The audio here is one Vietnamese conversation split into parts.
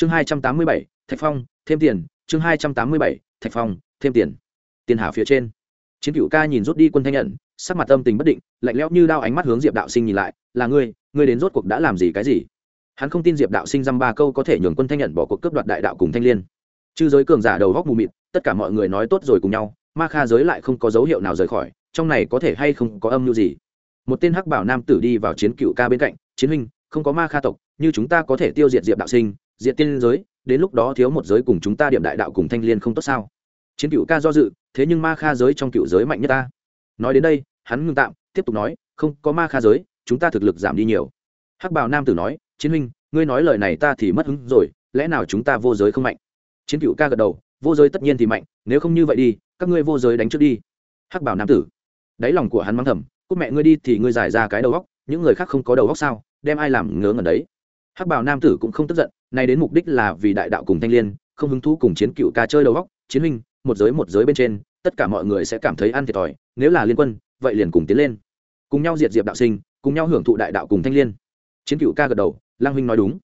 chương hai trăm tám mươi bảy, thạch phong, thêm tiền. Chương hai trăm tám mươi bảy, thạch phong, thêm tiền. Tiền hà phía trên. Chiến cựu ca nhìn rút đi quân thanh nhận, sắc mặt tâm tình bất định, lạnh lẽo như đao ánh mắt hướng diệp đạo sinh nhìn lại. Là ngươi ngươi đến rốt cuộc đã làm gì cái gì? Hắn không tin diệp đạo sinh dăm ba câu có thể nhường quân thanh nhận bỏ cuộc cướp đoạt đại đạo cùng thanh liên. Chư giới cường giả đầu góc mù mịt, tất cả mọi người nói tốt rồi cùng nhau, ma kha giới lại không có dấu hiệu nào rời khỏi, trong này có thể hay không có âm mưu gì? Một tên hắc bảo nam tử đi vào chiến cựu ca bên cạnh, chiến huynh, không có ma kha tộc như chúng ta có thể tiêu diệt diệp đạo sinh, diệt tiên giới, đến lúc đó thiếu một giới cùng chúng ta điểm đại đạo cùng thanh liên không tốt sao? Chiến cựu ca do dự, thế nhưng ma kha giới trong cựu giới mạnh nhất ta. Nói đến đây, hắn ngưng tạm, tiếp tục nói, không, có ma kha giới, chúng ta thực lực giảm đi nhiều. Hắc bảo nam tử nói, chiến huynh, ngươi nói lời này ta thì mất hứng rồi, lẽ nào chúng ta vô giới không mạnh? Chiến cựu ca gật đầu, vô giới tất nhiên thì mạnh, nếu không như vậy đi, các ngươi vô giới đánh trước đi. Hắc bảo nam tử, đáy lòng của hắn mắng thầm cúc mẹ ngươi đi thì ngươi giải ra cái đầu góc những người khác không có đầu góc sao? Đem ai làm ngớ ngẩn đấy? Hắc bảo nam tử cũng không tức giận, nay đến mục đích là vì đại đạo cùng thanh liên, không hứng thú cùng chiến cựu ca chơi đầu góc, chiến huynh, một giới một giới bên trên, tất cả mọi người sẽ cảm thấy ăn thiệt thòi, nếu là liên quân, vậy liền cùng tiến lên. Cùng nhau diệt diệp đạo sinh, cùng nhau hưởng thụ đại đạo cùng thanh liên. Chiến cựu ca gật đầu lang huynh nói đúng.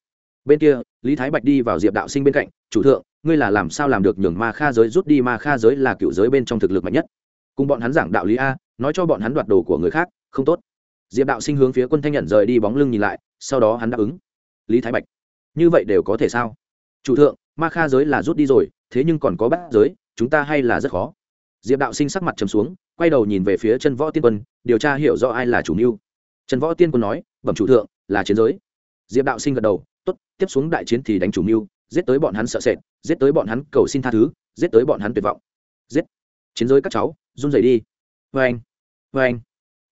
Bên kia, lý thái bạch đi vào diệp đạo sinh bên cạnh, chủ thượng, ngươi là làm sao làm được nhường ma kha giới rút đi, ma kha giới là cựu giới bên trong thực lực mạnh nhất? Cùng bọn hắn giảng đạo lý a, nói cho bọn hắn đoạt đồ của người khác, không tốt. Diệp đạo sinh hướng phía quân thanh nhận rời đi bóng lưng nhìn lại, sau đó hắn đáp ứng lý thái bạch như vậy đều có thể sao chủ thượng ma kha giới là rút đi rồi thế nhưng còn có bát giới chúng ta hay là rất khó diệp đạo sinh sắc mặt trầm xuống quay đầu nhìn về phía chân võ tiên quân điều tra hiểu rõ ai là chủ mưu trần võ tiên quân nói bẩm chủ thượng là chiến giới diệp đạo sinh gật đầu tốt tiếp xuống đại chiến thì đánh chủ mưu giết tới bọn hắn sợ sệt giết tới bọn hắn cầu xin tha thứ giết tới bọn hắn tuyệt vọng giết chiến giới các cháu run rẩy đi vê anh vê anh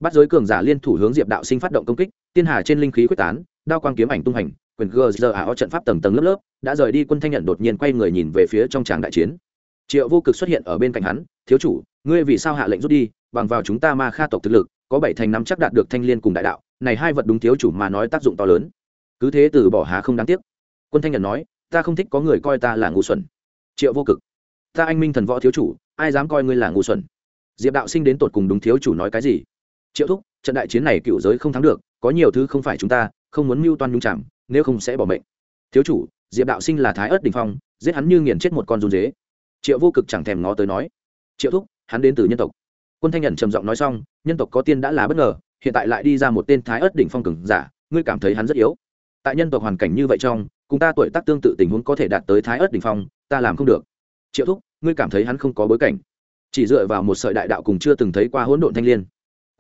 bắt giới cường giả liên thủ hướng diệp đạo sinh phát động công kích, tiên hà trên linh khí quyết tán, đao quang kiếm ảnh tung hành, quyền gờ giờ à ảo trận pháp tầng tầng lớp lớp, đã rời đi quân thanh nhận đột nhiên quay người nhìn về phía trong tràng đại chiến. Triệu vô cực xuất hiện ở bên cạnh hắn, thiếu chủ, ngươi vì sao hạ lệnh rút đi, bằng vào chúng ta ma kha tộc thực lực, có bảy thành năm chắc đạt được thanh liên cùng đại đạo, này hai vật đúng thiếu chủ mà nói tác dụng to lớn. Cứ thế từ bỏ há không đáng tiếc. Quân thanh nhận nói, ta không thích có người coi ta là ngu xuẩn. Triệu vô cực, ta anh minh thần võ thiếu chủ, ai dám coi ngươi là ngu xuẩn? Diệp đạo sinh đến tột cùng đúng thiếu chủ nói cái gì? Triệu thúc, trận đại chiến này cựu giới không thắng được, có nhiều thứ không phải chúng ta, không muốn mưu toan nhung chạm, nếu không sẽ bỏ mệnh. Thiếu chủ, diệp đạo sinh là thái ớt đình phong, giết hắn như nghiền chết một con run dế. Triệu vô cực chẳng thèm ngó tới nói. Triệu thúc, hắn đến từ nhân tộc. Quân thanh nhận trầm giọng nói xong, nhân tộc có tiên đã là bất ngờ, hiện tại lại đi ra một tên thái ớt đỉnh phong cường giả, ngươi cảm thấy hắn rất yếu. Tại nhân tộc hoàn cảnh như vậy trong, cùng ta tuổi tác tương tự tình huống có thể đạt tới thái ớt đỉnh phong, ta làm không được. Triệu thúc, ngươi cảm thấy hắn không có bối cảnh. Chỉ dựa vào một sợi đại đạo cùng chưa từng thấy qua hỗn độn thanh liên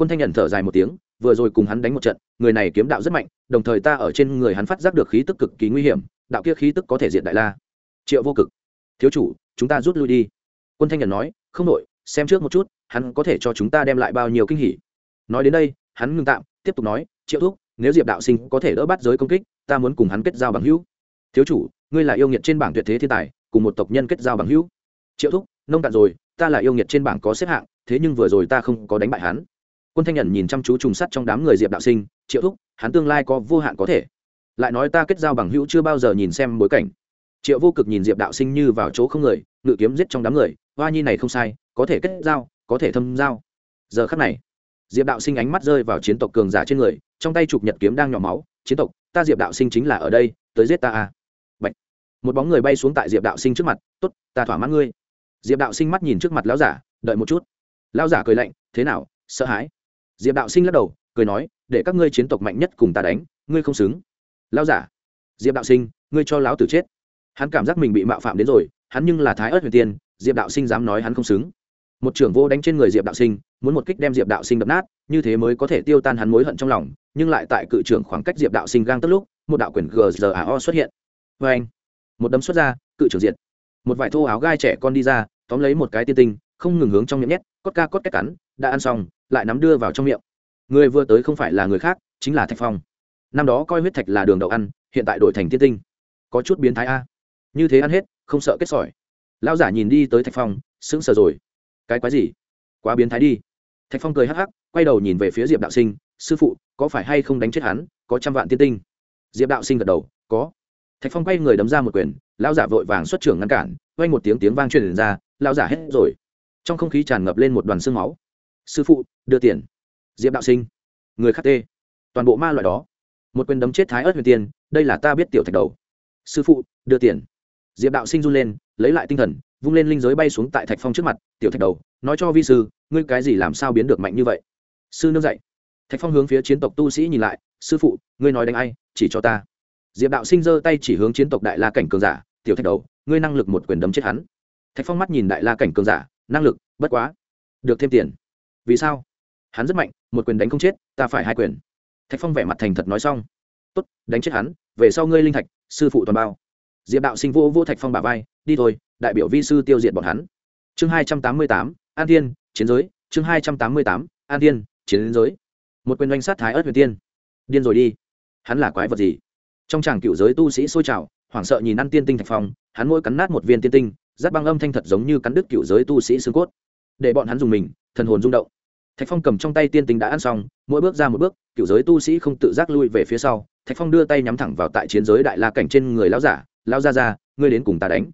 quân thanh nhận thở dài một tiếng, vừa rồi cùng hắn đánh một trận, người này kiếm đạo rất mạnh, đồng thời ta ở trên người hắn phát giác được khí tức cực kỳ nguy hiểm, đạo kia khí tức có thể diện đại la. Triệu vô cực. Thiếu chủ, chúng ta rút lui đi. Quân thanh nhận nói, không đội xem trước một chút, hắn có thể cho chúng ta đem lại bao nhiêu kinh hỉ. Nói đến đây, hắn ngừng tạm, tiếp tục nói, triệu thúc, nếu diệp đạo sinh có thể đỡ bắt giới công kích, ta muốn cùng hắn kết giao bằng hữu. Thiếu chủ, ngươi là yêu nghiệt trên bảng tuyệt thế thiên tài, cùng một tộc nhân kết giao bằng hữu. Triệu thúc, nông cạn rồi, ta là yêu nghiệt trên bảng có xếp hạng, thế nhưng vừa rồi ta không có đánh bại hắn quân thanh nhận nhìn chăm chú trùng sắt trong đám người diệp đạo sinh, triệu thúc, hắn tương lai có vô hạn có thể. Lại nói, ta kết giao bằng hữu chưa bao giờ nhìn xem bối cảnh. Triệu vô cực nhìn diệp đạo sinh như vào chỗ không người, ngự kiếm giết trong đám người, hoa nhi này không sai, có thể kết giao, có thể thâm giao. Giờ khắc này, diệp đạo sinh ánh mắt rơi vào chiến tộc cường giả trên người, trong tay chụp nhật kiếm đang nhỏ máu, chiến tộc, ta diệp đạo sinh chính là ở đây, tới giết ta à. Bạch. một bóng người bay xuống tại diệp đạo sinh trước mặt t ố t ta thỏa mãn ngươi. Diệp đạo sinh mắt nhìn trước mặt lão giả, đợi một chút. Lão giả cười lạnh, thế nào, sợ hãi? Diệp đạo sinh lắc đầu, cười nói, để các ngươi chiến tộc mạnh nhất cùng ta đánh, ngươi không xứng. Lão giả. Diệp đạo sinh, ngươi cho lão tử chết. Hắn cảm giác mình bị mạo phạm đến rồi, hắn nhưng là thái ớt huyền tiên, diệp đạo sinh dám nói hắn không xứng. Một trưởng vô đánh trên người diệp đạo sinh, muốn một kích đem diệp đạo sinh đập nát, như thế mới có thể tiêu tan hắn mối hận trong lòng, nhưng lại tại cự trưởng khoảng cách diệp đạo sinh gang tất lúc, một đạo quyền gzao xuất hiện. Vê anh, một đấm xuất ra, cự trưởng diệt. Một vài thô áo gai trẻ con đi ra, tóm lấy một cái tiên tinh, không ngừng hướng trong miệng nhét, cốt ca cốt cách cắn, đã ăn xong lại nắm đưa vào trong miệng. Người vừa tới không phải là người khác, chính là thạch phong. Năm đó coi huyết thạch là đường đậu ăn, hiện tại đổi thành tiên tinh. Có chút biến thái a. Như thế ăn hết, không sợ kết sỏi. Lão giả nhìn đi tới thạch phong, sững sờ rồi. Cái quái gì? Quá biến thái đi. Thạch phong cười hắc hắc, quay đầu nhìn về phía diệp đạo sinh, sư phụ, có phải hay không đánh chết hắn, có trăm vạn tiên tinh? Diệp đạo sinh gật đầu, có. Thạch phong quay người đấm ra một quyền, lão giả vội vàng xuất trưởng ngăn cản, quay một tiếng tiếng vang truyền ra, lão giả hết rồi. Trong không khí tràn ngập lên một đoàn xương máu sư phụ, đưa tiền. Diệp đạo sinh, người khắc tê. Toàn bộ ma loại đó. Một quyền đấm chết thái ớt huyền tiên, đây là ta biết tiểu thạch đầu. Sư phụ, đưa tiền. Diệp đạo sinh run lên, lấy lại tinh thần, vung lên linh giới bay xuống tại thạch phong trước mặt. Tiểu thạch đầu, nói cho vi sư, ngươi cái gì làm sao biến được mạnh như vậy? Sư nương dạy. Thạch phong hướng phía chiến tộc tu sĩ nhìn lại, sư phụ, ngươi nói đánh ai, chỉ cho ta. Diệp đạo sinh giơ tay chỉ hướng chiến tộc đại la cảnh cường giả, tiểu thạch đầu, ngươi năng lực một quyền đấm chết hắn. Thạch phong mắt nhìn đại la cảnh cường giả, năng lực, bất quá. Được thêm tiền vì sao? Hắn rất mạnh, một quyền đánh không chết, ta phải hai quyền. Thạch phong vẻ mặt thành thật nói xong. Tốt, đánh chết hắn, về sau ngươi linh thạch, sư phụ toàn bao. Diệp đạo sinh vô vô thạch phong bà vai, đi thôi, đại biểu vi sư tiêu diệt bọn hắn. Chương hai trăm tám mươi tám, an tiên chiến giới. Chương hai trăm tám mươi tám, an tiên chiến giới. Một quyền doanh sát thái ớt huyền tiên. Điên rồi đi. Hắn là quái vật gì? Trong tràng cựu giới tu sĩ sôi trào, hoảng sợ nhìn ăn tiên tinh thạch phong, hắn mỗi cắn nát một viên tiên tinh giáp băng âm thanh thật giống như cắn đứt cựu giới tu sĩ xương cốt để bọn hắn dùng mình, thần hồn rung động. Thạch phong cầm trong tay tiên tinh đã ăn xong, mỗi bước ra một bước, cựu giới tu sĩ không tự giác lui về phía sau. Thạch phong đưa tay nhắm thẳng vào tại chiến giới đại la cảnh trên người lão giả, lão ra ra ngươi đến cùng ta đánh.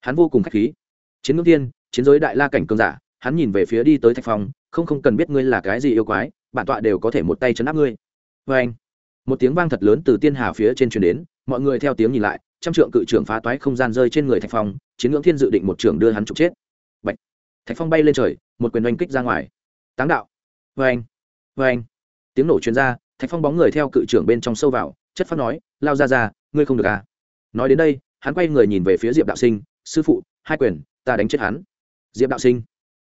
Hắn vô cùng k h á c h khí. Chiến ngưỡng tiên, chiến giới đại la cảnh cường giả. Hắn nhìn về phía đi tới thạch phong, không không cần biết ngươi là cái gì yêu quái, bản tọa đều có thể một tay chấn áp ngươi. Vê anh, một tiếng vang thật lớn từ tiên hà phía trên truyền đến, mọi người theo tiếng nhìn lại, trăm trượng cự trưởng phá toái không gian rơi trên người thạch phong, chiến ngưỡng thiên dự định một trưởng đưa hắn trục chết thạch phong bay lên trời, một quyền oanh kích ra ngoài. Táng đạo. Vê anh vê anh tiếng nổ chuyên r a thạch phong bóng người theo cự trưởng bên trong sâu vào, chất phát nói, lao ra ra, ngươi không được à? Nói đến đây, hắn quay người nhìn về phía diệp đạo sinh, sư phụ, hai quyền, ta đánh chết hắn. Diệp đạo sinh.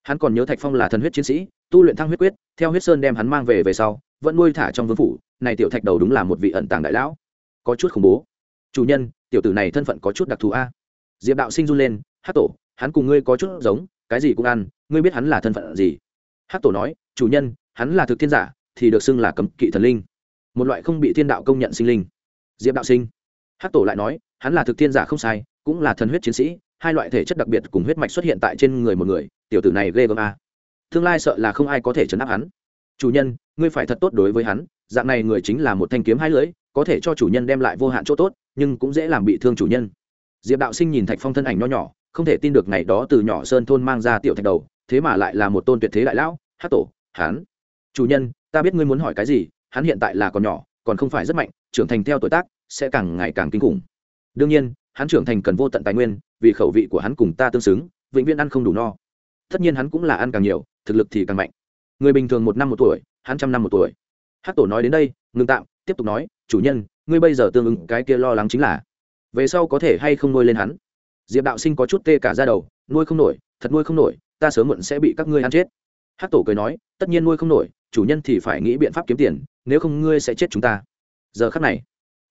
Hắn còn nhớ thạch phong là thần huyết chiến sĩ, tu luyện thăng huyết quyết, theo huyết sơn đem hắn mang về về sau, vẫn nuôi thả trong vương phủ, này tiểu thạch đầu đúng là một vị ẩn tàng đại lão. Có chút khủng bố. Chủ nhân, tiểu tử này thân phận có chút đặc thù a. Diệp đạo sinh run lên hát tổ, hắn cùng ngươi có chút giống cái gì cũng ăn, ngươi biết hắn là thân phận gì? Hát tổ nói, chủ nhân, hắn là thực thiên giả, thì được xưng là cấm kỵ thần linh. Một loại không bị thiên đạo công nhận sinh linh. Diệp đạo sinh. Hát tổ lại nói, hắn là thực thiên giả không sai, cũng là thần huyết chiến sĩ, hai loại thể chất đặc biệt cùng huyết mạch xuất hiện tại trên người một người, tiểu tử này ghê gớm a. Tương lai sợ là không ai có thể chấn áp hắn. Chủ nhân, ngươi phải thật tốt đối với hắn, dạng này người chính là một thanh kiếm hai lưỡi, có thể cho chủ nhân đem lại vô hạn chỗ tốt, nhưng cũng dễ làm bị thương chủ nhân. Diệp đạo sinh nhìn thạch phong thân ảnh nho nhỏ không thể tin được ngày đó từ nhỏ sơn thôn mang ra tiểu thạch đầu, thế mà lại là một tôn tuyệt thế đại lão, hát tổ hắn chủ nhân, ta biết ngươi muốn hỏi cái gì, hắn hiện tại là còn nhỏ, còn không phải rất mạnh, trưởng thành theo tuổi tác, sẽ càng ngày càng kinh khủng. Đương nhiên, hắn trưởng thành cần vô tận tài nguyên, vì khẩu vị của hắn cùng ta tương xứng, vĩnh viễn ăn không đủ no. Tất nhiên hắn cũng là ăn càng nhiều, thực lực thì càng mạnh. Người bình thường một năm một tuổi, hắn trăm năm một tuổi. Hát tổ nói đến đây ngừng tạm, tiếp tục nói, chủ nhân, ngươi bây giờ tương ứng cái kia lo lắng chính là, về sau có thể hay không nuôi lên hắn? Diệp đạo sinh có chút tê cả ra đầu nuôi không nổi thật nuôi không nổi ta sớm muộn sẽ bị các ngươi ăn chết. Hát tổ cười nói tất nhiên nuôi không nổi chủ nhân thì phải nghĩ biện pháp kiếm tiền nếu không ngươi sẽ chết chúng ta. Giờ khắc này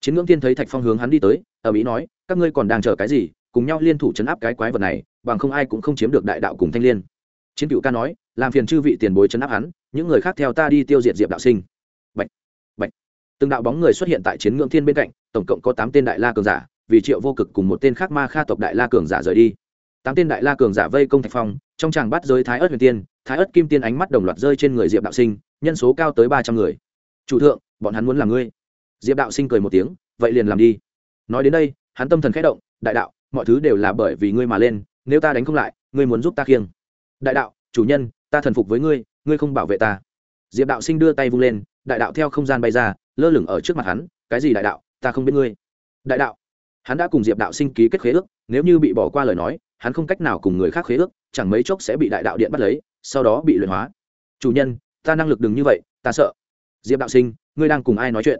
chiến ngưỡng tiên thấy thạch phong hướng hắn đi tới ở mỹ nói các ngươi còn đang chờ cái gì cùng nhau liên thủ chấn áp cái quái vật này bằng không ai cũng không chiếm được đại đạo cùng thanh liên. Chiến cựu ca nói làm phiền chư vị tiền bối chấn áp hắn những người khác theo ta đi tiêu diệt diệp đạo sinh. Bạch, bạch. từng đạo bóng người xuất hiện tại chiến ngưỡng thiên bên cạnh tổng cộng có tám tên đại la cường giả vì triệu vô cực cùng một tên khác ma kha tộc đại la cường giả rời đi. Tám tên đại la cường giả vây công thạch phong, trong tràng bắt giới thái ớt huyền tiên, thái ớt kim tiên ánh mắt đồng loạt rơi trên người diệp đạo sinh, nhân số cao tới ba trăm người. Chủ thượng, bọn hắn muốn làm ngươi. Diệp đạo sinh cười một tiếng, vậy liền làm đi. Nói đến đây, hắn tâm thần khẽ động, đại đạo, mọi thứ đều là bởi vì ngươi mà lên, nếu ta đánh không lại, ngươi muốn giúp ta khiêng. Đại đạo, chủ nhân, ta thần phục với ngươi ngươi không bảo vệ ta. Diệp đạo sinh đưa tay vung lên, đại đạo theo không gian bay ra, lơ lửng ở trước mặt hắn, cái gì đại đạo, ta không biết ngươi. Đại đạo hắn đã cùng diệp đạo sinh ký kết khế ước, nếu như bị bỏ qua lời nói, hắn không cách nào cùng người khác khế ước, chẳng mấy chốc sẽ bị đại đạo điện bắt lấy, sau đó bị luyện hóa. Chủ nhân, ta năng lực đừng như vậy, ta sợ. Diệp đạo sinh, ngươi đang cùng ai nói chuyện?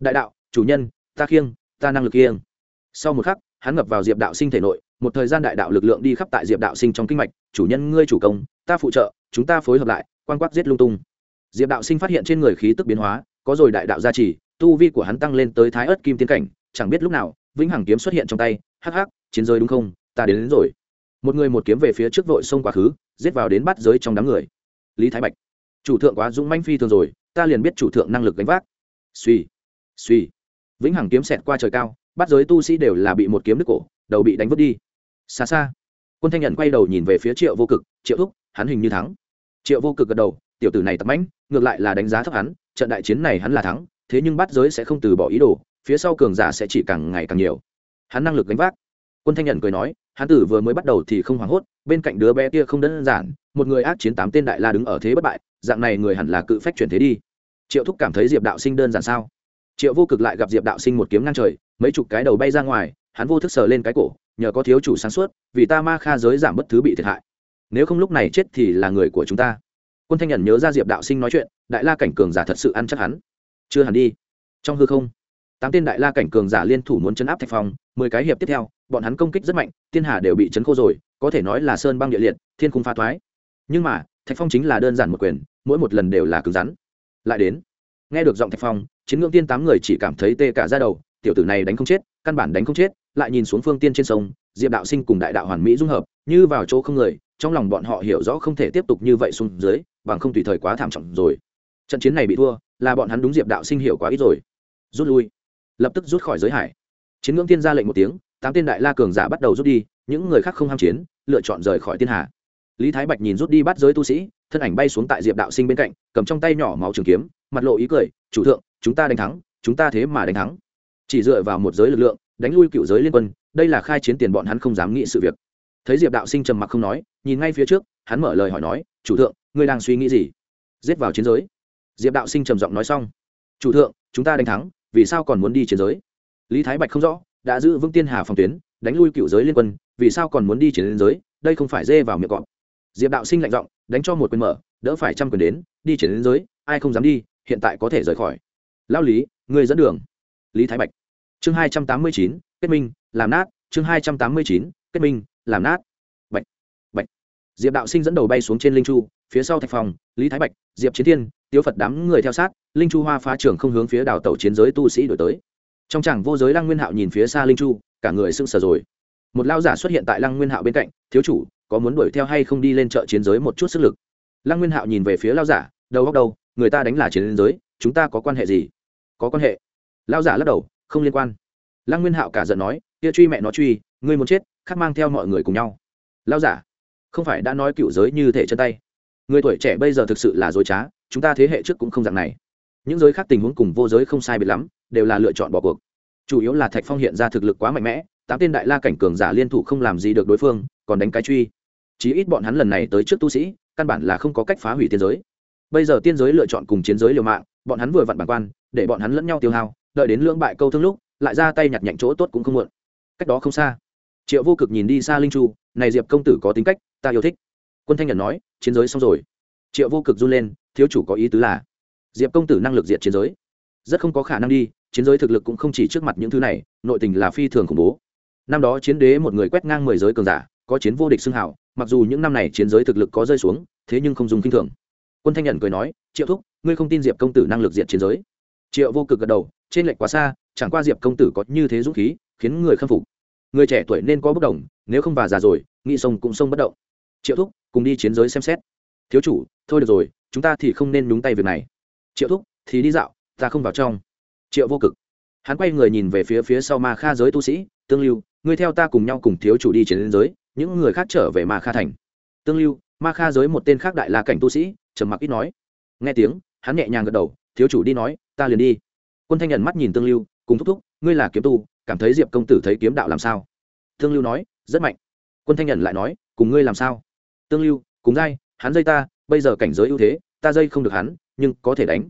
Đại đạo, chủ nhân, ta khiêng, ta năng lực khiêng. Sau một khắc, hắn ngập vào diệp đạo sinh thể nội, một thời gian đại đạo lực lượng đi khắp tại diệp đạo sinh trong kinh mạch. Chủ nhân, ngươi chủ công, ta phụ trợ, chúng ta phối hợp lại, quan quát giết lung tung. Diệp đạo sinh phát hiện trên người khí tức biến hóa, có rồi đại đạo gia trì, tu vi của hắn tăng lên tới thái ớt kim tiến cảnh, chẳng biết lúc nào vĩnh hằng kiếm xuất hiện trong tay hắc hắc chiến giới đúng không? Ta đến, đến rồi. Một người một kiếm về phía trước vội xông quá khứ giết vào đến bắt giới trong đám người. Lý thái bạch chủ thượng quá dũng manh phi thường rồi ta liền biết chủ thượng năng lực gánh vác. Suy suy vĩnh hằng kiếm xẹt qua trời cao bắt giới tu sĩ đều là bị một kiếm đứt cổ đầu bị đánh vứt đi. Xa xa quân thanh nhận quay đầu nhìn về phía triệu vô cực triệu thúc hắn hình như thắng. Triệu vô cực gật đầu tiểu tử này tập mãnh ngược lại là đánh giá thấp hắn trận đại chiến này hắn là thắng thế nhưng bắt giới sẽ không từ bỏ ý đồ phía sau cường giả sẽ chỉ càng ngày càng nhiều. Hắn năng lực gánh vác. Quân thanh nhận cười nói, hắn tử vừa mới bắt đầu thì không hoảng hốt, bên cạnh đứa bé kia không đơn giản, một người ác chiến tám tên đại la đứng ở thế bất bại, dạng này người hẳn là cự phách chuyển thế đi. Triệu thúc cảm thấy diệp đạo sinh đơn giản sao? Triệu vô cực lại gặp diệp đạo sinh một kiếm ngang trời, mấy chục cái đầu bay ra ngoài, hắn vô thức sờ lên cái cổ, nhờ có thiếu chủ sáng suốt, vì ta ma kha giới giảm bất thứ bị thiệt hại. Nếu không lúc này chết thì là người của chúng ta. Quân thanh nhận nhớ ra diệp đạo sinh nói chuyện, đại la cảnh cường giả thật sự ăn chắc hắn. Chưa hẳn đi. Trong hư không tám tên đại la cảnh cường giả liên thủ muốn chấn áp thạch phong, mười cái hiệp tiếp theo, bọn hắn công kích rất mạnh, thiên hà đều bị chấn khô rồi, có thể nói là sơn băng địa liệt, thiên cung pha thoái. Nhưng mà, thạch phong chính là đơn giản một quyền, mỗi một lần đều là cứng rắn. Lại đến, nghe được giọng thạch phong, chiến ngưỡng tiên tám người chỉ cảm thấy tê cả ra đầu, tiểu tử này đánh không chết, căn bản đánh không chết, lại nhìn xuống phương tiên trên sông, diệp đạo sinh cùng đại đạo hoàn mỹ dung hợp, như vào chỗ không người, trong lòng bọn họ hiểu rõ không thể tiếp tục như vậy xuống dưới, bằng không tùy thời quá thảm trọng rồi. Trận chiến này bị thua, là bọn hắn đúng diệp đạo sinh hiểu quá ít rồi. Rút lui lập tức rút khỏi giới hải. Chiến ngưỡng tiên ra lệnh một tiếng, tám tên đại la cường giả bắt đầu rút đi, những người khác không ham chiến, lựa chọn rời khỏi thiên hà. Lý thái bạch nhìn rút đi bắt giới tu sĩ, thân ảnh bay xuống tại diệp đạo sinh bên cạnh, cầm trong tay nhỏ máu trường kiếm, mặt lộ ý cười, chủ thượng, chúng ta đánh thắng, chúng ta thế mà đánh thắng. Chỉ dựa vào một giới lực lượng, đánh lui cựu giới liên quân, đây là khai chiến tiền bọn hắn không dám nghĩ sự việc. Thấy diệp đạo sinh trầm mặc không nói, nhìn ngay phía trước, hắn mở lời hỏi nói, chủ thượng, ngươi đang suy nghĩ gì? Giết vào chiến giới. Diệp đạo sinh trầm giọng nói xong, chủ thượng, chúng ta đánh thắng vì sao còn muốn đi chiến giới? Lý thái bạch không rõ, đã giữ vững tiên hà phòng tuyến, đánh lui cựu giới liên quân, vì sao còn muốn đi chiến giới? Đây không phải dê vào miệng cọp. Diệp đạo sinh lạnh giọng, đánh cho một quyền mở, đỡ phải trăm quyền đến, đi chiến giới, ai không dám đi, hiện tại có thể rời khỏi. Lao lý người dẫn đường. Lý thái bạch. Chương hai trăm tám mươi chín, kết minh, làm nát. Chương hai trăm tám mươi chín, kết minh, làm nát. Bạch bạch. Diệp đạo sinh dẫn đầu bay xuống trên linh chu phía sau thạch phòng lý thái bạch, diệp chiến thiên tiêu phật đám người theo sát, linh chu hoa phá trưởng không hướng phía đảo tàu chiến giới tu sĩ đổi tới. Trong chẳng vô giới lăng nguyên hạo nhìn phía xa linh chu, cả người sững sờ rồi. Một lao giả xuất hiện tại lăng nguyên hạo bên cạnh, thiếu chủ, có muốn đuổi theo hay không đi lên chợ chiến giới một chút sức lực? Lăng nguyên hạo nhìn về phía lao giả, đầu góc đầu người ta đánh là chiến giới, chúng ta có quan hệ gì? Có quan hệ. Lao giả lắc đầu, không liên quan. Lăng nguyên hạo cả giận nói, kia truy mẹ nó truy, ngươi muốn chết khắc mang theo mọi người cùng nhau. Lao giả, không phải đã nói cựu giới như thể chân tay? Người tuổi trẻ bây giờ thực sự là dối trá, chúng ta thế hệ trước cũng không dạng này. Những giới khác tình huống cùng vô giới không sai biệt lắm, đều là lựa chọn bỏ cuộc. Chủ yếu là thạch phong hiện ra thực lực quá mạnh mẽ, tám tên đại la cảnh cường giả liên thủ không làm gì được đối phương, còn đánh cái truy. Chí ít bọn hắn lần này tới trước tu sĩ, căn bản là không có cách phá hủy tiên giới. Bây giờ tiên giới lựa chọn cùng chiến giới liều mạng, bọn hắn vừa vặn bản quan, để bọn hắn lẫn nhau tiêu hao, đợi đến lưỡng bại câu thương lúc, lại ra tay nhặt nhạnh chỗ tốt cũng không muộn. Cách đó không xa, triệu vô cực nhìn đi xa linh chu, này diệp công tử có tính cách, ta yêu thích. Quân thanh nhật nói chiến giới xong rồi. Triệu vô cực run lên, thiếu chủ có ý tứ là, diệp công tử năng lực diệt chiến giới. Rất không có khả năng đi, chiến giới thực lực cũng không chỉ trước mặt những thứ này, nội tình là phi thường khủng bố. Năm đó chiến đế một người quét ngang mười giới cường giả, có chiến vô địch xưng hảo, mặc dù những năm này chiến giới thực lực có rơi xuống, thế nhưng không dùng kinh thường. Quân thanh nhận cười nói, triệu thúc, ngươi không tin diệp công tử năng lực diệt chiến giới? Triệu vô cực gật đầu, trên lệnh quá xa, chẳng qua diệp công tử có như thế dũng khí, khiến người khâm phục. Người trẻ tuổi nên có bất đồng, nếu không và già rồi, nghĩ sông cũng sông bất động. Triệu thúc cùng đi chiến giới xem xét. Thiếu chủ, thôi được rồi, chúng ta thì không nên nhúng tay việc này. Triệu thúc, thì đi dạo, ta không vào trong. Triệu vô cực. Hắn quay người nhìn về phía phía sau ma kha giới tu sĩ, tương lưu, ngươi theo ta cùng nhau cùng thiếu chủ đi chiến giới, những người khác trở về ma kha thành. Tương lưu, ma kha giới một tên khác đại la cảnh tu sĩ, trầm mặc ít nói. Nghe tiếng, hắn nhẹ nhàng gật đầu, thiếu chủ đi nói, ta liền đi. Quân thanh nhận mắt nhìn tương lưu, cùng thúc thúc, ngươi là kiếm tu, cảm thấy diệp công tử thấy kiếm đạo làm sao? Tương lưu nói, rất mạnh. Quân thanh nhận lại nói, cùng ngươi làm sao? Tương lưu, cùng dai hắn dây ta, bây giờ cảnh giới ưu thế, ta dây không được hắn, nhưng có thể đánh.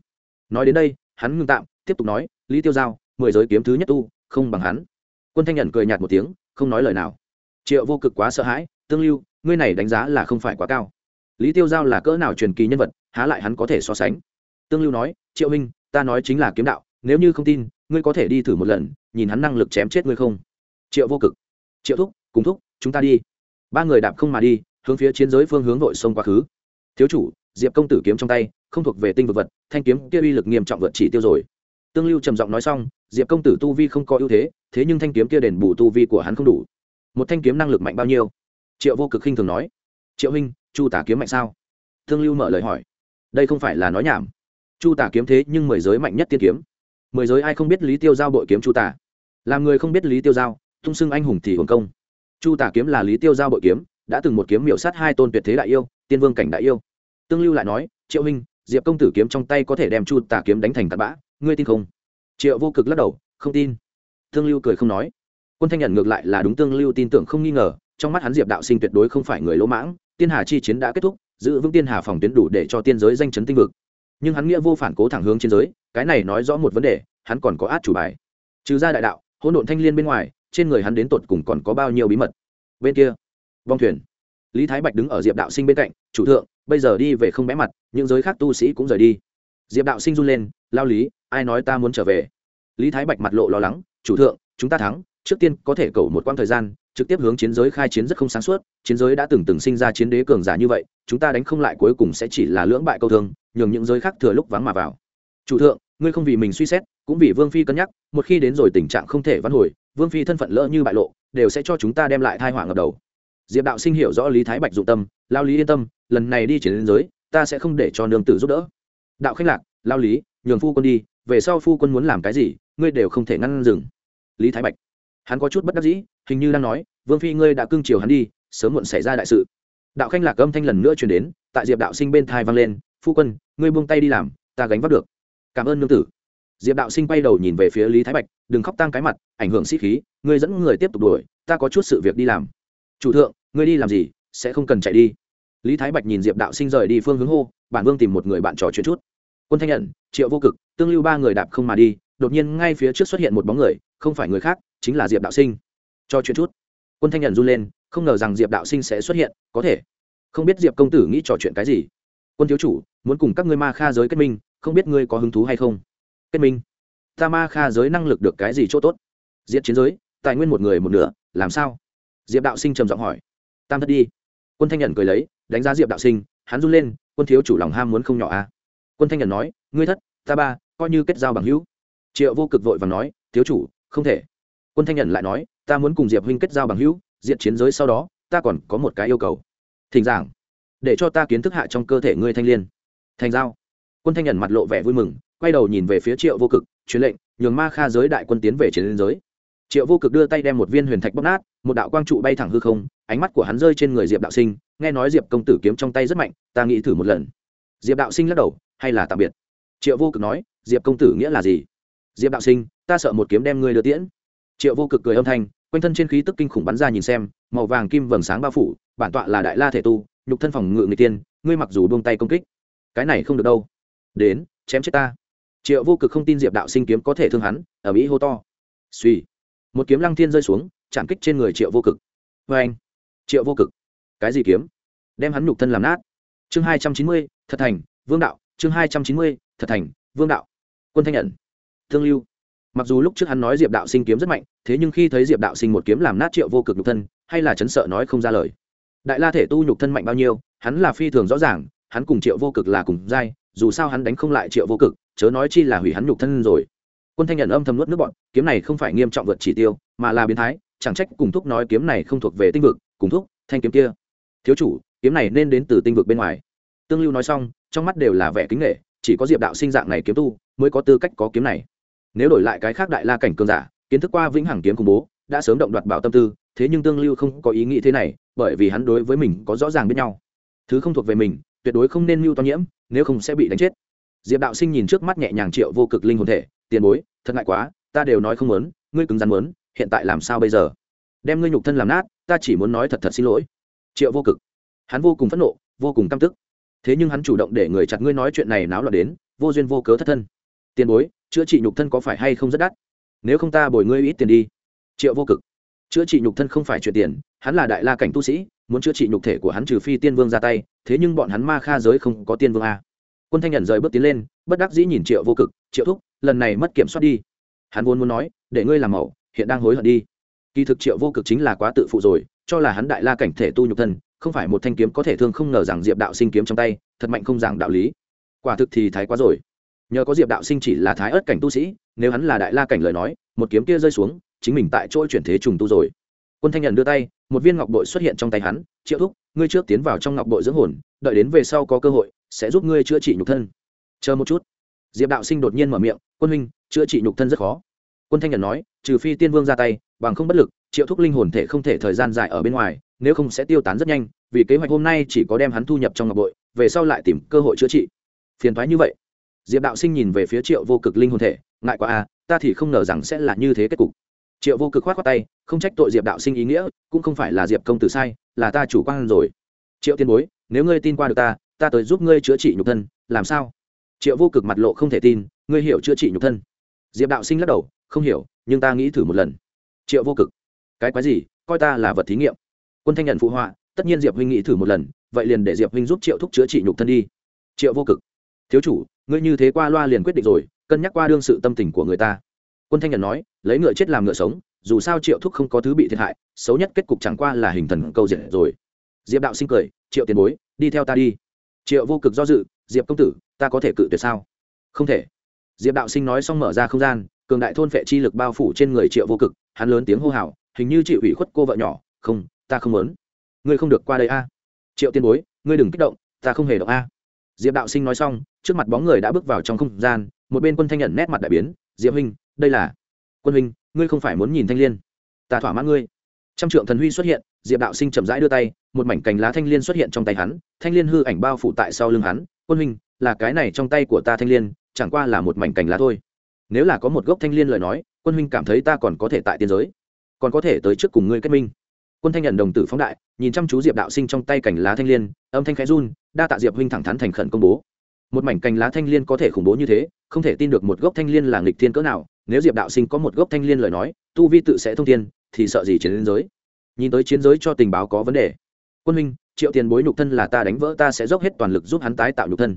Nói đến đây, hắn ngưng tạm, tiếp tục nói, lý tiêu giao, mười giới kiếm thứ nhất tu, không bằng hắn. Quân thanh nhận cười nhạt một tiếng, không nói lời nào. Triệu vô cực quá sợ hãi, tương lưu, ngươi này đánh giá là không phải quá cao. Lý tiêu giao là cỡ nào truyền kỳ nhân vật, há lại hắn có thể so sánh. Tương lưu nói, triệu minh ta nói chính là kiếm đạo, nếu như không tin, ngươi có thể đi thử một lần, nhìn hắn năng lực chém chết ngươi không. Triệu vô cực. Triệu thúc, cùng thúc, chúng ta đi. Ba người đạp không mà đi hướng phía chiến giới phương hướng nội sông quá khứ. Thiếu chủ, diệp công tử kiếm trong tay, không thuộc về tinh vực vật, thanh kiếm kia uy lực nghiêm trọng vượt chỉ tiêu rồi. Tương lưu trầm giọng nói xong, diệp công tử tu vi không có ưu thế thế nhưng thanh kiếm kia đền bù tu vi của hắn không đủ. Một thanh kiếm năng lực mạnh bao nhiêu? Triệu vô cực khinh thường nói. Triệu huynh, chu tả kiếm mạnh sao? Tương lưu mở lời hỏi. Đây không phải là nói nhảm. Chu tả kiếm thế nhưng mười giới mạnh nhất tiên kiếm. Mười giới ai không biết lý tiêu giao bội kiếm chu tả? Làm người không biết lý tiêu giao, tung xưng anh hùng thì hồn công. Chu tả kiếm là lý tiêu giao bội kiếm đã từng một kiếm miểu sát hai tôn tuyệt thế đại yêu, tiên vương cảnh đại yêu. Tương lưu lại nói, triệu huynh, diệp công tử kiếm trong tay có thể đem chu tà kiếm đánh thành tạt bã, ngươi tin không? Triệu vô cực lắc đầu, không tin. Tương lưu cười không nói. Quân thanh nhận ngược lại là đúng tương lưu tin tưởng không nghi ngờ, trong mắt hắn diệp đạo sinh tuyệt đối không phải người lỗ mãng, tiên hà chi chiến đã kết thúc, giữ vững tiên hà phòng tuyến đủ để cho tiên giới danh chấn tinh vực. Nhưng hắn nghĩa vô phản cố thẳng hướng trên giới, cái này nói rõ một vấn đề, hắn còn có át chủ bài. Trừ ra đại đạo, hỗn độn thanh liên bên ngoài, trên người hắn đến tột cùng còn có bao nhiêu bí mật? Bên kia vong thuyền. Lý thái bạch đứng ở diệp đạo sinh bên cạnh, chủ thượng, bây giờ đi về không bẽ mặt, những giới khác tu sĩ cũng rời đi. Diệp đạo sinh run lên, lao lý, ai nói ta muốn trở về? Lý thái bạch mặt lộ lo lắng, chủ thượng, chúng ta thắng, trước tiên có thể cầu một quãng thời gian, trực tiếp hướng chiến giới khai chiến rất không sáng suốt, chiến giới đã từng từng sinh ra chiến đế cường giả như vậy, chúng ta đánh không lại cuối cùng sẽ chỉ là lưỡng bại câu thương, nhường những giới khác thừa lúc vắng mà vào. Chủ thượng, ngươi không vì mình suy xét, cũng vì vương phi cân nhắc, một khi đến rồi tình trạng không thể vãn hồi, vương phi thân phận lỡ như bại lộ, đều sẽ cho chúng ta đem lại thai họa ngập đầu diệp đạo sinh hiểu rõ lý thái bạch dụng tâm, lao lý yên tâm, lần này đi chiến giới, ta sẽ không để cho nương tử giúp đỡ. Đạo khách lạc, lao lý, nhường phu quân đi, về sau phu quân muốn làm cái gì, ngươi đều không thể ngăn dừng. Lý thái bạch, hắn có chút bất đắc dĩ, hình như đang nói, vương phi ngươi đã cưng chiều hắn đi, sớm muộn xảy ra đại sự. Đạo khanh lạc âm thanh lần nữa chuyển đến, tại diệp đạo sinh bên thai vang lên, phu quân, ngươi buông tay đi làm, ta gánh vác được. Cảm ơn nương tử. Diệp đạo sinh quay đầu nhìn về phía lý thái bạch, đừng khóc tang cái mặt, ảnh hưởng sĩ khí, ngươi dẫn người tiếp tục đuổi, ta có chút sự việc đi làm. Chủ thượng ngươi đi làm gì, sẽ không cần chạy đi. Lý thái bạch nhìn diệp đạo sinh rời đi phương hướng hô, bản vương tìm một người bạn trò chuyện chút. Quân thanh nhận, triệu vô cực, tương lưu ba người đạp không mà đi, đột nhiên ngay phía trước xuất hiện một bóng người, không phải người khác, chính là diệp đạo sinh. Cho chuyện chút. Quân thanh nhận run lên, không ngờ rằng diệp đạo sinh sẽ xuất hiện, có thể. Không biết diệp công tử nghĩ trò chuyện cái gì. Quân thiếu chủ, muốn cùng các ngươi ma kha giới kết minh, không biết ngươi có hứng thú hay không? Kết minh. Ta ma kha giới năng lực được cái gì chỗ tốt? Diệt chiến giới, tài nguyên một người một nửa, làm sao? Diệp đạo sinh trầm giọng hỏi tam thất đi. Quân thanh nhận cười lấy, đánh giá diệp đạo sinh, hắn run lên, quân thiếu chủ lòng ham muốn không nhỏ a à? quân thanh nhận nói, ngươi thất, ta ba, coi như kết giao bằng hữu. Triệu vô cực vội và nói, thiếu chủ, không thể. Quân thanh nhận lại nói, ta muốn cùng diệp huynh kết giao bằng hữu, diện chiến giới sau đó, ta còn có một cái yêu cầu. Thỉnh giảng, để cho ta kiến thức hạ trong cơ thể ngươi thanh liên. Thành giao. Quân thanh nhận mặt lộ vẻ vui mừng, quay đầu nhìn về phía triệu vô cực, truyền lệnh, nhường ma kha giới đại quân tiến về chiến liên giới triệu vô cực đưa tay đem một viên huyền thạch bóc nát, một đạo quang trụ bay thẳng hư không, ánh mắt của hắn rơi trên người diệp đạo sinh, nghe nói diệp công tử kiếm trong tay rất mạnh, ta nghĩ thử một lần. Diệp đạo sinh lắc đầu, hay là tạm biệt. Triệu vô cực nói, diệp công tử nghĩa là gì? Diệp đạo sinh, ta sợ một kiếm đem ngươi đưa tiễn. Triệu vô cực cười âm thanh, quanh thân trên khí tức kinh khủng bắn ra nhìn xem, màu vàng kim vầng sáng bao phủ, bản tọa là đại la thể tu, nhục thân phòng ngự người tiên, ngươi mặc dù buông tay công kích, cái này không được đâu. Đến, chém chết ta. Triệu vô cực không tin diệp đạo sinh kiếm có thể thương hắn ở mỹ hô to. Suy một kiếm lăng thiên rơi xuống, chạm kích trên người triệu vô cực. Vê anh, triệu vô cực. Cái gì kiếm? Đem hắn nhục thân làm nát. Chương hai trăm chín mươi, thật thành, vương đạo. Chương hai trăm chín mươi, thật thành, vương đạo. Quân thanh nhận thương lưu. Mặc dù lúc trước hắn nói diệp đạo sinh kiếm rất mạnh, thế nhưng khi thấy diệp đạo sinh một kiếm làm nát triệu vô cực nhục thân, hay là chấn sợ nói không ra lời. Đại la thể tu nhục thân mạnh bao nhiêu, hắn là phi thường rõ ràng, hắn cùng triệu vô cực là cùng giai, dù sao hắn đánh không lại triệu vô cực, chớ nói chi là hủy hắn nhục thân rồi quân thanh nhận âm thầm nuốt nước bọn, kiếm này không phải nghiêm trọng vượt chỉ tiêu, mà là biến thái, chẳng trách cùng thúc nói kiếm này không thuộc về tinh vực, cùng thúc, thanh kiếm kia. Thiếu chủ, kiếm này nên đến từ tinh vực bên ngoài. Tương lưu nói xong, trong mắt đều là vẻ kính nghệ, chỉ có diệp đạo sinh dạng này kiếm tu, mới có tư cách có kiếm này. Nếu đổi lại cái khác đại la cảnh cường giả, kiến thức qua vĩnh hằng kiếm khủng bố, đã sớm động đoạt bảo tâm tư, thế nhưng tương lưu không có ý nghĩ thế này, bởi vì hắn đối với mình có rõ ràng biết nhau. Thứ không thuộc về mình, tuyệt đối không nên mưu to nhiễm, nếu không sẽ bị đánh chết. Diệp đạo sinh nhìn trước mắt nhẹ nhàng triệu vô cực linh hồn thể tiền bối, thật ngại quá, ta đều nói không muốn, ngươi cứng rắn muốn, hiện tại làm sao bây giờ? Đem ngươi nhục thân làm nát, ta chỉ muốn nói thật thật xin lỗi. Triệu vô cực. Hắn vô cùng phẫn nộ, vô cùng căm tức. Thế nhưng hắn chủ động để người chặt ngươi nói chuyện này náo loạn đến, vô duyên vô cớ thất thân. Tiền bối, chữa trị nhục thân có phải hay không rất đắt? Nếu không ta bồi ngươi ít tiền đi. Triệu vô cực. Chữa trị nhục thân không phải chuyện tiền, hắn là đại la cảnh tu sĩ, muốn chữa trị nhục thể của hắn trừ phi tiên vương ra tay, thế nhưng bọn hắn ma kha giới không có tiên vương a. Quân thanh nhận rời bước tiến lên bất đắc dĩ nhìn triệu vô cực, triệu thúc, lần này mất kiểm soát đi. Hắn vốn muốn nói, để ngươi làm mẫu, hiện đang hối hận đi. Kỳ thực triệu vô cực chính là quá tự phụ rồi, cho là hắn đại la cảnh thể tu nhục thân, không phải một thanh kiếm có thể thương không ngờ rằng diệp đạo sinh kiếm trong tay, thật mạnh không giảng đạo lý. Quả thực thì thái quá rồi. Nhờ có diệp đạo sinh chỉ là thái ớt cảnh tu sĩ, nếu hắn là đại la cảnh lời nói, một kiếm kia rơi xuống, chính mình tại chỗ chuyển thế trùng tu rồi. Quân thanh nhận đưa tay, một viên ngọc bội xuất hiện trong tay hắn, triệu thúc, ngươi trước tiến vào trong ngọc bội dưỡng hồn, đợi đến về sau có cơ hội, sẽ giúp ngươi chữa trị nhục thân chờ một chút. Diệp đạo sinh đột nhiên mở miệng, quân huynh, chữa trị nhục thân rất khó. Quân thanh nhật nói, trừ phi tiên vương ra tay, bằng không bất lực, triệu thúc linh hồn thể không thể thời gian dài ở bên ngoài, nếu không sẽ tiêu tán rất nhanh, vì kế hoạch hôm nay chỉ có đem hắn thu nhập trong ngọc bội, về sau lại tìm cơ hội chữa trị. Phiền thoái như vậy. Diệp đạo sinh nhìn về phía triệu vô cực linh hồn thể, ngại quá à ta thì không ngờ rằng sẽ là như thế kết cục. Triệu vô cực k h o á t khoác tay, không trách tội diệp đạo sinh ý nghĩa, cũng không phải là diệp công tử sai, là ta chủ quan rồi. Triệu tiên bối, nếu ngươi tin qua được ta ta tới giúp ngươi chữa trị nhục thân, làm sao? Triệu vô cực mặt lộ không thể tin, ngươi hiểu chữa trị nhục thân. Diệp đạo sinh lắc đầu, không hiểu, nhưng ta nghĩ thử một lần. Triệu vô cực, cái quái gì, coi ta là vật thí nghiệm. Quân thanh nhận phụ họa, tất nhiên diệp huynh nghĩ thử một lần, vậy liền để diệp huynh giúp triệu thúc chữa trị nhục thân đi. Triệu vô cực, thiếu chủ, ngươi như thế qua loa liền quyết định rồi, cân nhắc qua đương sự tâm tình của người ta. Quân thanh nhận nói, lấy ngựa chết làm ngựa sống, dù sao triệu thúc không có thứ bị thiệt hại, xấu nhất kết cục chẳng qua là hình thần câu diệt rồi. Diệp đạo sinh cười, triệu tiền bối, đi theo ta đi. Triệu vô cực do dự, diệp công tử ta có thể cự tuyệt sao? Không thể. Diệp đạo sinh nói xong mở ra không gian, cường đại thôn vệ chi lực bao phủ trên người triệu vô cực, hắn lớn tiếng hô hào, hình như chịu ủy khuất cô vợ nhỏ, không, ta không muốn. Ngươi không được qua đây a. Triệu tiên bối, ngươi đừng kích động, ta không hề động a. Diệp đạo sinh nói xong, trước mặt bóng người đã bước vào trong không gian, một bên quân thanh nhận nét mặt đại biến, diệp huynh, đây là quân huynh, ngươi không phải muốn nhìn thanh liên. Ta thỏa mãn ngươi. Trăm trượng thần huy xuất hiện, diệp đạo sinh chậm rãi đưa tay, một mảnh cành lá thanh liên xuất hiện trong tay hắn, thanh liên hư ảnh bao phủ tại sau lưng hắn, quân huynh là cái này trong tay của ta thanh liên, chẳng qua là một mảnh cành lá thôi. Nếu là có một gốc thanh liên lời nói, quân huynh cảm thấy ta còn có thể tại tiên giới, còn có thể tới trước cùng ngươi kết minh. Quân thanh nhận đồng tử phóng đại, nhìn chăm chú diệp đạo sinh trong tay cành lá thanh liên, âm thanh khẽ run, đa tạ diệp huynh thẳng thắn thành khẩn công bố. Một mảnh cành lá thanh liên có thể khủng bố như thế, không thể tin được một gốc thanh liên là nghịch thiên cỡ nào, nếu diệp đạo sinh có một gốc thanh liên lời nói, tu vi tự sẽ thông thiên, thì sợ gì chiến giới. Nhìn tới chiến giới cho tình báo có vấn đề. Quân huynh, triệu tiền bối nhục thân là ta đánh vỡ, ta sẽ dốc hết toàn lực giúp hắn tái tạo nhục thân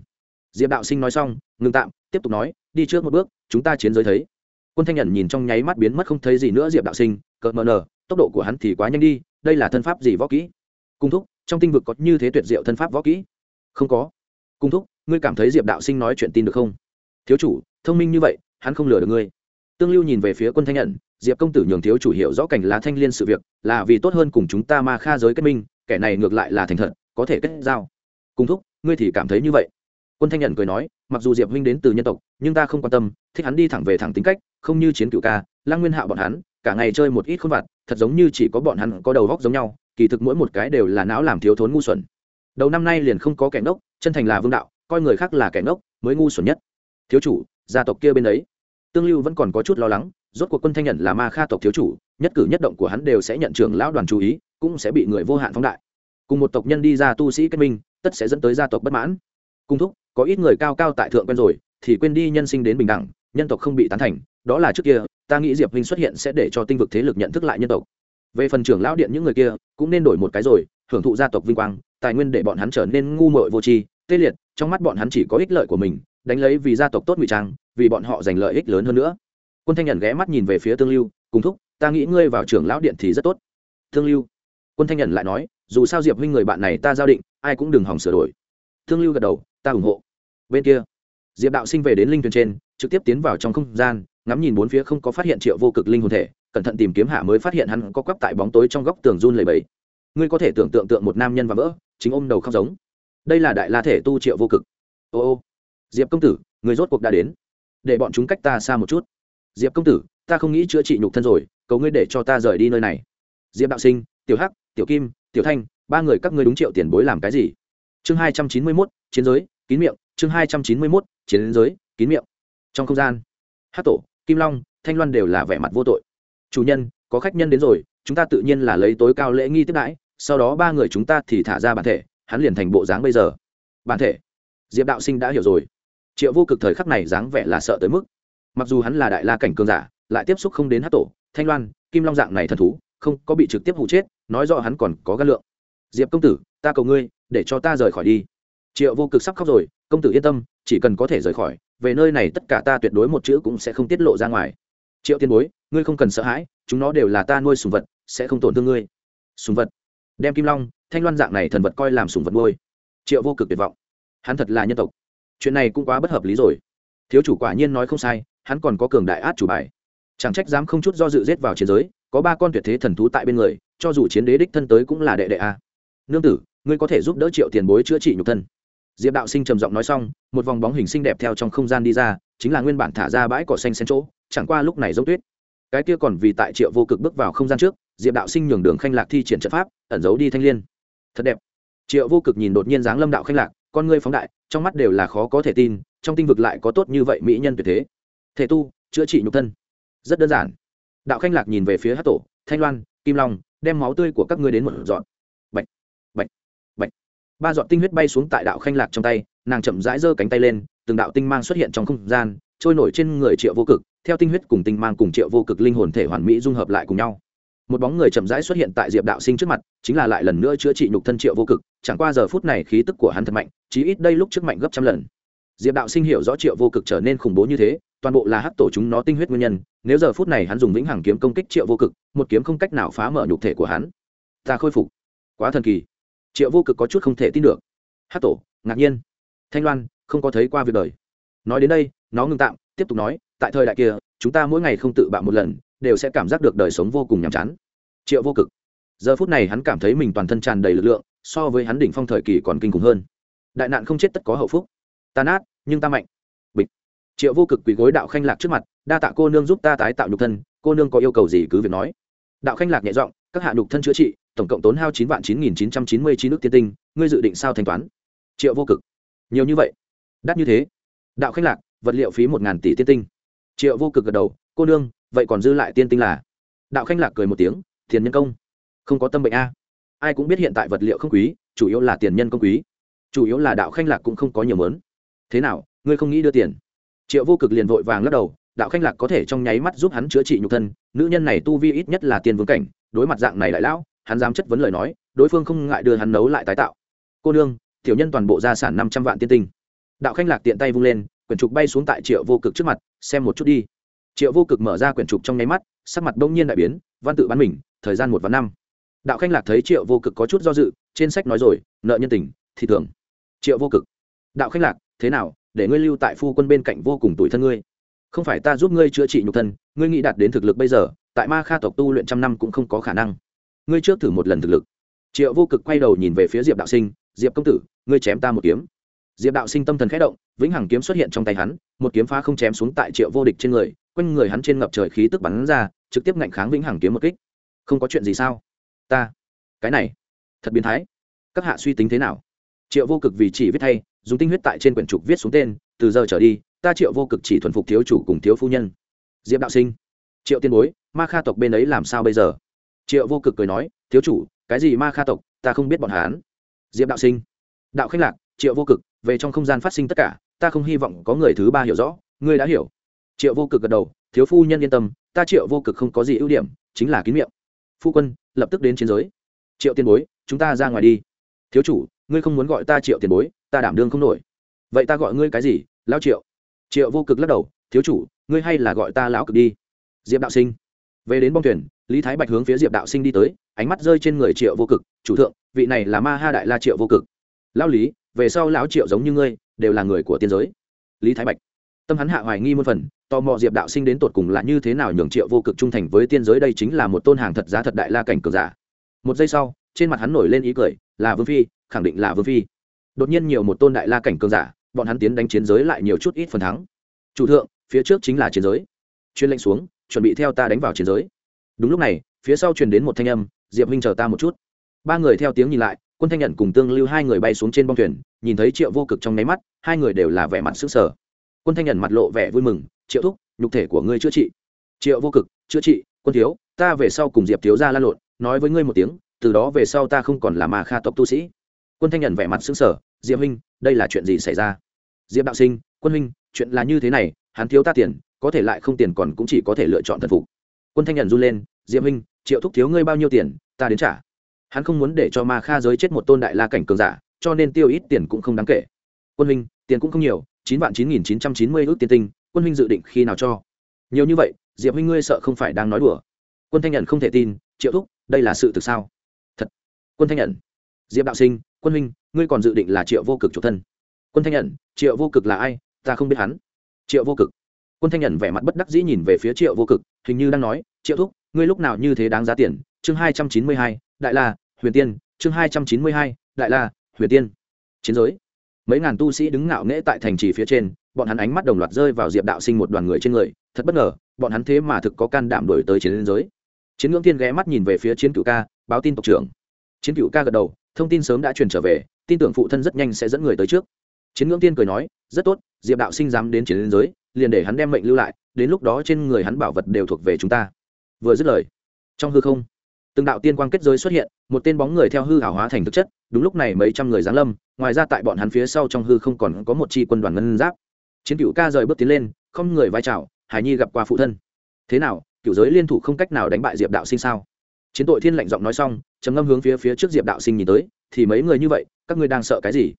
diệp đạo sinh nói xong, ngừng tạm, tiếp tục nói, đi trước một bước, chúng ta chiến giới thấy. Quân thanh nhận nhìn trong nháy mắt biến mất không thấy gì nữa diệp đạo sinh, cợt mờ nờ tốc độ của hắn thì quá nhanh đi, đây là thân pháp gì võ kỹ? Cung thúc, trong tinh vực có như thế tuyệt diệu thân pháp võ kỹ? Không có. Cung thúc, ngươi cảm thấy diệp đạo sinh nói chuyện tin được không? Thiếu chủ, thông minh như vậy, hắn không lừa được ngươi. Tương lưu nhìn về phía quân thanh nhận diệp công tử nhường thiếu chủ hiểu rõ cảnh lá thanh liên sự việc, là vì tốt hơn cùng chúng ta ma kha giới kết minh, kẻ này ngược lại là thành thật, có thể kết giao. Cung thúc, ngươi thì cảm thấy như vậy quân thanh nhận cười nói, mặc dù diệp huynh đến từ nhân tộc, nhưng ta không quan tâm, thích hắn đi thẳng về thẳng tính cách, không như chiến cựu ca lang nguyên hạo bọn hắn, cả ngày chơi một ít khôn vặt, thật giống như chỉ có bọn hắn có đầu góc giống nhau, kỳ thực mỗi một cái đều là não làm thiếu thốn ngu xuẩn. Đầu năm nay liền không có kẻ ngốc, chân thành là vương đạo, coi người khác là kẻ ngốc mới ngu xuẩn nhất. Thiếu chủ, gia tộc kia bên ấy. Tương lưu vẫn còn có chút lo lắng, rốt cuộc quân thanh nhận là ma kha tộc thiếu chủ, nhất cử nhất động của hắn đều sẽ nhận trưởng lão đoàn chú ý, cũng sẽ bị người vô hạn phóng đại. Cùng một tộc nhân đi ra tu sĩ kết minh, tất sẽ dẫn tới gia tộc bất mãn. Cung thúc có ít người cao cao tại thượng quen rồi, thì quên đi nhân sinh đến bình đẳng, nhân tộc không bị tán thành, đó là trước kia, ta nghĩ diệp huynh xuất hiện sẽ để cho tinh vực thế lực nhận thức lại nhân tộc. Về phần trưởng lão điện những người kia, cũng nên đổi một cái rồi, hưởng thụ gia tộc vinh quang, tài nguyên để bọn hắn trở nên ngu muội vô tri, tê liệt, trong mắt bọn hắn chỉ có ích lợi của mình, đánh lấy vì gia tộc tốt ngụy trang, vì bọn họ giành lợi ích lớn hơn nữa. Quân thanh nhận ghé mắt nhìn về phía tương lưu, cùng thúc, ta nghĩ ngươi vào trưởng lão điện thì rất tốt. Tương lưu? Quân thanh nhận lại nói, dù sao diệp huynh người bạn này ta giao định, ai cũng đừng hỏng sửa đổi. Thương lưu gật đầu ta ủng hộ. Bên kia, diệp đạo sinh về đến linh thuyền trên, trực tiếp tiến vào trong không gian, ngắm nhìn bốn phía không có phát hiện triệu vô cực linh hồn thể, cẩn thận tìm kiếm hạ mới phát hiện hắn có quắp tại bóng tối trong góc tường run lầy bẫy ngươi có thể tưởng tượng tượng một nam nhân và vỡ, chính ôm đầu khóc giống. Đây là đại la thể tu triệu vô cực. Ô ô, diệp công tử, người rốt cuộc đã đến. Để bọn chúng cách ta xa một chút. Diệp công tử, ta không nghĩ chữa trị nhục thân rồi, cầu ngươi để cho ta rời đi nơi này. Diệp đạo sinh, tiểu hắc, tiểu kim, tiểu thanh, ba người các ngươi đúng triệu tiền bối làm cái gì? Chương hai trăm chín mươi mốt, chiến giới kín miệng, chương hai trăm chín mươi mốt, chiến giới, kín miệng. Trong không gian hát tổ, kim long, thanh loan đều là vẻ mặt vô tội. Chủ nhân, có khách nhân đến rồi, chúng ta tự nhiên là lấy tối cao lễ nghi tiếp đãi, sau đó ba người chúng ta thì thả ra bản thể, hắn liền thành bộ dáng bây giờ. Bản thể. Diệp đạo sinh đã hiểu rồi. Triệu vô cực thời khắc này dáng vẻ là sợ tới mức. Mặc dù hắn là đại la cảnh cường giả, lại tiếp xúc không đến hát tổ, thanh loan, kim long dạng này thần thú, không có bị trực tiếp hụ chết, nói rõ hắn còn có gan lượng. Diệp công tử, ta cầu ngươi, để cho ta rời khỏi đi triệu vô cực sắp khóc rồi, công tử yên tâm, chỉ cần có thể rời khỏi, về nơi này tất cả ta tuyệt đối một chữ cũng sẽ không tiết lộ ra ngoài. Triệu tiên bối, ngươi không cần sợ hãi, chúng nó đều là ta nuôi sùng vật, sẽ không tổn thương ngươi. Sùng vật? Đem kim long, thanh loan dạng này thần vật coi làm sùng vật nuôi. Triệu vô cực tuyệt vọng. Hắn thật là nhân tộc. Chuyện này cũng quá bất hợp lý rồi. Thiếu chủ quả nhiên nói không sai, hắn còn có cường đại át chủ bài. Chẳng trách dám không chút do dự giết vào chiến giới, có ba con tuyệt thế thần thú tại bên người, cho dù chiến đế đích thân tới cũng là đệ đệ a. Nương tử, ngươi có thể giúp đỡ triệu tiền bối chữa trị nhục thân diệp đạo sinh trầm giọng nói xong, một vòng bóng hình xinh đẹp theo trong không gian đi ra, chính là nguyên bản thả ra bãi cỏ xanh xen chỗ, chẳng qua lúc này giống tuyết. Cái kia còn vì tại triệu vô cực bước vào không gian trước, diệp đạo sinh nhường đường khanh lạc thi triển trận pháp, ẩn giấu đi thanh l i ê n thật đẹp. Triệu vô cực nhìn đột nhiên dáng lâm đạo khanh lạc, con ngươi phóng đại, trong mắt đều là khó có thể tin, trong tinh vực lại có tốt như vậy mỹ nhân tuyệt thế. Thể tu, chữa trị nhục thân. Rất đơn giản. Đạo khanh lạc nhìn về phía hát tổ, thanh loan, kim long, đem máu tươi của các ngươi đến một dọn ba giọt tinh huyết bay xuống tại đạo khanh lạc trong tay, nàng chậm rãi giơ cánh tay lên, từng đạo tinh mang xuất hiện trong không gian, trôi nổi trên người triệu vô cực, theo tinh huyết cùng tinh mang cùng triệu vô cực linh hồn thể hoàn mỹ dung hợp lại cùng nhau. Một bóng người chậm rãi xuất hiện tại diệp đạo sinh trước mặt, chính là lại lần nữa chữa trị nhục thân triệu vô cực, chẳng qua giờ phút này khí tức của hắn thật mạnh, chí ít đây lúc trước mạnh gấp trăm lần. Diệp đạo sinh hiểu rõ triệu vô cực trở nên khủng bố như thế, toàn bộ là hắc tổ chúng nó tinh huyết nguyên nhân, nếu giờ phút này hắn dùng vĩnh hằng kiếm công kích triệu vô cực, một kiếm không cách nào phá mở nhục thể của hắn. Ta khôi phục. Quá thần kỳ triệu vô cực có chút không thể tin được. Hát tổ, ngạc nhiên. Thanh loan, không có thấy qua việc đời. Nói đến đây, nó ngưng tạm, tiếp tục nói, tại thời đại kia, chúng ta mỗi ngày không tự bạo một lần, đều sẽ cảm giác được đời sống vô cùng nhàm chán. Triệu vô cực. Giờ phút này hắn cảm thấy mình toàn thân tràn đầy lực lượng, so với hắn đỉnh phong thời kỳ còn kinh khủng hơn. Đại nạn không chết tất có hậu phúc. Ta nát, nhưng ta mạnh. Bịch. Triệu vô cực quỳ gối đạo khanh lạc trước mặt, đa tạ cô nương giúp ta tái tạo nhục thân, cô nương có yêu cầu gì cứ việc nói. Đạo khanh lạc nhẹ giọng, các hạ nhục thân chữa trị tổng cộng tốn hao chín vạn chín nghìn chín trăm chín mươi chín nước tiên tinh, ngươi dự định sao thanh toán? Triệu vô cực. Nhiều như vậy. Đắt như thế. Đạo khách lạc, vật liệu phí một ngàn tỷ tiên tinh. Triệu vô cực gật đầu, cô nương, vậy còn dư lại tiên tinh là? Đạo khách lạc cười một tiếng, tiền nhân công. Không có tâm bệnh a. Ai cũng biết hiện tại vật liệu không quý, chủ yếu là tiền nhân công quý. Chủ yếu là đạo khanh lạc cũng không có nhiều mớn. Thế nào, ngươi không nghĩ đưa tiền? Triệu vô cực liền vội vàng lắc đầu, đạo khanh lạc có thể trong nháy mắt giúp hắn chữa trị nhục thân, nữ nhân này tu vi ít nhất là tiền vương cảnh, đối mặt dạng này đại lão hắn dám chất vấn lời nói, đối phương không ngại đưa hắn nấu lại tái tạo. Cô nương, tiểu nhân toàn bộ gia sản năm trăm vạn tiên tinh. Đạo khanh lạc tiện tay vung lên, quyển trục bay xuống tại triệu vô cực trước mặt, xem một chút đi. Triệu vô cực mở ra quyển trục trong nháy mắt, sắc mặt đông nhiên đại biến, văn tự bắn mình, thời gian một và năm. Đạo khanh lạc thấy triệu vô cực có chút do dự, trên sách nói rồi, nợ nhân tình, thì thường triệu vô cực. Đạo khanh lạc, thế nào, để ngươi lưu tại phu quân bên cạnh vô cùng tuổi thân ngươi. Không phải ta giúp ngươi chữa trị nhục thân, ngươi nghĩ đạt đến thực lực bây giờ, tại ma kha tộc tu luyện trăm năm cũng không có khả năng ngươi trước thử một lần thực lực. Triệu vô cực quay đầu nhìn về phía diệp đạo sinh, diệp công tử, ngươi chém ta một kiếm. Diệp đạo sinh tâm thần khẽ động, vĩnh hằng kiếm xuất hiện trong tay hắn, một kiếm phá không chém xuống tại triệu vô địch trên người, quanh người hắn trên ngập trời khí tức bắn ra, trực tiếp ngạnh kháng vĩnh hằng kiếm một kích. Không có chuyện gì sao? Ta, cái này, thật biến thái. Các hạ suy tính thế nào? Triệu vô cực vì chỉ viết thay, dùng tinh huyết tại trên quyển trục viết xuống tên, từ giờ trở đi, ta triệu vô cực chỉ thuần phục thiếu chủ cùng thiếu phu nhân. Diệp đạo sinh, triệu tiên bối, ma kha tộc bên ấy làm sao bây giờ? Triệu vô cực cười nói, thiếu chủ, cái gì ma kha tộc, ta không biết bọn hán diệp đạo sinh. Đạo khách lạc, triệu vô cực, về trong không gian phát sinh tất cả, ta không hy vọng có người thứ ba hiểu rõ. Ngươi đã hiểu. Triệu vô cực gật đầu, thiếu phu nhân yên tâm, ta triệu vô cực không có gì ưu điểm, chính là kín miệng. Phu quân, lập tức đến chiến giới. Triệu tiền bối, chúng ta ra ngoài đi. Thiếu chủ, ngươi không muốn gọi ta triệu tiền bối, ta đảm đương không nổi. Vậy ta gọi ngươi cái gì, lão triệu? Triệu vô cực lắc đầu, thiếu chủ, ngươi hay là gọi ta lão cực đi. Diệp đạo sinh. Về đến bong thuyền lý thái bạch hướng phía diệp đạo sinh đi tới, ánh mắt rơi trên người triệu vô cực, chủ thượng, vị này là ma ha đại la triệu vô cực. Lão lý, về sau lão triệu giống như ngươi, đều là người của tiên giới. Lý thái bạch. Tâm hắn hạ hoài nghi muôn phần, tò mò diệp đạo sinh đến tột cùng là như thế nào nhường triệu vô cực trung thành với tiên giới đây chính là một tôn hàng thật giá thật đại la cảnh cường giả. Một giây sau, trên mặt hắn nổi lên ý cười, là vương phi, khẳng định là vương phi. Đột nhiên nhiều một tôn đại la cảnh cường giả, bọn hắn tiến đánh chiến giới lại nhiều chút ít phần thắng. Chủ thượng, phía trước chính là chiến giới. Chuyên lệnh xuống, chuẩn bị theo ta đánh vào chiến giới đúng lúc này, phía sau truyền đến một thanh âm, diệp huynh chờ ta một chút. Ba người theo tiếng nhìn lại, quân thanh nhận cùng tương lưu hai người bay xuống trên bong thuyền, nhìn thấy triệu vô cực trong nháy mắt, hai người đều là vẻ mặt sức sở quân thanh nhận mặt lộ vẻ vui mừng, triệu thúc, nhục thể của ngươi chữa trị. Triệu vô cực, chữa trị? Quân thiếu, ta về sau cùng diệp thiếu ra la lộn, nói với ngươi một tiếng, từ đó về sau ta không còn là mà kha tộc tu sĩ. Quân thanh nhận vẻ mặt xứng sở diệp huynh, đây là chuyện gì xảy ra? Diệp đạo sinh, quân huynh, chuyện là như thế này, hắn thiếu ta tiền, có thể lại không tiền còn cũng chỉ có thể lựa chọn thần phục quân thanh nhận run lên diệp Minh, triệu thúc thiếu ngươi bao nhiêu tiền ta đến trả. Hắn không muốn để cho ma kha giới chết một tôn đại la cảnh cường giả cho nên tiêu ít tiền cũng không đáng kể. Quân huynh tiền cũng không nhiều chín vạn chín nghìn chín trăm chín mươi ước tiền tinh quân huynh dự định khi nào cho? Nhiều như vậy diệp huynh ngươi sợ không phải đang nói đùa. Quân thanh nhận không thể tin triệu thúc đây là sự thực sao? Thật. Quân thanh nhận diệp đạo sinh quân huynh ngươi còn dự định là triệu vô cực chủ thân. Quân thanh nhận triệu vô cực là ai? Ta không biết hắn. Triệu vô cực quân thanh nhận vẻ mặt bất đắc dĩ nhìn về phía triệu vô cực, hình như đang nói, triệu thúc, ngươi lúc nào như thế đáng giá tiền? Chương hai trăm chín mươi hai, đại la, huyền tiên. Chương hai trăm chín mươi hai, đại la, huyền tiên. Chiến giới. Mấy ngàn tu sĩ đứng ngạo nghễ tại thành trì phía trên, bọn hắn ánh mắt đồng loạt rơi vào diệp đạo sinh một đoàn người trên người, thật bất ngờ, bọn hắn thế mà thực có can đảm đổi tới chiến giới. Chiến ngưỡng tiên ghé mắt nhìn về phía chiến cựu ca, báo tin tộc trưởng. Chiến cựu ca gật đầu, thông tin sớm đã truyền trở về, tin tưởng phụ thân rất nhanh sẽ dẫn người tới trước. Chiến ngưỡng tiên cười nói, rất tốt, diệp đạo sinh dám đến chiến giới liền để hắn đem mệnh lưu lại, đến lúc đó trên người hắn bảo vật đều thuộc về chúng ta. Vừa dứt lời, trong hư không, từng đạo tiên quang kết giới xuất hiện, một tên bóng người theo hư hảo hóa thành thực chất, đúng lúc này mấy trăm người giáng lâm, ngoài ra tại bọn hắn phía sau trong hư không còn có một chi quân đoàn ngân giáp. Chiến cựu ca rời bước tiến lên, không người vai trào hải nhi gặp qua phụ thân. Thế nào, cựu giới liên thủ không cách nào đánh bại diệp đạo sinh sao? Chiến tội thiên lạnh giọng nói xong, trầm ngâm hướng phía phía trước diệp đạo sinh nhìn tới, thì mấy người như vậy, các ngươi đang sợ cái gì?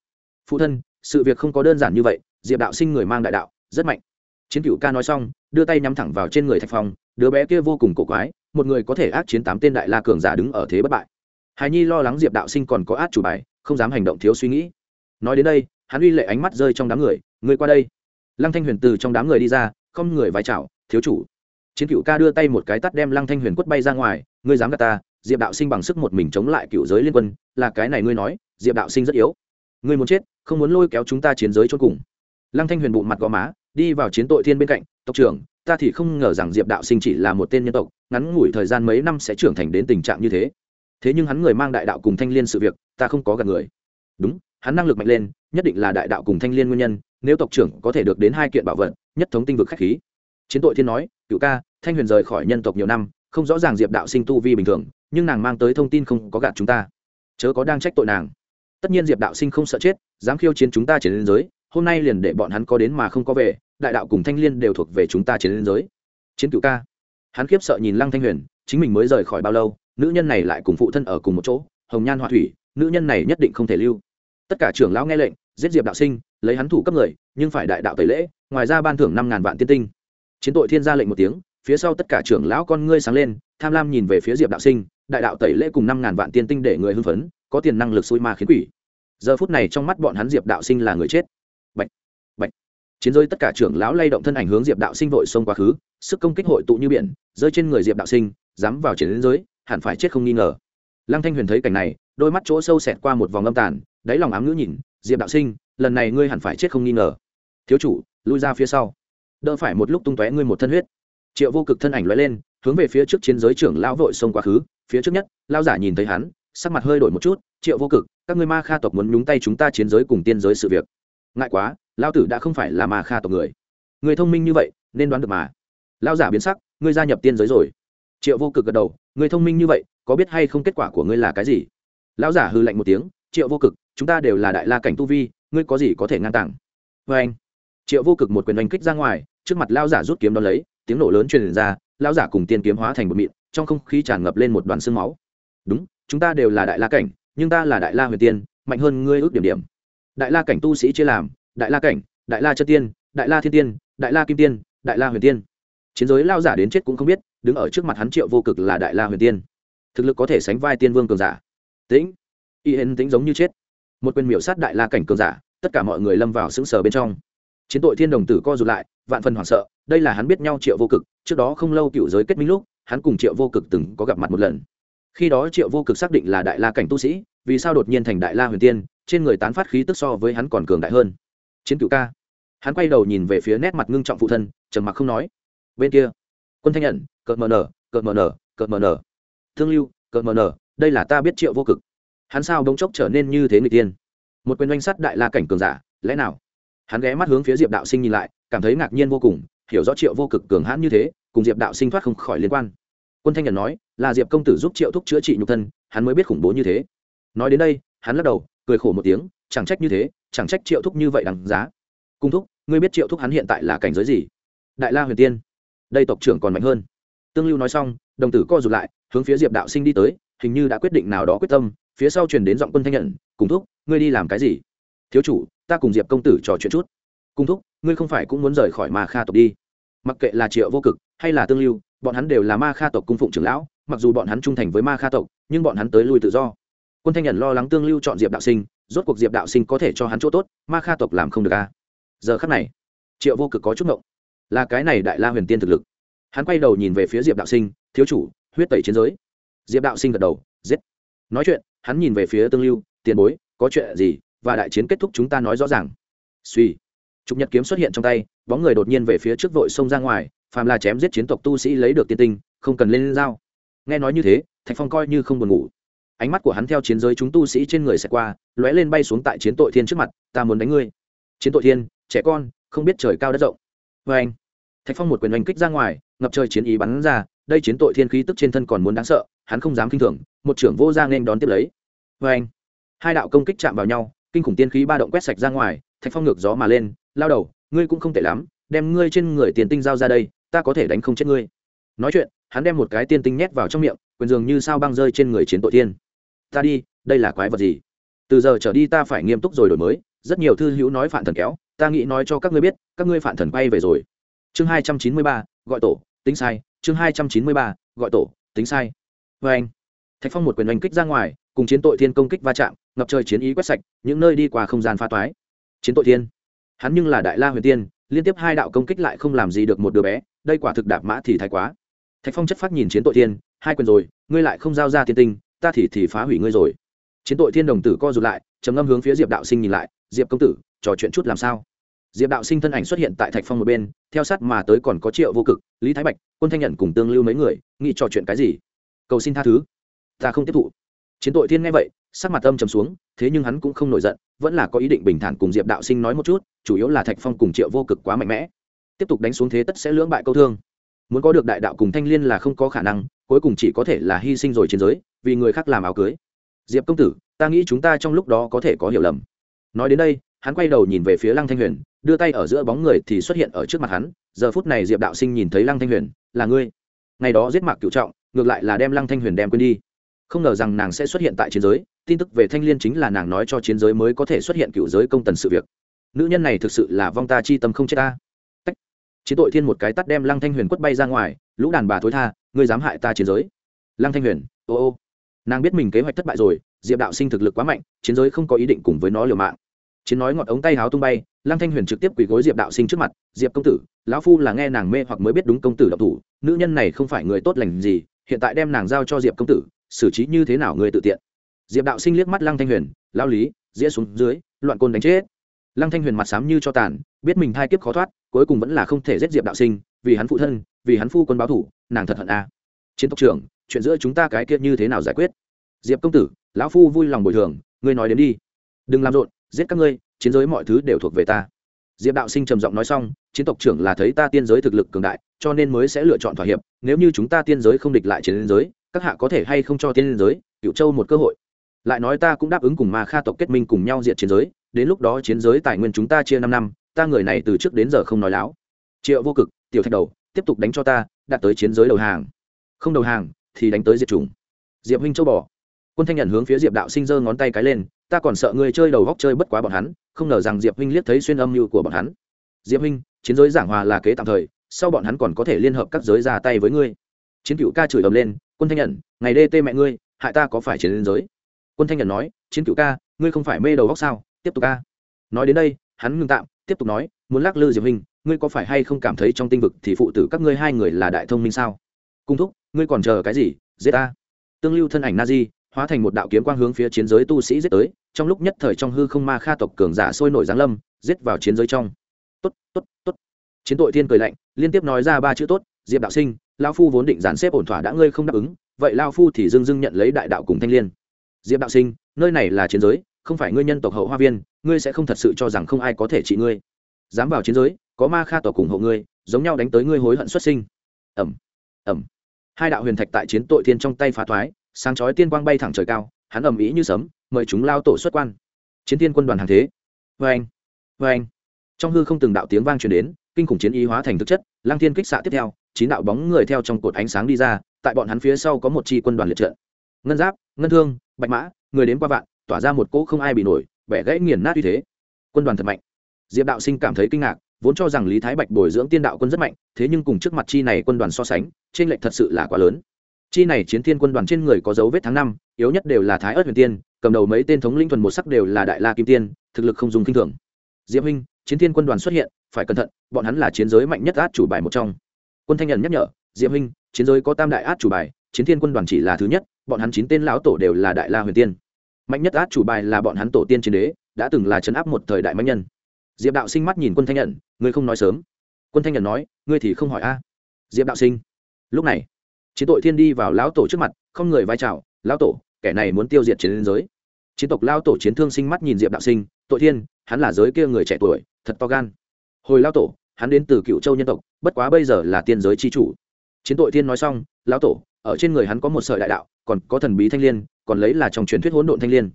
Phụ thân, sự việc không có đơn giản như vậy, diệp đạo sinh người mang đại đạo, rất mạnh chiến cựu ca nói xong, đưa tay nhắm thẳng vào trên người thạch phong, đứa bé kia vô cùng cổ quái, một người có thể ác chiến tám tên đại la cường giả đứng ở thế bất bại. Hài nhi lo lắng diệp đạo sinh còn có át chủ bài, không dám hành động thiếu suy nghĩ. Nói đến đây, hắn uy lệ ánh mắt rơi trong đám người người qua đây. Lăng thanh huyền từ trong đám người đi ra, không người vai chào, thiếu chủ. Chiến cựu ca đưa tay một cái tắt đem lăng thanh huyền quất bay ra ngoài, ngươi dám gạt ta, diệp đạo sinh bằng sức một mình chống lại cựu giới liên quân, là cái này ngươi nói, diệp đạo sinh rất yếu. Ngươi muốn chết, không muốn lôi kéo chúng ta chiến giới cho cùng. Lăng thanh huyền bụng mặt gò má đi vào chiến tội thiên bên cạnh, tộc trưởng, ta thì không ngờ rằng diệp đạo sinh chỉ là một tên nhân tộc, ngắn ngủi thời gian mấy năm sẽ trưởng thành đến tình trạng như thế. Thế nhưng hắn người mang đại đạo cùng thanh liên sự việc, ta không có gặp người. Đúng, hắn năng lực mạnh lên, nhất định là đại đạo cùng thanh liên nguyên nhân, nếu tộc trưởng có thể được đến hai kiện bảo vật, nhất thống tinh vực khách khí. Chiến tội thiên nói, cựu ca, thanh huyền rời khỏi nhân tộc nhiều năm, không rõ ràng diệp đạo sinh tu vi bình thường, nhưng nàng mang tới thông tin không có gạt chúng ta. Chớ có đang trách tội nàng. Tất nhiên diệp đạo sinh không sợ chết, dám khiêu chiến chúng ta trên liên giới, hôm nay liền để bọn hắn có đến mà không có về đại đạo cùng thanh liên đều thuộc về chúng ta chiến liên giới. Chiến cựu ca. Hắn khiếp sợ nhìn lăng thanh huyền, chính mình mới rời khỏi bao lâu, nữ nhân này lại cùng phụ thân ở cùng một chỗ, hồng nhan họa thủy, nữ nhân này nhất định không thể lưu. Tất cả trưởng lão nghe lệnh, giết diệp đạo sinh, lấy hắn thủ cấp người, nhưng phải đại đạo tẩy lễ, ngoài ra ban thưởng năm ngàn vạn tiên tinh. Chiến tội thiên ra lệnh một tiếng, phía sau tất cả trưởng lão con ngươi sáng lên, tham lam nhìn về phía diệp đạo sinh, đại đạo tẩy lễ cùng năm ngàn vạn tiên tinh để người hưng phấn, có tiền năng lực xui ma khiến quỷ. Giờ phút này trong mắt bọn hắn diệp đạo sinh là người chết chiến rơi tất cả trưởng lão lay động thân ảnh hướng diệp đạo sinh vội xông quá khứ, sức công kích hội tụ như biển, rơi trên người diệp đạo sinh, dám vào chiến giới, hẳn phải chết không nghi ngờ. Lăng thanh huyền thấy cảnh này, đôi mắt chỗ sâu xẹt qua một vòng âm tàn, đáy lòng ám ngữ nhìn, diệp đạo sinh, lần này ngươi hẳn phải chết không nghi ngờ. Thiếu chủ, lui ra phía sau. Đỡ phải một lúc tung tóe ngươi một thân huyết. Triệu vô cực thân ảnh lóe lên, hướng về phía trước chiến giới trưởng lão vội xông quá khứ, phía trước nhất lao giả nhìn thấy hắn, sắc mặt hơi đổi một chút, triệu vô cực, các ngươi ma kha tộc muốn nhúng tay chúng ta chiến giới cùng tiên giới sự việc. Ngại quá lao tử đã không phải là ma kha tộc người. Người thông minh như vậy, nên đoán được mà. Lao giả biến sắc, ngươi gia nhập tiên giới rồi. Triệu vô cực gật đầu người thông minh như vậy, có biết hay không kết quả của ngươi là cái gì? Lão giả hư lạnh một tiếng, triệu vô cực, chúng ta đều là đại la cảnh tu vi, ngươi có gì có thể ngăn tảng vê vâng anh. Triệu vô cực một quyền oanh kích ra ngoài, trước mặt lao giả rút kiếm đ ó lấy, tiếng nổ lớn truyền ra lao giả cùng tiên kiếm hóa thành một mịn, trong không khí tràn ngập lên một đoàn sương máu. Đúng, chúng ta đều là đại la cảnh, nhưng ta là đại la huyền tiên, mạnh hơn ngươi ước điểm điểm. Đại la cảnh tu sĩ chia làm đại la cảnh, đại la chân tiên, đại la thiên tiên, đại la kim tiên, đại la huyền tiên. Chiến giới lao giả đến chết cũng không biết, đứng ở trước mặt hắn triệu vô cực là đại la huyền tiên. Thực lực có thể sánh vai tiên vương cường giả. Tĩnh. Y hên tĩnh giống như chết. Một quyền miểu sát đại la cảnh cường giả, tất cả mọi người lâm vào sững sờ bên trong. Chiến tội thiên đồng tử co rụt lại, vạn phần hoảng sợ, đây là hắn biết nhau triệu vô cực, trước đó không lâu cựu giới kết minh lúc, hắn cùng triệu vô cực từng có gặp mặt một lần. Khi đó triệu vô cực xác định là đại la cảnh tu sĩ, vì sao đột nhiên thành đại la huyền tiên, trên người tán phát khí tức so với hắn còn cường đại hơn chiến cựu ca. Hắn quay đầu nhìn về phía nét mặt ngưng trọng phụ thân, trầm mặc không nói. Bên kia, quân thanh nhận, cợt mờ nở, cợt mờ nở, cợt mờ nở. Thương lưu, cợt mờ nở, đây là ta biết triệu vô cực. Hắn sao đống chốc trở nên như thế người tiên? Một quyền oanh sắt đại la cảnh cường giả, lẽ nào? Hắn ghé mắt hướng phía diệp đạo sinh nhìn lại, cảm thấy ngạc nhiên vô cùng, hiểu rõ triệu vô cực cường hãn như thế, cùng diệp đạo sinh thoát không khỏi liên quan. Quân thanh nhận nói, là diệp công tử giúp triệu thúc chữa trị nhục thân, hắn mới biết khủng bố như thế. Nói đến đây, hắn lắc đầu, cười khổ một tiếng, chẳng trách như thế chẳng trách triệu thúc như vậy đằng giá. Cung thúc, ngươi biết triệu thúc hắn hiện tại là cảnh giới gì? Đại la huyền tiên. Đây tộc trưởng còn mạnh hơn. Tương lưu nói xong, đồng tử co rụt lại, hướng phía diệp đạo sinh đi tới, hình như đã quyết định nào đó quyết tâm, phía sau truyền đến giọng quân thanh nhận cùng thúc, ngươi đi làm cái gì? Thiếu chủ, ta cùng diệp công tử trò chuyện chút. Cung thúc, ngươi không phải cũng muốn rời khỏi ma kha tộc đi? Mặc kệ là triệu vô cực hay là tương lưu, bọn hắn đều là ma kha tộc cung phụng trưởng lão, mặc dù bọn hắn trung thành với ma kha tộc, nhưng bọn hắn tới lui tự do quân thanh nhận lo lắng tương lưu chọn diệp đạo sinh, rốt cuộc diệp đạo sinh có thể cho hắn chỗ tốt, ma kha tộc làm không được a à? giờ khắc này, triệu vô cực có chút ngộng. Là cái này đại la huyền tiên thực lực. Hắn quay đầu nhìn về phía diệp đạo sinh, thiếu chủ, huyết tẩy chiến giới. Diệp đạo sinh gật đầu, giết. Nói chuyện, hắn nhìn về phía tương lưu, tiền bối, có chuyện gì và đại chiến kết thúc chúng ta nói rõ ràng. Suy trục nhật kiếm xuất hiện trong tay, bóng người đột nhiên về phía trước vội xông ra ngoài, phàm là chém giết chiến tộc tu sĩ lấy được tiên tinh, không cần lên dao nghe nói như thế, thạch phong coi như không buồn ngủ ánh mắt của hắn theo chiến giới chúng tu sĩ trên người sẽ qua, lóe lên bay xuống tại chiến tội thiên trước mặt, ta muốn đánh ngươi. Chiến tội thiên, trẻ con, không biết trời cao đất rộng. Vê anh, thạch phong một quyền oanh kích ra ngoài, ngập trời chiến ý bắn ra, đây chiến tội thiên khí tức trên thân còn muốn đáng sợ, hắn không dám k i n h thường, một trưởng vô giang nên đón tiếp lấy. Vê anh, hai đạo công kích chạm vào nhau, kinh khủng tiên khí ba động quét sạch ra ngoài, thạch phong ngược gió mà lên, lao đầu, ngươi cũng không tệ lắm, đem ngươi trên người tiền tinh giao ra đây, ta có thể đánh không chết ngươi. Nói chuyện, hắn đem một cái tiên tinh nhét vào trong miệng, quyền dường như sao băng rơi trên người chiến tội thiên ta đi, đây là quái vật gì? Từ giờ trở đi ta phải nghiêm túc rồi đổi mới. Rất nhiều thư hữu nói phản thần kéo, ta nghĩ nói cho các ngươi biết, các ngươi phản thần quay về rồi. Chương hai trăm chín mươi ba, gọi tổ, tính sai. Chương hai trăm chín mươi ba, gọi tổ, tính sai. Vê anh, thạch phong một quyền oanh kích ra ngoài, cùng chiến tội thiên công kích va chạm, ngập trời chiến ý quét sạch, những nơi đi qua không gian pha toái. Chiến tội thiên. Hắn nhưng là đại la huyền tiên, liên tiếp hai đạo công kích lại không làm gì được một đứa bé, đây quả thực đạp mã thì thái quá. Thạch phong chất phát nhìn chiến tội thiên, hai quyền rồi, ngươi lại không giao ra thiên tinh ta thì thì phá hủy ngươi rồi. Chiến tội thiên đồng tử co rụt lại, trầm ngâm hướng phía diệp đạo sinh nhìn lại, diệp công tử, trò chuyện chút làm sao? Diệp đạo sinh thân ảnh xuất hiện tại thạch phong một bên, theo sát mà tới còn có triệu vô cực, lý thái bạch, quân thanh nhận cùng tương lưu mấy người, nghĩ trò chuyện cái gì? Cầu xin tha thứ. Ta không tiếp thụ. Chiến tội thiên nghe vậy, sắc mặt âm trầm xuống, thế nhưng hắn cũng không nổi giận, vẫn là có ý định bình thản cùng diệp đạo sinh nói một chút, chủ yếu là thạch phong cùng triệu vô cực quá mạnh mẽ. Tiếp tục đánh xuống thế tất sẽ lưỡng bại câu thương. Muốn có được đại đạo cùng thanh liên là không có khả năng, cuối cùng chỉ có thể là hy sinh rồi chiến giới vì người khác làm áo cưới. Diệp công tử, ta nghĩ chúng ta trong lúc đó có thể có hiểu lầm. Nói đến đây, hắn quay đầu nhìn về phía lăng thanh huyền, đưa tay ở giữa bóng người thì xuất hiện ở trước mặt hắn. Giờ phút này diệp đạo sinh nhìn thấy lăng thanh huyền, là ngươi. Ngày đó giết mạc cựu trọng, ngược lại là đem lăng thanh huyền đem quên đi. Không ngờ rằng nàng sẽ xuất hiện tại chiến giới, tin tức về thanh l i ê n chính là nàng nói cho chiến giới mới có thể xuất hiện cựu giới công tần sự việc. Nữ nhân này thực sự là vong ta chi tâm không chết ta. Tách. chiến tội thiên một cái tắt đem lăng thanh huyền quất bay ra ngoài, lũ đàn bà thối tha, ngươi dám hại ta chiến giới. Lăng thanh huyền, ô ô nàng biết mình kế hoạch thất bại rồi, diệp đạo sinh thực lực quá mạnh, chiến giới không có ý định cùng với nó liều mạng. Chiến nói ngọt ống tay háo tung bay, lăng thanh huyền trực tiếp quỳ gối diệp đạo sinh trước mặt, diệp công tử, lão phu là nghe nàng mê hoặc mới biết đúng công tử độc thủ, nữ nhân này không phải người tốt lành gì, hiện tại đem nàng giao cho diệp công tử, xử trí như thế nào người tự tiện? Diệp đạo sinh liếc mắt lăng thanh huyền lao lý, dĩa xuống dưới, loạn côn đánh chết. Lăng thanh huyền mặt sám như cho tàn, biết mình thai kiếp khó thoát, cuối cùng vẫn là không thể giết diệp đạo sinh, vì hắn phụ thân, vì hắn phu quân báo thủ, nàng thật hận a. Chiến tộc trưởng chuyện giữa chúng ta cái kia như thế nào giải quyết? Diệp công tử, lão phu vui lòng bồi thường, ngươi nói đến đi. Đừng làm rộn, giết các ngươi, chiến giới mọi thứ đều thuộc về ta. Diệp đạo sinh trầm giọng nói xong, chiến tộc trưởng là thấy ta tiên giới thực lực cường đại, cho nên mới sẽ lựa chọn thỏa hiệp, nếu như chúng ta tiên giới không địch lại chiến giới, các hạ có thể hay không cho tiên giới cựu châu một cơ hội. Lại nói ta cũng đáp ứng cùng ma kha tộc kết minh cùng nhau diện chiến giới, đến lúc đó chiến giới tài nguyên chúng ta chia năm năm, ta người này từ trước đến giờ không nói láo. Triệu vô cực, tiểu thạch đầu, tiếp tục đánh cho ta, đạt tới chiến giới đầu hàng. Không đầu hàng thì đánh tới diệt chủng diệp huynh châu bỏ quân thanh nhận hướng phía diệp đạo sinh giơ ngón tay cái lên, ta còn sợ ngươi chơi đầu góc chơi bất quá bọn hắn, không ngờ rằng diệp huynh liếc thấy xuyên âm mưu của bọn hắn. Diệp huynh, chiến giới giảng hòa là kế tạm thời, sau bọn hắn còn có thể liên hợp các giới ra tay với ngươi. Chiến cựu ca chửi ầm lên, quân thanh nhận, ngày đê tê mẹ ngươi, hại ta có phải chiến lên giới? Quân thanh nhận nói, chiến cựu ca, ngươi không phải mê đầu góc sao? Tiếp tục ca nói đến đây, hắn ngưng tạm, tiếp tục nói, muốn lắc lư diệp huynh, ngươi có phải hay không cảm thấy trong tinh vực thì phụ tử các ngươi hai người là đại thông minh sao? Cung thúc ngươi còn chờ cái gì, giết ta. Tương lưu thân ảnh na di hóa thành một đạo kiếm quang hướng phía chiến giới tu sĩ giết tới, trong lúc nhất thời trong hư không ma kha tộc cường giả sôi nổi giáng lâm, giết vào chiến giới trong. Tốt tốt tốt. Chiến tội thiên cười lạnh, liên tiếp nói ra ba chữ tốt, diệp đạo sinh lao phu vốn định dàn xếp ổn thỏa đã ngươi không đáp ứng, vậy lao phu thì dưng dưng nhận lấy đại đạo cùng thanh liên. Diệp đạo sinh, nơi này là chiến giới, không phải ngươi nhân tộc hậu hoa viên, ngươi sẽ không thật sự cho rằng không ai có thể trị ngươi. Dám vào chiến giới, có ma kha tộc cùng hộ ngươi, giống nhau đánh tới ngươi hối hận xuất sinh. Ẩm ẩm hai đạo huyền thạch tại chiến tội thiên trong tay phá thoái, sáng chói tiên quang bay thẳng trời cao, hắn ầm ĩ như sấm, mời chúng lao tổ xuất quan. Chiến thiên quân đoàn hàng thế. Vê anh vê anh trong hư không từng đạo tiếng vang truyền đến, kinh khủng chiến ý hóa thành thực chất lang thiên kích xạ tiếp theo, chín đạo bóng người theo trong cột ánh sáng đi ra, tại bọn hắn phía sau có một chi quân đoàn liệt trận. Ngân giáp, ngân thương, bạch mã, người đến qua vạn, tỏa ra một cỗ không ai bị nổi vẻ gãy nghiền nát như thế. Quân đoàn thật mạnh. Diệp đạo sinh cảm thấy kinh ngạc vốn cho rằng lý thái bạch bồi dưỡng tiên đạo quân rất mạnh, thế nhưng cùng trước mặt chi này quân đoàn so sánh trên lệnh thật sự là quá lớn. Chi này chiến thiên quân đoàn trên người có dấu vết tháng năm, yếu nhất đều là thái ớt huyền tiên, cầm đầu mấy tên thống linh thuần một sắc đều là đại la kim tiên, thực lực không dùng kinh thường. Diễm huynh chiến thiên quân đoàn xuất hiện, phải cẩn thận, bọn hắn là chiến giới mạnh nhất át chủ bài một trong. Quân thanh nhận nhắc nhở diễm huynh chiến giới có tam đại át chủ bài, chiến thiên quân đoàn chỉ là thứ nhất, bọn hắn chín tên lão tổ đều là đại la huyền tiên. Mạnh nhất át chủ bài là bọn hắn tổ tiên chiến đế, đã từng là chấn áp một thời đại mạnh nhân diệp đạo sinh mắt nhìn quân thanh nhận ngươi không nói sớm. Quân thanh nhận nói, ngươi thì không hỏi a. Diệp đạo sinh, lúc này, chiến tội thiên đi vào lão tổ trước mặt, không người vai trào lão tổ, kẻ này muốn tiêu diệt chiến liên giới. Chiến tộc lao tổ chiến thương sinh mắt nhìn diệp đạo sinh, tội thiên, hắn là giới kia người trẻ tuổi, thật to gan. Hồi lao tổ, hắn đến từ cựu châu nhân tộc, bất quá bây giờ là tiên giới c h i chủ. Chiến tội thiên nói xong, lão tổ, ở trên người hắn có một sợi đại đạo, còn có thần bí thanh l i ê n còn lấy là trong truyền thuyết hỗn độn thanh l i ê n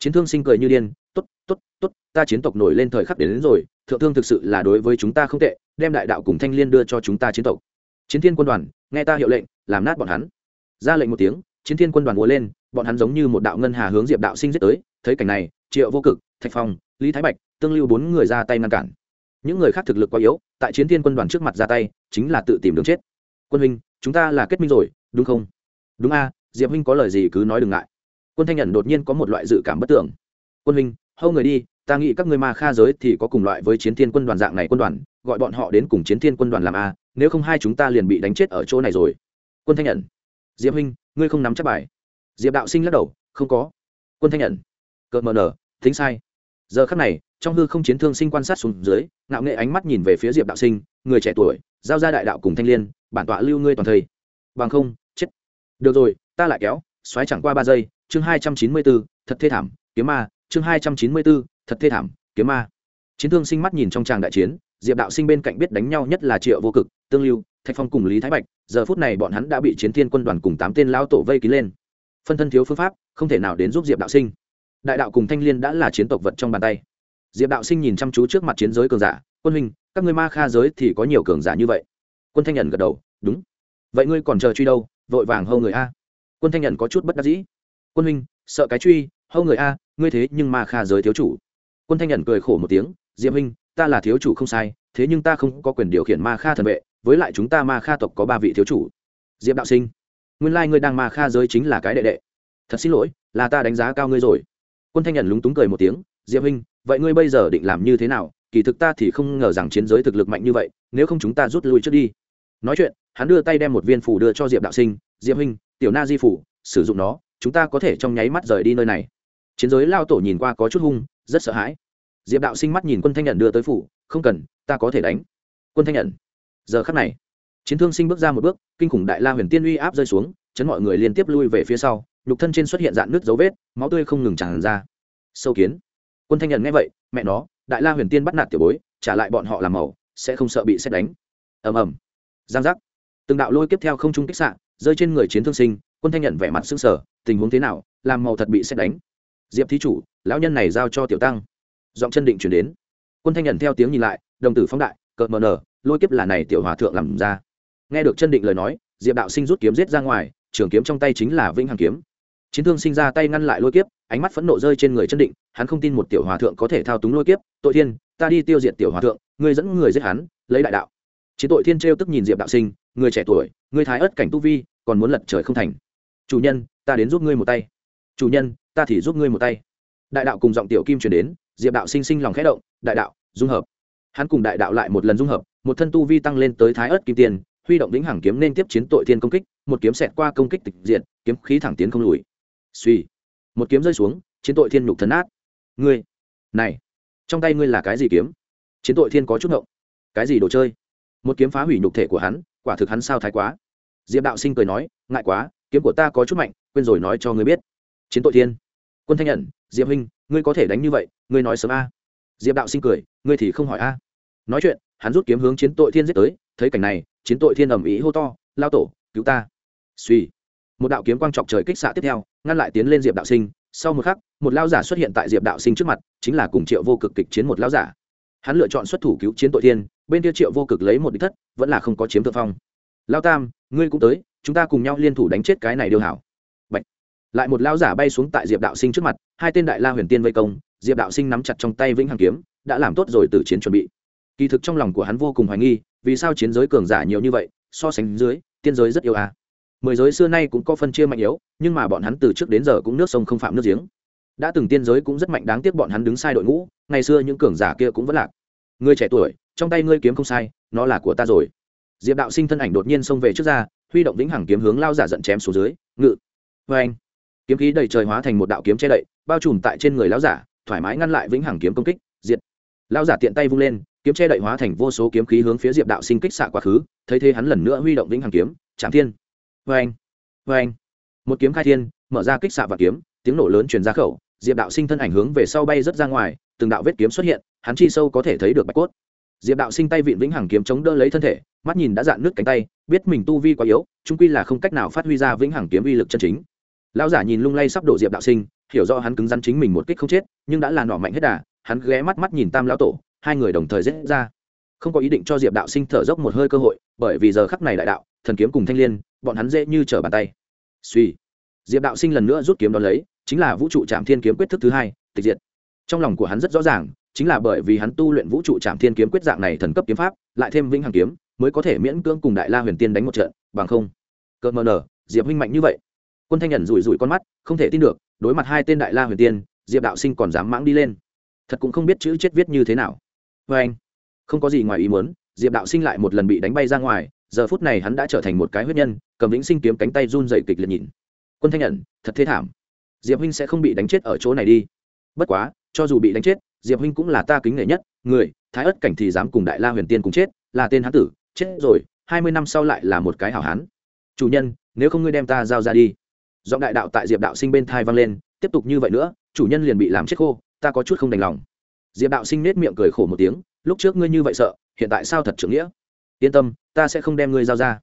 chiến thương sinh cười như điên t ố t t ố t t ố t ta chiến tộc nổi lên thời khắc đến, đến rồi thượng thương thực sự là đối với chúng ta không tệ đem đại đạo cùng thanh l i ê n đưa cho chúng ta chiến tộc. Chiến thiên quân đoàn nghe ta hiệu lệnh làm nát bọn hắn. Ra lệnh một tiếng chiến thiên quân đoàn múa lên bọn hắn giống như một đạo ngân hà hướng diệp đạo sinh giết tới. Thấy cảnh này triệu vô cực thạch phong lý thái bạch tương lưu bốn người ra tay ngăn cản. Những người khác thực lực quá yếu tại chiến thiên quân đoàn trước mặt ra tay chính là tự tìm đường chết. Quân huynh chúng ta là kết minh rồi đúng không? Đúng a diệp huynh có lời gì cứ nói đừng ngại. Quân thanh nhận đột nhiên có một loại dự cảm bất tưởng. Quân huynh hâu người đi ta nghĩ các ngươi ma kha giới thì có cùng loại với chiến thiên quân đoàn dạng này quân đoàn, gọi bọn họ đến cùng chiến thiên quân đoàn làm a, nếu không hai chúng ta liền bị đánh chết ở chỗ này rồi. Quân thanh nhận diệp huynh, ngươi không nắm chắc bài. Diệp đạo sinh lắc đầu, không có. Quân thanh nhận cợt mờ nở thính sai. Giờ khắc này, trong hư không chiến thương sinh quan sát xuống dưới, ngạo nghệ ánh mắt nhìn về phía diệp đạo sinh, người trẻ tuổi, giao ra đại đạo cùng thanh liên, bản tọa lưu ngươi toàn thây. Bằng không, chết. Được rồi, ta lại kéo, xoáy chẳng qua ba giây, chương hai trăm chín mươi bốn thật thê thảm, kiếm ma, chương hai trăm chín mươi bốn thật thê thảm, kiếm ma. Chiến thương sinh mắt nhìn trong tràng đại chiến, diệp đạo sinh bên cạnh biết đánh nhau nhất là triệu vô cực, tương lưu, thạch phong cùng lý thái bạch, giờ phút này bọn hắn đã bị chiến thiên quân đoàn cùng tám tên lao tổ vây kín lên. Phân thân thiếu phương pháp, không thể nào đến giúp diệp đạo sinh. Đại đạo cùng thanh liên đã là chiến tộc vật trong bàn tay. Diệp đạo sinh nhìn chăm chú trước mặt chiến giới cường giả, quân huynh, các ngươi ma kha giới thì có nhiều cường giả như vậy? Quân thanh nhận gật đầu, đúng. Vậy ngươi còn chờ truy đâu? Vội vàng hâu người a. Quân thanh nhận có chút bất đắc dĩ. Quân huynh, sợ cái truy, hâu người a, ngươi thế nhưng ma kha giới thiếu chủ quân thanh nhận cười khổ một tiếng, diệp huynh, ta là thiếu chủ không sai, thế nhưng ta không có quyền điều khiển ma kha thần vệ, với lại chúng ta ma kha tộc có ba vị thiếu chủ. Diệp đạo sinh, nguyên lai、like、ngươi đang ma kha giới chính là cái đệ đệ. Thật xin lỗi, là ta đánh giá cao ngươi rồi. Quân thanh nhận lúng túng cười một tiếng, diệp huynh, vậy ngươi bây giờ định làm như thế nào? Kỳ thực ta thì không ngờ rằng chiến giới thực lực mạnh như vậy, nếu không chúng ta rút lui trước đi. Nói chuyện, hắn đưa tay đem một viên phủ đưa cho diệp đạo sinh, diệp huynh, tiểu na di phủ, sử dụng nó, chúng ta có thể trong nháy mắt rời đi nơi này chiến giới lao tổ nhìn qua có chút hung, rất sợ hãi. Diệp đạo sinh mắt nhìn quân thanh nhận đưa tới phủ, không cần, ta có thể đánh. Quân thanh nhận. Giờ khắc này, chiến thương sinh bước ra một bước, kinh khủng đại la huyền tiên uy áp rơi xuống, chấn mọi người liên tiếp lui về phía sau, nhục thân trên xuất hiện dạn nước dấu vết, máu tươi không ngừng tràn ra. Sâu kiến. Quân thanh nhận nghe vậy, mẹ nó, đại la huyền tiên bắt nạt tiểu bối, trả lại bọn họ làm màu, sẽ không sợ bị xét đánh. Ầm ầm. Giang giác. Từng đạo lôi tiếp theo không trung kích xạ, rơi trên người chiến thương sinh, quân thanh nhận vẻ mặt sững sở tình huống thế nào, làm màu thật bị xét đánh diệp thí chủ, lão nhân này giao cho tiểu tăng. Giọng chân định chuyển đến. Quân thanh nhận theo tiếng nhìn lại, đồng tử phóng đại, cợt mờ nở, lôi kiếp là này tiểu hòa thượng làm ra. Nghe được chân định lời nói, diệp đạo sinh rút kiếm giết ra ngoài, trường kiếm trong tay chính là vĩnh hằng kiếm. Chiến thương sinh ra tay ngăn lại lôi kiếp, ánh mắt phẫn nộ rơi trên người chân định, hắn không tin một tiểu hòa thượng có thể thao túng lôi kiếp, tội thiên, ta đi tiêu diệt tiểu hòa thượng, ngươi dẫn người giết hắn, lấy đại đạo. Chiến tội thiên trêu tức nhìn diệp đạo sinh, người trẻ tuổi, người thái ớt cảnh tu vi, còn muốn lật trời không thành. Chủ nhân, ta đến giúp ngươi một tay. Chủ nhân ta thì giúp ngươi một tay. Đại đạo cùng giọng tiểu kim chuyển đến, diệp đạo sinh sinh lòng khẽ động, đại đạo, dung hợp. Hắn cùng đại đạo lại một lần dung hợp, một thân tu vi tăng lên tới thái ớt kim tiền, huy động lĩnh hàng kiếm nên tiếp chiến tội thiên công kích, một kiếm xẹt qua công kích tịch diện kiếm khí thẳng tiến không lùi. Suy một kiếm rơi xuống, chiến tội thiên nhục thần át ngươi. Này. Trong tay ngươi là cái gì kiếm? Chiến tội thiên có chút ngộng. Cái gì đồ chơi? Một kiếm phá hủy nhục thể của hắn, quả thực hắn sao thái quá. Diệp đạo sinh cười nói, ngại quá, kiếm của ta có chút mạnh, quên rồi nói cho ngươi biết chiến tội thiên. Quân thanh nhận diệp huynh, ngươi có thể đánh như vậy, ngươi nói sớm a. Diệp đạo sinh cười, ngươi thì không hỏi a. Nói chuyện, hắn rút kiếm hướng chiến tội thiên giết tới, thấy cảnh này, chiến tội thiên ầm ĩ hô to, lao tổ, cứu ta. Suy một đạo kiếm quang trọc trời kích xạ tiếp theo, ngăn lại tiến lên diệp đạo sinh. Sau một khắc, một lao giả xuất hiện tại diệp đạo sinh trước mặt, chính là cùng triệu vô cực kịch chiến một lao giả. Hắn lựa chọn xuất thủ cứu chiến tội thiên, bên kia triệu vô cực lấy một đích thất, vẫn là không có chiếm thượng phong. Lao tam, ngươi cũng tới, chúng ta cùng nhau liên thủ đánh chết cái này điều hảo lại một lao giả bay xuống tại diệp đạo sinh trước mặt, hai tên đại la huyền tiên vây công, diệp đạo sinh nắm chặt trong tay vĩnh hằng kiếm, đã làm tốt rồi từ chiến chuẩn bị. Kỳ thực trong lòng của hắn vô cùng hoài nghi, vì sao chiến giới cường giả nhiều như vậy, so sánh dưới, tiên giới rất yêu à. mười giới xưa nay cũng có phân chia mạnh yếu, nhưng mà bọn hắn từ trước đến giờ cũng nước sông không phạm nước giếng. Đã từng tiên giới cũng rất mạnh đáng tiếc bọn hắn đứng sai đội ngũ, ngày xưa những cường giả kia cũng vẫn lạc. Người trẻ tuổi, trong tay ngươi kiếm không sai, nó là của ta rồi. Diệp đạo sinh thân ảnh đột nhiên xông về trước ra, huy động vĩnh hằng kiếm hướng lao giả giận chém xuống dưới, ngự. Vê anh kiếm khí đầy trời hóa thành một đạo kiếm che đậy, bao trùm tại trên người lão giả, thoải mái ngăn lại vĩnh hằng kiếm công kích, diệt. Lão giả tiện tay vung lên, kiếm che đậy hóa thành vô số kiếm khí hướng phía diệp đạo sinh kích xạ quá khứ, thấy thế hắn lần nữa huy động vĩnh hằng kiếm chạm thiên. Vê anh vê anh một kiếm khai thiên, mở ra kích xạ và kiếm, tiếng nổ lớn truyền ra khẩu, diệp đạo sinh thân ảnh hướng về sau bay rất ra ngoài, từng đạo vết kiếm xuất hiện, hắn chi sâu có thể thấy được bạch cốt. Diệp đạo sinh tay vịn vĩnh hằng kiếm chống đỡ lấy thân thể, mắt nhìn đã dạn nước cánh tay, biết mình tu vi quá yếu trung quy là không cách nào phát huy ra vĩnh hằng kiếm uy lực chân chính lão giả nhìn lung lay sắp đổ diệp đạo sinh, hiểu rõ hắn cứng rắn chính mình một kích không chết, nhưng đã là nỏ mạnh hết đà, hắn ghé mắt mắt nhìn tam lão tổ, hai người đồng thời rết ra. Không có ý định cho diệp đạo sinh thở dốc một hơi cơ hội, bởi vì giờ khắc này đại đạo, thần kiếm cùng thanh l i ê n bọn hắn dễ như trở bàn tay. Suy diệp đạo sinh lần nữa rút kiếm đón lấy, chính là vũ trụ trạm thiên kiếm quyết thức thứ hai, tịch diệt. Trong lòng của hắn rất rõ ràng, chính là bởi vì hắn tu luyện vũ trụ trạm thiên kiếm quyết dạng này thần cấp kiếm pháp, lại thêm vĩnh hằng kiếm, mới có thể miễn cưỡng cùng đại la huyền tiên đánh một trận, bằng không. Cợt mờ nở, diệp huynh mạnh như vậy quân thanh nhận rủi rủi con mắt, không thể tin được, đối mặt hai tên đại la huyền tiên, diệp đạo sinh còn dám mãng đi lên. Thật cũng không biết chữ chết viết như thế nào. Vê anh, không có gì ngoài ý muốn, diệp đạo sinh lại một lần bị đánh bay ra ngoài, giờ phút này hắn đã trở thành một cái huyết nhân, cầm lĩnh sinh kiếm cánh tay run dậy kịch liệt nhìn. Quân thanh nhận thật thế thảm. Diệp huynh sẽ không bị đánh chết ở chỗ này đi. Bất quá, cho dù bị đánh chết, diệp huynh cũng là ta kính nể nhất, người, thái ất cảnh thì dám cùng đại la huyền tiên cùng chết, là tên hán tử, chết rồi, hai mươi năm sau lại là một cái hảo hán. Chủ nhân, nếu không ngươi đem ta giao ra đi giọng đại đạo tại diệp đạo sinh bên thai vang lên, tiếp tục như vậy nữa, chủ nhân liền bị làm chết khô, ta có chút không đành lòng. Diệp đạo sinh nết miệng cười khổ một tiếng, lúc trước ngươi như vậy sợ, hiện tại sao thật trưởng nghĩa? Yên tâm, ta sẽ không đem ngươi giao ra.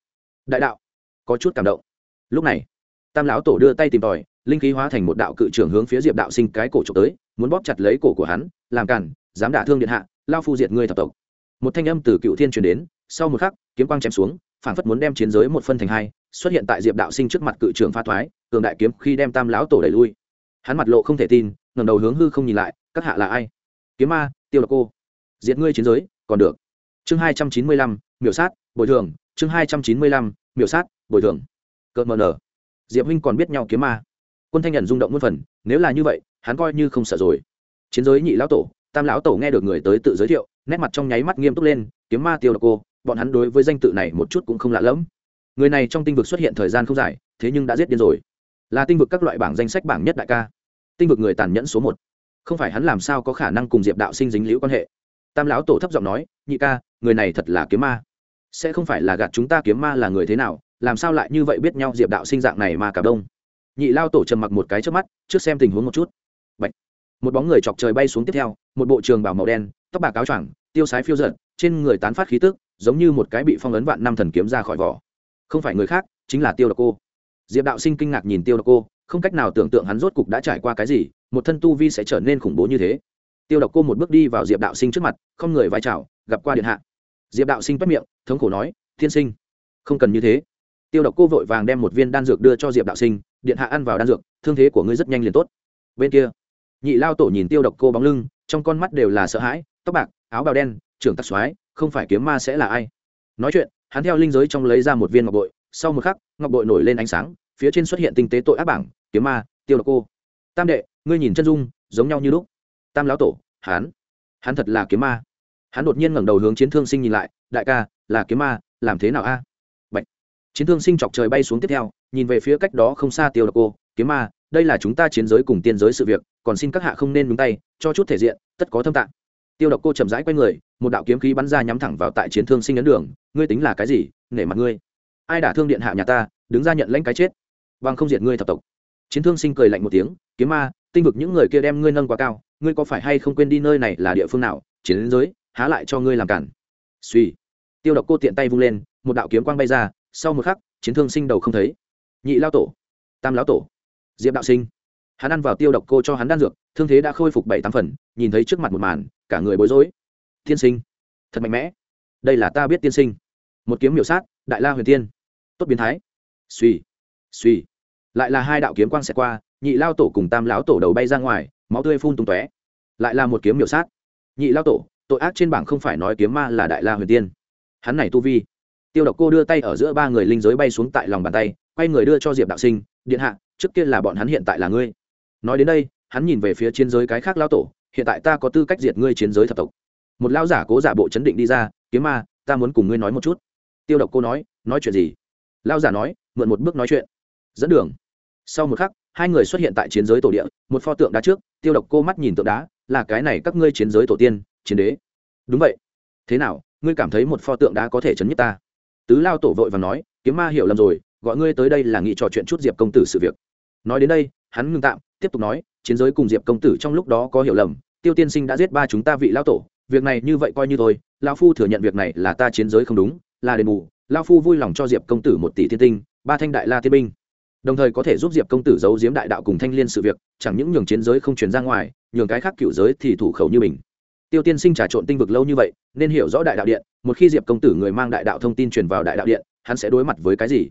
Đại đạo, có chút cảm động. Lúc này, tam lão tổ đưa tay tìm tòi, linh khí hóa thành một đạo cự trưởng hướng phía diệp đạo sinh cái cổ trộm tới, muốn bóp chặt lấy cổ của hắn, làm cản, dám đả thương điện hạ, lao phu diệt ngươi thập tộc. Một thanh âm từ cựu thiên truyền đến, sau một khắc, kiếm quang chém xuống, phảng phất muốn đem chiến giới một phân thành hai xuất hiện tại diệp đạo sinh trước mặt cự trường pha thoái, cường đại kiếm khi đem tam lão tổ đẩy lui. Hắn mặt lộ không thể tin, ngẩng đầu hướng hư không nhìn lại, các hạ là ai? Kiếm ma, tiêu độc cô. Diệt ngươi chiến giới, còn được. Chương hai trăm chín mươi lăm, miểu sát, bồi thường. Chương hai trăm chín mươi lăm, miểu sát, bồi thường. Cợt mờ nở. Diệp huynh còn biết nhau kiếm ma. Quân thanh nhận rung động muôn phần, nếu là như vậy, hắn coi như không sợ rồi. Chiến giới nhị lão tổ, tam lão tổ nghe được người tới tự giới thiệu, nét mặt trong nháy mắt nghiêm túc lên, kiếm ma tiêu độc cô, bọn hắn đối với danh tự này một chút cũng không lạ lẫm người này trong tinh vực xuất hiện thời gian không dài, thế nhưng đã giết điên rồi. Là tinh vực các loại bảng danh sách bảng nhất đại ca. Tinh vực người tàn nhẫn số một. Không phải hắn làm sao có khả năng cùng diệp đạo sinh dính liễu quan hệ? Tam lão tổ thấp giọng nói, nhị ca, người này thật là kiếm ma. Sẽ không phải là gạt chúng ta kiếm ma là người thế nào, làm sao lại như vậy biết nhau diệp đạo sinh dạng này mà cả đông? Nhị lao tổ trầm mặc một cái trước mắt, trước xem tình huống một chút. Bạch. một bóng người chọc trời bay xuống tiếp theo, một bộ trường bảo màu đen, tóc bạc áo choàng, tiêu sái phiêu giận trên người tán phát khí tức, giống như một cái bị phong ấn vạn năm thần kiếm ra khỏi vỏ không phải người khác, chính là tiêu độc cô. Diệp đạo sinh kinh ngạc nhìn tiêu độc cô, không cách nào tưởng tượng hắn rốt cục đã trải qua cái gì, một thân tu vi sẽ trở nên khủng bố như thế. Tiêu độc cô một bước đi vào diệp đạo sinh trước mặt, không người vai trào gặp qua điện hạ. Diệp đạo sinh bắt miệng, thống khổ nói thiên sinh, không cần như thế. Tiêu độc cô vội vàng đem một viên đan dược đưa cho diệp đạo sinh, điện hạ ăn vào đan dược, thương thế của ngươi rất nhanh liền tốt. Bên kia, nhị lao tổ nhìn tiêu độc cô bóng lưng, trong con mắt đều là sợ hãi, tóc bạc, áo bào đen, trưởng tắc xoái không phải kiếm ma sẽ là ai? Nói chuyện hắn theo linh giới trong lấy ra một viên ngọc bội, sau một khắc, ngọc bội nổi lên ánh sáng, phía trên xuất hiện tinh tế tội ác bảng, kiếm ma, tiêu độc cô. Tam đệ, ngươi nhìn chân dung, giống nhau như lúc. Tam lão tổ, hắn hắn thật là kiếm ma. Hắn đột nhiên ngẩng đầu hướng chiến thương sinh nhìn lại, đại ca, là kiếm ma, làm thế nào a? Bạch. chiến thương sinh chọc trời bay xuống tiếp theo, nhìn về phía cách đó không xa tiêu độc cô, kiếm ma, đây là chúng ta chiến giới cùng tiên giới sự việc, còn xin các hạ không nên nhúng tay, cho chút thể diện, tất có thâm tạng tiêu độc cô chậm rãi q u a y người, một đạo kiếm khí bắn ra nhắm thẳng vào tại chiến thương sinh ấn đường. Ngươi tính là cái gì? Nể mặt ngươi. Ai đả thương điện hạ nhà ta, đứng ra nhận lãnh cái chết. Bằng không diệt ngươi thập tộc. Chiến thương sinh cười lạnh một tiếng, kiếm ma, tinh vực những người kia đem ngươi nâng quá cao, ngươi có phải hay không quên đi nơi này là địa phương nào? Chiến giới, há lại cho ngươi làm cản. Suy. Tiêu độc cô tiện tay vung lên, một đạo kiếm quang bay ra, sau một khắc, chiến thương sinh đầu không thấy. Nhị lao tổ. Tam lão tổ. Diệp đạo sinh. Hắn ăn vào tiêu độc cô cho hắn đan dược thương thế đã khôi phục bảy tám phần, nhìn thấy trước mặt một màn, cả người bối rối. Tiên sinh, thật mạnh mẽ. Đây là ta biết tiên sinh. Một kiếm miểu sát, đại la huyền tiên. Tốt biến thái. Suy suy lại là hai đạo kiếm quang xẹt qua, nhị lao tổ cùng tam lão tổ đầu bay ra ngoài, máu tươi phun tung tóe. Lại là một kiếm miểu sát. Nhị lao tổ, tội ác trên bảng không phải nói kiếm ma là đại la huyền tiên. Hắn này tu vi. Tiêu độc cô đưa tay ở giữa ba người linh giới bay xuống tại lòng bàn tay, quay người đưa cho diệp đạo sinh, điện hạ, trước kia là bọn hắn hiện tại là ngươi. Nói đến đây hắn nhìn về phía chiến giới cái khác lao tổ, hiện tại ta có tư cách diệt ngươi chiến giới thập tộc. Một lao giả cố giả bộ chấn định đi ra, kiếm ma, ta muốn cùng ngươi nói một chút. Tiêu độc cô nói nói chuyện gì? Lao giả nói, mượn một bước nói chuyện. Dẫn đường. Sau một khắc, hai người xuất hiện tại chiến giới tổ địa, một pho tượng đá trước, tiêu độc cô mắt nhìn tượng đá, là cái này các ngươi chiến giới tổ tiên, chiến đế. Đúng vậy. Thế nào, ngươi cảm thấy một pho tượng đá có thể chấn nhất ta? Tứ lao tổ vội và nói, kiếm ma hiểu lầm rồi, gọi ngươi tới đây là nghị trò chuyện chút diệp công tử sự việc. Nói đến đây, hắn ngưng tạm, tiếp tục nói chiến giới cùng diệp công tử trong lúc đó có hiểu lầm, tiêu tiên sinh đã giết ba chúng ta vị lao tổ, việc này như vậy coi như thôi lao phu thừa nhận việc này là ta chiến giới không đúng, là đền bù lao phu vui lòng cho diệp công tử một tỷ thiên tinh, ba thanh đại la thiên binh. Đồng thời có thể giúp diệp công tử giấu giếm đại đạo cùng thanh liên sự việc, chẳng những nhường chiến giới không truyền ra ngoài, nhường cái khác cựu giới thì thủ khẩu như mình. Tiêu tiên sinh trà trộn tinh vực lâu như vậy, nên hiểu rõ đại đạo điện, một khi diệp công tử người mang đại đạo thông tin truyền vào đại đạo điện, hắn sẽ đối mặt với cái gì?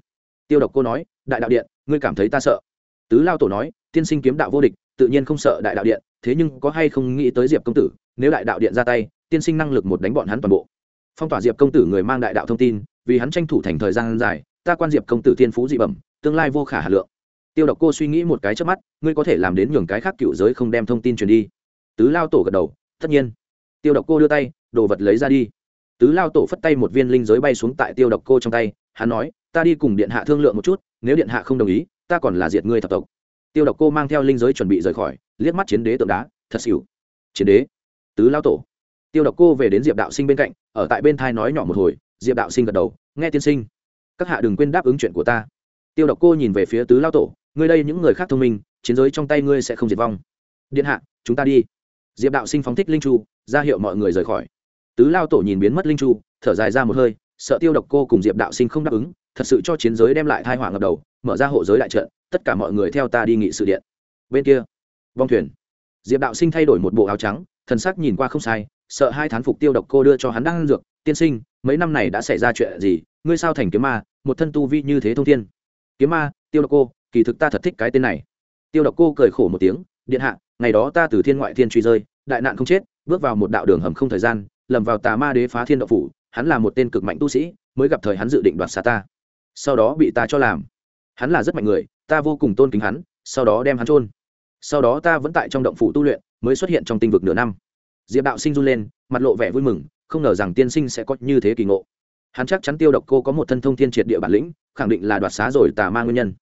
Tiêu độc cô nói, đại đạo điện, ngươi cảm thấy ta sợ? Tứ lao tổ nói, tiên sinh kiếm đạo vô địch, tự nhiên không sợ đại đạo điện, thế nhưng có hay không nghĩ tới diệp công tử, nếu đại đạo điện ra tay, tiên sinh năng lực một đánh bọn hắn toàn bộ. Phong tỏa diệp công tử người mang đại đạo thông tin, vì hắn tranh thủ thành thời gian dài, ta quan diệp công tử thiên phú dị bẩm, tương lai vô khả hà lượng. Tiêu độc cô suy nghĩ một cái trước mắt, ngươi có thể làm đến nhường cái khác cựu giới không đem thông tin truyền đi. Tứ lao tổ gật đầu, tất nhiên. Tiêu độc cô đưa tay, đồ vật lấy ra đi. Tứ lao tổ phất tay một viên linh giới bay xuống tại tiêu độc cô trong tay, hắn nói, ta đi cùng điện hạ thương lượng một chút, nếu điện hạ không đồng ý ta còn là diệt ngươi thập tộc. Tiêu độc cô mang theo linh giới chuẩn bị rời khỏi, liếc mắt chiến đế tượng đá, thật xỉu. Chiến đế, tứ lao tổ. Tiêu độc cô về đến diệp đạo sinh bên cạnh, ở tại bên thai nói nhỏ một hồi, diệp đạo sinh gật đầu, nghe tiên sinh, các hạ đừng quên đáp ứng chuyện của ta. Tiêu độc cô nhìn về phía tứ lao tổ, ngươi đây những người khác thông minh, chiến giới trong tay ngươi sẽ không diệt vong. Điện hạ, chúng ta đi. Diệp đạo sinh phóng thích linh chu, ra hiệu mọi người rời khỏi. Tứ lao tổ nhìn biến mất linh chu, thở dài ra một hơi, sợ tiêu độc cô cùng diệp đạo sinh không đáp ứng thật sự cho chiến giới đem lại thai hỏa ngập đầu, mở ra hộ giới đại trận, tất cả mọi người theo ta đi nghị sự điện. Bên kia, vong thuyền. Diệp đạo sinh thay đổi một bộ áo trắng, thần sắc nhìn qua không sai, sợ hai thán phục tiêu độc cô đưa cho hắn đang dược. Tiên sinh, mấy năm này đã xảy ra chuyện gì? Ngươi sao thành kiếm ma? Một thân tu vi như thế thông thiên. Kiếm ma, tiêu độc cô, kỳ thực ta thật thích cái tên này. Tiêu độc cô cười khổ một tiếng, điện hạ, ngày đó ta từ thiên ngoại thiên truy rơi, đại nạn không chết, bước vào một đạo đường hầm không thời gian, lầm vào tà ma đế phá thiên đạo phủ, hắn là một tên cực mạnh tu sĩ, mới gặp thời hắn dự định đoạt xa ta sau đó bị ta cho làm. Hắn là rất mạnh người, ta vô cùng tôn kính hắn, sau đó đem hắn trôn sau đó ta vẫn tại trong động phủ tu luyện, mới xuất hiện trong tinh vực nửa năm. Diệp đạo sinh run lên, mặt lộ vẻ vui mừng, không ngờ rằng tiên sinh sẽ có như thế kỳ ngộ. Hắn chắc chắn tiêu độc cô có một thân thông thiên triệt địa bản lĩnh, khẳng định là đoạt xá rồi tà ma nguyên nhân.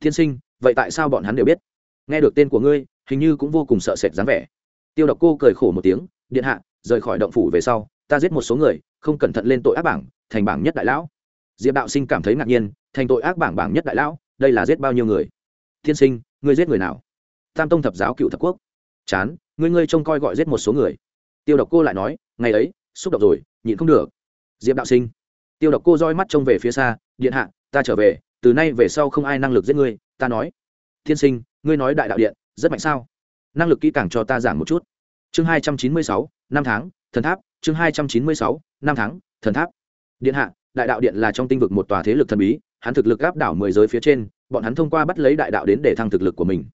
Tiên sinh, vậy tại sao bọn hắn đều biết? Nghe được tên của ngươi, hình như cũng vô cùng sợ sệt dáng vẻ. Tiêu độc cô cười khổ một tiếng, điện hạ, rời khỏi động phủ về sau, ta giết một số người, không cẩn thận lên tội ác bảng, thành bảng nhất đại lão diệp đạo sinh cảm thấy ngạc nhiên, thành tội ác bảng bảng nhất đại lão, đây là giết bao nhiêu người? Tiên sinh, ngươi giết người nào? Tam tông thập giáo cựu thập quốc. Chán, ngươi ngươi trông coi gọi giết một số người. Tiêu độc cô lại nói, ngày ấy, xúc động rồi, nhịn không được. Diệp đạo sinh. Tiêu độc cô roi mắt trông về phía xa, điện hạ, ta trở về, từ nay về sau không ai năng lực giết ngươi, ta nói. Tiên sinh, ngươi nói đại đạo điện, rất mạnh sao? Năng lực kỹ càng cho ta giảng một chút. Chương hai trăm chín mươi sáu, năm tháng, thần tháp, chương hai trăm chín mươi sáu, năm tháng, thần tháp. Điện hạ đại đạo điện là trong tinh vực một tòa thế lực thần bí, hắn thực lực áp đảo mười giới phía trên, bọn hắn thông qua bắt lấy đại đạo đến để thăng thực lực của mình.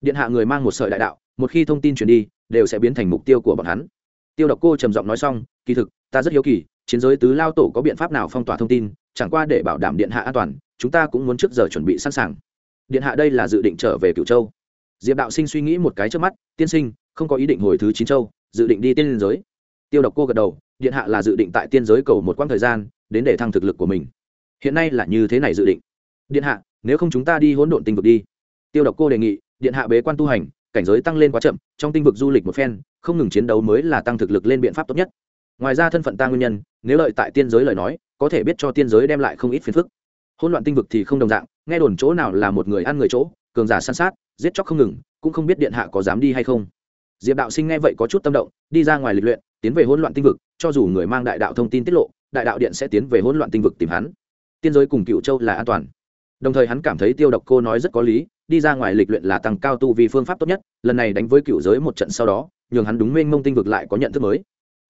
Điện hạ người mang một sợi đại đạo, một khi thông tin truyền đi, đều sẽ biến thành mục tiêu của bọn hắn. Tiêu độc cô trầm giọng nói xong, kỳ thực, ta rất hiếu kỳ, chiến giới tứ lao tổ có biện pháp nào phong tỏa thông tin, chẳng qua để bảo đảm điện hạ an toàn, chúng ta cũng muốn trước giờ chuẩn bị sẵn sàng. Điện hạ đây là dự định trở về cửu châu. Diệp đạo sinh suy nghĩ một cái trước mắt, tiên sinh, không có ý định hồi thứ chín châu, dự định đi tiên liên giới. Tiêu độc cô gật đầu, điện hạ là dự định tại tiên giới cầu một quãng thời gian đến để thăng thực lực của mình. Hiện nay là như thế này dự định. Điện hạ, nếu không chúng ta đi hỗn độn tinh vực đi. Tiêu độc cô đề nghị, điện hạ bế quan tu hành, cảnh giới tăng lên quá chậm, trong tinh vực du lịch một phen, không ngừng chiến đấu mới là tăng thực lực lên biện pháp tốt nhất. Ngoài ra thân phận ta nguyên nhân, nếu lợi tại tiên giới lời nói, có thể biết cho tiên giới đem lại không ít phiền phức. Hỗn loạn tinh vực thì không đồng dạng, nghe đồn chỗ nào là một người ăn người chỗ, cường giả săn sát, giết chóc không ngừng, cũng không biết điện hạ có dám đi hay không. Diệp đạo sinh nghe vậy có chút tâm động, đi ra ngoài lịch luyện, tiến về hỗn loạn tinh vực, cho dù người mang đại đạo thông tin tiết lộ đại đạo điện sẽ tiến về hỗn loạn tinh vực tìm hắn. Tiên giới cùng cựu châu là an toàn. Đồng thời hắn cảm thấy tiêu độc cô nói rất có lý, đi ra ngoài lịch luyện là tăng cao tu vì phương pháp tốt nhất, lần này đánh với cựu giới một trận sau đó, nhường hắn đúng mênh mông tinh vực lại có nhận thức mới.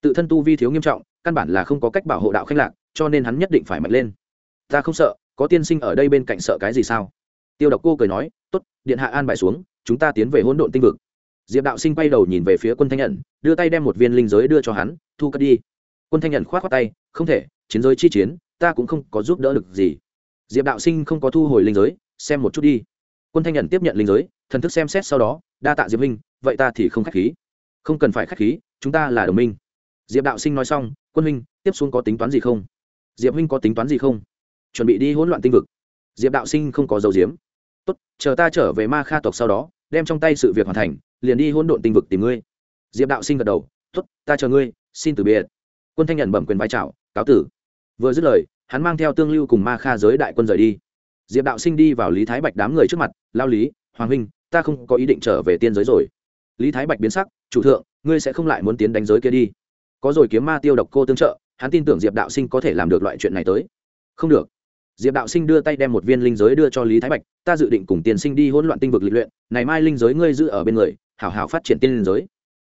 Tự thân tu vi thiếu nghiêm trọng, căn bản là không có cách bảo hộ đạo khách lạc, cho nên hắn nhất định phải mạnh lên. Ta không sợ, có tiên sinh ở đây bên cạnh sợ cái gì sao? Tiêu độc cô cười nói, tốt, điện hạ an bài xuống, chúng ta tiến về hỗn độn tinh vực. Diệp đạo sinh quay đầu nhìn về phía quân thanh nhận đưa tay đem một viên linh giới đưa cho hắn, thu cất đi quân thanh nhận khoát khoát tay, không thể, chiến giới chi chiến, ta cũng không có giúp đỡ được gì. Diệp đạo sinh không có thu hồi linh giới, xem một chút đi. Quân thanh nhận tiếp nhận linh giới, thần thức xem xét sau đó, đa tạ diệp minh vậy ta thì không k h á c h khí. Không cần phải k h á c h khí, chúng ta là đồng minh. Diệp đạo sinh nói xong, quân minh tiếp xuống có tính toán gì không? Diệp minh có tính toán gì không? Chuẩn bị đi hỗn loạn tinh vực. Diệp đạo sinh không có dầu diếm. Tốt, chờ ta trở về ma kha tộc sau đó, đem trong tay sự việc hoàn thành, liền đi hỗn độn tinh vực tìm ngươi. Diệp đạo sinh gật đầu, tốt, ta chờ ngươi, xin từ biệt quân thanh nhận bẩm quyền vai trào cáo tử. Vừa dứt lời, hắn mang theo tương lưu cùng ma kha giới đại quân rời đi. Diệp đạo sinh đi vào lý thái bạch đám người trước mặt, lao lý, hoàng huynh, ta không có ý định trở về tiên giới rồi. Lý thái bạch biến sắc, chủ thượng, ngươi sẽ không lại muốn tiến đánh giới kia đi. Có rồi kiếm ma tiêu độc cô tương trợ, hắn tin tưởng diệp đạo sinh có thể làm được loại chuyện này tới. Không được. Diệp đạo sinh đưa tay đem một viên linh giới đưa cho lý thái bạch, ta dự định cùng tiền sinh đi hỗn loạn tinh vực lịch luyện ngày mai linh giới ngươi giữ ở bên người, hảo hảo phát triển tiên linh giới.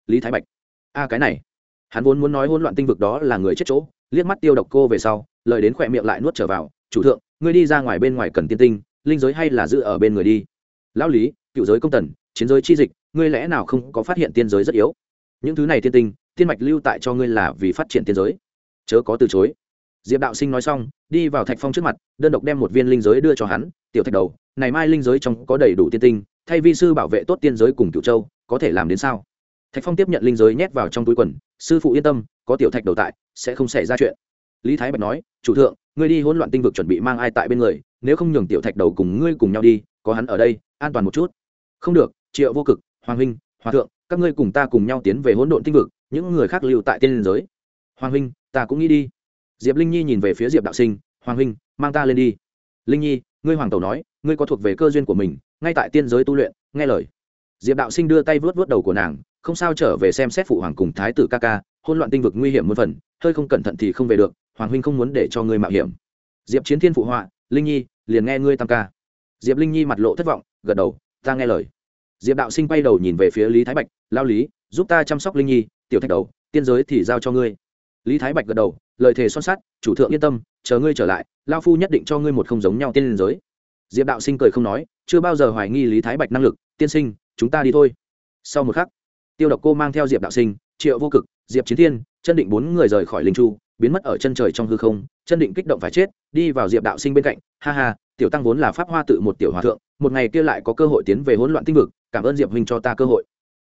Lý thái bạch, a, cái này hắn vốn muốn nói hỗn loạn tinh vực đó là người chết chỗ, liếc mắt tiêu độc cô về sau, lời đến khỏe miệng lại nuốt trở vào, chủ thượng, ngươi đi ra ngoài bên ngoài cần tiên tinh, linh giới hay là giữ ở bên người đi? Lão lý, cựu giới công tần, chiến giới chi dịch, ngươi lẽ nào không có phát hiện tiên giới rất yếu? Những thứ này tiên tinh, tiên mạch lưu tại cho ngươi là vì phát triển tiên giới. Chớ có từ chối. Diệp đạo sinh nói xong, đi vào thạch phong trước mặt, đơn độc đem một viên linh giới đưa cho hắn, tiểu thạch đầu, này mai linh giới trong có đầy đủ tiên tinh, thay vi sư bảo vệ tốt tiên giới cùng cựu châu, có thể làm đến sao? Thạch phong tiếp nhận linh giới nhét vào trong túi quần, sư phụ yên tâm, có tiểu thạch đầu tại, sẽ không xảy ra chuyện. Lý thái bạch nói, chủ thượng, ngươi đi hỗn loạn tinh vực chuẩn bị mang ai tại bên người, nếu không nhường tiểu thạch đầu cùng ngươi cùng nhau đi, có hắn ở đây, an toàn một chút. Không được, triệu vô cực, hoàng huynh, hòa thượng, các ngươi cùng ta cùng nhau tiến về hỗn độn tinh vực, những người khác lưu tại tiên liên giới. Hoàng huynh, ta cũng nghĩ đi. Diệp linh nhi nhìn về phía diệp đạo sinh, hoàng huynh, mang ta lên đi. Linh nhi, ngươi hoàng tẩu nói, ngươi có thuộc về cơ duyên của mình, ngay tại tiên giới tu luyện, nghe lời. Diệp đạo sinh đưa tay vớt vớt đầu của nàng không sao trở về xem xét phụ hoàng cùng thái tử ca ca hôn loạn tinh vực nguy hiểm một phần, hơi không cẩn thận thì không về được, hoàng huynh không muốn để cho ngươi mạo hiểm. Diệp chiến thiên phụ họa, linh nhi, liền nghe ngươi tam ca. Diệp linh nhi mặt lộ thất vọng, gật đầu, ta nghe lời. Diệp đạo sinh quay đầu nhìn về phía lý thái bạch, lao lý, giúp ta chăm sóc linh nhi, tiểu thạch đầu, tiên giới thì giao cho ngươi. Lý thái bạch gật đầu, lời thề son sắt, chủ thượng yên tâm, chờ ngươi trở lại, lao phu nhất định cho ngươi một không giống nhau tiên liên giới. Diệp đạo sinh cười không nói, chưa bao giờ hoài nghi lý thái bạch năng lực, tiên sinh, chúng ta đi thôi. Sau một khắc tiêu độc cô mang theo diệp đạo sinh, triệu vô cực, diệp chiến thiên, chân định bốn người rời khỏi linh chu, biến mất ở chân trời trong hư không, chân định kích động phải chết, đi vào diệp đạo sinh bên cạnh, ha ha, tiểu tăng vốn là pháp hoa tự một tiểu hòa thượng, một ngày kia lại có cơ hội tiến về hỗn loạn tinh vực, cảm ơn diệp huynh cho ta cơ hội.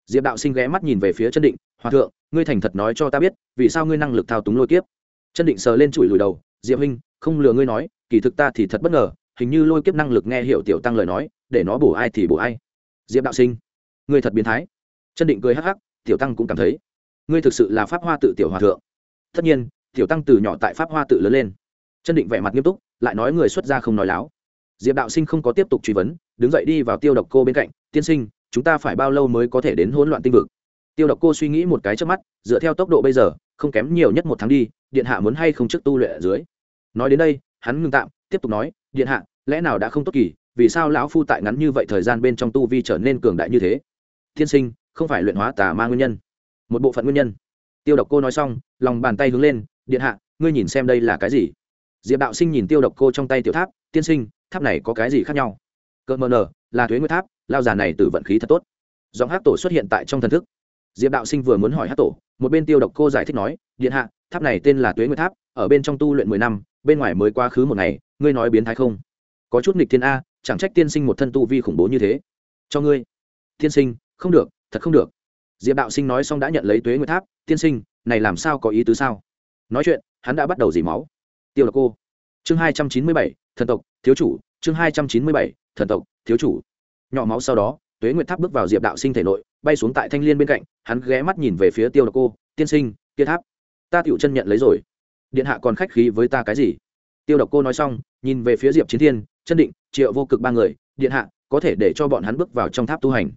Diệp đạo sinh ghé mắt nhìn về phía chân định, hòa thượng, ngươi thành thật nói cho ta biết, vì sao ngươi năng lực thao túng lôi kiếp? Chân định sờ lên chùi lùi đầu, diệp huynh, không lừa ngươi nói, kỳ thực ta thì thật bất ngờ, hình như lôi kiếp năng lực nghe hiểu tiểu tăng lời nói, để nó bổ ai thì bổ ai. Diệp đạo sinh, ngươi thật biến thái chân định cười hắc hắc, tiểu tăng cũng cảm thấy, ngươi thực sự là pháp hoa tự tiểu hòa thượng. Tất nhiên, tiểu tăng từ nhỏ tại pháp hoa tự lớn lên. Chân định vẻ mặt nghiêm túc, lại nói người xuất gia không nói láo. Diệp đạo sinh không có tiếp tục truy vấn, đứng dậy đi vào tiêu độc cô bên cạnh, tiên sinh, chúng ta phải bao lâu mới có thể đến hỗn loạn tinh vực? Tiêu độc cô suy nghĩ một cái trước mắt, dựa theo tốc độ bây giờ, không kém nhiều nhất một tháng đi, điện hạ muốn hay không trước tu luyện ở dưới. Nói đến đây, hắn ngưng tạm, tiếp tục nói, điện hạ, lẽ nào đã không tốt kỳ, vì sao lão phu tại ngắn như vậy thời gian bên trong tu vi trở nên cường đại như thế? Tiên sinh không phải luyện hóa tà ma nguyên nhân, một bộ phận nguyên nhân. Tiêu độc cô nói xong, lòng bàn tay hướng lên, điện hạ, ngươi nhìn xem đây là cái gì? Diệp đạo sinh nhìn tiêu độc cô trong tay tiểu tháp, tiên sinh, tháp này có cái gì khác nhau? Cợt mờ nở là thuế nguyên tháp, lao già này từ vận khí thật tốt. Giọng hát tổ xuất hiện tại trong thần thức. Diệp đạo sinh vừa muốn hỏi hát tổ, một bên tiêu độc cô giải thích nói, điện hạ, tháp này tên là tuế nguyên tháp, ở bên trong tu luyện mười năm, bên ngoài mới quá khứ một ngày, ngươi nói biến thái không? Có chút nghịch thiên a, chẳng trách tiên sinh một thân tu vi khủng bố như thế. Cho ngươi. Tiên sinh, không được thật không được. Diệp đạo sinh nói xong đã nhận lấy tuế nguyệt tháp, tiên sinh, này làm sao có ý tứ sao? Nói chuyện, hắn đã bắt đầu dỉ máu. Tiêu độc cô. Chương hai trăm chín mươi bảy, thần tộc, thiếu chủ. Chương hai trăm chín mươi bảy, thần tộc, thiếu chủ. Nhỏ máu sau đó, tuế nguyệt tháp bước vào diệp đạo sinh thể nội, bay xuống tại thanh l i ê n bên cạnh, hắn ghé mắt nhìn về phía tiêu độc cô, tiên sinh, kia tháp, ta tựu chân nhận lấy rồi. Điện hạ còn khách khí với ta cái gì? Tiêu độc cô nói xong, nhìn về phía diệp chiến thiên, chân định, triệu vô cực ba người, điện hạ, có thể để cho bọn hắn bước vào trong tháp tu hành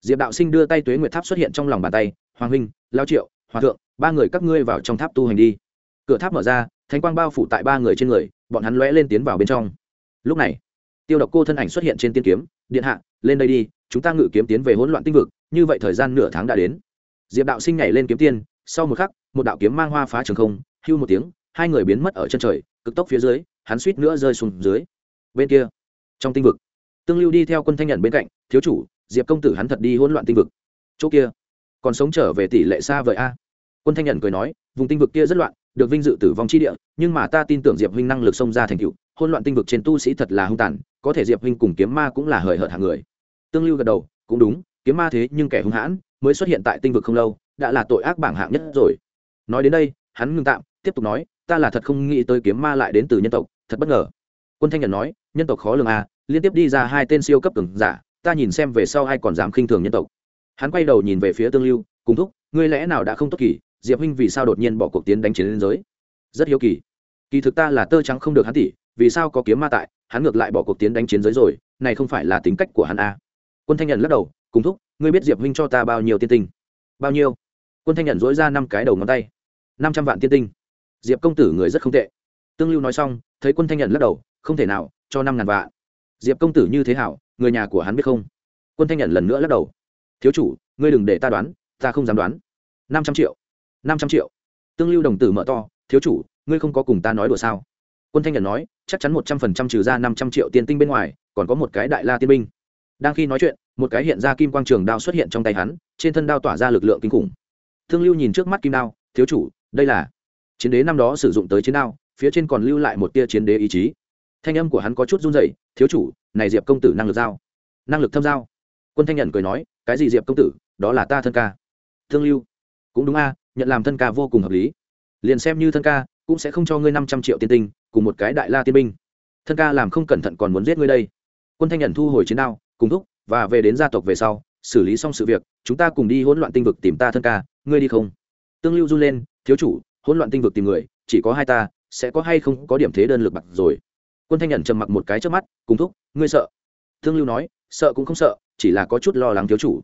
diệp đạo sinh đưa tay tuế nguyệt tháp xuất hiện trong lòng bàn tay, hoàng huynh, lao triệu, hòa thượng, ba người các ngươi vào trong tháp tu hành đi. Cửa tháp mở ra, thánh quang bao phủ tại ba người trên người, bọn hắn lóe lên tiến vào bên trong. Lúc này, tiêu độc cô thân ảnh xuất hiện trên tiên kiếm, điện hạ, lên đây đi, chúng ta ngự kiếm tiến về hỗn loạn tinh vực, như vậy thời gian nửa tháng đã đến. Diệp đạo sinh nhảy lên kiếm tiên, sau một khắc, một đạo kiếm mang hoa phá trường không, hưu một tiếng, hai người biến mất ở chân trời, cực tốc phía dưới, hắn suýt nữa rơi xuống dưới. Bên kia, trong tinh vực, tương lưu đi theo quân thanh nhận bên cạnh, thiếu chủ diệp công tử hắn thật đi hỗn loạn tinh vực. Chỗ kia, còn sống trở về tỷ lệ xa vời a. Quân thanh nhận cười nói, vùng tinh vực kia rất loạn, được vinh dự tử vong chi địa, nhưng mà ta tin tưởng diệp huynh năng lực xông ra thành cựu hỗn loạn tinh vực trên tu sĩ thật là hung tàn, có thể diệp huynh cùng kiếm ma cũng là hời hợt hàng người. Tương lưu gật đầu, cũng đúng, kiếm ma thế nhưng kẻ hung hãn, mới xuất hiện tại tinh vực không lâu, đã là tội ác bảng hạng nhất rồi. Nói đến đây, hắn ngưng tạm, tiếp tục nói, ta là thật không nghĩ tới kiếm ma lại đến từ nhân tộc, thật bất ngờ. Quân thanh nhận nói, nhân tộc khó lường à liên tiếp đi ra hai tên siêu cấp cường giả ta nhìn xem về sau ai còn dám khinh thường nhân tộc. Hắn quay đầu nhìn về phía tương lưu, cùng thúc, ngươi lẽ nào đã không tốt kỳ? Diệp huynh vì sao đột nhiên bỏ cuộc tiến đánh chiến lên giới? Rất hiếu kỳ. Kỳ thực ta là tơ trắng không được hắn tỷ, vì sao có kiếm ma tại, hắn ngược lại bỏ cuộc tiến đánh chiến giới rồi, này không phải là tính cách của hắn a à. quân thanh nhận lắc đầu, cùng thúc, ngươi biết diệp huynh cho ta bao nhiêu tiên tinh? Bao nhiêu? Quân thanh nhận dối ra năm cái đầu ngón tay. Năm trăm vạn tiên tinh. Diệp công tử người rất không tệ. Tương lưu nói xong, thấy quân thanh nhận lắc đầu, không thể nào, cho năm ngàn vạn. Diệp công tử như thế hảo người nhà của hắn biết không? Quân thanh nhận lần nữa lắc đầu. Thiếu chủ, ngươi đừng để ta đoán, ta không dám đoán. Năm trăm triệu, năm trăm triệu. Tương lưu đồng tử mở to, thiếu chủ, ngươi không có cùng ta nói đùa sao? Quân thanh nhận nói, chắc chắn một trăm phần trăm trừ ra năm trăm triệu tiền tinh bên ngoài, còn có một cái đại la tiên binh. Đang khi nói chuyện, một cái hiện ra kim quang trường đao xuất hiện trong tay hắn, trên thân đao tỏa ra lực lượng kinh khủng. Thương lưu nhìn trước mắt kim đao, thiếu chủ, đây là chiến đế năm đó sử dụng tới chiến đao, phía trên còn lưu lại một tia chiến đế ý chí. Thanh âm của hắn có chút run dậy thiếu chủ này diệp công tử năng lực giao. Năng lực thâm giao. Quân thanh nhận cười nói, cái gì diệp công tử, đó là ta thân ca. Thương lưu. Cũng đúng a, nhận làm thân ca vô cùng hợp lý. Liền xem như thân ca, cũng sẽ không cho ngươi năm trăm triệu tiên tinh, cùng một cái đại la tiên binh. Thân ca làm không cẩn thận còn muốn giết ngươi đây. Quân thanh nhận thu hồi chiến đao, cùng thúc, và về đến gia tộc về sau, xử lý xong sự việc, chúng ta cùng đi hỗn loạn tinh vực tìm ta thân ca, ngươi đi không? Tương lưu run lên, thiếu chủ, hỗn loạn tinh vực tìm người, chỉ có hai ta, sẽ có hay không có điểm thế đơn lực bạc rồi? Quân thanh nhận trầm mặc một cái trước mắt, cùng thúc, ngươi sợ? Thương lưu nói, sợ cũng không sợ, chỉ là có chút lo lắng thiếu chủ.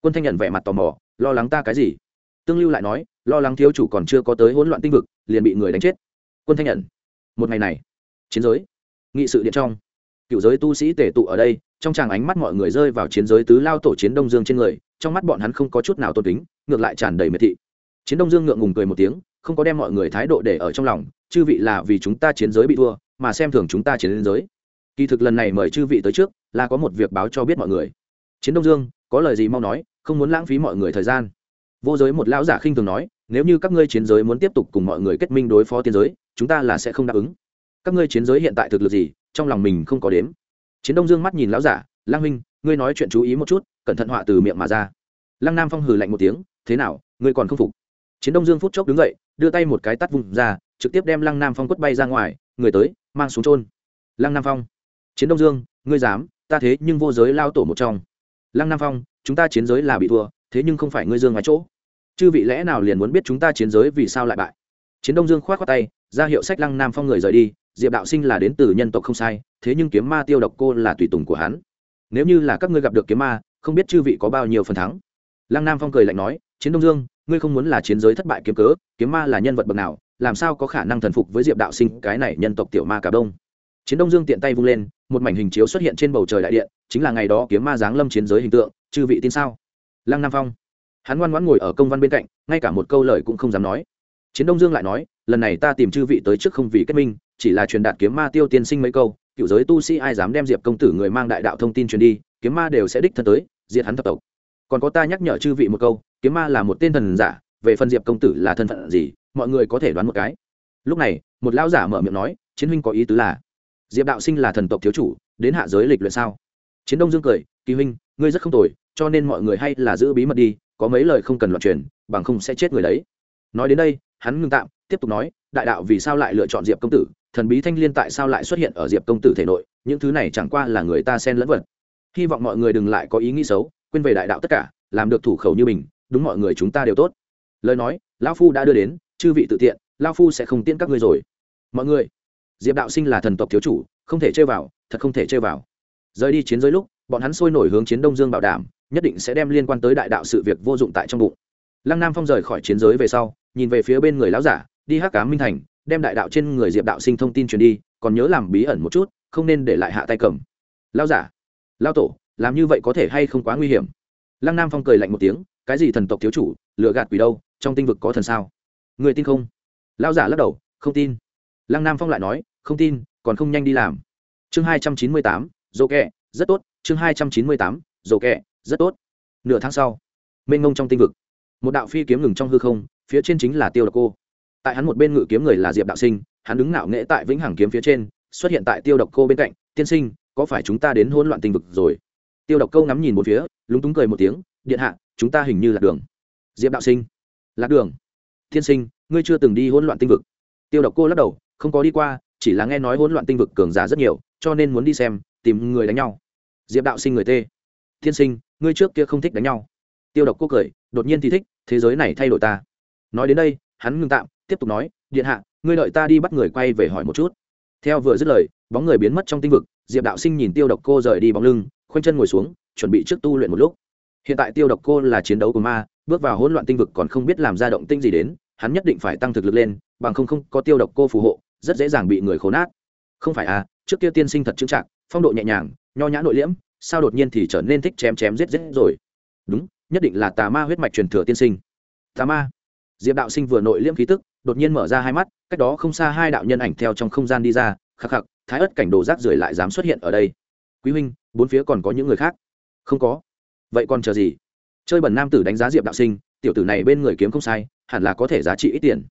Quân thanh nhận vẻ mặt tò mò, lo lắng ta cái gì? Tương lưu lại nói, lo lắng thiếu chủ còn chưa có tới hỗn loạn tinh vực, liền bị người đánh chết. Quân thanh nhận một ngày này, chiến giới, nghị sự điện trong, cựu giới tu sĩ tề tụ ở đây, trong tràng ánh mắt mọi người rơi vào chiến giới tứ lao tổ chiến đông dương trên người, trong mắt bọn hắn không có chút nào tôn kính, ngược lại tràn đầy miệt thị. Chiến đông dương ngượng ngùng cười một tiếng, không có đem mọi người thái độ để ở trong lòng, chư vị là vì chúng ta chiến giới bị thua mà xem thường chúng ta chiến giới. Kỳ thực lần này mời chư vị tới trước, là có một việc báo cho biết mọi người. Chiến đông dương, có lời gì mau nói, không muốn lãng phí mọi người thời gian. Vô giới một lão giả khinh thường nói, nếu như các ngươi chiến giới muốn tiếp tục cùng mọi người kết minh đối phó tiên giới, chúng ta là sẽ không đáp ứng. Các ngươi chiến giới hiện tại thực lực gì, trong lòng mình không có đếm. Chiến đông dương mắt nhìn lão giả lang huynh, ngươi nói chuyện chú ý một chút, cẩn thận họa từ miệng mà ra. Lăng nam phong hừ lạnh một tiếng, thế nào, ngươi còn không phục? Chiến đông dương phút chốc đứng dậy, đưa tay một cái tắt vùng ra, trực tiếp đem lăng nam phong quất bay ra ngoài, người tới mang xuống trôn lăng nam phong, chiến đông dương, ngươi dám, ta thế nhưng vô giới lao tổ một trong. Lăng nam phong, chúng ta chiến giới là bị thua, thế nhưng không phải ngươi dương ngoài chỗ. Chư vị lẽ nào liền muốn biết chúng ta chiến giới vì sao lại bại? Chiến đông dương k h o á t tay, ra hiệu sách lăng nam phong người rời đi, diệp đạo sinh là đến từ nhân tộc không sai, thế nhưng kiếm ma tiêu độc cô là tùy tùng của hắn. Nếu như là các ngươi gặp được kiếm ma, không biết chư vị có bao nhiêu phần thắng. Lăng nam phong cười lạnh nói, chiến đông dương, ngươi không muốn là chiến giới thất bại kiếm cớ, kiếm ma là nhân vật bậc nào làm sao có khả năng thần phục với diệp đạo sinh cái này nhân tộc tiểu ma cả đông chiến đông dương tiện tay vung lên, một mảnh hình chiếu xuất hiện trên bầu trời đại điện, chính là ngày đó kiếm ma giáng lâm chiến giới hình tượng, chư vị tin sao? Lăng nam phong. Hắn ngoan ngoãn ngồi ở công văn bên cạnh, ngay cả một câu lời cũng không dám nói. Chiến đông dương lại nói, lần này ta tìm chư vị tới trước không vì kết minh, chỉ là truyền đạt kiếm ma tiêu tiên sinh mấy câu, cựu giới tu sĩ ai dám đem diệp công tử người mang đại đạo thông tin truyền đi, kiếm ma đều sẽ đích thân tới, diệt hắn thập tộc. Còn có ta nhắc nhở chư vị một câu, kiếm ma là một tên thần giả, về phần diệp công tử là thân phận gì mọi người có thể đoán một cái. Lúc này, một lão giả mở miệng nói, chiến huynh có ý tứ là, diệp đạo sinh là thần tộc thiếu chủ, đến hạ giới lịch luyện sao? Chiến đông dương cười, kỳ huynh, ngươi rất không tồi, cho nên mọi người hay là giữ bí mật đi, có mấy lời không cần loạn truyền, bằng không sẽ chết người đấy. Nói đến đây, hắn ngưng tạm, tiếp tục nói, đại đạo vì sao lại lựa chọn diệp công tử? Thần bí thanh liên tại sao lại xuất hiện ở diệp công tử thể nội? Những thứ này chẳng qua là người ta xen lẫn vật. Hy vọng mọi người đừng lại có ý nghĩ xấu, quên về đại đạo tất cả, làm được thủ khẩu như mình, đúng mọi người chúng ta đều tốt. Lời nói, lão phu đã đưa đến chư vị tự tiện, lao phu sẽ không tiễn các ngươi rồi. Mọi người, diệp đạo sinh là thần tộc thiếu chủ, không thể chơi vào, thật không thể chơi vào. Rời đi chiến giới lúc, bọn hắn sôi nổi hướng chiến đông dương bảo đảm, nhất định sẽ đem liên quan tới đại đạo sự việc vô dụng tại trong bụng. Lăng nam phong rời khỏi chiến giới về sau, nhìn về phía bên người lão giả, đi hắc cá minh thành, đem đại đạo trên người diệp đạo sinh thông tin truyền đi, còn nhớ làm bí ẩn một chút, không nên để lại hạ tay cầm. Lão giả, lão tổ, làm như vậy có thể hay không quá nguy hiểm? Lăng nam phong cười lạnh một tiếng, cái gì thần tộc thiếu chủ, lừa gạt quỷ đâu, trong tinh vực có thần sao? Người tin không? Lão giả lắc đầu, không tin. Lăng nam phong lại nói, không tin, còn không nhanh đi làm. Chương hai trăm chín mươi tám dồ kẹ, rất tốt. Chương hai trăm chín mươi tám dồ kẹ, rất tốt. Nửa tháng sau, mênh ngông trong tinh vực, một đạo phi kiếm ngừng trong hư không, phía trên chính là tiêu độc cô. Tại hắn một bên ngự kiếm người là diệp đạo sinh, hắn đứng ngạo nghễ tại vĩnh hằng kiếm phía trên, xuất hiện tại tiêu độc cô bên cạnh, tiên sinh, có phải chúng ta đến hỗn loạn tinh vực rồi? Tiêu độc câu ngắm nhìn một phía, lúng túng cười một tiếng, điện hạ, chúng ta hình như lạc đường. Diệp đạo sinh, lạc đường. Thiên sinh, ngươi chưa từng đi hỗn loạn tinh vực. Tiêu độc cô lắc đầu, không có đi qua, chỉ là nghe nói hỗn loạn tinh vực cường giả rất nhiều, cho nên muốn đi xem, tìm người đánh nhau. Diệp đạo sinh người tê, Thiên sinh, ngươi trước kia không thích đánh nhau. Tiêu độc cô cười, đột nhiên thì thích, thế giới này thay đổi ta. Nói đến đây, hắn ngừng tạm, tiếp tục nói, điện hạ, ngươi đợi ta đi bắt người quay về hỏi một chút. Theo vừa dứt lời, bóng người biến mất trong tinh vực, diệp đạo sinh nhìn tiêu độc cô rời đi bóng lưng, khoanh chân ngồi xuống, chuẩn bị trước tu luyện một lúc. Hiện tại tiêu độc cô là chiến đấu của ma bước vào hỗn loạn tinh vực còn không biết làm ra động tinh gì đến, hắn nhất định phải tăng thực lực lên, bằng không không có tiêu độc cô phù hộ, rất dễ dàng bị người khốn nát không phải à trước kia tiên sinh thật chững chạc, phong độ nhẹ nhàng, nho nhã nội liễm, sao đột nhiên thì trở nên thích chém chém giết giết rồi? Đúng, nhất định là tà ma huyết mạch truyền thừa tiên sinh. Tà ma. Diệp đạo sinh vừa nội liễm khí tức, đột nhiên mở ra hai mắt, cách đó không xa hai đạo nhân ảnh theo trong không gian đi ra, khắc khắc, thái ớt cảnh đồ rác rưởi lại dám xuất hiện ở đây. Quý huynh, bốn phía còn có những người khác? Không có. Vậy còn chờ gì? Chơi bẩn nam tử đánh giá diệp đạo sinh, tiểu tử này bên người kiếm không sai, hẳn là có thể giá trị ít tiền.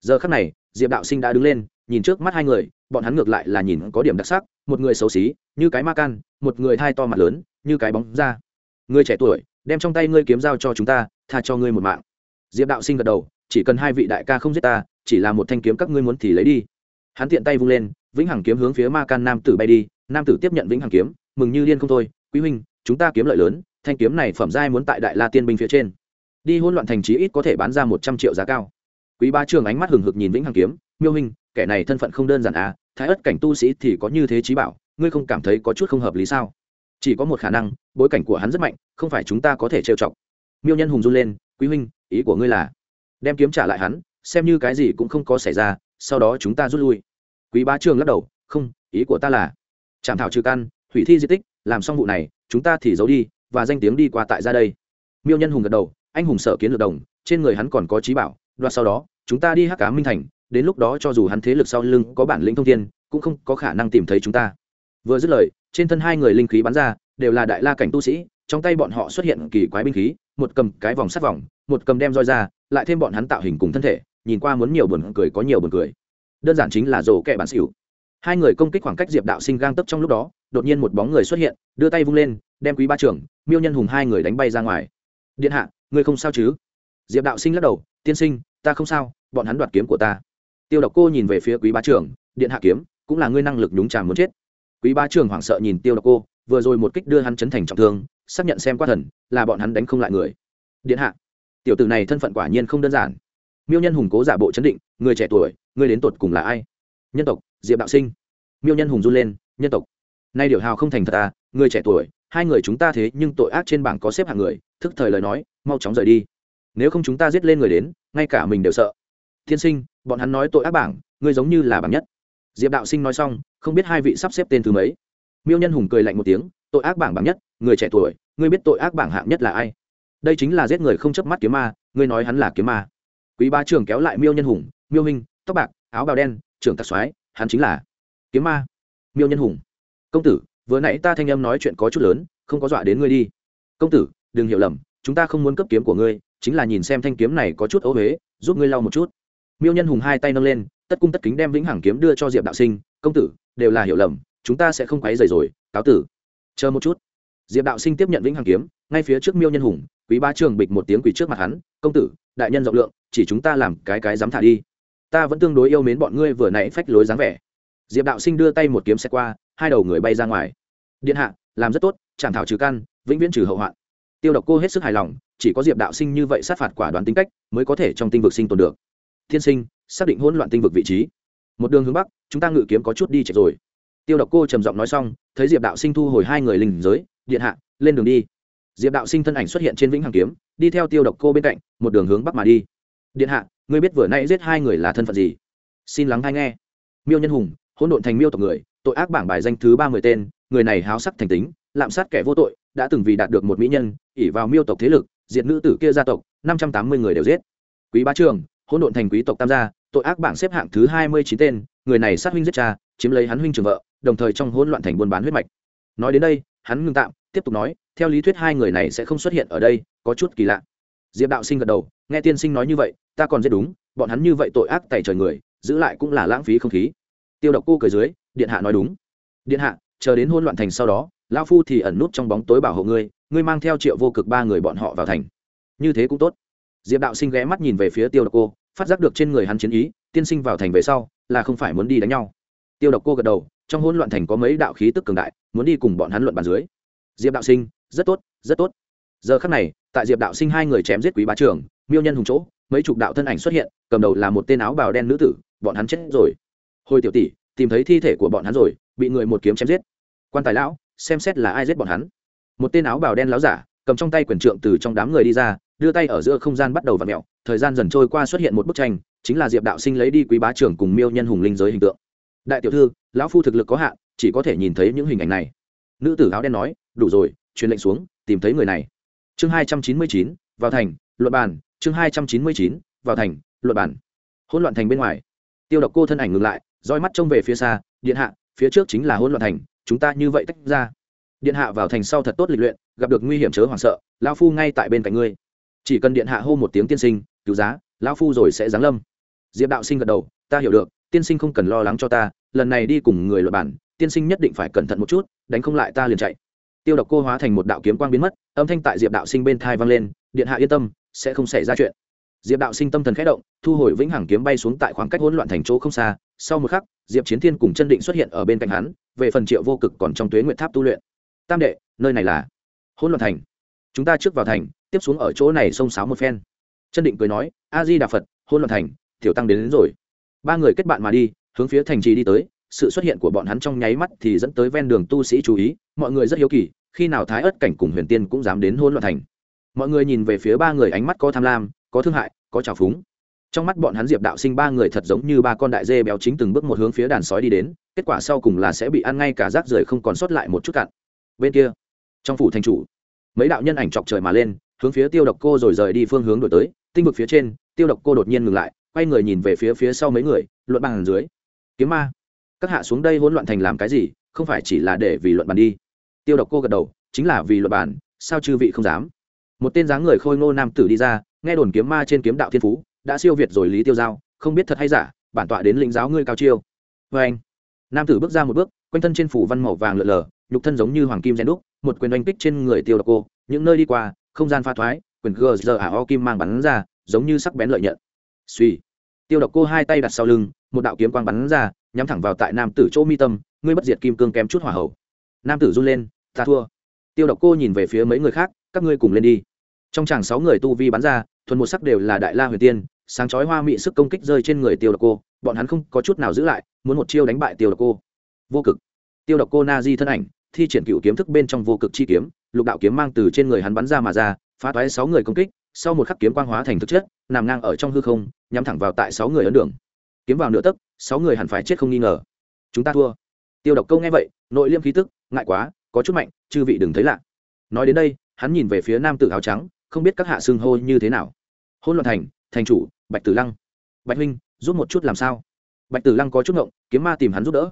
Giờ khắc này, diệp đạo sinh đã đứng lên, nhìn trước mắt hai người, bọn hắn ngược lại là nhìn có điểm đặc sắc, một người xấu xí, như cái ma can, một người thai to mặt lớn, như cái bóng da. Người trẻ tuổi, đem trong tay ngươi kiếm giao cho chúng ta, tha cho ngươi một mạng. Diệp đạo sinh gật đầu, chỉ cần hai vị đại ca không giết ta, chỉ là một thanh kiếm các ngươi muốn thì lấy đi. Hắn tiện tay vung lên, vĩnh hằng kiếm hướng phía ma can nam tử bay đi, nam tử tiếp nhận vĩnh hằng kiếm, mừng như điên không thôi, quý huynh, chúng ta kiếm lợi lớn thanh kiếm này phẩm giai muốn tại đại la tiên binh phía trên. Đi hỗn loạn thành trí ít có thể bán ra một trăm triệu giá cao. Quý ba trường ánh mắt hừng hực nhìn vĩnh hằng kiếm, miêu hình kẻ này thân phận không đơn giản à thái ất cảnh tu sĩ thì có như thế trí bảo, ngươi không cảm thấy có chút không hợp lý sao? Chỉ có một khả năng, bối cảnh của hắn rất mạnh, không phải chúng ta có thể trêu chọc. Miêu nhân hùng run lên, quý huynh, ý của ngươi là đem kiếm trả lại hắn, xem như cái gì cũng không có xảy ra, sau đó chúng ta rút lui. Quý bá trường lắc đầu, không, ý của ta là chạm thảo trừ căn, hủy thi di tích, làm xong vụ này, chúng ta thì giấu đi và danh tiếng đi qua tại ra đây. Miêu nhân hùng gật đầu, anh hùng sở kiến lược đồng, trên người hắn còn có trí bảo, đoạt sau đó, chúng ta đi hắc cá minh thành, đến lúc đó cho dù hắn thế lực sau lưng có bản lĩnh thông thiên, cũng không có khả năng tìm thấy chúng ta. Vừa dứt lời, trên thân hai người linh khí bắn ra, đều là đại la cảnh tu sĩ, trong tay bọn họ xuất hiện kỳ quái binh khí, một cầm cái vòng sắt vòng, một cầm đem roi ra, lại thêm bọn hắn tạo hình cùng thân thể, nhìn qua muốn nhiều buồn cười có nhiều buồn cười. Đơn giản chính là rổ kẹ bản xỉu hai người công kích khoảng cách diệp đạo sinh gang tấp trong lúc đó, đột nhiên một bóng người xuất hiện, đưa tay vung lên, đem quý ba trưởng, miêu nhân hùng hai người đánh bay ra ngoài. Điện hạ, ngươi không sao chứ? Diệp đạo sinh lắc đầu, tiên sinh, ta không sao, bọn hắn đoạt kiếm của ta. Tiêu độc cô nhìn về phía quý ba trưởng, điện hạ kiếm, cũng là ngươi năng lực nhúng trà muốn chết. Quý ba trưởng hoảng sợ nhìn tiêu độc cô, vừa rồi một kích đưa hắn chấn thành trọng thương, xác nhận xem qua thần, là bọn hắn đánh không lại người. Điện hạ. Tiểu tử này thân phận quả nhiên không đơn giản. Miêu nhân hùng cố giả bộ chấn định, người trẻ tuổi, người đến tột cùng là ai? Nhân tộc diệp đạo sinh miêu nhân hùng run lên nhân tộc nay điều hào không thành thật à người trẻ tuổi, hai người chúng ta thế nhưng tội ác trên bảng có xếp hạng người, thức thời lời nói, mau chóng rời đi. Nếu không chúng ta giết lên người đến, ngay cả mình đều sợ. Thiên sinh, bọn hắn nói tội ác bảng, ngươi giống như là bảng nhất. Diệp đạo sinh nói xong, không biết hai vị sắp xếp tên thứ mấy. Miêu nhân hùng cười lạnh một tiếng, tội ác bảng bảng nhất, người trẻ tuổi, ngươi biết tội ác bảng hạng nhất là ai? Đây chính là giết người không chớp mắt kiếm ma, ngươi nói hắn là kiếm ma. Quý ba trường kéo lại miêu nhân hùng, miêu hình tóc bạc, áo bào đen, trưởng tạc soái hắn chính là kiếm ma, miêu nhân hùng. Công tử, vừa nãy ta thanh âm nói chuyện có chút lớn, không có dọa đến ngươi đi. Công tử, đừng hiểu lầm, chúng ta không muốn cấp kiếm của ngươi, chính là nhìn xem thanh kiếm này có chút ấu huế giúp ngươi lau một chút. Miêu nhân hùng hai tay nâng lên, tất cung tất kính đem vĩnh hằng kiếm đưa cho diệp đạo sinh. Công tử, đều là hiểu lầm, chúng ta sẽ không quấy rầy rồi, cáo tử. Chờ một chút. Diệp đạo sinh tiếp nhận vĩnh hằng kiếm, ngay phía trước miêu nhân hùng, quý ba trường bịch một tiếng quỳ trước mặt hắn. Công tử, đại nhân rộng lượng, chỉ chúng ta làm cái cái dám thả đi ta vẫn tương đối yêu mến bọn ngươi vừa nãy phách lối dáng vẻ. Diệp đạo sinh đưa tay một kiếm xe qua, hai đầu người bay ra ngoài. Điện hạ, làm rất tốt, chẳng thảo trừ căn, vĩnh viễn trừ hậu hoạn. Tiêu độc cô hết sức hài lòng, chỉ có diệp đạo sinh như vậy sát phạt quả đoán tính cách, mới có thể trong tinh vực sinh tồn được. Thiên sinh, xác định hỗn loạn tinh vực vị trí. Một đường hướng bắc, chúng ta ngự kiếm có chút đi chạy rồi. Tiêu độc cô trầm giọng nói xong, thấy diệp đạo sinh thu hồi hai người linh giới, điện hạ, lên đường đi. Diệp đạo sinh thân ảnh xuất hiện trên vĩnh hằng kiếm, đi theo tiêu độc cô bên cạnh, một đường hướng bắc mà đi. Điện hạ ngươi biết vừa nay giết hai người là thân phận gì? Xin lắng hay nghe. Miêu nhân hùng, hỗn độn thành miêu tộc người, tội ác bảng bài danh thứ ba mươi tên, người này háo sắc thành tính, lạm sát kẻ vô tội, đã từng vì đạt được một mỹ nhân ỉ vào miêu tộc thế lực, diệt nữ tử kia gia tộc, năm trăm tám mươi người đều giết. Quý bá trường, hỗn độn thành quý tộc tam gia, tội ác bảng xếp hạng thứ hai mươi chín tên, người này sát huynh giết cha, chiếm lấy hắn huynh trường vợ, đồng thời trong hỗn loạn thành buôn bán huyết mạch. Nói đến đây, hắn ngưng tạm, tiếp tục nói, theo lý thuyết hai người này sẽ không xuất hiện ở đây, có chút kỳ lạ. Diệp đạo sinh gật đầu, nghe tiên sinh nói như vậy ta còn giết đúng, bọn hắn như vậy tội ác tày trời người, giữ lại cũng là lãng phí không khí. Tiêu độc cô cười dưới, điện hạ nói đúng. Điện hạ, chờ đến hôn loạn thành sau đó, lão phu thì ẩn nút trong bóng tối bảo hộ ngươi ngươi mang theo triệu vô cực ba người bọn họ vào thành. Như thế cũng tốt. Diệp đạo sinh ghé mắt nhìn về phía tiêu độc cô, phát giác được trên người hắn chiến ý, tiên sinh vào thành về sau, là không phải muốn đi đánh nhau. Tiêu độc cô gật đầu, trong hôn loạn thành có mấy đạo khí tức cường đại, muốn đi cùng bọn hắn luận bàn dưới. Diệp đạo sinh, rất tốt rất tốt. Giờ khắc này, tại diệp đạo sinh hai người chém giết quý bá trưởng, miêu nhân hùng chỗ mấy chục đạo thân ảnh xuất hiện, cầm đầu là một tên áo bào đen nữ tử, bọn hắn chết rồi. Hồi tiểu tỷ, tìm thấy thi thể của bọn hắn rồi, bị người một kiếm chém giết. Quan tài lão, xem xét là ai giết bọn hắn. Một tên áo bào đen láo giả, cầm trong tay quyển trượng từ trong đám người đi ra, đưa tay ở giữa không gian bắt đầu v ặ mẹo thời gian dần trôi qua xuất hiện một bức tranh, chính là diệp đạo sinh lấy đi quý bá trưởng cùng miêu nhân hùng linh giới hình tượng. Đại tiểu thư, lão phu thực lực có hạn, chỉ có thể nhìn thấy những hình ảnh này. Nữ tử áo đen nói, đủ rồi, truyền lệnh xuống, tìm thấy người này. Chương hai trăm chín mươi chín, vào thành luật bàn chương hai trăm chín mươi chín, vào thành luật bản. Hỗn loạn thành bên ngoài. Tiêu độc cô thân ảnh ngừng lại, roi mắt trông về phía xa, điện hạ, phía trước chính là hỗn loạn thành, chúng ta như vậy tách ra. Điện hạ vào thành sau thật tốt lịch luyện, gặp được nguy hiểm chớ hoảng sợ lao phu ngay tại bên cạnh ngươi. Chỉ cần điện hạ hô một tiếng tiên sinh, cứu giá lao phu rồi sẽ giáng lâm. Diệp đạo sinh gật đầu, ta hiểu được, tiên sinh không cần lo lắng cho ta, lần này đi cùng người luật bản, tiên sinh nhất định phải cẩn thận một chút, đánh không lại ta liền chạy. Tiêu độc cô hóa thành một đạo kiếm quang biến mất âm thanh tại diệp đạo sinh bên thai vang lên điện hạ yên tâm sẽ không xảy ra chuyện diệp đạo sinh tâm thần khẽ động thu hồi vĩnh hằng kiếm bay xuống tại khoảng cách hỗn loạn thành chỗ không xa sau một khắc diệp chiến thiên cùng chân định xuất hiện ở bên cạnh hắn về phần triệu vô cực còn trong tuế nguyện tháp tu luyện tam đệ nơi này là hỗn loạn thành chúng ta trước vào thành tiếp xuống ở chỗ này xông sáo một phen chân định cười nói a di đà phật hỗn loạn thành tiểu tăng đến, đến rồi ba người kết bạn mà đi hướng phía thành trì đi tới sự xuất hiện của bọn hắn trong nháy mắt thì dẫn tới ven đường tu sĩ chú ý mọi người rất hiếu kỳ khi nào thái ớt cảnh cùng huyền tiên cũng dám đến hôn loạn thành. Mọi người nhìn về phía ba người ánh mắt có tham lam, có thương hại, có trào phúng. Trong mắt bọn hắn diệp đạo sinh ba người thật giống như ba con đại dê béo chính từng bước một hướng phía đàn sói đi đến, kết quả sau cùng là sẽ bị ăn ngay cả rác rưởi không còn sót lại một chút cặn bên kia, trong phủ thành chủ, mấy đạo nhân ảnh chọc trời mà lên, hướng phía tiêu độc cô rồi rời đi phương hướng đổi tới, tinh vực phía trên, tiêu độc cô đột nhiên ngừng lại, quay người nhìn về phía phía sau mấy người, luận bàn dưới. Kiếm ma, các hạ xuống đây hỗn loạn thành làm cái gì? Không phải chỉ là để vì luận bàn đi tiêu độc cô gật đầu chính là vì luật bản, sao chư vị không dám? Một tên dáng người khôi ngô nam tử đi ra nghe đồn kiếm ma trên kiếm đạo thiên phú đã siêu việt rồi lý tiêu giao không biết thật hay giả bản tọa đến lĩnh giáo ngươi cao chiêu. Vê anh nam tử bước ra một bước quanh thân trên phủ văn màu vàng lượn lờ nhục thân giống như hoàng kim rèn đúc một quyền oanh kích trên người tiêu độc cô. Những nơi đi qua không gian pha thoái quyền gờ giờ ả o kim mang bắn ra giống như sắc bén lợi nhận. Suy tiêu độc cô hai tay đặt sau lưng một đạo kiếm quang bắn ra nhắm thẳng vào tại nam tử chỗ mi tâm ngươi bất diệt kim cương kém chút hỏa hậu nam tử run lên, ta thua. Tiêu độc cô nhìn về phía mấy người khác, các ngươi cùng lên đi. Trong chàng sáu người tu vi bắn ra, thuần một sắc đều là đại la huyền tiên, sáng chói hoa mị sức công kích rơi trên người tiêu độc cô, bọn hắn không có chút nào giữ lại, muốn một chiêu đánh bại tiêu độc cô. Vô cực. Tiêu độc cô na di thân ảnh, thi triển cựu kiếm thức bên trong vô cực chi kiếm, lục đạo kiếm mang từ trên người hắn bắn ra mà ra, phá toái sáu người công kích, sau một khắc kiếm quang hóa thành thực chất, nằm ngang ở trong hư không, nhắm thẳng vào tại sáu người ấn đường. Kiếm vào nửa tấc, sáu người hẳn phải chết không nghi ngờ. Chúng ta thua. Tiêu độc câu nghe vậy, nội liêm khí tức ngại quá, có chút mạnh, chư vị đừng thấy lạ. Nói đến đây, hắn nhìn về phía nam tử áo trắng, không biết các hạ xưng hô như thế nào. Hôn loạn thành thành chủ, bạch tử lăng. Bạch huynh, giúp một chút làm sao? Bạch tử lăng có chút ngộng, kiếm ma tìm hắn giúp đỡ.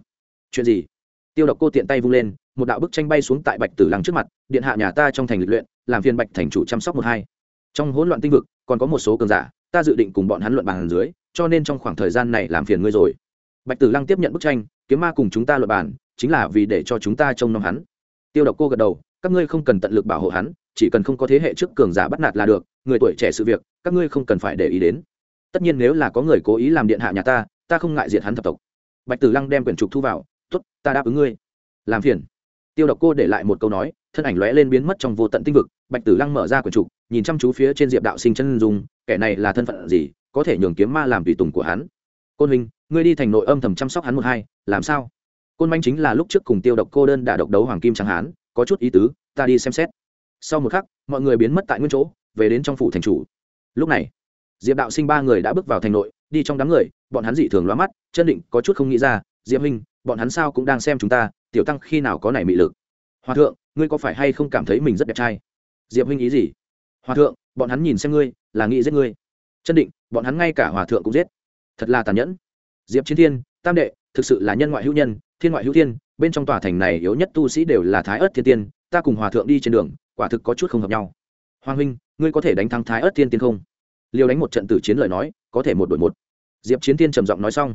Chuyện gì? Tiêu độc cô tiện tay vung lên, một đạo bức tranh bay xuống tại bạch tử lăng trước mặt, điện hạ nhà ta trong thành lịch luyện, làm phiên bạch thành chủ chăm sóc một hai. Trong hỗn loạn tinh vực, còn có một số cường giả, ta dự định cùng bọn hắn luận bàn dưới, cho nên trong khoảng thời gian này làm phiền ngươi rồi. Bạch tử lăng tiếp nhận bức tranh, kiếm ma cùng chúng ta luận bàn chính là vì để cho chúng ta trông nom hắn. Tiêu độc cô gật đầu, các ngươi không cần tận lực bảo hộ hắn, chỉ cần không có thế hệ trước cường giả bắt nạt là được, người tuổi trẻ sự việc, các ngươi không cần phải để ý đến. Tất nhiên nếu là có người cố ý làm điện hạ nhà ta ta không ngại diệt hắn thập tộc. Bạch tử lăng đem quyển trục thu vào t ố t ta đáp ứng ngươi. Làm phiền. Tiêu độc cô để lại một câu nói, thân ảnh lóe lên biến mất trong vô tận tinh vực. Bạch tử lăng mở ra quyển trục, nhìn chăm chú phía trên diệp đạo sinh chân dung, kẻ này là thân phận gì? Có thể nhường kiếm ma làm tùy tùng của hắn. Côn huynh, ngươi đi thành nội âm thầm chăm sóc hắn một hai, làm sao? Côn manh chính là lúc trước cùng tiêu độc cô đơn đã độc đấu hoàng kim tráng hán, có chút ý tứ, ta đi xem xét. Sau một khắc, mọi người biến mất tại nguyên chỗ, về đến trong phủ thành chủ. Lúc này, diệp đạo sinh ba người đã bước vào thành nội, đi trong đám người, bọn hắn dị thường loa mắt, chân định, có chút không nghĩ ra, diệp huynh, bọn hắn sao cũng đang xem chúng ta, tiểu tăng khi nào có này mị lực? Hòa thượng, ngươi có phải hay không cảm thấy mình rất đẹp trai? Diệp huynh ý gì? Hòa thượng, bọn hắn nhìn xem ngươi, là nghĩ giết ngươi. Chân định, bọn hắn ngay cả hòa thượng cũng giết. Thật là tàn nhẫn. Diệp chiến thiên, tam đệ, thực sự là nhân ngoại hữu nhân thiên ngoại hữu thiên, bên trong tòa thành này yếu nhất tu sĩ đều là thái ớt thiên tiên, ta cùng hòa thượng đi trên đường, quả thực có chút không hợp nhau. Hoàng huynh, ngươi có thể đánh thắng thái ớt thiên tiên không? Liều đánh một trận tử chiến lời nói, có thể một đội một. Diệp chiến tiên trầm giọng nói xong.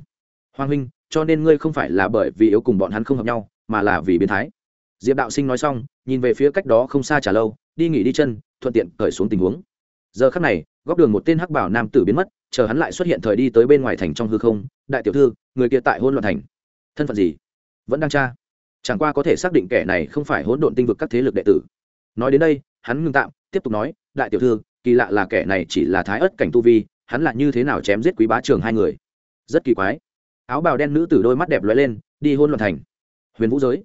Hoàng huynh, cho nên ngươi không phải là bởi vì yếu cùng bọn hắn không hợp nhau, mà là vì biến thái. Diệp đạo sinh nói xong, nhìn về phía cách đó không xa trả lâu, đi nghỉ đi chân, thuận tiện cởi xuống tình huống. Giờ khắc này, góc đường một tên hắc bảo nam tử biến mất, chờ hắn lại xuất hiện thời đi tới bên ngoài thành trong hư không. Đại tiểu thư, người kia tại hôn loạn thành. Thân phận gì? Vẫn đang tra. Chẳng qua có thể xác định kẻ này không phải hỗn độn tinh vực các thế lực đệ tử. Nói đến đây, hắn ngưng tạm, tiếp tục nói, đại tiểu thư, kỳ lạ là kẻ này chỉ là thái ớt cảnh tu vi, hắn là như thế nào chém giết quý bá trường hai người? Rất kỳ quái. Áo bào đen nữ tử đôi mắt đẹp lóe lên, đi hôn luận thành. Huyền vũ giới,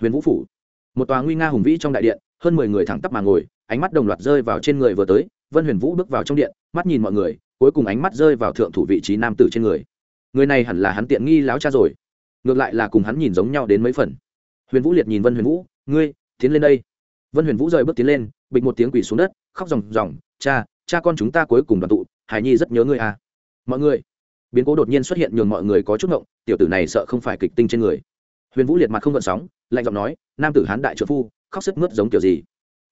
huyền vũ phủ. Một tòa nguy nga hùng vĩ trong đại điện, hơn mười người thẳng tắp mà ngồi, ánh mắt đồng loạt rơi vào trên người vừa tới, vân huyền vũ bước vào trong điện, mắt nhìn mọi người, cuối cùng ánh mắt rơi vào thượng thủ vị trí nam tử trên người. Người này hẳn là hắn tiện nghi láo cha rồi ngược lại là cùng hắn nhìn giống nhau đến mấy phần. Huyền vũ liệt nhìn vân huyền vũ, ngươi, tiến lên đây. Vân huyền vũ rời bước tiến lên, bịch một tiếng quỳ xuống đất, khóc ròng ròng, cha cha con chúng ta cuối cùng đoàn tụ, hải nhi rất nhớ ngươi à. Mọi người. Biến cố đột nhiên xuất hiện nhường mọi người có chút ngộng, tiểu tử này sợ không phải kịch tinh trên người. Huyền vũ liệt mặt không gợn sóng, lạnh giọng nói, nam tử hán đại trợ phu, khóc sức mướt giống kiểu gì?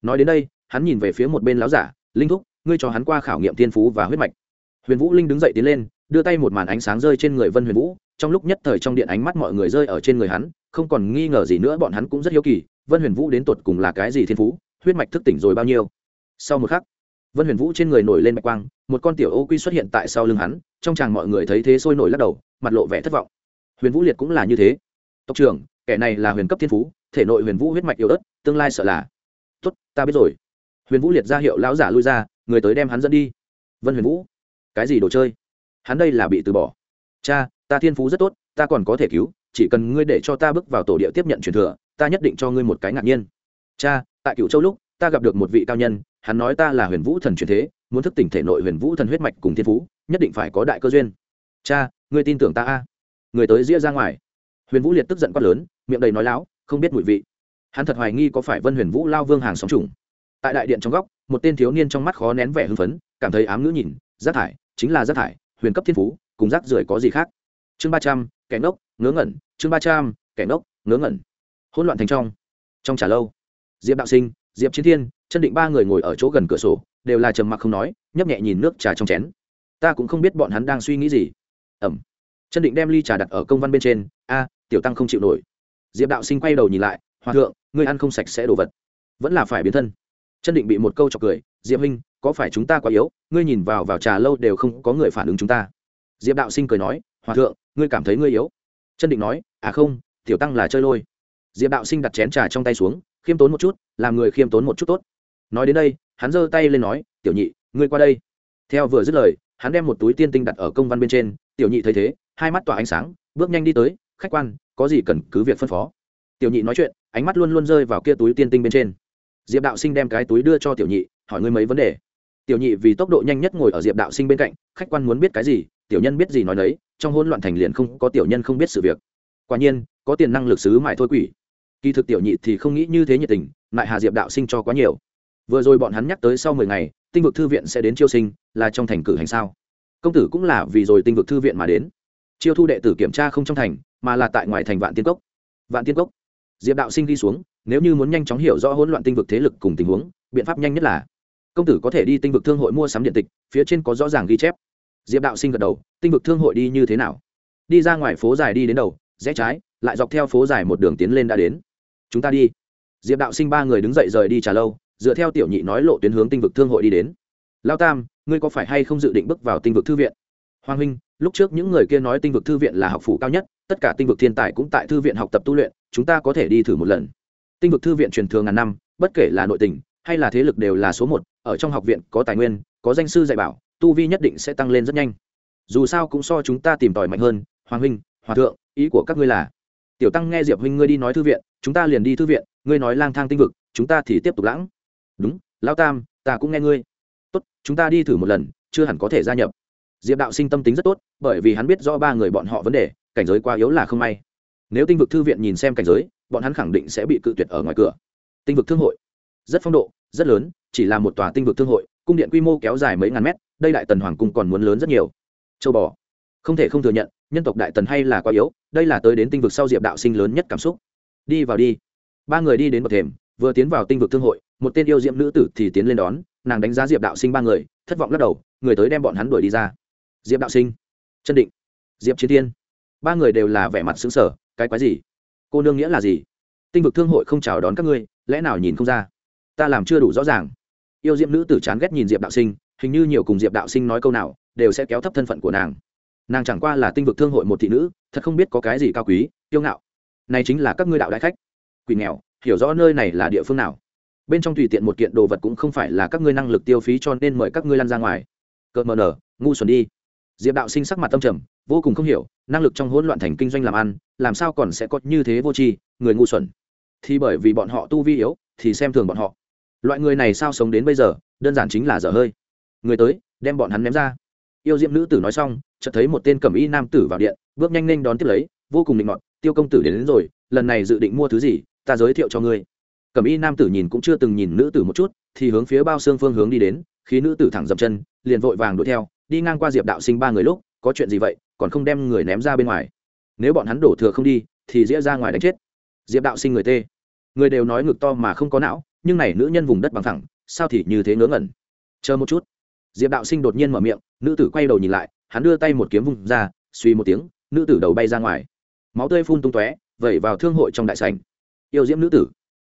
Nói đến đây, hắn nhìn về phía một bên láo giả, linh thúc, ngươi cho hắn qua khảo nghiệm thiên phú và huyết mạch. Huyền vũ linh đứng dậy tiến lên đưa tay một màn ánh sáng rơi trên người vân huyền vũ, trong lúc nhất thời trong điện ánh mắt mọi người rơi ở trên người hắn, không còn nghi ngờ gì nữa, bọn hắn cũng rất hiếu kỳ, vân huyền vũ đến tột cùng là cái gì thiên phú, huyết mạch thức tỉnh rồi bao nhiêu. Sau một khắc, vân huyền vũ trên người nổi lên bạch quang, một con tiểu ô quy xuất hiện tại sau lưng hắn, trong chàng mọi người thấy thế sôi nổi lắc đầu, mặt lộ vẻ thất vọng. Huyền vũ liệt cũng là như thế. Tộc trưởng, kẻ này là huyền cấp thiên phú, thể nội huyền vũ huyết mạch yếu ớt, tương lai sợ là. Tốt, ta biết rồi. Huyền vũ liệt ra hiệu lão giả lui ra, người tới đem hắn dẫn đi. Vân huyền vũ, cái gì đồ chơi? Hắn đây là bị từ bỏ. Cha, ta thiên phú rất tốt, ta còn có thể cứu, chỉ cần ngươi để cho ta bước vào tổ địa tiếp nhận truyền thừa, ta nhất định cho ngươi một cái ngạc nhiên. Cha, tại cựu châu lúc, ta gặp được một vị cao nhân, hắn nói ta là huyền vũ thần truyền thế, muốn thức tỉnh thể nội huyền vũ thần huyết mạch cùng thiên phú, nhất định phải có đại cơ duyên. Cha, ngươi tin tưởng ta a? Người tới ria ra ngoài. Huyền vũ liệt tức giận quát lớn, miệng đầy nói láo, không biết mùi vị. Hắn thật hoài nghi có phải vân huyền vũ lao vương hàng sóng trùng. Tại đại điện trong góc, một tên thiếu niên trong mắt khó nén vẻ hưng phấn, cảm thấy ám ngữ nhìn rác thải, chính là rác thải huyền cấp thiên phú, cùng rác rưởi có gì khác? Chương ba trăm, kẻ ngốc, ngớ ngẩn. Chương ba trăm, kẻ ngốc, ngớ ngẩn. Hỗn loạn thành trong. Trong trả lâu, diệp đạo sinh, diệp chiến thiên, chân định ba người ngồi ở chỗ gần cửa sổ, đều là trầm mặc không nói, nhấp nhẹ nhìn nước trà trong chén. Ta cũng không biết bọn hắn đang suy nghĩ gì. Ẩm. Chân định đem ly trà đặt ở công văn bên trên. A, tiểu tăng không chịu nổi. Diệp đạo sinh quay đầu nhìn lại, hòa thượng, ngươi ăn không sạch sẽ đồ vật. Vẫn là phải biến thân. Chân định bị một câu chọc cười, diệp huynh có phải chúng ta quá yếu, ngươi nhìn vào vào trà lâu đều không có người phản ứng chúng ta. Diệp đạo sinh cười nói, hòa thượng, ngươi cảm thấy ngươi yếu? Chân định nói à không, tiểu tăng là chơi lôi. Diệp đạo sinh đặt chén trà trong tay xuống, khiêm tốn một chút, làm người khiêm tốn một chút tốt. Nói đến đây, hắn giơ tay lên nói, tiểu nhị, ngươi qua đây. Theo vừa dứt lời, hắn đem một túi tiên tinh đặt ở công văn bên trên, tiểu nhị thấy thế, hai mắt tỏa ánh sáng, bước nhanh đi tới, khách quan, có gì cần cứ việc phân phó. Tiểu nhị nói chuyện, ánh mắt luôn luôn rơi vào kia túi tiên tinh bên trên. Diệp đạo sinh đem cái túi đưa cho tiểu nhị, hỏi ngươi mấy vấn đề? Tiểu nhị vì tốc độ nhanh nhất ngồi ở diệp đạo sinh bên cạnh, khách quan muốn biết cái gì, tiểu nhân biết gì nói đấy trong hỗn loạn thành liền không có tiểu nhân không biết sự việc. Quả nhiên, có tiền năng lực sứ mại thôi quỷ. Kỳ thực tiểu nhị thì không nghĩ như thế nhiệt tình lại hà diệp đạo sinh cho quá nhiều. Vừa rồi bọn hắn nhắc tới sau mười ngày, tinh vực thư viện sẽ đến chiêu sinh, là trong thành cử hành sao? Công tử cũng là vì rồi tinh vực thư viện mà đến. Chiêu thu đệ tử kiểm tra không trong thành, mà là tại ngoài thành vạn tiên cốc. Vạn tiên cốc. Diệp đạo sinh đi xuống, nếu như muốn nhanh chóng hiểu rõ hỗn loạn tinh vực thế lực cùng tình huống, biện pháp nhanh nhất là công tử có thể đi tinh vực thương hội mua sắm điện tịch, phía trên có rõ ràng ghi chép. Diệp đạo sinh gật đầu, tinh vực thương hội đi như thế nào? Đi ra ngoài phố dài đi đến đầu, rẽ trái, lại dọc theo phố dài một đường tiến lên đã đến. Chúng ta đi. Diệp đạo sinh ba người đứng dậy rời đi trả lâu, dựa theo tiểu nhị nói lộ tuyến hướng tinh vực thương hội đi đến. Lao tam, ngươi có phải hay không dự định bước vào tinh vực thư viện? Hoàng huynh, lúc trước những người kia nói tinh vực thư viện là học phủ cao nhất, tất cả tinh vực thiên tài cũng tại thư viện học tập tu luyện, chúng ta có thể đi thử một lần. Tinh vực thư viện truyền thường ngàn năm, bất kể là nội tình, hay là thế lực đều là số một ở trong học viện có tài nguyên, có danh sư dạy bảo, tu vi nhất định sẽ tăng lên rất nhanh. Dù sao cũng so chúng ta tìm tòi mạnh hơn, hoàng huynh, hòa thượng, ý của các ngươi là, tiểu tăng nghe diệp huynh ngươi đi nói thư viện, chúng ta liền đi thư viện, ngươi nói lang thang tinh vực, chúng ta thì tiếp tục lãng. Đúng lao tam, ta cũng nghe ngươi. Tốt, chúng ta đi thử một lần, chưa hẳn có thể gia nhập. Diệp đạo sinh tâm tính rất tốt, bởi vì hắn biết rõ ba người bọn họ vấn đề, cảnh giới quá yếu là không may. Nếu tinh vực thư viện nhìn xem cảnh giới, bọn hắn khẳng định sẽ bị cự tuyệt ở ngoài cửa. Tinh vực thương hội, rất phong độ, rất lớn chỉ là một tòa tinh vực thương hội, cung điện quy mô kéo dài mấy ngàn mét, đây đại tần hoàng cung còn muốn lớn rất nhiều. Châu bò. Không thể không thừa nhận, nhân tộc đại tần hay là quá yếu, đây là tới đến tinh vực sau diệp đạo sinh lớn nhất cảm xúc. Đi vào đi. Ba người đi đến bậc thềm, vừa tiến vào tinh vực thương hội, một tên yêu diệm nữ tử thì tiến lên đón, nàng đánh giá diệp đạo sinh ba người, thất vọng lắc đầu, người tới đem bọn hắn đuổi đi ra. Diệp đạo sinh. Chân định. Diệp chiến thiên. Ba người đều là vẻ mặt xứng sở cái quái gì? Cô nương nghĩa là gì? Tinh vực thương hội không chào đón các ngươi, lẽ nào nhìn không ra? Ta làm chưa đủ rõ ràng. Yêu diệm nữ tử chán ghét nhìn diệp đạo sinh, hình như nhiều cùng diệp đạo sinh nói câu nào, đều sẽ kéo thấp thân phận của nàng. Nàng chẳng qua là tinh vực thương hội một thị nữ, thật không biết có cái gì cao quý, kiêu ngạo. Này chính là các ngươi đạo đại khách. Quỷ nghèo, hiểu rõ nơi này là địa phương nào. Bên trong tùy tiện một kiện đồ vật cũng không phải là các ngươi năng lực tiêu phí cho nên mời các ngươi lăn ra ngoài. Cợt mờ nở, ngu xuẩn đi. Diệp đạo sinh sắc mặt tâm trầm, vô cùng không hiểu, năng lực trong hỗn loạn thành kinh doanh làm ăn, làm sao còn sẽ có như thế vô tri, người ngu xuẩn. Thì bởi vì bọn họ tu vi yếu, thì xem thường bọn họ loại người này sao sống đến bây giờ đơn giản chính là dở hơi. Người tới đem bọn hắn ném ra. Yêu diệm nữ tử nói xong chợt thấy một tên cẩm y nam tử vào điện bước nhanh nhanh đón tiếp lấy vô cùng định mọn tiêu công tử đến, đến rồi lần này dự định mua thứ gì ta giới thiệu cho ngươi. Cẩm y nam tử nhìn cũng chưa từng nhìn nữ tử một chút thì hướng phía bao xương phương hướng đi đến khi nữ tử thẳng dậm chân liền vội vàng đuổi theo đi ngang qua diệp đạo sinh ba người lúc có chuyện gì vậy còn không đem người ném ra bên ngoài? Nếu bọn hắn đổ thừa không đi thì dĩa ra ngoài đánh chết. Diệp đạo sinh người tê người đều nói ngực to mà không có não, nhưng này nữ nhân vùng đất bằng thẳng sao thì như thế ngớ ngẩn. Chờ một chút. Diệp đạo sinh đột nhiên mở miệng, nữ tử quay đầu nhìn lại, hắn đưa tay một kiếm vùng ra, suy một tiếng, nữ tử đầu bay ra ngoài. Máu tươi phun tung tóe, vẩy vào thương hội trong đại sảnh. Yêu diễm nữ tử.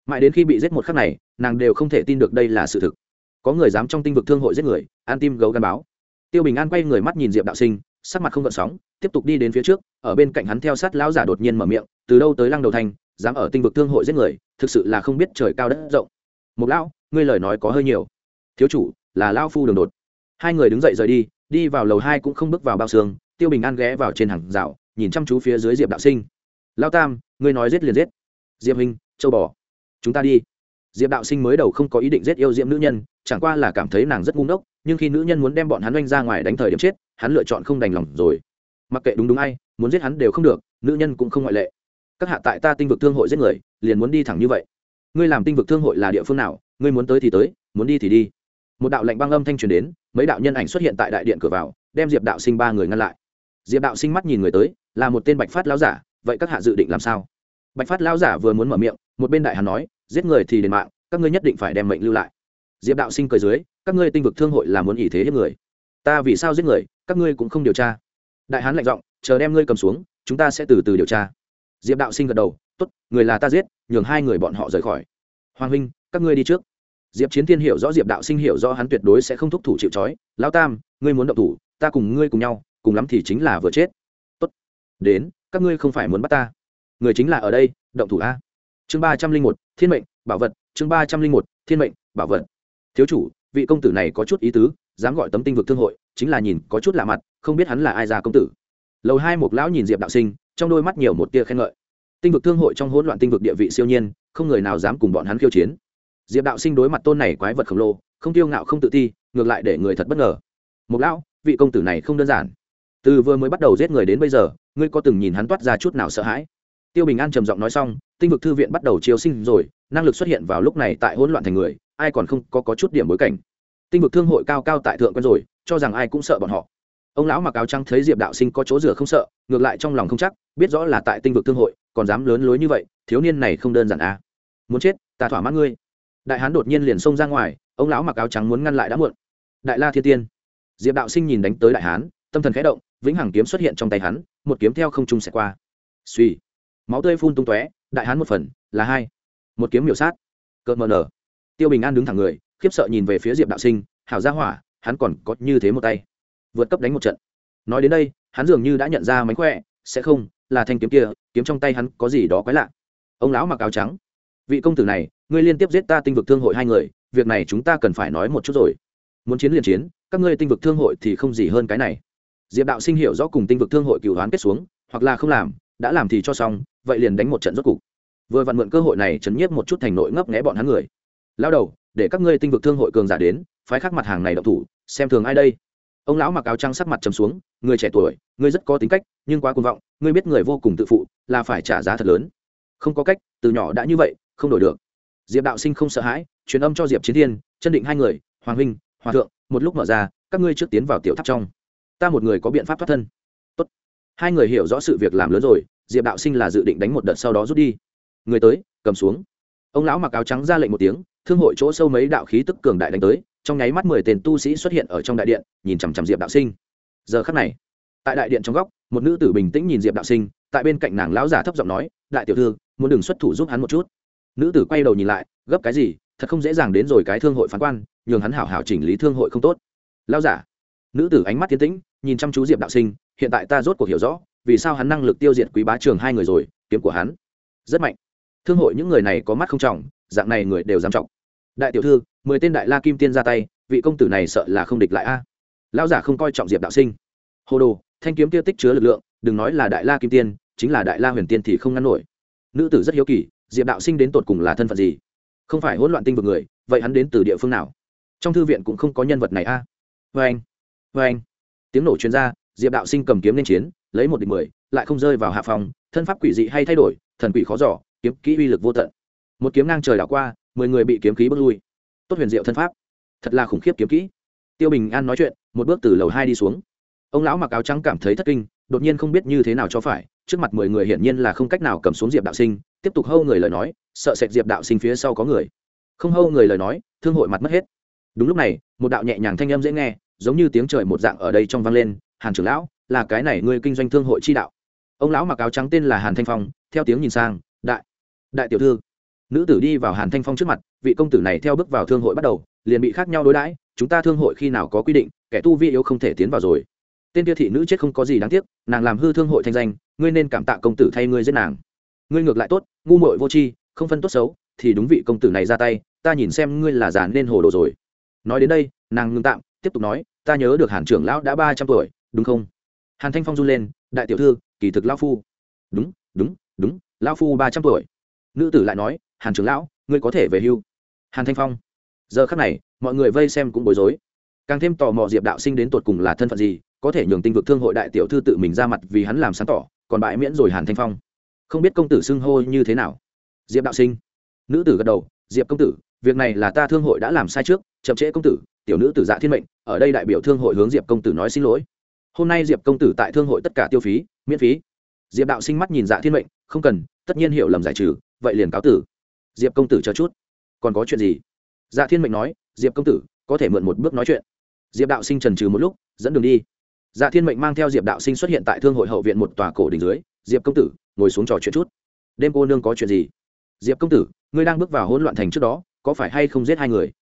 Mãi đến khi bị giết một khắc này, nàng đều không thể tin được đây là sự thực. Có người dám trong tinh vực thương hội giết người an tim gấu gắn báo. Tiêu bình an quay người mắt nhìn diệp đạo sinh, sắc mặt không gợn sóng, tiếp tục đi đến phía trước, ở bên cạnh hắn theo sát lão giả đột nhiên mở miệng, từ đâu tới lăng đầu thành dám ở tinh vực thương hội giết người, thực sự là không biết trời cao đất rộng. Một lão, ngươi lời nói có hơi nhiều. Thiếu chủ, là lao phu đường đột. Hai người đứng dậy rời đi đi vào lầu hai cũng không bước vào bao xương, tiêu bình an ghé vào trên hàng rào, nhìn chăm chú phía dưới diệp đạo sinh. Lao tam, ngươi nói giết liền giết. Diệp hình châu bò. Chúng ta đi. Diệp đạo sinh mới đầu không có ý định giết yêu diệm nữ nhân, chẳng qua là cảm thấy nàng rất ngu ngốc, nhưng khi nữ nhân muốn đem bọn hắn oanh ra ngoài đánh thời điểm chết, hắn lựa chọn không đành lòng rồi. Mặc kệ đúng đúng ai, muốn giết hắn đều không được, nữ nhân cũng không ngoại lệ các hạ tại ta tinh vực thương hội giết người, liền muốn đi thẳng như vậy. Ngươi làm tinh vực thương hội là địa phương nào, ngươi muốn tới thì tới, muốn đi thì đi. Một đạo lệnh băng âm thanh truyền đến, mấy đạo nhân ảnh xuất hiện tại đại điện cửa vào, đem diệp đạo sinh ba người ngăn lại. Diệp đạo sinh mắt nhìn người tới, là một tên bạch phát lão giả, vậy các hạ dự định làm sao? Bạch phát lão giả vừa muốn mở miệng, một bên đại hàn nói, giết người thì đền mạng, các ngươi nhất định phải đem mệnh lưu lại. Diệp đạo sinh cười dưới, các ngươi tinh vực thương hội là muốn ỷ thế hiếp người. Ta vì sao giết người, các ngươi cũng không điều tra. Đại hán lạnh giọng, chờ đem ngươi cầm xuống, chúng ta sẽ từ từ điều tra diệp đạo sinh gật đầu, tốt, người là ta giết, nhường hai người bọn họ rời khỏi. Hoàng huynh, các ngươi đi trước. Diệp chiến thiên hiểu rõ diệp đạo sinh hiểu rõ hắn tuyệt đối sẽ không thúc thủ chịu c lão tam, ngươi muốn động thủ, ta cùng ngươi cùng nhau, cùng lắm thì chính là vừa chết. Tốt, đến, các ngươi không phải muốn bắt ta. Người chính là ở đây, động thủ a. Chương ba trăm linh một, thiên mệnh, bảo vật. Chương ba trăm linh một, thiên mệnh, bảo vật. Thiếu chủ, vị công tử này có chút ý tứ, dám gọi tấm tinh vực thương hội, chính là nhìn có chút lạ mặt, không biết hắn là ai già công tử. Lầu hai một lão nhìn diệp đạo sinh trong đôi mắt nhiều một tia khen ngợi. Tinh vực thương hội trong hỗn loạn tinh vực địa vị siêu nhiên không người nào dám cùng bọn hắn khiêu chiến. Diệp đạo sinh đối mặt tôn này quái vật khổng lồ không tiêu ngạo không tự ti ngược lại để người thật bất ngờ. Một lão vị công tử này không đơn giản. Từ vừa mới bắt đầu giết người đến bây giờ ngươi có từng nhìn hắn toát ra chút nào sợ hãi? Tiêu bình an trầm giọng nói xong tinh vực thư viện bắt đầu chiếu sinh rồi năng lực xuất hiện vào lúc này tại hỗn loạn thành người ai còn không có, có chút điểm bối cảnh. Tinh vực thương hội cao cao tại thượng quân rồi cho rằng ai cũng sợ bọn họ ông lão mặc áo trắng thấy diệp đạo sinh có chỗ rửa không sợ, ngược lại trong lòng không chắc, biết rõ là tại tinh vực thương hội, còn dám lớn lối như vậy, thiếu niên này không đơn giản à. muốn chết, ta thỏa mãn ngươi. Đại hán đột nhiên liền xông ra ngoài, ông lão mặc áo trắng muốn ngăn lại đã muộn. Đại la thiên tiên. Diệp đạo sinh nhìn đánh tới đại hán, tâm thần khẽ động, vĩnh hằng kiếm xuất hiện trong tay hắn, một kiếm theo không trung xẹt qua. Suy máu tươi phun tung tóe, đại hán một phần, là hai. Một kiếm miểu sát. Cợt mờ nở. Tiêu bình an đứng thẳng người, khiếp sợ nhìn về phía diệp đạo sinh, hảo gia hỏa, hắn còn có như thế một tay vượt cấp đánh một trận. Nói đến đây, hắn dường như đã nhận ra mánh khỏe, sẽ không, là thanh kiếm kia, kiếm trong tay hắn có gì đó quái lạ. Ông lão mặc áo trắng, vị công tử này, ngươi liên tiếp giết ta tinh vực thương hội hai người, việc này chúng ta cần phải nói một chút rồi. Muốn chiến liền chiến, các ngươi tinh vực thương hội thì không gì hơn cái này. Diệp đạo sinh hiểu rõ cùng tinh vực thương hội cựu hoán kết xuống, hoặc là không làm, đã làm thì cho xong, vậy liền đánh một trận rốt cục. Vừa vặn mượn cơ hội này chấn nhiếp một chút thành nội ngấp nghẽ bọn hắn người. Lao đầu, để các ngươi tinh vực thương hội cường giả đến, phái khắc mặt hàng này độc thủ, xem thường ai đây ông lão mặc áo trắng sắc mặt trầm xuống, người trẻ tuổi, ngươi rất có tính cách, nhưng quá cuồng vọng, ngươi biết người vô cùng tự phụ, là phải trả giá thật lớn. Không có cách, từ nhỏ đã như vậy, không đổi được. Diệp đạo sinh không sợ hãi, truyền âm cho diệp chiến thiên, chân định hai người, hoàng huynh hòa thượng, một lúc mở ra, các ngươi trước tiến vào tiểu tháp trong. Ta một người có biện pháp thoát thân. Tốt. hai người hiểu rõ sự việc làm lớn rồi, diệp đạo sinh là dự định đánh một đợt sau đó rút đi. Người tới, cầm xuống. Ông lão mặc áo trắng ra lệnh một tiếng, thương hội chỗ sâu mấy đạo khí tức cường đại đánh tới trong nháy mắt mười tên tu sĩ xuất hiện ở trong đại điện, nhìn chằm chằm diệp đạo sinh. Giờ khắc này, tại đại điện trong góc, một nữ tử bình tĩnh nhìn diệp đạo sinh, tại bên cạnh nàng lão giả thấp giọng nói, đại tiểu thư, muốn đừng xuất thủ giúp hắn một chút. Nữ tử quay đầu nhìn lại, gấp cái gì? Thật không dễ dàng đến rồi cái thương hội phán quan, nhường hắn hảo hảo chỉnh lý thương hội không tốt. Lão giả, nữ tử ánh mắt tiến tĩnh, nhìn chăm chú diệp đạo sinh, hiện tại ta rốt cuộc hiểu rõ, vì sao hắn năng lực tiêu diệt quý bá trường hai người rồi, kiếm của hắn rất mạnh. Thương hội những người này có mắt không trọng, dạng này người đều dám trọng đại tiểu thư, mười tên đại la kim tiên ra tay, vị công tử này sợ là không địch lại a. Lão giả không coi trọng diệp đạo sinh. Hồ đồ, thanh kiếm tiêu tích chứa lực lượng, đừng nói là đại la kim tiên, chính là đại la huyền tiên thì không ngăn nổi. Nữ tử rất hiếu kỳ, diệp đạo sinh đến tột cùng là thân phận gì? Không phải hỗn loạn tinh vực người, vậy hắn đến từ địa phương nào? Trong thư viện cũng không có nhân vật này a. À? vê anh vê anh. Tiếng nổ chuyên r a diệp đạo sinh cầm kiếm lên chiến, lấy một địch mười, lại không rơi vào hạ phòng, thân pháp quỷ dị hay thay đổi, thần quỷ khó giỏ kiếm kỹ uy lực vô tận. Một kiếm ngang trời đảo qua mười người bị kiếm khí bước lui. Tốt huyền diệu thân pháp. Thật là khủng khiếp kiếm kỹ. Tiêu bình an nói chuyện, một bước từ lầu hai đi xuống. Ông lão mặc áo trắng cảm thấy thất kinh, đột nhiên không biết như thế nào cho phải, trước mặt mười người hiển nhiên là không cách nào cầm xuống diệp đạo sinh, tiếp tục hâu người lời nói, sợ sệt diệp đạo sinh phía sau có người. Không hâu người lời nói, thương hội mặt mất hết. Đúng lúc này, một đạo nhẹ nhàng thanh âm dễ nghe, giống như tiếng trời một dạng ở đây trong vang lên, hàn trưởng lão, là cái này ngươi kinh doanh thương hội chi đạo. Ông lão mặc áo trắng tên là hàn thanh phong, theo tiếng nhìn sang, đại đại tiểu thư nữ tử đi vào hàn thanh phong trước mặt vị công tử này theo bước vào thương hội bắt đầu liền bị khác nhau đối đãi chúng ta thương hội khi nào có quy định kẻ tu vi yếu không thể tiến vào rồi tên tiêu thị nữ chết không có gì đáng tiếc nàng làm hư thương hội thanh danh ngươi nên cảm tạ công tử thay ngươi giết nàng ngươi ngược lại tốt ngu muội vô tri, không phân tốt xấu thì đúng vị công tử này ra tay ta nhìn xem ngươi là già nên hồ đồ rồi nói đến đây nàng ngưng tạm tiếp tục nói ta nhớ được hàn trưởng lão đã ba trăm tuổi đúng không hàn thanh phong run lên đại tiểu thư kỳ thực lão phu đúng đúng đúng, lão phu ba trăm tuổi nữ tử lại nói hàn trưởng lão, ngươi có thể về hưu. Hàn thanh phong. Giờ khắc này, mọi người vây xem cũng bối rối. Càng thêm tò mò diệp đạo sinh đến tột cùng là thân phận gì, có thể nhường tinh vực thương hội đại tiểu thư tự mình ra mặt vì hắn làm sáng tỏ, còn bãi miễn rồi hàn thanh phong. Không biết công tử xưng hô như thế nào. Diệp đạo sinh. Nữ tử gật đầu, diệp công tử, việc này là ta thương hội đã làm sai trước, chậm trễ công tử, tiểu nữ tử dạ thiên mệnh, ở đây đại biểu thương hội hướng diệp công tử nói xin lỗi. Hôm nay diệp công tử tại thương hội tất cả tiêu phí, miễn phí. Diệp đạo sinh mắt nhìn dạ thiên mệnh, không cần, tất nhiên hiểu lầm giải trừ, vậy liền cáo tử diệp công tử chờ chút. Còn có chuyện gì? Dạ thiên mệnh nói, diệp công tử, có thể mượn một bước nói chuyện. Diệp đạo sinh trần trừ một lúc, dẫn đường đi. Dạ thiên mệnh mang theo diệp đạo sinh xuất hiện tại thương hội hậu viện một tòa cổ đỉnh dưới. Diệp công tử, ngồi xuống trò chuyện chút. Đêm cô nương có chuyện gì? Diệp công tử, ngươi đang bước vào hỗn loạn thành trước đó, có phải hay không giết hai người?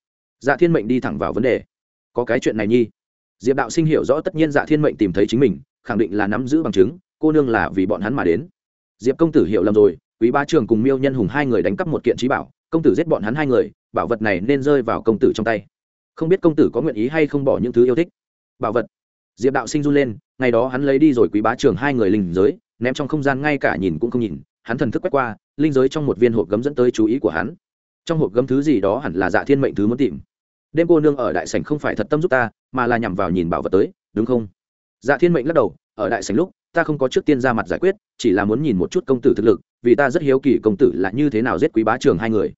Dạ thiên mệnh đi thẳng vào vấn đề. Có cái chuyện này nhi. Diệp đạo sinh hiểu rõ tất nhiên dạ thiên mệnh tìm thấy chính mình, khẳng định là nắm giữ bằng chứng, cô nương là vì bọn hắn mà đến. Diệp công tử hiểu lầm rồi quý ba trường cùng miêu nhân hùng hai người đánh cắp một kiện trí bảo, công tử giết bọn hắn hai người, bảo vật này nên rơi vào công tử trong tay. Không biết công tử có nguyện ý hay không bỏ những thứ yêu thích. Bảo vật. Diệp đạo sinh run lên, ngày đó hắn lấy đi rồi quý bá trường hai người linh giới, ném trong không gian ngay cả nhìn cũng không nhìn, hắn thần thức quét qua, linh giới trong một viên hộp gấm dẫn tới chú ý của hắn. Trong hộp gấm thứ gì đó hẳn là dạ thiên mệnh thứ muốn tìm. Đêm cô nương ở đại sảnh không phải thật tâm giúp ta, mà là nhằm vào nhìn bảo vật tới, đúng không? Dạ thiên mệnh lắc đầu, ở đại sảnh lúc ta không có trước tiên ra mặt giải quyết, chỉ là muốn nhìn một chút công tử thực lực, vì ta rất hiếu kỳ công tử là như thế nào giết quý bá trường hai người.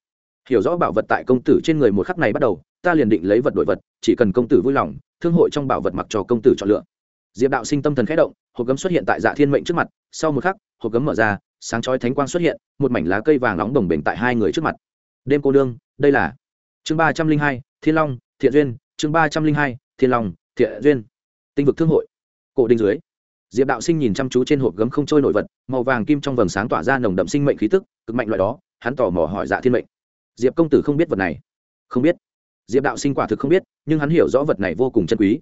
Hiểu rõ bảo vật tại công tử trên người một khắc này bắt đầu, ta liền định lấy vật đổi vật, chỉ cần công tử vui lòng, thương hội trong bảo vật mặc cho công tử chọn lựa. Diệp đạo sinh tâm thần khẽ động, hộp gấm xuất hiện tại dạ thiên mệnh trước mặt, sau một khắc, hộp gấm mở ra, sáng chói thánh quang xuất hiện, một mảnh lá cây vàng nóng đồng bềnh tại hai người trước mặt. Đêm cô nương, đây là chương ba trăm linh hai, thiên long, thiện duyên, chương ba trăm linh hai, thiên long, thiện duyên. Tinh vực thương hội. Cổ đinh dưới diệp đạo sinh nhìn chăm chú trên hộp gấm không trôi nổi vật, màu vàng kim trong vầng sáng tỏa ra nồng đậm sinh mệnh khí tức, cực mạnh loại đó, hắn tò mò hỏi dạ thiên mệnh. Diệp công tử không biết vật này. Không biết. Diệp đạo sinh quả thực không biết, nhưng hắn hiểu rõ vật này vô cùng chân quý.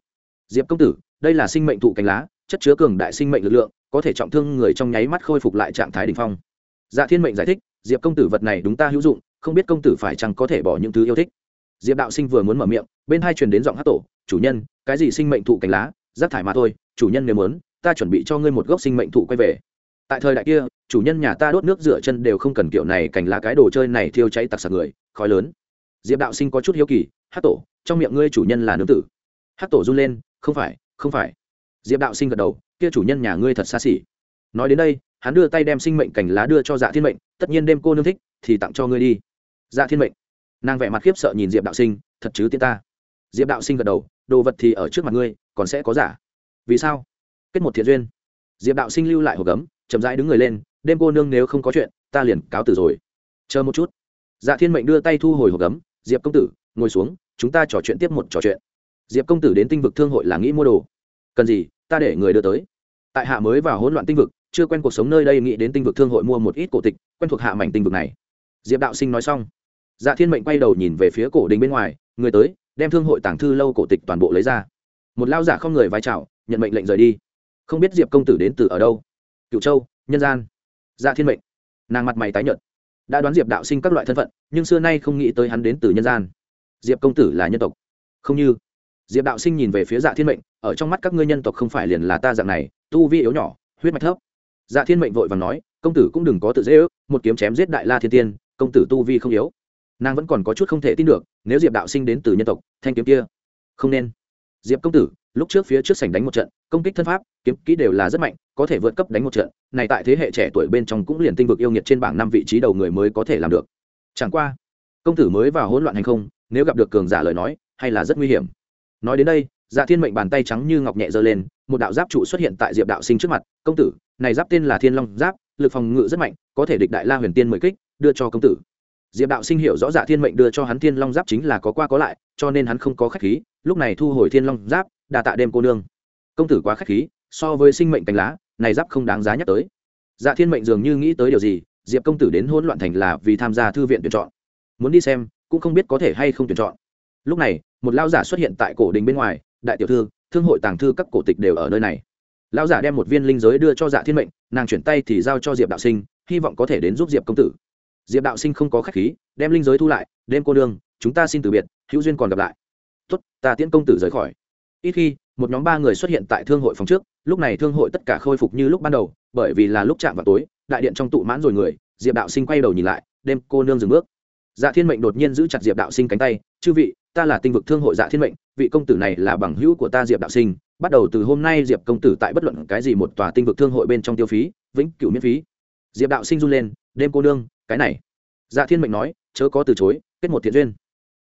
Diệp công tử, đây là sinh mệnh thụ cánh lá, chất chứa cường đại sinh mệnh lực lượng, có thể trọng thương người trong nháy mắt khôi phục lại trạng thái đ ỉ n h phong. Dạ thiên mệnh giải thích, diệp công tử vật này đúng ta hữu dụng, không biết công tử phải chăng có thể bỏ những thứ yêu thích. Diệp đạo sinh vừa muốn mở miệng, bên hai truyền đến giọng hát tổ, chủ nhân, cái gì sinh mệnh thụ cánh lá? Rác thải mà thôi, chủ nhân nếu muốn ta chuẩn bị cho ngươi một gốc sinh mệnh thụ quay về. Tại thời đại kia, chủ nhân nhà ta đốt nước rửa chân đều không cần kiểu này cành lá cái đồ chơi này thiêu cháy tặc sạc người, khói lớn. Diệp đạo sinh có chút hiếu kỳ, hát tổ, trong miệng ngươi chủ nhân là nương tử. Hát tổ run lên, không phải không phải. Diệp đạo sinh gật đầu, kia chủ nhân nhà ngươi thật xa xỉ. Nói đến đây, hắn đưa tay đem sinh mệnh cành lá đưa cho dạ thiên mệnh, tất nhiên đêm cô nương thích, thì tặng cho ngươi đi. Dạ thiên mệnh. Nàng vẻ mặt khiếp sợ nhìn diệp đạo sinh, thật chứ tiên ta. Diệp đạo sinh gật đầu, đồ vật thì ở trước mặt ngươi, còn sẽ có giả. Vì sao? Kết một thiện duyên. Diệp đạo sinh lưu lại hộp gấm, chậm rãi đứng người lên, đêm cô nương nếu không có chuyện, ta liền cáo từ rồi. Chờ một chút. Dạ thiên mệnh đưa tay thu hồi hộp gấm, diệp công tử, ngồi xuống, chúng ta trò chuyện tiếp một trò chuyện. Diệp công tử đến tinh vực thương hội là nghĩ mua đồ. Cần gì, ta để người đưa tới. Tại hạ mới vào hỗn loạn tinh vực, chưa quen cuộc sống nơi đây nghĩ đến tinh vực thương hội mua một ít cổ tịch, quen thuộc hạ mảnh tinh vực này. Diệp đạo sinh nói xong dạ thiên mệnh quay đầu nhìn về phía cổ đình bên ngoài, người tới, đem thương hội tàng thư lâu cổ tịch toàn bộ lấy ra. Một lao giả không người vai trào nhận mệnh lệnh rời đi không biết diệp công tử đến từ ở đâu. Cựu châu, nhân gian. Dạ thiên mệnh. Nàng mặt mày tái nhợt. Đã đoán diệp đạo sinh các loại thân phận, nhưng xưa nay không nghĩ tới hắn đến từ nhân gian. Diệp công tử là nhân tộc. Không như. Diệp đạo sinh nhìn về phía dạ thiên mệnh, ở trong mắt các ngươi nhân tộc không phải liền là ta dạng này, tu vi yếu nhỏ, huyết mạch thấp. Dạ thiên mệnh vội và nói, công tử cũng đừng có tự dễ ước, một kiếm chém giết đại la thiên tiên, công tử tu vi không yếu. Nàng vẫn còn có chút không thể tin được, nếu diệp đạo sinh đến từ nhân tộc, thanh kiếm kia, không nên diệp công tử, lúc trước phía trước sảnh đánh một trận, công kích thân pháp, kiếm kỹ đều là rất mạnh, có thể vượt cấp đánh một trận, này tại thế hệ trẻ tuổi bên trong cũng liền tinh vực yêu nghiệt trên bảng năm vị trí đầu người mới có thể làm được. Chẳng qua, công tử mới vào hỗn loạn hành không, nếu gặp được cường giả lời nói, hay là rất nguy hiểm. Nói đến đây dạ thiên mệnh bàn tay trắng như ngọc nhẹ giơ lên, một đạo giáp trụ xuất hiện tại diệp đạo sinh trước mặt, công tử, này giáp tên là thiên long giáp, lực phòng ngự rất mạnh, có thể địch đại la huyền tiên mười kích, đưa cho công tử diệp đạo sinh hiểu rõ dạ thiên mệnh đưa cho hắn thiên long giáp chính là có qua có lại, cho nên hắn không có khách khí, lúc này thu hồi thiên long giáp, đà tạ đêm cô nương. Công tử quá khách khí, so với sinh mệnh cánh lá, này giáp không đáng giá nhắc tới. Dạ thiên mệnh dường như nghĩ tới điều gì, diệp công tử đến hỗn loạn thành là vì tham gia thư viện tuyển chọn. Muốn đi xem, cũng không biết có thể hay không tuyển chọn. Lúc này, một lao giả xuất hiện tại cổ đình bên ngoài, đại tiểu thư, thương hội tàng thư các cổ tịch đều ở nơi này. Lao giả đem một viên linh giới đưa cho dạ thiên mệnh, nàng chuyển tay thì giao cho diệp đạo sinh, hy vọng có thể đến giúp diệp công tử diệp đạo sinh không có khách khí, đem linh giới thu lại, đêm cô đương chúng ta xin từ biệt, hữu duyên còn gặp lại. Tuất ta tiễn công tử rời khỏi. Ít khi, một nhóm ba người xuất hiện tại thương hội phòng trước, lúc này thương hội tất cả khôi phục như lúc ban đầu, bởi vì là lúc chạm vào tối, đại điện trong tụ mãn rồi người, diệp đạo sinh quay đầu nhìn lại, đêm cô nương dừng bước. Dạ thiên mệnh đột nhiên giữ chặt diệp đạo sinh cánh tay, chư vị, ta là tinh vực thương hội dạ thiên mệnh, vị công tử này là bằng hữu của ta diệp đạo sinh, bắt đầu từ hôm nay diệp công tử tại bất luận cái gì một tòa tinh vực thương hội bên trong tiêu phí, vĩnh cửu miễn phí. Diệp đạo sinh run lên, đêm cô nương cái này. Dạ thiên mệnh nói, chớ có từ chối, kết một thiện duyên.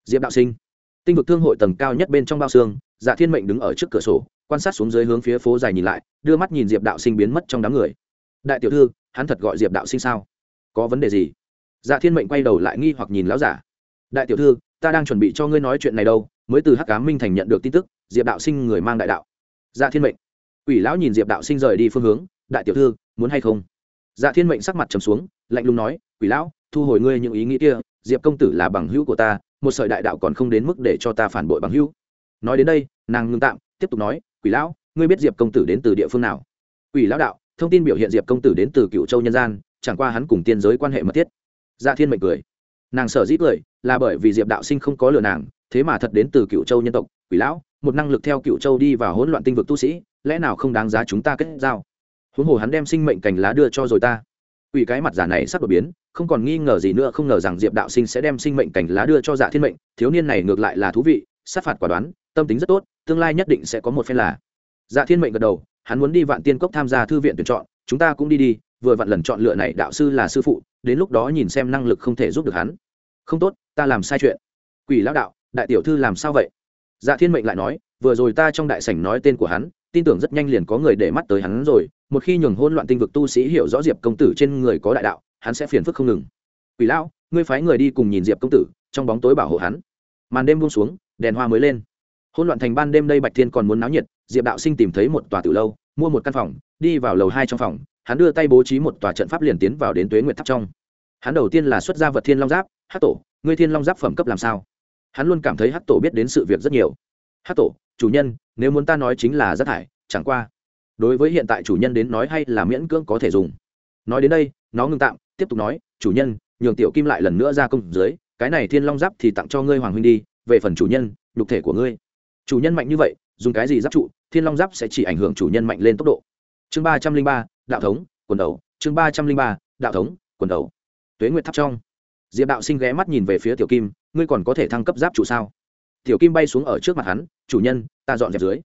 Diệp đạo sinh. Tinh vực thương hội tầng cao nhất bên trong bao xương dạ thiên mệnh đứng ở trước cửa sổ, quan sát xuống dưới hướng phía phố dài nhìn lại, đưa mắt nhìn diệp đạo sinh biến mất trong đám người. Đại tiểu thư, hắn thật gọi diệp đạo sinh sao? Có vấn đề gì? Dạ thiên mệnh quay đầu lại nghi hoặc nhìn lão giả. Đại tiểu thư, ta đang chuẩn bị cho ngươi nói chuyện này đâu, mới từ hắc cá minh thành nhận được tin tức, diệp đạo sinh người mang đại đạo. Dạ thiên mệnh. Ủy lão nhìn diệp đạo sinh rời đi phương hướng, đại tiểu thư, muốn hay không? Dạ thiên mệnh sắc mặt trầm xuống, lạnh lùng nói, quỷ lão, thu hồi ngươi những ý nghĩ kia, diệp công tử là bằng hữu của ta, một sợi đại đạo còn không đến mức để cho ta phản bội bằng hữu. Nói đến đây, nàng ngưng tạm, tiếp tục nói, quỷ lão, ngươi biết diệp công tử đến từ địa phương nào? Quỷ lão đạo, thông tin biểu hiện diệp công tử đến từ cựu châu nhân gian, chẳng qua hắn cùng tiên giới quan hệ mật thiết. Dạ thiên mệnh cười. Nàng sở dĩ cười, là bởi vì diệp đạo sinh không có lừa nàng, thế mà thật đến từ cựu châu nhân tộc. Quỷ lão, một năng lực theo cựu châu đi vào hỗn loạn tinh vực tu sĩ, lẽ nào không đáng giá chúng ta kết giao? Huống hồ hắn đem sinh mệnh cành lá đưa cho rồi ta. Ủy cái mặt giả này sắp đột biến, không còn nghi ngờ gì nữa, không ngờ rằng diệp đạo sinh sẽ đem sinh mệnh cành lá đưa cho dạ thiên mệnh. Thiếu niên này ngược lại là thú vị, sát phạt quả đoán, tâm tính rất tốt, tương lai nhất định sẽ có một phen là. Dạ thiên mệnh gật đầu, hắn muốn đi vạn tiên cốc tham gia thư viện tuyển chọn, chúng ta cũng đi đi, vừa vặn lần chọn lựa này đạo sư là sư phụ, đến lúc đó nhìn xem năng lực không thể giúp được hắn. Không tốt, ta làm sai chuyện. Quỷ lão đạo, đại tiểu thư làm sao vậy? Dạ thiên mệnh lại nói, vừa rồi ta trong đại sảnh nói tên của hắn tin tưởng rất nhanh liền có người để mắt tới hắn rồi, một khi nhường hôn loạn tinh vực tu sĩ hiểu rõ diệp công tử trên người có đại đạo, hắn sẽ phiền phức không ngừng. Quỷ lão, ngươi phái người đi cùng nhìn diệp công tử, trong bóng tối bảo hộ hắn. Màn đêm buông xuống, đèn hoa mới lên. Hôn loạn thành ban đêm đây bạch thiên còn muốn náo nhiệt, diệp đạo sinh tìm thấy một tòa từ lâu, mua một căn phòng, đi vào lầu hai trong phòng, hắn đưa tay bố trí một tòa trận pháp liền tiến vào đến tuế nguyệt tháp trong. Hắn đầu tiên là xuất gia vật thiên long giáp hát tổ, ngươi thiên long giáp phẩm cấp làm sao? Hắn luôn cảm thấy hát tổ biết đến sự việc rất nhiều. Hát tổ chủ nhân, nếu muốn ta nói chính là rất thải, chẳng qua, đối với hiện tại chủ nhân đến nói hay là miễn cưỡng có thể dùng. Nói đến đây, nó ngưng tạm, tiếp tục nói, chủ nhân, nhường tiểu kim lại lần nữa ra công dưới, cái này thiên long giáp thì tặng cho ngươi hoàng huynh đi, về phần chủ nhân, nhục thể của ngươi. Chủ nhân mạnh như vậy, dùng cái gì giáp trụ, thiên long giáp sẽ chỉ ảnh hưởng chủ nhân mạnh lên tốc độ. Chương ba trăm linh ba, đạo thống, quần đầu. Chương ba trăm linh ba, đạo thống, quần đầu. Tuế nguyệt tháp trong. Diệp đạo sinh ghé mắt nhìn về phía tiểu kim, ngươi còn có thể thăng cấp giáp trụ sao? Tiểu kim bay xuống ở trước mặt hắn, chủ nhân, ta dọn dẹp dưới.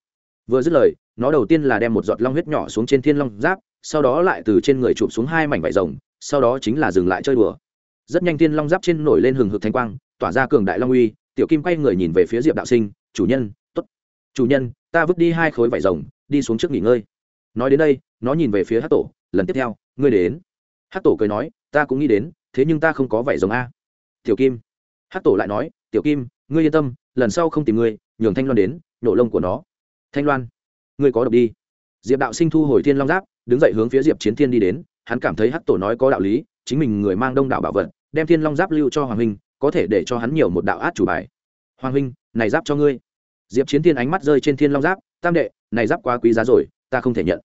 Vừa dứt lời, nó đầu tiên là đem một giọt long huyết nhỏ xuống trên thiên long giáp, sau đó lại từ trên người chụp xuống hai mảnh vải rồng, sau đó chính là dừng lại chơi đùa. Rất nhanh thiên long giáp trên nổi lên hừng hực thanh quang, tỏa ra cường đại long uy, tiểu kim quay người nhìn về phía diệp đạo sinh, chủ nhân t ố t chủ nhân, ta vứt đi hai khối vải rồng, đi xuống trước nghỉ ngơi. Nói đến đây, nó nhìn về phía hát tổ, lần tiếp theo, ngươi đến. Hát tổ cười nói, ta cũng nghĩ đến, thế nhưng ta không có vải rồng a. Tiểu kim. Hát tổ lại nói, tiểu kim, ngươi yên tâm lần sau không tìm ngươi, nhường thanh loan đến nhổ lông của nó. Thanh loan, ngươi có độc đi. Diệp đạo sinh thu hồi thiên long giáp, đứng dậy hướng phía diệp chiến thiên đi đến. Hắn cảm thấy hắc tổ nói có đạo lý, chính mình người mang đông đảo bảo vật, đem thiên long giáp lưu cho hoàng huynh, có thể để cho hắn nhiều một đạo át chủ bài. Hoàng huynh, này giáp cho ngươi. Diệp chiến thiên ánh mắt rơi trên thiên long giáp, tam đệ, này giáp quá quý giá rồi, ta không thể nhận.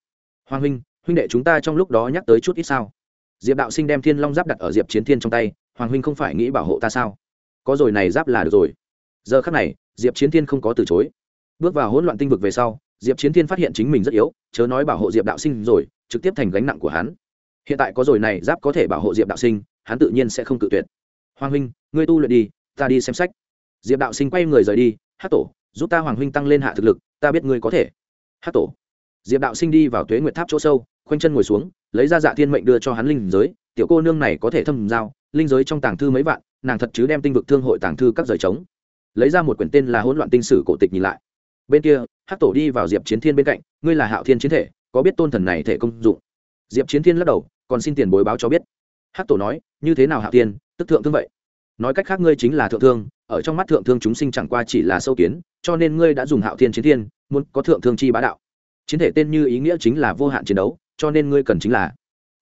Hoàng huynh huynh đệ chúng ta trong lúc đó nhắc tới chút ít sao? Diệp đạo sinh đem thiên long giáp đặt ở diệp chiến thiên trong tay, hoàng huynh không phải nghĩ bảo hộ ta sao? Có rồi, này giáp là được rồi giờ khắc này, diệp chiến thiên không có từ chối. Bước vào hỗn loạn tinh vực về sau, diệp chiến thiên phát hiện chính mình rất yếu, chớ nói bảo hộ diệp đạo sinh rồi, trực tiếp thành gánh nặng của hắn. Hiện tại có rồi này, giáp có thể bảo hộ diệp đạo sinh, hắn tự nhiên sẽ không tự tuyệt. Hoàng huynh, ngươi tu luyện đi, ta đi xem sách. Diệp đạo sinh quay người rời đi hát tổ, giúp ta hoàng huynh tăng lên hạ thực lực, ta biết ngươi có thể. Hát tổ. Diệp đạo sinh đi vào tuế nguyệt tháp chỗ sâu, khoanh chân ngồi xuống, lấy ra dạ thiên mệnh đưa cho hắn linh giới, tiểu cô nương này có thể thâm giao, linh giới trong tàng thư mấy vạn, nàng thật chứ đem tinh vực thương hội tàng thư các rời trống lấy ra một quyển tên là hỗn loạn tinh sử cổ tịch nhìn lại. Bên kia, hắc tổ đi vào diệp chiến thiên bên cạnh, ngươi là hạo thiên chiến thể, có biết tôn thần này thể công dụng? Diệp chiến thiên lắc đầu, còn xin tiền bối báo cho biết. Hắc tổ nói, như thế nào hạo thiên, tức thượng thương vậy? Nói cách khác ngươi chính là thượng thương, ở trong mắt thượng thương chúng sinh chẳng qua chỉ là sâu kiến, cho nên ngươi đã dùng hạo thiên chiến thiên, muốn có thượng thương chi bá đạo. Chiến thể tên như ý nghĩa chính là vô hạn chiến đấu, cho nên ngươi cần chính là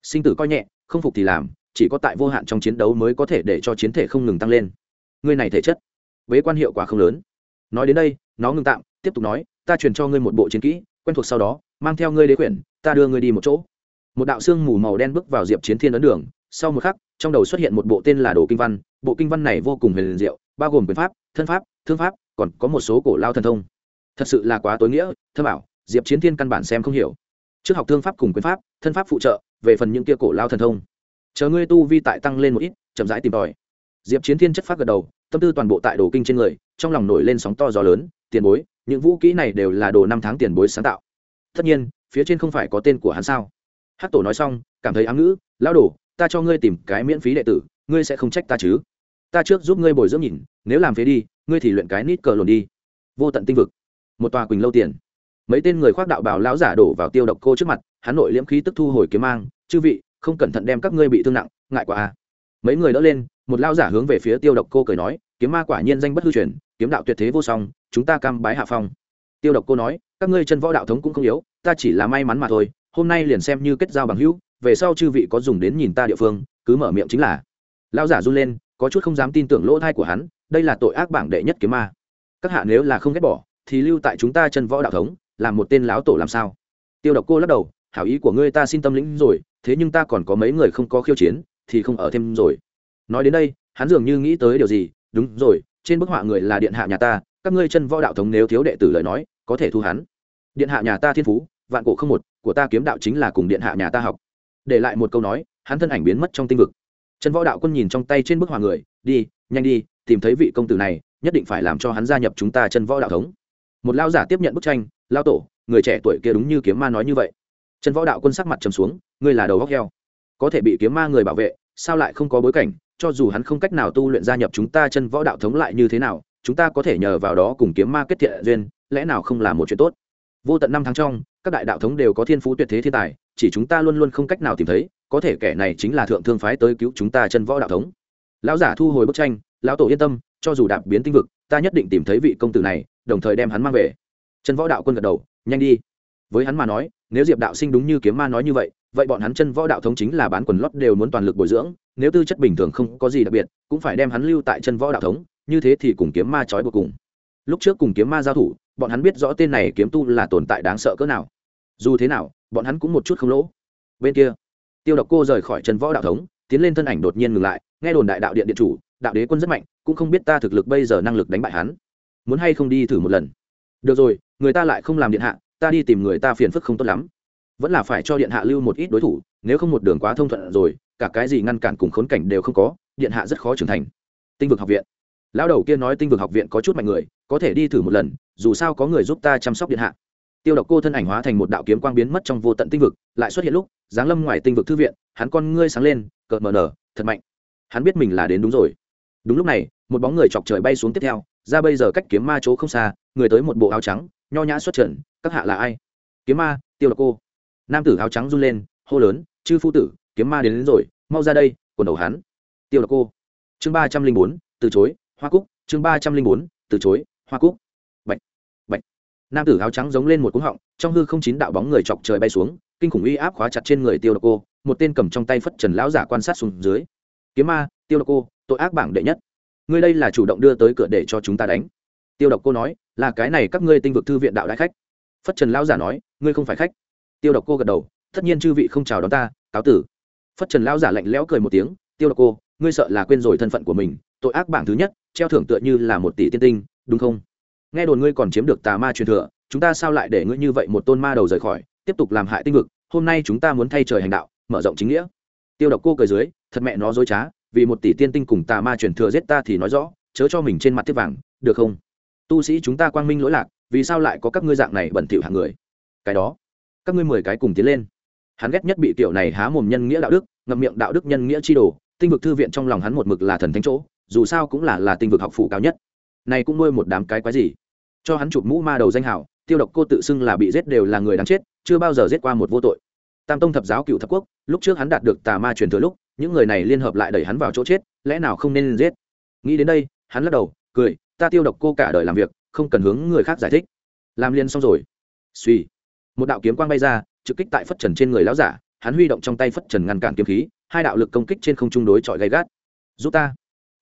sinh tử coi nhẹ, không phục thì làm, chỉ có tại vô hạn trong chiến đấu mới có thể để cho chiến thể không ngừng tăng lên. Ngươi này thể chất bế quan hiệu quả không lớn. Nói đến đây, nó ngừng tạm, tiếp tục nói, ta truyền cho ngươi một bộ chiến kỹ, quen thuộc sau đó, mang theo ngươi đế quyển, ta đưa ngươi đi một chỗ. Một đạo xương mù màu đen bước vào diệp chiến thiên ấn đường, sau một khắc, trong đầu xuất hiện một bộ tên là đồ kinh văn, bộ kinh văn này vô cùng huyền diệu, bao gồm quyền pháp, thân pháp, thương pháp, còn có một số cổ lao thần thông. Thật sự là quá tối nghĩa thơ bảo diệp chiến thiên căn bản xem không hiểu. Trước học thương pháp cùng quyền pháp, thân pháp phụ trợ, về phần những kia cổ lao thần thông. Chờ ngươi tu vi tại tăng lên một ít, chậm rãi tìm tòi. Diệp chiến thiên chất phát gật đầu tâm tư toàn bộ tại đồ kinh trên người, trong lòng nổi lên sóng to gió lớn, tiền bối, những vũ kỹ này đều là đồ năm tháng tiền bối sáng tạo. Tất nhiên, phía trên không phải có tên của hắn sao? Hát tổ nói xong, cảm thấy ám ngữ lao đồ, ta cho ngươi tìm cái miễn phí đệ tử, ngươi sẽ không trách ta chứ? Ta trước giúp ngươi bồi dưỡng nhìn, nếu làm phế đi, ngươi thì luyện cái nít cờ lồn đi. Vô tận tinh vực. Một tòa quỳnh lâu tiền. Mấy tên người khoác đạo bào lão giả đổ vào tiêu độc cô trước mặt, hắn nội liễm khí tức thu hồi kiếm mang, chư vị, không cẩn thận đem các ngươi bị thương nặng, ngại quá à. mấy người đỡ lên một lao giả hướng về phía tiêu độc cô cười nói, kiếm ma quả nhiên danh bất hư truyền, kiếm đạo tuyệt thế vô song, chúng ta cam bái hạ phong. Tiêu độc cô nói, các ngươi chân võ đạo thống cũng không yếu, ta chỉ là may mắn mà thôi, hôm nay liền xem như kết giao bằng hữu, về sau chư vị có dùng đến nhìn ta địa phương, cứ mở miệng chính là. Lao giả run lên, có chút không dám tin tưởng lỗ thai của hắn, đây là tội ác bảng đệ nhất kiếm ma. Các hạ nếu là không ghét bỏ, thì lưu tại chúng ta chân võ đạo thống, làm một tên láo tổ làm sao? Tiêu độc cô lắc đầu, hảo ý của ngươi ta xin tâm lĩnh rồi, thế nhưng ta còn có mấy người không có khiêu chiến, thì không ở thêm rồi nói đến đây, hắn dường như nghĩ tới điều gì, đúng rồi, trên bức họa người là điện hạ nhà ta, các ngươi chân võ đạo thống nếu thiếu đệ tử lời nói, có thể thu hắn. Điện hạ nhà ta thiên phú, vạn cổ không một, của ta kiếm đạo chính là cùng điện hạ nhà ta học. Để lại một câu nói, hắn thân ảnh biến mất trong tinh vực. Chân võ đạo quân nhìn trong tay trên bức họa người, đi, nhanh đi, tìm thấy vị công tử này, nhất định phải làm cho hắn gia nhập chúng ta chân võ đạo thống. Một lao giả tiếp nhận bức tranh lao tổ, người trẻ tuổi kia đúng như kiếm ma nói như vậy. Chân võ đạo quân sắc mặt trầm xuống, ngươi là đầu góc heo, có thể bị kiếm ma người bảo vệ, sao lại không có bối cảnh cho dù hắn không cách nào tu luyện gia nhập chúng ta chân võ đạo thống lại như thế nào, chúng ta có thể nhờ vào đó cùng kiếm ma kết thiện duyên, lẽ nào không là một chuyện tốt? Vô tận năm tháng trong, các đại đạo thống đều có thiên phú tuyệt thế thiên tài, chỉ chúng ta luôn luôn không cách nào tìm thấy, có thể kẻ này chính là thượng thương phái tới cứu chúng ta chân võ đạo thống. Lão giả thu hồi bức tranh, lão tổ yên tâm, cho dù đạp biến tinh vực, ta nhất định tìm thấy vị công tử này, đồng thời đem hắn mang về. Chân võ đạo quân gật đầu, nhanh đi. Với hắn mà nói, nếu diệp đạo sinh đúng như kiếm ma nói như vậy vậy bọn hắn chân võ đạo thống chính là bán quần lót đều muốn toàn lực bồi dưỡng nếu tư chất bình thường không có gì đặc biệt, cũng phải đem hắn lưu tại chân võ đạo thống, như thế thì cùng kiếm ma trói buộc cùng. Lúc trước cùng kiếm ma giao thủ, bọn hắn biết rõ tên này kiếm tu là tồn tại đáng sợ cỡ nào. Dù thế nào, bọn hắn cũng một chút không lỗ. Bên kia, tiêu độc cô rời khỏi chân võ đạo thống, tiến lên thân ảnh đột nhiên ngừng lại, nghe đồn đại đạo điện điện chủ, đạo đế quân rất mạnh, cũng không biết ta thực lực bây giờ năng lực đánh bại hắn. Muốn hay không đi thử một lần? Được rồi, người ta lại không làm điện hạ, ta đi tìm người ta phiền phức không tốt lắm. Vẫn là phải cho điện hạ lưu một ít đối thủ, nếu không một đường quá thông thuận rồi cả cái gì ngăn cản cùng khốn cảnh đều không có, điện hạ rất khó trưởng thành. Tinh vực học viện. Lão đầu kia nói tinh vực học viện có chút mạnh người, có thể đi thử một lần, dù sao có người giúp ta chăm sóc điện hạ. Tiêu độc cô thân ảnh hóa thành một đạo kiếm quang biến mất trong vô tận tinh vực, lại xuất hiện lúc, giáng lâm ngoài tinh vực thư viện, hắn con ngươi sáng lên, cợt mờ nở, thật mạnh. Hắn biết mình là đến đúng rồi. Đúng lúc này, một bóng người chọc trời bay xuống tiếp theo, ra bây giờ cách kiếm ma chỗ không xa, người tới một bộ áo trắng, nho nhã xuất trận các hạ là ai? Kiếm ma, tiêu độc cô. Nam tử áo trắng run lên, hô lớn, chư phu tử kiếm ma đến, đến rồi mau ra đây quần đầu hắn. Tiêu độc cô. Chương ba trăm linh bốn từ chối hoa cúc. Chương ba trăm linh bốn từ chối hoa cúc. Bệnh bệnh nam tử áo trắng giống lên một cúng họng trong hư không chín đạo bóng người chọc trời bay xuống kinh khủng uy áp khóa chặt trên người tiêu độc cô một tên cầm trong tay phất trần lão giả quan sát xuống dưới. Kiếm ma tiêu độc cô tội ác bảng đệ nhất. Ngươi đây là chủ động đưa tới cửa để cho chúng ta đánh. Tiêu độc cô nói là cái này các ngươi tinh vực thư viện đạo đại khách. Phất trần lão giả nói ngươi không phải khách. Tiêu độc cô gật đầu tất nhiên chư vị không chào đón ta cáo tử phất trần lão giả lạnh lẽo cười một tiếng, tiêu độc cô, ngươi sợ là quên rồi thân phận của mình, tội ác bảng thứ nhất, treo thưởng tựa như là một tỷ tiên tinh, đúng không? Nghe đồn ngươi còn chiếm được tà ma truyền thừa, chúng ta sao lại để ngươi như vậy một tôn ma đầu rời khỏi, tiếp tục làm hại tinh vực, hôm nay chúng ta muốn thay trời hành đạo, mở rộng chính nghĩa. Tiêu độc cô cười dưới, thật mẹ nó dối trá, vì một tỷ tiên tinh cùng tà ma truyền thừa giết ta thì nói rõ, chớ cho mình trên mặt tiếp vàng, được không? Tu sĩ chúng ta quang minh lỗi lạc, vì sao lại có các ngươi dạng này bẩn thỉu hàng người? Cái đó, các ngươi mười cái cùng tiến lên hắn ghét nhất bị tiểu này há mồm nhân nghĩa đạo đức, ngậm miệng đạo đức nhân nghĩa chi đồ, tinh vực thư viện trong lòng hắn một mực là thần thánh chỗ, dù sao cũng là là tinh vực học phủ cao nhất. Này cũng nuôi một đám cái quái gì? Cho hắn chụp mũ ma đầu danh hảo tiêu độc cô tự xưng là bị giết đều là người đáng chết, chưa bao giờ giết qua một vô tội. Tam tông thập giáo cựu thập quốc, lúc trước hắn đạt được tà ma truyền thừa lúc, những người này liên hợp lại đẩy hắn vào chỗ chết, lẽ nào không nên giết? Nghĩ đến đây, hắn lắc đầu, cười, ta tiêu độc cô cả đời làm việc, không cần hướng người khác giải thích. Làm liền xong rồi. Suy một đạo kiếm quang bay ra trực kích tại phất trần trên người lão giả, hắn huy động trong tay phất trần ngăn cản kiếm khí, hai đạo lực công kích trên không trung đối chọi gay gắt. Giúp ta.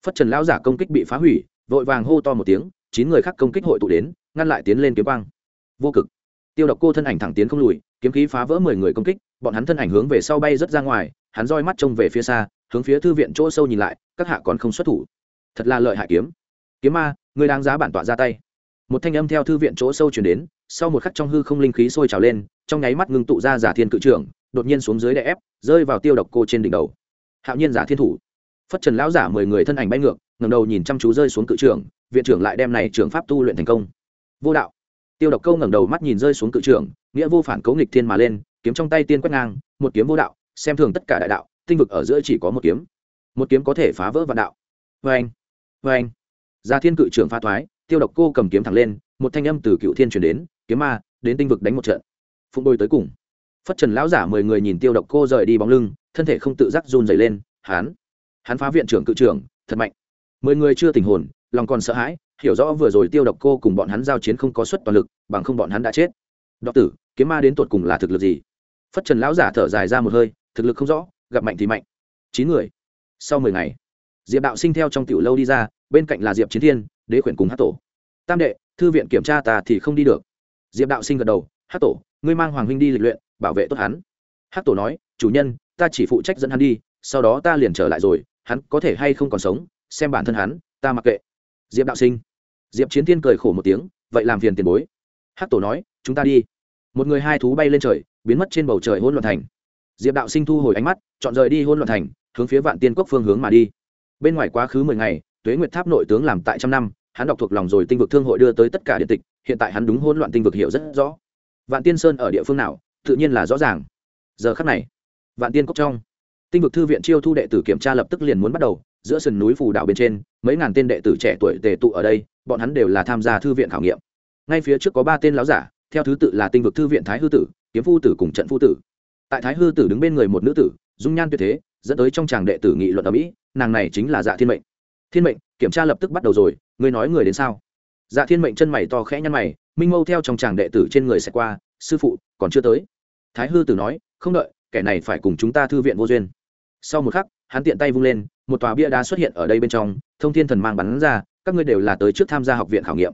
Phất trần lão giả công kích bị phá hủy, vội vàng hô to một tiếng, chín người khác công kích hội tụ đến, ngăn lại tiến lên kiếm quang. Vô cực. Tiêu độc cô thân ảnh thẳng tiến không lùi, kiếm khí phá vỡ mười người công kích, bọn hắn thân ảnh hướng về sau bay rất ra ngoài, hắn roi mắt trông về phía xa, hướng phía thư viện chỗ sâu nhìn lại, các hạ còn không xuất thủ. Thật là lợi hại kiếm. Kiếm ma, người đáng giá bản tọa ra tay. Một thanh âm theo thư viện chỗ sâu chuyển đến sau một khắc trong hư không linh khí sôi trào lên, trong nháy mắt ngưng tụ ra giả thiên cự trưởng, đột nhiên xuống dưới đè ép, rơi vào tiêu độc cô trên đỉnh đầu. Hạo nhiên giả thiên thủ. Phất trần lão giả mười người thân ảnh bay ngược ngầm đầu nhìn chăm chú rơi xuống cự trưởng, viện trưởng lại đem này trưởng pháp tu luyện thành công. Vô đạo. Tiêu độc câu ngẩng đầu mắt nhìn rơi xuống cự trưởng, nghĩa vô phản cấu nghịch thiên mà lên, kiếm trong tay tiên quét ngang, một kiếm vô đạo, xem thường tất cả đại đạo, tinh vực ở giữa chỉ có một kiếm. Một kiếm có thể phá vỡ vạn đạo. Vê anh vê anh gia thiên cự trưởng pha thoái, tiêu độc cô cầm kiếm thẳng lên, một thanh âm từ cựu thiên truyền đến kiếm ma, đến tinh vực đánh một trận. Phụng đôi tới cùng. Phất trần lão giả mười người nhìn tiêu độc cô rời đi bóng lưng, thân thể không tự giác run dày lên, hán hắn phá viện trưởng cự trưởng, thật mạnh. Mười người chưa tình hồn, lòng còn sợ hãi, hiểu rõ vừa rồi tiêu độc cô cùng bọn hắn giao chiến không có suất toàn lực, bằng không bọn hắn đã chết. Đọc tử, kiếm ma đến tột cùng là thực lực gì? Phất trần lão giả thở dài ra một hơi, thực lực không rõ, gặp mạnh thì mạnh. Chín người. Sau mười ngày, diệp đạo sinh theo trong tiểu lâu đi ra, bên cạnh là diệp chiến thiên, đế khuyển cùng hát tổ. Tam đệ, thư viện kiểm tra ta thì không đi được diệp đạo sinh gật đầu hát tổ, ngươi mang hoàng huynh đi lịch luyện, bảo vệ tốt hắn. Hát tổ nói, chủ nhân, ta chỉ phụ trách dẫn hắn đi, sau đó ta liền trở lại rồi, hắn có thể hay không còn sống, xem bản thân hắn, ta mặc kệ. Diệp đạo sinh. Diệp chiến thiên cười khổ một tiếng, vậy làm phiền tiền bối. Hát tổ nói, chúng ta đi. Một người hai thú bay lên trời, biến mất trên bầu trời hôn loạn thành. Diệp đạo sinh thu hồi ánh mắt, chọn rời đi hôn loạn thành, hướng phía vạn tiên quốc phương hướng mà đi. Bên ngoài quá khứ mười ngày, tuế nguyệt tháp nội tướng làm tại trăm năm, hắn đọc thuộc lòng rồi tinh vực thương hội đưa tới tất cả điện tịch hiện tại hắn đúng hôn loạn tinh vực hiểu rất rõ. Vạn tiên sơn ở địa phương nào, tự nhiên là rõ ràng. Giờ khắc này, vạn tiên cốc trong, tinh vực thư viện chiêu thu đệ tử kiểm tra lập tức liền muốn bắt đầu, giữa sườn núi phù đạo bên trên, mấy ngàn tên đệ tử trẻ tuổi tề tụ ở đây, bọn hắn đều là tham gia thư viện khảo nghiệm. Ngay phía trước có ba tên láo giả, theo thứ tự là tinh vực thư viện thái hư tử, kiếm phu tử cùng trận phu tử. Tại thái hư tử đứng bên người một nữ tử, dung nhan tuyệt thế, dẫn tới trong tràng đệ tử nghị luận ở mỹ, nàng này chính là dạ thiên mệnh. Thiên mệnh, kiểm tra lập tức bắt đầu rồi, ngươi nói người đến sao? Dạ thiên mệnh chân mày to khẽ nhăn mày, minh mâu theo trong tràng đệ tử trên người sẽ qua, sư phụ, còn chưa tới. Thái hư tử nói, không đợi, kẻ này phải cùng chúng ta thư viện vô duyên. Sau một khắc, hắn tiện tay vung lên, một tòa bia đá xuất hiện ở đây bên trong, thông thiên thần mang bắn ra, các ngươi đều là tới trước tham gia học viện khảo nghiệm.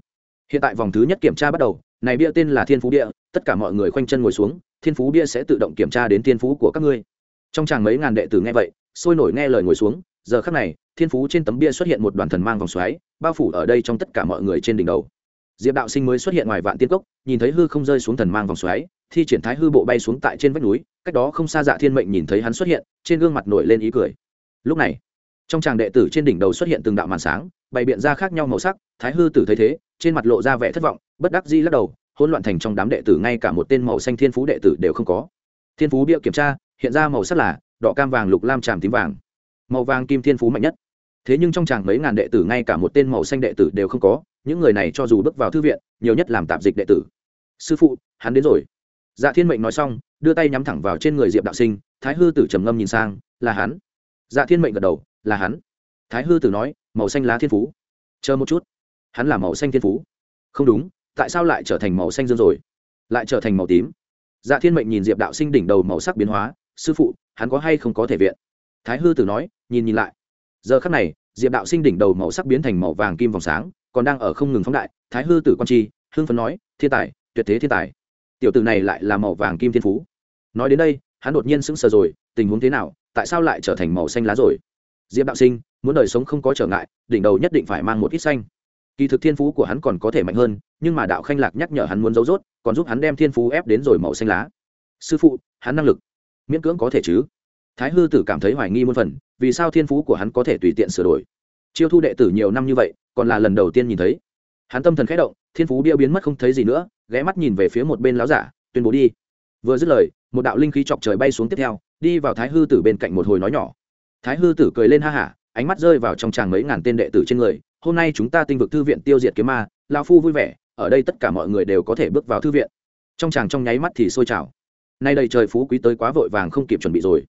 Hiện tại vòng thứ nhất kiểm tra bắt đầu, này bia tên là thiên phú bia, tất cả mọi người khoanh chân ngồi xuống, thiên phú bia sẽ tự động kiểm tra đến thiên phú của các ngươi. Trong chàng mấy ngàn đệ tử nghe vậy, sôi nổi nghe lời ngồi xuống, giờ khắc này thiên phú trên tấm bia xuất hiện một đoàn thần mang vòng xoáy, bao phủ ở đây trong tất cả mọi người trên đỉnh đầu. Diệp đạo sinh mới xuất hiện ngoài vạn tiên cốc, nhìn thấy hư không rơi xuống thần mang vòng xoáy, thi triển thái hư bộ bay xuống tại trên vách núi, cách đó không xa dạ thiên mệnh nhìn thấy hắn xuất hiện, trên gương mặt nổi lên ý cười. Lúc này, trong tràng đệ tử trên đỉnh đầu xuất hiện từng đạo màn sáng, bày biện ra khác nhau màu sắc, thái hư tử thấy thế, trên mặt lộ ra vẻ thất vọng, bất đắc di lắc đầu, hỗn loạn thành trong đám đệ tử ngay cả một tên màu xanh thiên phú đệ tử đều không có. Thiên phú bia kiểm tra, hiện ra màu sắc là đỏ cam vàng lục lam tràm tím vàng màu vàng kim thiên phú mạnh nhất. Thế nhưng trong chàng mấy ngàn đệ tử, ngay cả một tên màu xanh đệ tử đều không có. Những người này cho dù bước vào thư viện, nhiều nhất làm tạp dịch đệ tử. Sư phụ, hắn đến rồi. Dạ thiên mệnh nói xong, đưa tay nhắm thẳng vào trên người diệp đạo sinh. Thái hư tử trầm ngâm nhìn sang, là hắn. Dạ thiên mệnh gật đầu, là hắn. Thái hư tử nói, màu xanh lá thiên phú. Chờ một chút. Hắn là màu xanh thiên phú. Không đúng, tại sao lại trở thành màu xanh dương rồi? Lại trở thành màu tím. Dạ thiên mệnh nhìn diệp đạo sinh đỉnh đầu màu sắc biến hóa. Sư phụ, hắn có hay không có thể viện? Thái hư tử nói, nhìn nhìn lại. Giờ khắc này, diệp đạo sinh đỉnh đầu màu sắc biến thành màu vàng kim vòng sáng, còn đang ở không ngừng phóng đại. Thái hư tử con chi hương phấn nói, thiên tài, tuyệt thế thiên tài. Tiểu tử này lại là màu vàng kim thiên phú. Nói đến đây, hắn đột nhiên sững sờ rồi, tình huống thế nào, tại sao lại trở thành màu xanh lá rồi? Diệp đạo sinh, muốn đời sống không có trở ngại, đỉnh đầu nhất định phải mang một ít xanh. Kỳ thực thiên phú của hắn còn có thể mạnh hơn, nhưng mà đạo khanh lạc nhắc nhở hắn muốn giấu rốt, còn giúp hắn đem thiên phú ép đến rồi màu xanh lá. Sư phụ, hắn năng lực miễn cưỡng có thể chứ? Thái hư tử cảm thấy hoài nghi muôn phần, vì sao thiên phú của hắn có thể tùy tiện sửa đổi? Chiêu thu đệ tử nhiều năm như vậy, còn là lần đầu tiên nhìn thấy. Hắn tâm thần khẽ động, thiên phú bia biến mất không thấy gì nữa, ghé mắt nhìn về phía một bên láo giả, tuyên bố đi. Vừa dứt lời, một đạo linh khí chọc trời bay xuống tiếp theo, đi vào thái hư tử bên cạnh một hồi nói nhỏ. Thái hư tử cười lên ha hả, ánh mắt rơi vào trong tràng mấy ngàn tên đệ tử trên người, hôm nay chúng ta tinh vực thư viện tiêu diệt kiếm ma lao phu vui vẻ, ở đây tất cả mọi người đều có thể bước vào thư viện. Trong tràng trong nháy mắt thì sôi trào. Nay đầy trời phú quý tới quá vội vàng không kịp chuẩn bị rồi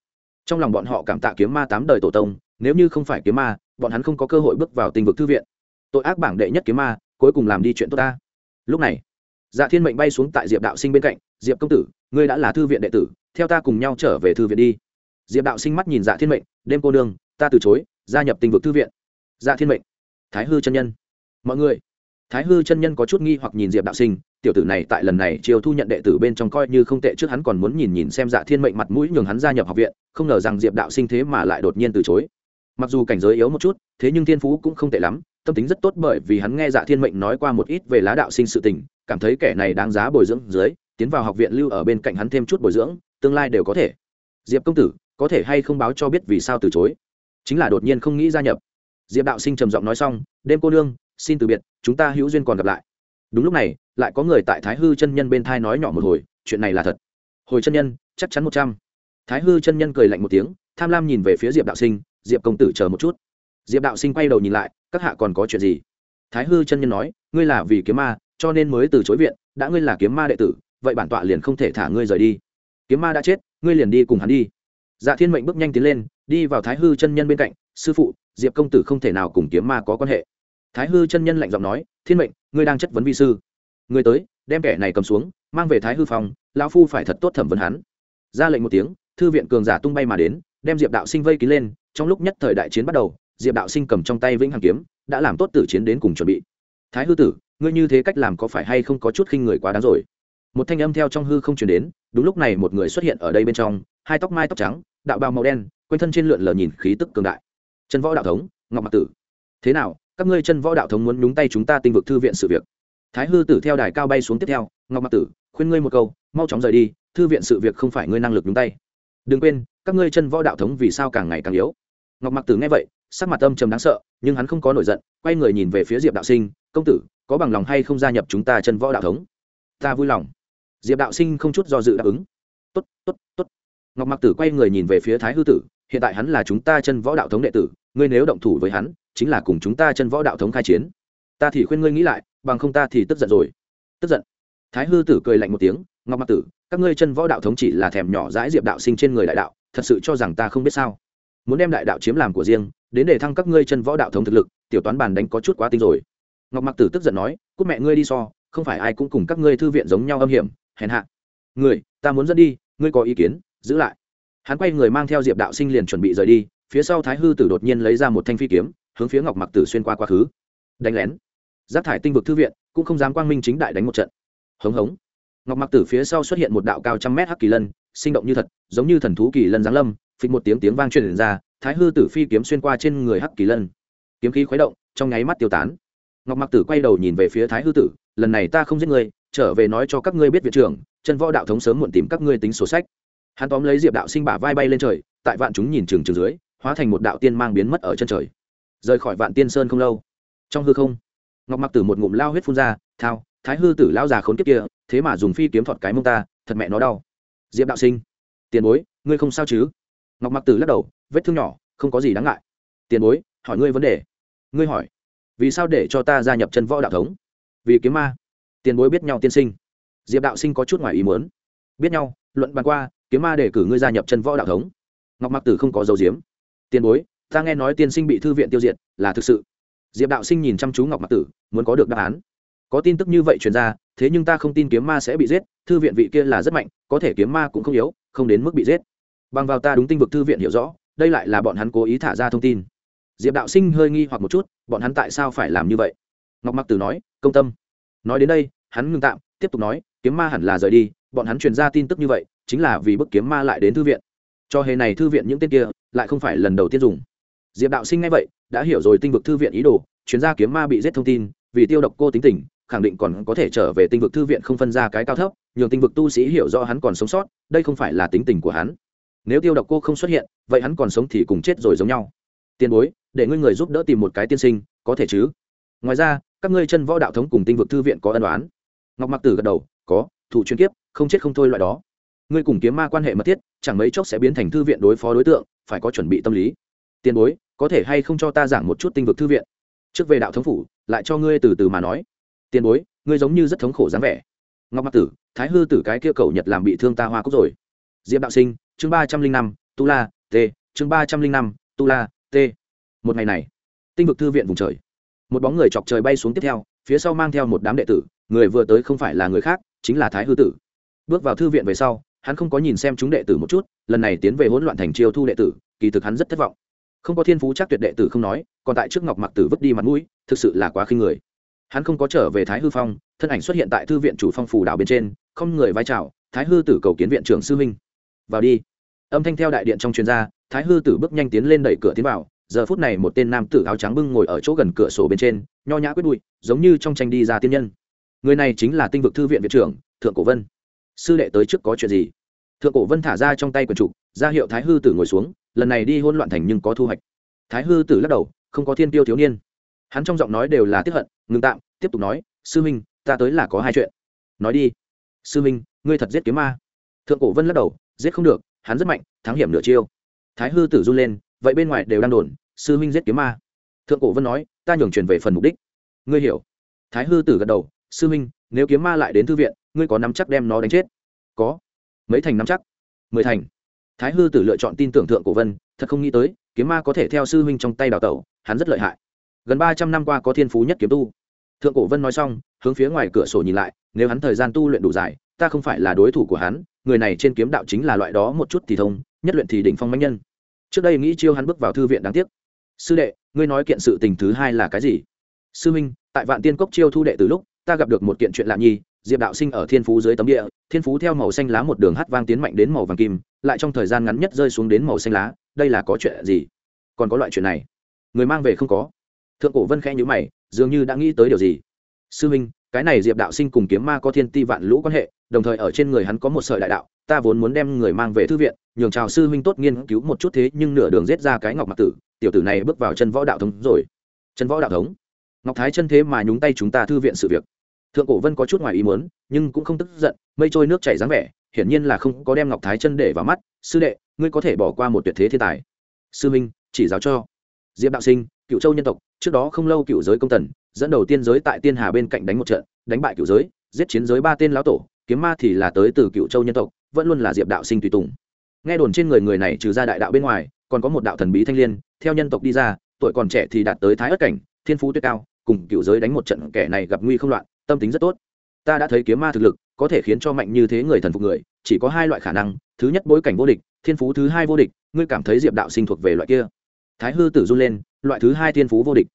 trong lòng bọn họ cảm tạ kiếm ma tám đời tổ tông, nếu như không phải kiếm ma, bọn hắn không có cơ hội bước vào tình vực thư viện. Tội ác bảng đệ nhất kiếm ma, cuối cùng làm đi chuyện tốt ta. Lúc này dạ thiên mệnh bay xuống tại diệp đạo sinh bên cạnh, diệp công tử, ngươi đã là thư viện đệ tử, theo ta cùng nhau trở về thư viện đi. Diệp đạo sinh mắt nhìn dạ thiên mệnh, đêm cô nương, ta từ chối, gia nhập tình vực thư viện. Dạ thiên mệnh, thái hư chân nhân. Mọi người thái hư chân nhân có chút nghi hoặc nhìn diệp đạo sinh, tiểu tử này tại lần này chiều thu nhận đệ tử bên trong coi như không tệ trước hắn còn muốn nhìn nhìn xem dạ thiên mệnh mặt mũi nhường hắn gia nhập học viện, không ngờ rằng diệp đạo sinh thế mà lại đột nhiên từ chối. Mặc dù cảnh giới yếu một chút, thế nhưng thiên phú cũng không tệ lắm, tâm tính rất tốt bởi vì hắn nghe dạ thiên mệnh nói qua một ít về lá đạo sinh sự tình, cảm thấy kẻ này đáng giá bồi dưỡng dưới, tiến vào học viện lưu ở bên cạnh hắn thêm chút bồi dưỡng, tương lai đều có thể. Diệp công tử, có thể hay không báo cho biết vì sao từ chối? Chính là đột nhiên không nghĩ gia nhập. Diệp đạo sinh trầm giọng nói xong, đêm cô nương xin từ biệt, chúng ta hữu duyên còn gặp lại. Đúng lúc này, lại có người tại thái hư chân nhân bên thai nói nhỏ một hồi, chuyện này là thật. Hồi chân nhân, chắc chắn một trăm. Thái hư chân nhân cười lạnh một tiếng, tham lam nhìn về phía diệp đạo sinh, diệp công tử chờ một chút. Diệp đạo sinh quay đầu nhìn lại, các hạ còn có chuyện gì? Thái hư chân nhân nói, ngươi là vì kiếm ma, cho nên mới từ chối viện, đã ngươi là kiếm ma đệ tử, vậy bản tọa liền không thể thả ngươi rời đi. Kiếm ma đã chết, ngươi liền đi cùng hắn đi. Dạ thiên mệnh bước nhanh tiến lên, đi vào thái hư chân nhân bên cạnh, sư phụ, diệp công tử không thể nào cùng kiếm ma có quan hệ thái hư chân nhân lạnh giọng nói, thiên mệnh, ngươi đang chất vấn vi sư. Ngươi tới, đem kẻ này cầm xuống, mang về thái hư phòng, lão phu phải thật tốt thẩm vấn hắn. Ra lệnh một tiếng, thư viện cường giả tung bay mà đến, đem diệp đạo sinh vây kín lên, trong lúc nhất thời đại chiến bắt đầu, diệp đạo sinh cầm trong tay vĩnh hằng kiếm, đã làm tốt tử chiến đến cùng chuẩn bị. Thái hư tử, ngươi như thế cách làm có phải hay không có chút khinh người quá đáng rồi? Một thanh âm theo trong hư không chuyển đến, đúng lúc này một người xuất hiện ở đây bên trong, hai tóc mai tóc trắng, đạo bào màu đen, quanh thân trên lượn lờ nhìn khí tức cường đại. Chân võ đạo thống, ngọc mặc tử, thế nào? Các ngươi chân võ đạo thống muốn nhúng tay chúng ta tinh vực thư viện sự việc. Thái hư tử theo đài cao bay xuống tiếp theo, ngọc mặc tử, khuyên ngươi một câu, mau chóng rời đi, thư viện sự việc không phải ngươi năng lực nhúng tay. Đừng quên, các ngươi chân võ đạo thống vì sao càng ngày càng yếu? Ngọc mặc tử nghe vậy, sắc mặt âm trầm đáng sợ, nhưng hắn không có nổi giận, quay người nhìn về phía diệp đạo sinh, công tử, có bằng lòng hay không gia nhập chúng ta chân võ đạo thống? Ta vui lòng. Diệp đạo sinh không chút do dự đáp ứng. Tốt tốt tốt. Ngọc mặc tử quay người nhìn về phía thái hư tử hiện tại hắn là chúng ta chân võ đạo thống đệ tử, ngươi nếu động thủ với hắn, chính là cùng chúng ta chân võ đạo thống khai chiến. Ta thì khuyên ngươi nghĩ lại, bằng không ta thì tức giận rồi. Tức giận. Thái hư tử cười lạnh một tiếng, ngọc mặc tử, các ngươi chân võ đạo thống chỉ là thèm nhỏ dãi diệp đạo sinh trên người đại đạo, thật sự cho rằng ta không biết sao? Muốn đem đại đạo chiếm làm của riêng, đến để thăng các ngươi chân võ đạo thống thực lực, tiểu toán bàn đánh có chút quá tinh rồi. Ngọc mặc tử tức giận nói cúc mẹ ngươi đi so, không phải ai cũng cùng các ngươi thư viện giống nhau âm hiểm, hèn hạ. Người, ta muốn dẫn đi, ngươi có ý kiến, giữ lại hắn quay người mang theo diệp đạo sinh liền chuẩn bị rời đi, phía sau thái hư tử đột nhiên lấy ra một thanh phi kiếm, hướng phía ngọc mặc tử xuyên qua quá khứ. Đánh lén. Giáp thải tinh vực thư viện, cũng không dám quang minh chính đại đánh một trận. Hống hống. Ngọc mặc tử phía sau xuất hiện một đạo cao trăm mét hắc kỳ lân, sinh động như thật, giống như thần thú kỳ lân giáng lâm, phịch một tiếng tiếng vang truyền ra, thái hư tử phi kiếm xuyên qua trên người hắc kỳ lân. Kiếm khí khuấy động, trong nháy mắt tiêu tán. Ngọc mặc tử quay đầu nhìn về phía thái hư tử, lần này ta không giết ngươi, trở về nói cho các ngươi biết viện trưởng, chân võ đạo thống sớm muộn tìm các ngươi tính sổ sách hắn tóm lấy diệp đạo sinh bả vai bay lên trời, tại vạn chúng nhìn trừng trừng dưới, hóa thành một đạo tiên mang biến mất ở chân trời. Rời khỏi vạn tiên sơn không lâu. Trong hư không, ngọc mặc tử một ngụm lao huyết phun ra, thao, thái hư tử lao già khốn kiếp kia, thế mà dùng phi kiếm thọt cái mông ta, thật mẹ nó đau. Diệp đạo sinh, tiền bối, ngươi không sao chứ? Ngọc mặc tử lắc đầu, vết thương nhỏ, không có gì đáng ngại. Tiền bối, hỏi ngươi vấn đề. Ngươi hỏi, vì sao để cho ta gia nhập chân võ đạo thống? Vì kiếm ma. Tiền bối biết nhau tiên sinh. Diệp đạo sinh có chút ngoài ý muốn. Biết nhau, luận bàn qua kiếm ma để cử ngươi gia nhập chân võ đạo thống. Ngọc mặc tử không có dấu diếm. Tiền bối, ta nghe nói tiên sinh bị thư viện tiêu diệt, là thực sự. Diệp đạo sinh nhìn chăm chú ngọc mặc tử, muốn có được đáp án. Có tin tức như vậy truyền ra, thế nhưng ta không tin kiếm ma sẽ bị giết, thư viện vị kia là rất mạnh, có thể kiếm ma cũng không yếu, không đến mức bị giết. Bằng vào ta đúng tinh vực thư viện hiểu rõ, đây lại là bọn hắn cố ý thả ra thông tin. Diệp đạo sinh hơi nghi hoặc một chút, bọn hắn tại sao phải làm như vậy? Ngọc mặc tử nói, công tâm. Nói đến đây, hắn ngưng tạm, tiếp tục nói, kiếm ma hẳn là rời đi, bọn hắn truyền ra tin tức như vậy chính là vì bức kiếm ma lại đến thư viện. Cho hề này thư viện những tên kia, lại không phải lần đầu tiên dùng. Diệp đạo sinh ngay vậy, đã hiểu rồi tinh vực thư viện ý đồ, chuyên gia kiếm ma bị giết thông tin, vì tiêu độc cô tính tình, khẳng định còn có thể trở về tinh vực thư viện không phân ra cái cao thấp, nhường tinh vực tu sĩ hiểu rõ hắn còn sống sót, đây không phải là tính tình của hắn. Nếu tiêu độc cô không xuất hiện, vậy hắn còn sống thì cùng chết rồi giống nhau. Tiền bối, để ngươi người giúp đỡ tìm một cái tiên sinh, có thể chứ? Ngoài ra, các ngươi chân võ đạo thống cùng tinh vực thư viện có ân đoán ngọc mặc tử gật đầu, có, thủ chuyên kiếp, không chết không thôi loại đó ngươi cùng kiếm ma quan hệ mật thiết, chẳng mấy chốc sẽ biến thành thư viện đối phó đối tượng, phải có chuẩn bị tâm lý. Tiền bối, có thể hay không cho ta giảng một chút tinh vực thư viện? Trước về đạo thống phủ, lại cho ngươi từ từ mà nói. Tiền bối, ngươi giống như rất thống khổ dáng vẻ. Ngọc mặc tử, thái hư tử cái kia cầu nhật làm bị thương ta hoa cúc rồi. Diệp đạo sinh, chương ba trăm linh năm, tu la, t, chương ba trăm linh năm, tu la, t. Một ngày này, tinh vực thư viện vùng trời. Một bóng người chọc trời bay xuống tiếp theo, phía sau mang theo một đám đệ tử, người vừa tới không phải là người khác, chính là thái hư tử. Bước vào thư viện về sau hắn không có nhìn xem chúng đệ tử một chút, lần này tiến về hỗn loạn thành chiêu thu đệ tử, kỳ thực hắn rất thất vọng. Không có thiên phú chắc tuyệt đệ tử không nói, còn tại trước ngọc mặc tử vứt đi mặt mũi, thực sự là quá khinh người. Hắn không có trở về thái hư phong, thân ảnh xuất hiện tại thư viện chủ phong phủ đảo bên trên, không người vai trào thái hư tử cầu kiến viện trưởng sư minh vào đi. Âm thanh theo đại điện trong chuyên gia thái hư tử bước nhanh tiến lên đẩy cửa tiến vào, giờ phút này một tên nam tử áo trắng bưng ngồi ở chỗ gần cửa sổ bên trên, nho nhã quyết bụi, giống như trong tranh đi ra tiên nhân. Người này chính là tinh vực thư viện viện trưởng, thượng cổ vân sư đệ tới trước có chuyện gì? Thượng cổ vân thả ra trong tay quần trục, ra hiệu thái hư tử ngồi xuống, lần này đi hôn loạn thành nhưng có thu hoạch. Thái hư tử lắc đầu, không có thiên tiêu thiếu niên. Hắn trong giọng nói đều là tiếp hận ngừng tạm, tiếp tục nói, sư minh, ta tới là có hai chuyện. Nói đi. Sư minh, ngươi thật giết kiếm ma. Thượng cổ vân lắc đầu, giết không được, hắn rất mạnh, thắng hiểm nửa chiêu. Thái hư tử run lên, vậy bên ngoài đều đang đồn, sư minh giết kiếm ma. Thượng cổ vân nói, ta nhường truyền về phần mục đích. Ngươi hiểu. Thái hư tử gật đầu, sư minh nếu kiếm ma lại đến thư viện, ngươi có nắm chắc đem nó đánh chết? Có. Mấy thành nắm chắc? Mười thành. Thái hư tử lựa chọn tin tưởng thượng cổ vân, thật không nghĩ tới, kiếm ma có thể theo sư huynh trong tay đào tẩu, hắn rất lợi hại. Gần ba trăm năm qua có thiên phú nhất kiếm tu. Thượng cổ vân nói xong, hướng phía ngoài cửa sổ nhìn lại, nếu hắn thời gian tu luyện đủ dài, ta không phải là đối thủ của hắn, người này trên kiếm đạo chính là loại đó một chút thì thông, nhất luyện thì đỉnh phong mãnh nhân. Trước đây nghĩ chiêu hắn bước vào thư viện đáng tiếc. Sư đệ, ngươi nói kiện sự tình thứ hai là cái gì? Sư huynh, tại vạn tiên cốc chiêu thu đệ từ lúc ta gặp được một kiện chuyện lạ nhi, diệp đạo sinh ở thiên phú dưới tấm địa, thiên phú theo màu xanh lá một đường hát vang tiến mạnh đến màu vàng kim, lại trong thời gian ngắn nhất rơi xuống đến màu xanh lá, đây là có chuyện gì? Còn có loại chuyện này, người mang về không có. Thượng cổ vân khẽ nhữ mày, dường như đã nghĩ tới điều gì. Sư minh, cái này diệp đạo sinh cùng kiếm ma có thiên ti vạn lũ quan hệ, đồng thời ở trên người hắn có một sợi đại đạo, ta vốn muốn đem người mang về thư viện, nhường chào sư Minh tốt nghiên cứu một chút thế nhưng nửa đường rết ra cái ngọc mặc tử, tiểu tử này bước vào chân võ đạo thống rồi. Chân võ đạo thống? Ngọc thái chân thế mà nhúng tay chúng ta thư viện sự việc. Thượng cổ vân có chút ngoài ý muốn, nhưng cũng không tức giận, mây trôi nước chảy dáng vẻ, hiển nhiên là không có đem ngọc thái chân để vào mắt. Sư đệ, ngươi có thể bỏ qua một tuyệt thế thiên tài. Sư minh, chỉ giáo cho. Diệp đạo sinh cựu châu nhân tộc, trước đó không lâu cựu giới công tần, dẫn đầu tiên giới tại tiên hà bên cạnh đánh một trận, đánh bại cựu giới, giết chiến giới ba tên lão tổ, kiếm ma thì là tới từ cựu châu nhân tộc, vẫn luôn là diệp đạo sinh tùy tùng. Nghe đồn trên người người này trừ ra đại đạo bên ngoài, còn có một đạo thần bí thanh l i ê n theo nhân tộc đi ra, tuổi còn trẻ thì đạt tới thái ất cảnh, thiên phú tuyết cao cùng cựu giới đánh một trận kẻ này gặp nguy không loạn, tâm tính rất tốt. Ta đã thấy kiếm ma thực lực, có thể khiến cho mạnh như thế người thần phục người, chỉ có hai loại khả năng, thứ nhất bối cảnh vô địch, thiên phú thứ hai vô địch, ngươi cảm thấy diệp đạo sinh thuộc về loại kia. Thái hư tử run lên, loại thứ hai thiên phú vô địch.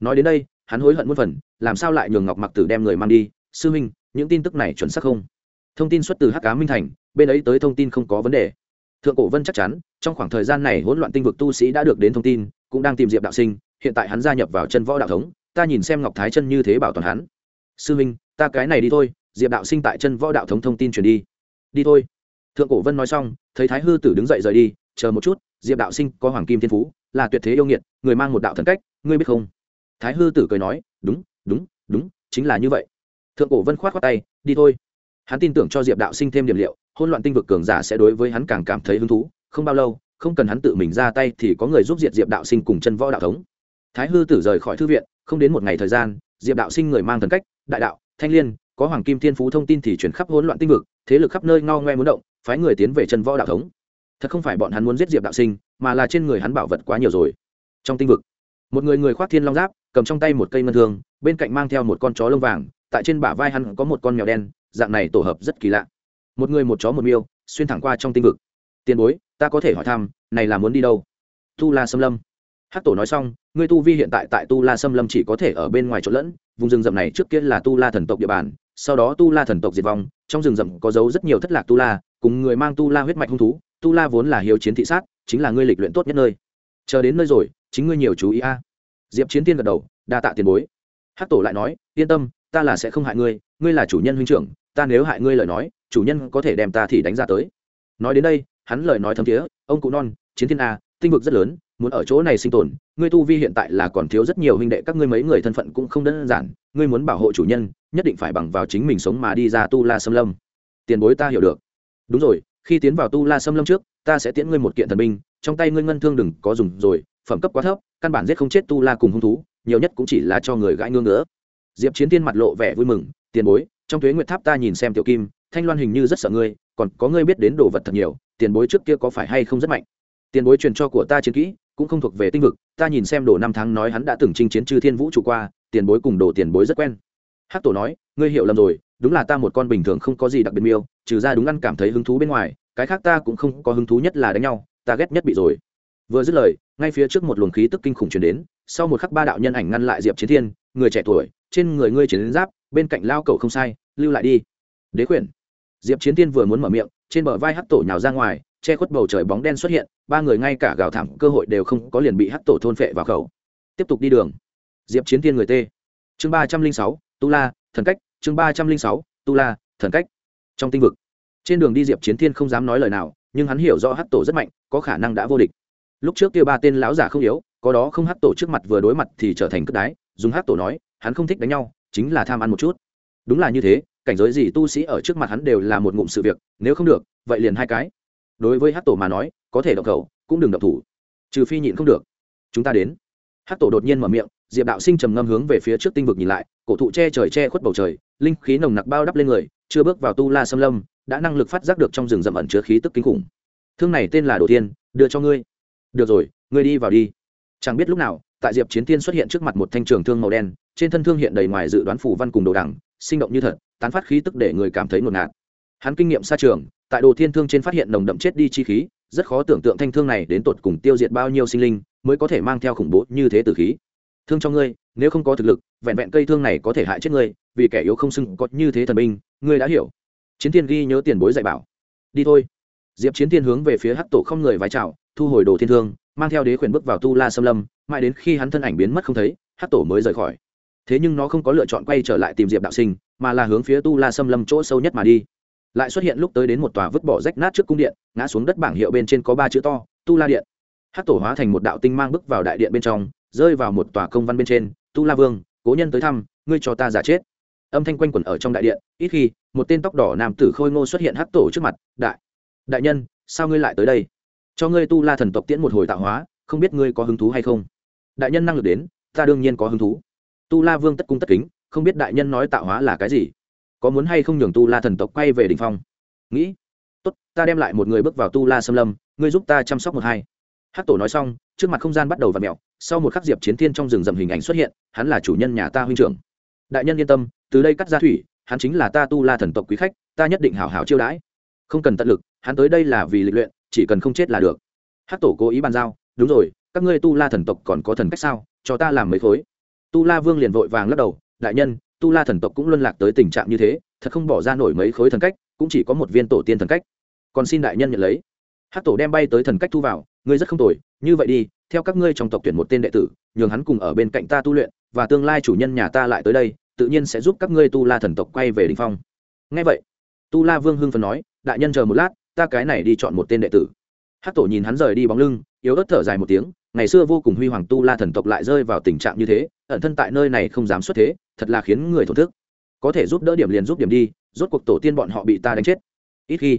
Nói đến đây, hắn hối hận muôn phần, làm sao lại nhường ngọc mặc tử đem người mang đi? Sư minh, những tin tức này chuẩn xác không? Thông tin xuất từ hắc cá minh thành, bên ấy tới thông tin không có vấn đề. Thượng cổ vân chắc chắn, trong khoảng thời gian này hỗn loạn tinh vực tu sĩ đã được đến thông tin, cũng đang tìm diệp đạo sinh, hiện tại hắn gia nhập vào chân võ đạo thống ta nhìn xem ngọc thái chân như thế bảo toàn hắn. Sư minh, ta cái này đi thôi, diệp đạo sinh tại chân võ đạo thống thông tin truyền đi. Đi thôi. Thượng cổ vân nói xong, thấy thái hư tử đứng dậy rời đi, chờ một chút, diệp đạo sinh có hoàng kim thiên phú, là tuyệt thế yêu nghiệt, người mang một đạo thần cách, ngươi biết không? Thái hư tử cười nói, đúng đúng đúng, chính là như vậy. Thượng cổ vân k h o á t khoác tay, đi thôi. Hắn tin tưởng cho diệp đạo sinh thêm điểm liệu hôn loạn tinh vực cường giả sẽ đối với hắn càng cảm thấy hứng thú, không bao lâu, không cần hắn tự mình ra tay thì có người giúp diệt diệp đạo sinh cùng chân võ đạo thống. Thái hư tử rời khỏi thư viện không đến một ngày thời gian, diệp đạo sinh người mang thần cách, đại đạo, thanh l i ê n có hoàng kim thiên phú thông tin thì chuyển khắp hỗn loạn tinh vực, thế lực khắp nơi ngao ngoe muốn động, phái người tiến về chân võ đạo thống. Thật không phải bọn hắn muốn giết diệp đạo sinh, mà là trên người hắn bảo vật quá nhiều rồi. Trong tinh vực, một người người khoác thiên long giáp, cầm trong tay một cây ngân thương, bên cạnh mang theo một con chó lông vàng, tại trên bả vai hắn có một con mèo đen, dạng này tổ hợp rất kỳ lạ. Một người một chó một miêu, xuyên thẳng qua trong tinh vực. Tiền bối, ta có thể hỏi thăm, này là muốn đi đâu? Tu la xâm lâm hắc tổ nói xong, ngươi tu vi hiện tại tại tu la xâm lâm chỉ có thể ở bên ngoài chỗ lẫn, vùng rừng rậm này trước kia là tu la thần tộc địa bàn, sau đó tu la thần tộc diệt vong, trong rừng rậm có dấu rất nhiều thất lạc tu la, cùng người mang tu la huyết mạch hung thú, tu la vốn là hiếu chiến thị sát, chính là ngươi lịch luyện tốt nhất nơi. Chờ đến nơi rồi, chính ngươi nhiều chú ý a. Diệp chiến tiên gật đầu, đa tạ tiền bối. Hắc tổ lại nói, yên tâm, ta là sẽ không hại ngươi ngươi là chủ nhân huynh trưởng, ta nếu hại ngươi lời nói, chủ nhân có thể đem ta thì đánh ra tới. Nói đến đây, hắn lời nói thấm thiế, ông cụ non, chiến thiên a tinh vực rất lớn, muốn ở chỗ này sinh tồn, ngươi tu vi hiện tại là còn thiếu rất nhiều huynh đệ, các ngươi mấy người thân phận cũng không đơn giản, ngươi muốn bảo hộ chủ nhân, nhất định phải bằng vào chính mình sống mà đi ra tu la xâm lâm. Tiền bối ta hiểu được. Đúng rồi, khi tiến vào tu la xâm lâm trước, ta sẽ tiễn ngươi một kiện thần binh, trong tay ngươi ngân thương đừng có dùng rồi, phẩm cấp quá thấp, căn bản giết không chết tu la cùng hung thú, nhiều nhất cũng chỉ là cho người gãi ngương nữa diệp chiến tiên mặt lộ vẻ vui mừng, tiền bối, trong thuế nguyệt tháp ta nhìn xem tiểu kim, thanh loan hình như rất sợ ngươi, còn có ngươi biết đến đồ vật thật nhiều, tiền bối trước kia có phải hay không rất mạnh? Tiền bối truyền cho của ta chiến kỹ, cũng không thuộc về tinh vực, ta nhìn xem đồ năm tháng nói hắn đã từng chinh chiến chư thiên vũ trụ qua, tiền bối cùng đồ tiền bối rất quen. Hắc tổ nói, ngươi hiểu lầm rồi, đúng là ta một con bình thường không có gì đặc biệt miêu, trừ ra đúng ăn cảm thấy hứng thú bên ngoài, cái khác ta cũng không có hứng thú nhất là đánh nhau, ta ghét nhất bị rồi. Vừa dứt lời, ngay phía trước một luồng khí tức kinh khủng chuyển đến, sau một khắc ba đạo nhân ảnh ngăn lại diệp chiến thiên, người trẻ tuổi, trên người ngươi chiến giáp, bên cạnh lao cầu không sai, lưu lại đi. Đế khuyển. Diệp chiến thiên vừa muốn mở miệng, trên bờ vai hắc tổ nhào ra ngoài che khuất bầu trời bóng đen xuất hiện ba người ngay cả gào thẳng cơ hội đều không có liền bị hắc tổ thôn phệ vào khẩu. Tiếp tục đi đường. Diệp chiến thiên người T, chương ba trăm linh sáu tu la thần cách. Chương ba trăm linh sáu tu la thần cách. Trong tinh vực trên đường đi diệp chiến thiên không dám nói lời nào nhưng hắn hiểu rõ hắc tổ rất mạnh có khả năng đã vô địch. Lúc trước kia ba tên lão giả không yếu có đó không hắc tổ trước mặt vừa đối mặt thì trở thành cất đái dùng hắc tổ nói hắn không thích đánh nhau chính là tham ăn một chút. Đúng là như thế cảnh giới gì tu sĩ ở trước mặt hắn đều là một ngụm sự việc nếu không được vậy liền hai cái đối với hắc tổ mà nói, có thể động khẩu, cũng đừng động thủ. Trừ phi nhịn không được. Chúng ta đến. Hắc tổ đột nhiên mở miệng, diệp đạo sinh trầm ngâm hướng về phía trước tinh vực nhìn lại, cổ thụ che trời che khuất bầu trời, linh khí nồng nặc bao đắp lên người, chưa bước vào tu la xâm lâm, đã năng lực phát giác được trong rừng rậm ẩn chứa khí tức kinh khủng. Thương này tên là đồ tiên, đưa cho ngươi. Được rồi, ngươi đi vào đi. Chẳng biết lúc nào, tại diệp chiến tiên xuất hiện trước mặt một thanh trường thương màu đen, trên thân thương hiện đầy ngoài dự đoán phủ văn cùng đồ đằng sinh động như thật, tán phát khí tức để người cảm thấy ngột ngạt. Hắn kinh nghiệm xa trường tại đồ thiên thương trên phát hiện nồng đậm chết đi chi khí, rất khó tưởng tượng thanh thương này đến tột cùng tiêu diệt bao nhiêu sinh linh mới có thể mang theo khủng bố như thế từ khí. Thương cho ngươi, nếu không có thực lực, vẹn vẹn cây thương này có thể hại chết ngươi, vì kẻ yếu không xưng có như thế thần binh, ngươi đã hiểu. Chiến thiên ghi nhớ tiền bối dạy bảo. Đi thôi. Diệp chiến thiên hướng về phía hắc tổ không người vái chào, thu hồi đồ thiên thương, mang theo đế quyền bước vào tu la xâm lâm, mãi đến khi hắn thân ảnh biến mất không thấy, hắc tổ mới rời khỏi. Thế nhưng nó không có lựa chọn quay trở lại tìm diệp đạo sinh, mà là hướng phía tu la xâm lâm chỗ sâu nhất mà đi lại xuất hiện lúc tới đến một tòa vứt bỏ rách nát trước cung điện, ngã xuống đất bảng hiệu bên trên có ba chữ to, tu la điện. Hát tổ hóa thành một đạo tinh mang bước vào đại điện bên trong, rơi vào một tòa công văn bên trên, tu la vương, cố nhân tới thăm, ngươi cho ta giả chết. Âm thanh quanh quẩn ở trong đại điện, ít khi, một tên tóc đỏ nam tử khôi ngô xuất hiện hát tổ trước mặt, đại đại nhân, sao ngươi lại tới đây? Cho ngươi tu la thần tộc tiễn một hồi tạo hóa, không biết ngươi có hứng thú hay không? Đại nhân năng lực đến, ta đương nhiên có hứng thú. Tu la vương tất cung tất kính, không biết đại nhân nói tạo hóa là cái gì có muốn hay không nhường tu la thần tộc quay về đình phong? Nghĩ. Tốt, ta đem lại một người bước vào tu la xâm lâm, ngươi giúp ta chăm sóc một hai. Hát tổ nói xong, trước mặt không gian bắt đầu v ặ mẹo sau một khắc diệp chiến thiên trong rừng rậm hình ảnh xuất hiện, hắn là chủ nhân nhà ta huynh trưởng. Đại nhân yên tâm, từ đây cắt ra thủy, hắn chính là ta tu la thần tộc quý khách, ta nhất định hảo hảo chiêu đãi. Không cần tận lực, hắn tới đây là vì lịch luyện, chỉ cần không chết là được. Hát tổ cố ý bàn giao, đúng rồi, các ngươi tu la thần tộc còn có thần cách sao? Cho ta làm mấy khối. Tu la vương liền vội vàng lắc đầu, đại nhân tu la thần tộc cũng luân lạc tới tình trạng như thế, thật không bỏ ra nổi mấy khối thần cách, cũng chỉ có một viên tổ tiên thần cách. Còn xin đại nhân nhận lấy. Hát tổ đem bay tới thần cách thu vào, ngươi rất không tồi, như vậy đi, theo các ngươi trong tộc tuyển một tên đệ tử, nhường hắn cùng ở bên cạnh ta tu luyện, và tương lai chủ nhân nhà ta lại tới đây, tự nhiên sẽ giúp các ngươi tu la thần tộc quay về đình phong. Ngay vậy, tu la vương hưng phần nói, đại nhân chờ một lát, ta cái này đi chọn một tên đệ tử. Hát tổ nhìn hắn rời đi bóng lưng, yếu ớt thở dài một tiếng, ngày xưa vô cùng huy hoàng tu la thần tộc lại rơi vào tình trạng như thế, ẩn thân tại nơi này không dám xuất thế thật là khiến người thổn thức. Có thể giúp đỡ điểm liền giúp điểm đi, rốt cuộc tổ tiên bọn họ bị ta đánh chết. Ít khi,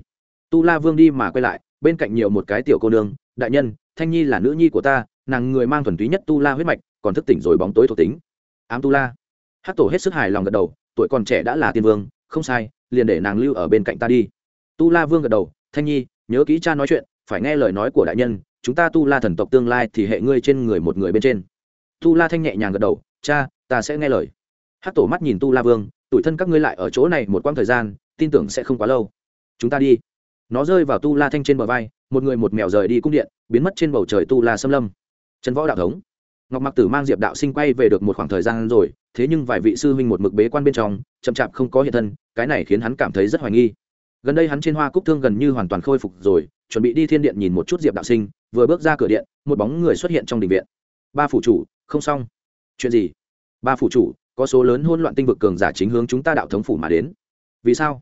tu la vương đi mà quay lại, bên cạnh nhiều một cái tiểu cô nương, đại nhân, thanh nhi là nữ nhi của ta, nàng người mang thuần túy nhất tu la huyết mạch, còn thức tỉnh rồi bóng tối thuộc tính. Ám tu la. Hát tổ hết sức hài lòng gật đầu, tuổi còn trẻ đã là tiên vương, không sai, liền để nàng lưu ở bên cạnh ta đi. Tu la vương gật đầu, thanh nhi, nhớ kỹ cha nói chuyện, phải nghe lời nói của đại nhân, chúng ta tu la thần tộc tương lai thì hệ ngươi trên người một người bên trên. Tu la thanh nhẹ nhàng gật đầu, cha, ta sẽ nghe lời hát tổ mắt nhìn tu la vương, tủi thân các ngươi lại ở chỗ này một quãng thời gian, tin tưởng sẽ không quá lâu. Chúng ta đi. Nó rơi vào tu la thanh trên bờ vai, một người một mèo rời đi cung điện, biến mất trên bầu trời tu la xâm lâm. Trần võ đạo thống. Ngọc mặc tử mang diệp đạo sinh quay về được một khoảng thời gian rồi, thế nhưng vài vị sư huynh một mực bế quan bên trong, chậm chạp không có hiện thân, cái này khiến hắn cảm thấy rất hoài nghi. Gần đây hắn trên hoa cúc thương gần như hoàn toàn khôi phục rồi, chuẩn bị đi thiên điện nhìn một chút diệp đạo sinh, vừa bước ra cửa điện, một bóng người xuất hiện trong đình viện. Ba phủ chủ, không xong. Chuyện gì? Ba phủ chủ có số lớn hỗn loạn tinh vực cường giả chính hướng chúng ta đạo thống phủ mà đến. Vì sao?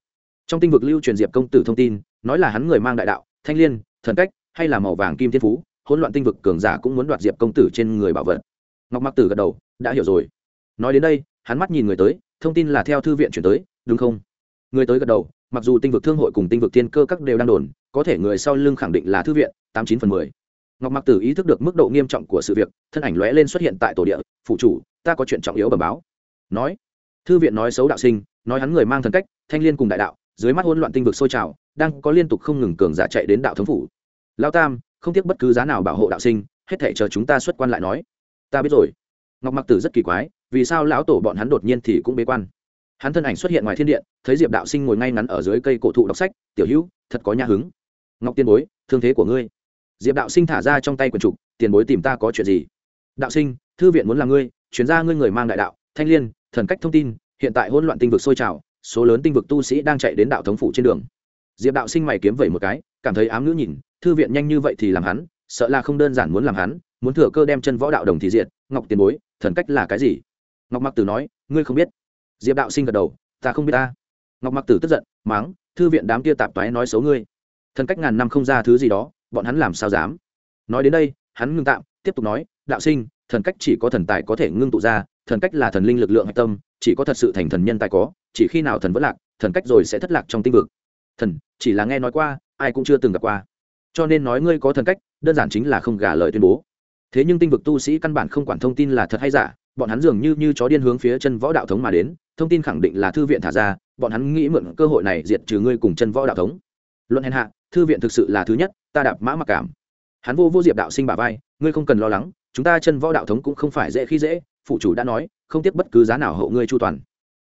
Trong tinh vực lưu truyền diệp công tử thông tin, nói là hắn người mang đại đạo, thanh liên, thần cách, hay là màu vàng kim thiên phú, hỗn loạn tinh vực cường giả cũng muốn đoạt diệp công tử trên người bảo vật. Ngọc mặc tử gật đầu, đã hiểu rồi. Nói đến đây, hắn mắt nhìn người tới, thông tin là theo thư viện chuyển tới, đúng không? Người tới gật đầu, mặc dù tinh vực thương hội cùng tinh vực thiên cơ các đều đang đồn, có thể người sau lưng khẳng định là thư viện, tám chín phần mười. Ngọc mặc tử ý thức được mức độ nghiêm trọng của sự việc, thân ảnh lóe lên xuất hiện tại tổ địa phụ chủ, ta có chuyện trọng yếu bẩm báo nói, thư viện nói xấu đạo sinh, nói hắn người mang thần cách, thanh l i ê n cùng đại đạo, dưới mắt hỗn loạn tinh vực sôi trào, đang có liên tục không ngừng cường giả chạy đến đạo thống phủ. Lao tam, không tiếc bất cứ giá nào bảo hộ đạo sinh, hết thể chờ chúng ta xuất quan lại nói. Ta biết rồi. Ngọc mặc tử rất kỳ quái, vì sao lão tổ bọn hắn đột nhiên thì cũng bế quan? Hắn thân ảnh xuất hiện ngoài thiên điện, thấy diệp đạo sinh ngồi ngay ngắn ở dưới cây cổ thụ đọc sách, tiểu hữu, thật có nhà hứng. Ngọc tiên bối, thương thế của ngươi. Diệp đạo sinh thả ra trong tay quần trục tiền bối tìm ta có chuyện gì? Đạo sinh, thư viện muốn là ngươi, chuyển ra ngươi người mang đại đạo, thanh liên thần cách thông tin, hiện tại hỗn loạn tinh vực sôi trào, số lớn tinh vực tu sĩ đang chạy đến đạo thống phủ trên đường. Diệp đạo sinh mày kiếm vẩy một cái, cảm thấy ám ngữ nhìn, thư viện nhanh như vậy thì làm hắn, sợ là không đơn giản muốn làm hắn, muốn thừa cơ đem chân võ đạo đồng thì diện ngọc tiền bối, thần cách là cái gì? Ngọc mặc tử nói, ngươi không biết. Diệp đạo sinh gật đầu, ta không biết ta. Ngọc mặc tử tức giận máng thư viện đám kia tạp toái nói xấu ngươi. Thần cách ngàn năm không ra thứ gì đó, bọn hắn làm sao dám? Nói đến đây, hắn ngưng tạm, tiếp tục nói, đạo sinh, thần cách chỉ có thần tài có thể ngưng tụ ra thần cách là thần linh lực lượng hạch tâm, chỉ có thật sự thành thần nhân tài có, chỉ khi nào thần vẫn lạc, thần cách rồi sẽ thất lạc trong tinh vực. Thần, chỉ là nghe nói qua, ai cũng chưa từng gặp qua. Cho nên nói ngươi có thần cách, đơn giản chính là không gả lời tuyên bố. Thế nhưng tinh vực tu sĩ căn bản không quản thông tin là thật hay giả, bọn hắn dường như như chó điên hướng phía chân võ đạo thống mà đến, thông tin khẳng định là thư viện thả ra, bọn hắn nghĩ mượn cơ hội này diệt trừ ngươi cùng chân võ đạo thống. Luận hèn hạ, thư viện thực sự là thứ nhất, ta đạp mã mặc cảm. Hắn vô vô diệp đạo sinh bà vai, ngươi không cần lo lắng, chúng ta chân võ đạo thống cũng không phải dễ khi dễ phụ chủ đã nói, không tiếp bất cứ giá nào hậu ngươi chu toàn.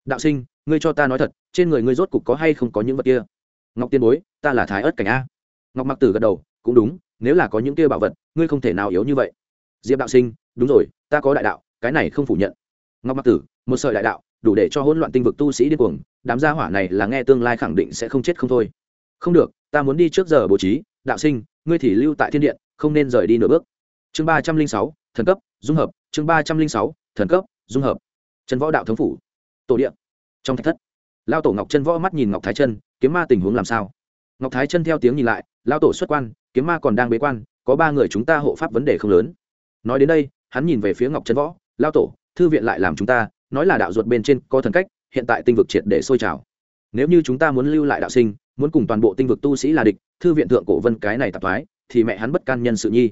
Đạo sinh, ngươi cho ta nói thật, trên người ngươi rốt cục có hay không có những vật kia? Ngọc tiên bối, ta là thái ớt cảnh a. Ngọc mặc tử gật đầu, cũng đúng, nếu là có những kia bảo vật, ngươi không thể nào yếu như vậy. Diệp đạo sinh, đúng rồi, ta có đại đạo, cái này không phủ nhận. Ngọc mặc tử, một sợi đại đạo, đủ để cho hỗn loạn tinh vực tu sĩ điên cuồng, đám gia hỏa này là nghe tương lai khẳng định sẽ không chết không thôi. Không được, ta muốn đi trước giờ bố trí, đạo sinh, ngươi thì lưu tại thiên điện, không nên rời đi nửa bước. Chương ba trăm linh sáu, thần cấp, dung hợp, chương ba trăm linh sáu thần cấp, dung hợp trần võ đạo thống phủ, tổ điện trong thạch thất, lao tổ ngọc chân võ mắt nhìn ngọc thái chân, kiếm ma tình huống làm sao? Ngọc thái chân theo tiếng nhìn lại, lao tổ xuất quan, kiếm ma còn đang bế quan, có ba người chúng ta hộ pháp vấn đề không lớn. Nói đến đây, hắn nhìn về phía ngọc chân võ, lao tổ, thư viện lại làm chúng ta, nói là đạo ruột bên trên có thần cách, hiện tại tinh vực triệt để sôi trào. Nếu như chúng ta muốn lưu lại đạo sinh, muốn cùng toàn bộ tinh vực tu sĩ là địch, thư viện thượng cổ vân cái này tạp thoái, thì mẹ hắn bất can nhân sự nhi.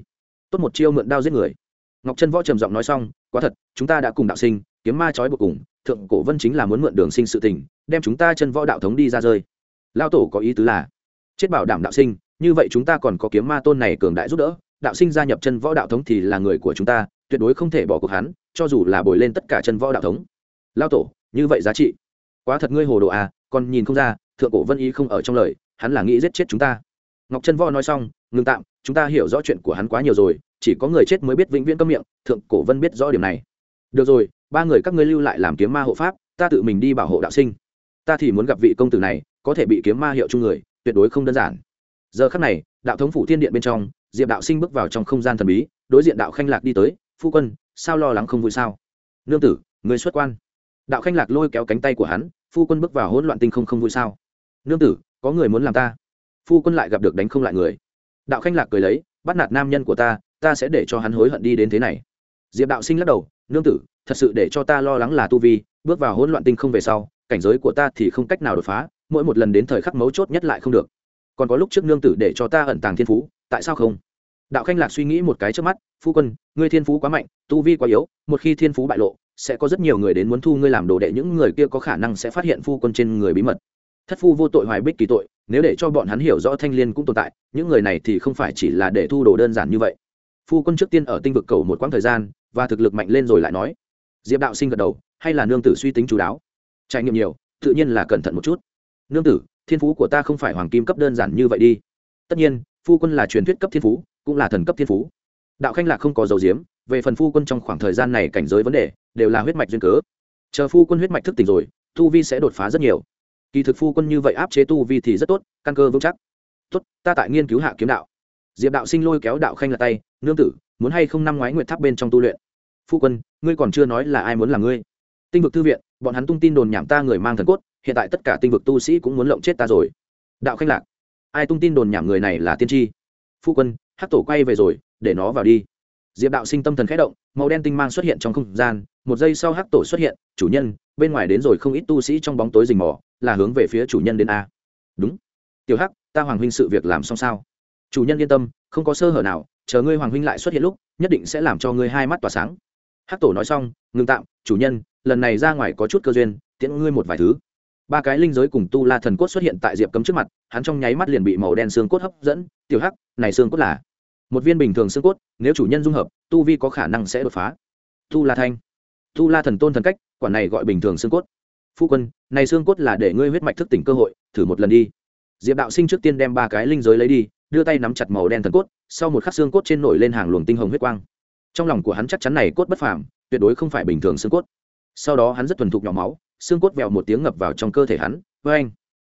Tốt một chiêu mượn đao giết người. Ngọc trân võ trầm giọng nói xong quá thật, chúng ta đã cùng đạo sinh, kiếm ma trói buộc cùng, thượng cổ vân chính là muốn mượn đường sinh sự tình, đem chúng ta chân võ đạo thống đi ra rơi. Lao tổ có ý tứ là, chết bảo đảm đạo sinh, như vậy chúng ta còn có kiếm ma tôn này cường đại giúp đỡ, đạo sinh gia nhập chân võ đạo thống thì là người của chúng ta, tuyệt đối không thể bỏ cuộc hắn, cho dù là bồi lên tất cả chân võ đạo thống. Lao tổ, như vậy giá trị. Quá thật ngươi hồ đồ à còn nhìn không ra, thượng cổ vân ý không ở trong lời, hắn là nghĩ giết chết chúng ta. Ngọc chân võ nói xong ngừng tạm, chúng ta hiểu rõ chuyện của hắn quá nhiều rồi, chỉ có người chết mới biết vĩnh viễn câm miệng, thượng cổ vân biết rõ điểm này. Được rồi, ba người các ngươi lưu lại làm kiếm ma hộ pháp, ta tự mình đi bảo hộ đạo sinh. Ta thì muốn gặp vị công tử này, có thể bị kiếm ma hiệu chung người, tuyệt đối không đơn giản. Giờ khắc này, đạo thống phủ thiên điện bên trong, diệp đạo sinh bước vào trong không gian thần bí, đối diện đạo khanh lạc đi tới, phu quân, sao lo lắng không vui sao? Nương tử người xuất quan. Đạo khanh lạc lôi kéo cánh tay của hắn, phu quân bước vào hỗn loạn tinh không không vui sao? Nương tử, có người muốn làm ta. Phu quân lại gặp được đánh không lại người đạo khanh lạc cười lấy, bắt nạt nam nhân của ta ta sẽ để cho hắn hối hận đi đến thế này. Diệp đạo sinh lắc đầu, nương tử, thật sự để cho ta lo lắng là tu vi, bước vào hỗn loạn tinh không về sau, cảnh giới của ta thì không cách nào đột phá, mỗi một lần đến thời khắc mấu chốt nhất lại không được. Còn có lúc trước nương tử để cho ta ẩn tàng thiên phú, tại sao không? Đạo khanh lạc suy nghĩ một cái trước mắt, phu quân, ngươi thiên phú quá mạnh, tu vi quá yếu, một khi thiên phú bại lộ, sẽ có rất nhiều người đến muốn thu ngươi làm đồ đệ, những người kia có khả năng sẽ phát hiện phu quân trên người bí mật. Thất phu vô tội hoài bích kỳ tội nếu để cho bọn hắn hiểu rõ thanh l i ê n cũng tồn tại, những người này thì không phải chỉ là để thu đồ đơn giản như vậy. Phu quân trước tiên ở tinh vực cầu một quãng thời gian, và thực lực mạnh lên rồi lại nói, diệp đạo sinh gật đầu, hay là nương tử suy tính chú đáo. Trải nghiệm nhiều, tự nhiên là cẩn thận một chút. Nương tử, thiên phú của ta không phải hoàng kim cấp đơn giản như vậy đi. Tất nhiên, phu quân là truyền thuyết cấp thiên phú, cũng là thần cấp thiên phú. Đạo khanh lạc không có dầu diếm, về phần phu quân trong khoảng thời gian này cảnh giới vấn đề, đều là huyết mạch duyên cớ. Chờ phu quân huyết mạch thức tỉnh rồi thu vi sẽ đột phá rất nhiều kỳ thực phu quân như vậy áp chế tu vi thì rất tốt, căn cơ vững chắc. Tốt, ta tại nghiên cứu hạ kiếm đạo. Diệp đạo sinh lôi kéo đạo khanh là tay, nương tử, muốn hay không năm ngoái nguyện tháp bên trong tu luyện? Phu quân, ngươi còn chưa nói là ai muốn là ngươi. Tinh vực thư viện, bọn hắn tung tin đồn nhảm ta người mang thần cốt, hiện tại tất cả tinh vực tu sĩ cũng muốn lộng chết ta rồi. Đạo khanh lạc. Ai tung tin đồn nhảm người này là tiên tri? Phu quân hát tổ quay về rồi, để nó vào đi. Diệp đạo sinh tâm thần khẽ động, màu đen tinh mang xuất hiện trong không gian, một giây sau hắc tổ xuất hiện, chủ nhân, bên ngoài đến rồi không ít tu sĩ trong bóng tối rình mò là hướng về phía chủ nhân đến a. Đúng. Tiểu hắc, ta hoàng huynh sự việc làm xong sao? Chủ nhân yên tâm, không có sơ hở nào, chờ ngươi hoàng huynh lại xuất hiện lúc, nhất định sẽ làm cho ngươi hai mắt tỏa sáng. Hắc tổ nói xong, ngừng tạm, chủ nhân, lần này ra ngoài có chút cơ duyên, tiễn ngươi một vài thứ. Ba cái linh giới cùng tu la thần cốt xuất hiện tại diệp cấm trước mặt, hắn trong nháy mắt liền bị màu đen xương cốt hấp dẫn. Tiểu hắc, này xương cốt là? Một viên bình thường xương cốt, nếu chủ nhân dung hợp, tu vi có khả năng sẽ đột phá. Tu la thanh. Tu la thần tôn thần cách, quản này gọi bình thường xương cốt phu quân, này xương cốt là để ngươi huyết mạch thức tỉnh cơ hội, thử một lần đi. Diệp đạo sinh trước tiên đem ba cái linh giới lấy đi, đưa tay nắm chặt màu đen thần cốt, sau một khắc xương cốt trên nổi lên hàng luồng tinh hồng huyết quang. Trong lòng của hắn chắc chắn này cốt bất phàm, tuyệt đối không phải bình thường xương cốt. Sau đó hắn rất thuần thục nhỏ máu, xương cốt vẹo một tiếng ngập vào trong cơ thể hắn. Với anh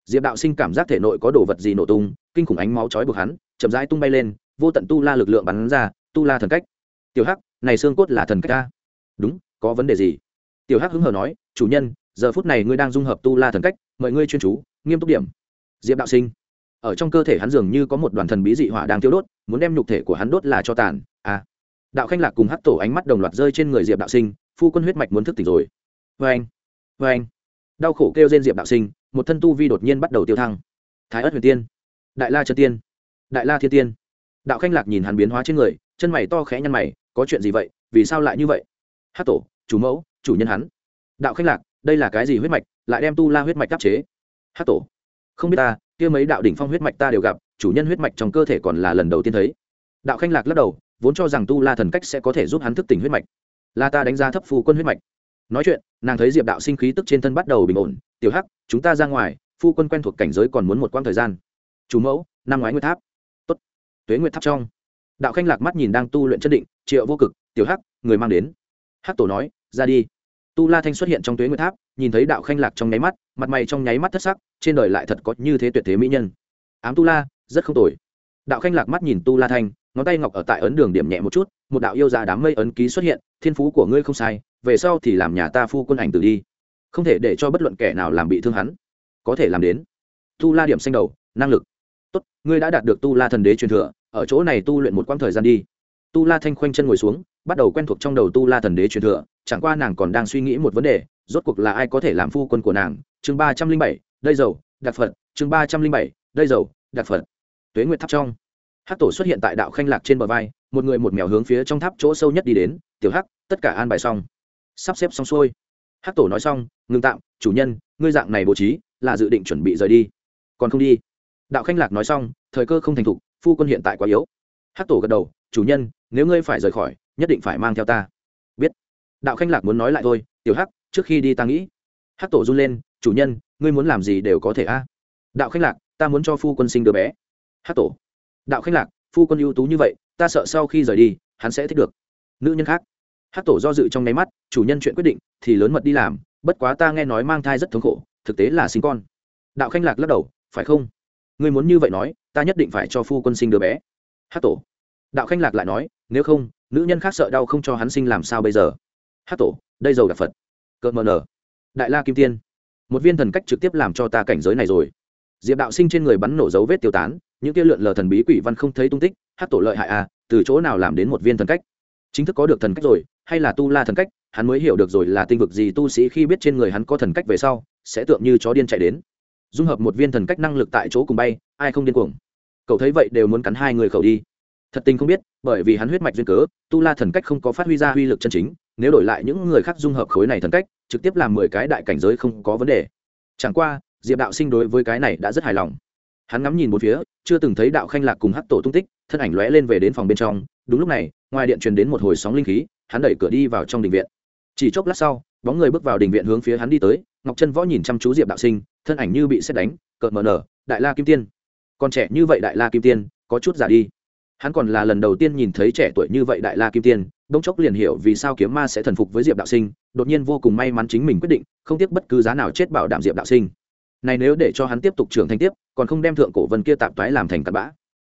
diệp đạo sinh cảm giác thể nội có đồ vật gì nổ tung, kinh khủng ánh máu chói buộc hắn, chậm rãi tung bay lên, vô tận tu la lực lượng bắn ra, tu la thần cách. Tiểu hắc, này xương cốt là thần cách ta. Đúng, có vấn đề gì? Tiểu hắc hứng hờ nói chủ nhân, giờ phút này ngươi đang dung hợp tu la thần cách, mời ngươi chuyên chú, nghiêm túc điểm. Diệp đạo sinh, ở trong cơ thể hắn dường như có một đoàn thần bí dị hỏa đang thiêu đốt, muốn đem nhục thể của hắn đốt là cho tàn. À đạo khanh lạc cùng hắc tổ ánh mắt đồng loạt rơi trên người diệp đạo sinh, phu quân huyết mạch muốn thức tỉnh rồi. Vê anh vê anh. Đau khổ kêu trên diệp đạo sinh, một thân tu vi đột nhiên bắt đầu tiêu thăng. Thái ất huyền tiên, đại la chân tiên, đại la thiên tiên. Đạo khanh lạc nhìn hắn biến hóa trên người, chân mày to khẽ nhăn mày, có chuyện gì vậy? Vì sao lại như vậy? Hát tổ, chủ mẫu, chủ nhân hắn đạo khách lạc, đây là cái gì huyết mạch, lại đem tu la huyết mạch đáp chế? Hát tổ. Không biết ta, kia mấy đạo đỉnh phong huyết mạch ta đều gặp, chủ nhân huyết mạch trong cơ thể còn là lần đầu tiên thấy. Đạo khanh lạc lắc đầu, vốn cho rằng tu la thần cách sẽ có thể giúp hắn thức tỉnh huyết mạch. Là ta đánh giá thấp phu quân huyết mạch. Nói chuyện, nàng thấy diệp đạo sinh khí tức trên thân bắt đầu bình ổn. Tiểu hắc, chúng ta ra ngoài, phu quân quen thuộc cảnh giới còn muốn một quãng thời gian. Chủ mẫu năm ngoái nguyệt tháp. Tốt. Tuế nguyệt tháp trong. Đạo khanh lạc mắt nhìn đang tu luyện chân định, triệu vô cực, tiểu hắc, người mang đến. Hắc tổ nói, ra đi tu la thanh xuất hiện trong tuế nguyệt tháp, nhìn thấy đạo khanh lạc trong nháy mắt, mặt mày trong nháy mắt thất sắc, trên đời lại thật có như thế tuyệt thế mỹ nhân. Ám tu la, rất không tồi. Đạo khanh lạc mắt nhìn tu la thanh, ngón tay ngọc ở tại ấn đường điểm nhẹ một chút, một đạo yêu ra đám mây ấn ký xuất hiện, thiên phú của ngươi không sai, về sau thì làm nhà ta phu quân ảnh tử đi. Không thể để cho bất luận kẻ nào làm bị thương hắn. Có thể làm đến. Tu la điểm xanh đầu, năng lực. Tốt, ngươi đã đạt được tu la thần đế truyền thừa, ở chỗ này tu luyện một quãng thời gian đi. Tu la thanh khoanh chân ngồi xuống, bắt đầu quen thuộc trong đầu tu la thần đế truyền thừa chẳng qua nàng còn đang suy nghĩ một vấn đề, rốt cuộc là ai có thể làm phu quân của nàng? Chương ba trăm linh bảy, đây dầu đặc phật. Chương ba trăm linh bảy, đây dầu đặc phật. Tuế nguyệt tháp trong. Hắc tổ xuất hiện tại đạo khanh lạc trên bờ vai, một người một mèo hướng phía trong tháp chỗ sâu nhất đi đến, tiểu hắc, tất cả an bài xong. Sắp xếp xong xuôi. Hắc tổ nói xong, ngừng tạm, chủ nhân, ngươi dạng này bố trí, là dự định chuẩn bị rời đi. Còn không đi. Đạo khanh lạc nói xong, thời cơ không thành thục, phu quân hiện tại quá yếu. Hắc tổ gật đầu, chủ nhân, nếu ngươi phải rời khỏi, nhất định phải mang theo ta đạo khanh lạc muốn nói lại thôi, tiểu hắc, trước khi đi ta nghĩ. Hắc tổ run lên, chủ nhân, ngươi muốn làm gì đều có thể a. Đạo khanh lạc, ta muốn cho phu quân sinh đứa bé. Hắc tổ. Đạo khanh lạc, phu quân ưu tú như vậy, ta sợ sau khi rời đi, hắn sẽ thích được. Nữ nhân khác. Hát tổ do dự trong nháy mắt, chủ nhân chuyện quyết định, thì lớn mật đi làm, bất quá ta nghe nói mang thai rất thống khổ, thực tế là sinh con. Đạo khanh lạc lắc đầu, phải không? Ngươi muốn như vậy nói, ta nhất định phải cho phu quân sinh đứa bé. Hát tổ. Đạo khanh lạc lại nói, nếu không, nữ nhân khác sợ đau không cho hắn sinh làm sao bây giờ? Hát tổ, đây dầu đặc phật. Cợt mờ nở. Đại la kim tiên. Một viên thần cách trực tiếp làm cho ta cảnh giới này rồi. Diệp đạo sinh trên người bắn nổ dấu vết tiêu tán, những kia lượn lờ thần bí quỷ văn không thấy tung tích, hát tổ lợi hại à từ chỗ nào làm đến một viên thần cách? Chính thức có được thần cách rồi, hay là tu la thần cách, hắn mới hiểu được rồi là tinh vực gì tu sĩ khi biết trên người hắn có thần cách về sau, sẽ tượng như chó điên chạy đến. Dung hợp một viên thần cách năng lực tại chỗ cùng bay, ai không điên cuồng. Cậu thấy vậy đều muốn cắn hai người khẩu đi. Thật tình không biết, bởi vì hắn huyết mạch duyên cớ, tu la thần cách không có phát huy ra uy lực chân chính nếu đổi lại những người khác dung hợp khối này thần cách, trực tiếp làm mười cái đại cảnh giới không có vấn đề. Chẳng qua, diệp đạo sinh đối với cái này đã rất hài lòng. Hắn ngắm nhìn một phía, chưa từng thấy đạo khanh lạc cùng hắc tổ tung tích, thân ảnh lóe lên về đến phòng bên trong. Đúng lúc này, ngoài điện truyền đến một hồi sóng linh khí, hắn đẩy cửa đi vào trong đình viện. Chỉ chốc lát sau, bóng người bước vào đình viện hướng phía hắn đi tới. Ngọc chân võ nhìn chăm chú diệp đạo sinh, thân ảnh như bị xét đánh, cợt mờ nở, đại la kim tiên. Còn trẻ như vậy đại la kim tiên, có chút giả đi. Hắn còn là lần đầu tiên nhìn thấy trẻ tuổi như vậy đại la kim tiên bỗng chốc liền hiểu vì sao kiếm ma sẽ thần phục với diệp đạo sinh, đột nhiên vô cùng may mắn chính mình quyết định, không tiếc bất cứ giá nào chết bảo đảm diệp đạo sinh. Này nếu để cho hắn tiếp tục trưởng thành tiếp, còn không đem thượng cổ vân kia tạp toái làm thành cặn bã.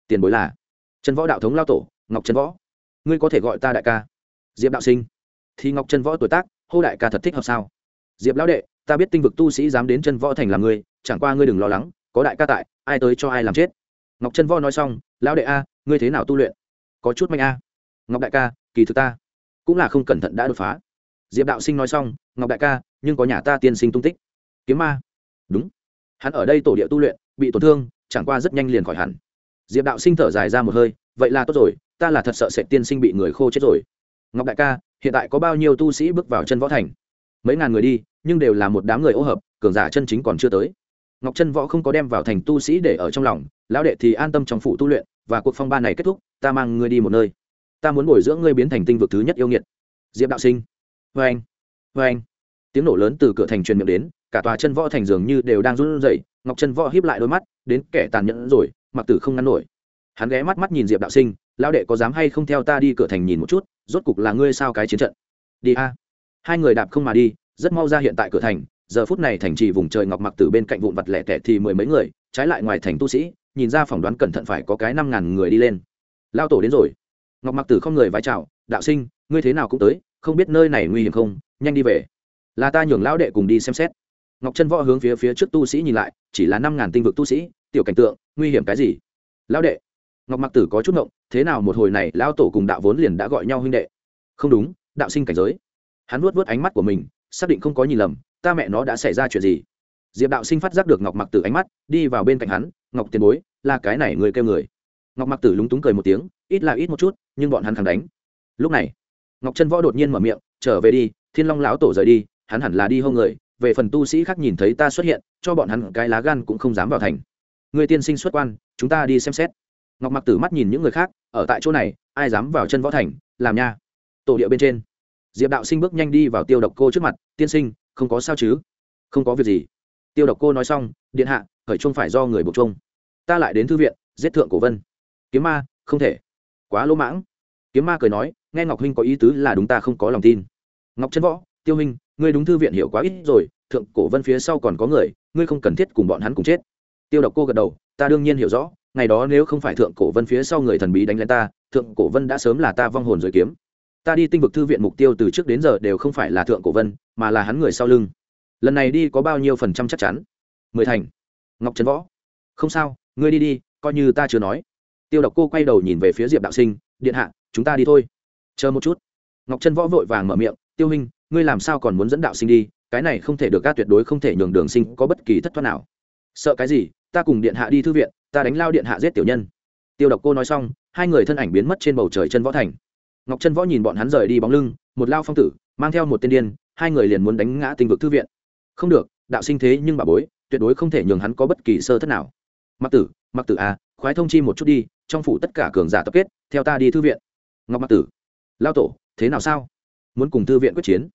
Tiền bối là trần võ đạo thống lao tổ, ngọc trần võ. Ngươi có thể gọi ta đại ca. Diệp đạo sinh. Thì ngọc trần võ tuổi tác, hô đại ca thật thích hợp sao? Diệp lão đệ, ta biết tinh vực tu sĩ dám đến chân võ thành làm ngươi, chẳng qua ngươi đừng lo lắng, có đại ca tại, ai tới cho ai làm chết. Ngọc trần võ nói xong, lão đệ a, ngươi thế nào tu luyện? Có chút mạnh a. Ngọc đại ca kỳ thực ta cũng là không cẩn thận đã đột phá. Diệp đạo sinh nói xong, ngọc đại ca, nhưng có nhà ta tiên sinh tung tích. Kiếm ma? Đúng. Hắn ở đây tổ địa tu luyện, bị tổn thương, chẳng qua rất nhanh liền khỏi hẳn. Diệp đạo sinh thở dài ra một hơi, vậy là tốt rồi, ta là thật sợ sẽ tiên sinh bị người khô chết rồi. Ngọc đại ca, hiện tại có bao nhiêu tu sĩ bước vào chân võ thành? Mấy ngàn người đi, nhưng đều là một đám người ô hợp, cường giả chân chính còn chưa tới. Ngọc chân võ không có đem vào thành tu sĩ để ở trong lòng, lão đệ thì an tâm trong phủ tu luyện, và cuộc phong ba này kết thúc, ta mang ngươi đi một nơi ta muốn bồi dưỡng ngươi biến thành tinh vực thứ nhất yêu nghiệt. Diệp đạo sinh. Vê anh. Vê anh. Tiếng nổ lớn từ cửa thành truyền miệng đến, cả tòa chân võ thành dường như đều đang run rẩy, ngọc chân võ hiếp lại đôi mắt, đến kẻ tàn nhẫn rồi, mặc tử không ngăn nổi. Hắn ghé mắt mắt nhìn diệp đạo sinh, lão đệ có dám hay không theo ta đi cửa thành nhìn một chút, rốt cục là ngươi sao cái chiến trận? Đi a. Hai người đạp không mà đi, rất mau ra hiện tại cửa thành, giờ phút này thành trì vùng trời ngọc mặc từ bên cạnh vụn vặt lẻ tẻ thì mười mấy người, trái lại ngoài thành tu sĩ, nhìn ra phỏng đoán cẩn thận phải có cái năm ngàn người đi lên. Lao tổ đến rồi ngọc mặc tử không người vái chào, đạo sinh, ngươi thế nào cũng tới, không biết nơi này nguy hiểm không? Nhanh đi về. Là ta nhường lão đệ cùng đi xem xét. Ngọc chân võ hướng phía phía trước tu sĩ nhìn lại, chỉ là năm ngàn tinh vực tu sĩ, tiểu cảnh tượng, nguy hiểm cái gì? Lão đệ. Ngọc mặc tử có chút ngộng, thế nào một hồi này, lão tổ cùng đạo vốn liền đã gọi nhau huynh đệ? Không đúng, đạo sinh cảnh giới. Hắn vuốt vuốt ánh mắt của mình, xác định không có nhìn lầm, ta mẹ nó đã xảy ra chuyện gì? Diệp đạo sinh phát giác được ngọc mặc tử ánh mắt, đi vào bên cạnh hắn, ngọc tiền bối, là cái này người kêu người ngọc mặc tử lúng túng cười một tiếng, ít là ít một chút, nhưng bọn hắn khẳng đánh. Lúc này, ngọc trân võ đột nhiên mở miệng, trở về đi, thiên long lão tổ rời đi, hắn hẳn là đi hông người, về phần tu sĩ khác nhìn thấy ta xuất hiện, cho bọn hắn cái lá gan cũng không dám vào thành. Người tiên sinh xuất quan, chúng ta đi xem xét. Ngọc mặc tử mắt nhìn những người khác, ở tại chỗ này, ai dám vào chân võ thành, làm nha. Tổ địa bên trên, diệp đạo sinh bước nhanh đi vào tiêu độc cô trước mặt, tiên sinh, không có sao chứ? Không có việc gì. Tiêu độc cô nói xong, điện hạ, khởi chung phải do người buộc chung ta lại đến thư viện, giết thượng cổ vân kiếm ma, không thể. Quá lỗ mãng. Kiếm ma cười nói, nghe ngọc huynh có ý tứ là đúng ta không có lòng tin. Ngọc Trân võ, tiêu huynh, ngươi đúng thư viện hiểu quá ít rồi, thượng cổ vân phía sau còn có người, ngươi không cần thiết cùng bọn hắn cùng chết. Tiêu độc cô gật đầu, ta đương nhiên hiểu rõ, ngày đó nếu không phải thượng cổ vân phía sau người thần bí đánh lên ta, thượng cổ vân đã sớm là ta vong hồn rồi kiếm. Ta đi tinh vực thư viện mục tiêu từ trước đến giờ đều không phải là thượng cổ vân, mà là hắn người sau lưng. Lần này đi có bao nhiêu phần trăm chắc chắn? Mười thành. Ngọc trấn võ. Không sao, ngươi đi đi, coi như ta chưa nói tiêu độc cô quay đầu nhìn về phía diệp đạo sinh, điện hạ, chúng ta đi thôi. Chờ một chút. Ngọc trân võ vội vàng mở miệng, tiêu hình ngươi làm sao còn muốn dẫn đạo sinh đi? Cái này không thể được ca tuyệt đối không thể nhường đường sinh có bất kỳ thất thoát nào. Sợ cái gì? Ta cùng điện hạ đi thư viện, ta đánh lao điện hạ giết tiểu nhân. Tiêu độc cô nói xong, hai người thân ảnh biến mất trên bầu trời chân võ thành. Ngọc Trân võ nhìn bọn hắn rời đi bóng lưng, một lao phong tử, mang theo một tên điên, hai người liền muốn đánh ngã tinh vực thư viện. Không được, đạo sinh thế nhưng bà bối, tuyệt đối không thể nhường hắn có bất kỳ sơ thất nào. Mặc tử mặc tử à khoái thông chi một chút đi trong phủ tất cả cường giả tập kết, theo ta đi thư viện. Ngọc mặc tử, lao tổ, thế nào sao? Muốn cùng thư viện quyết chiến.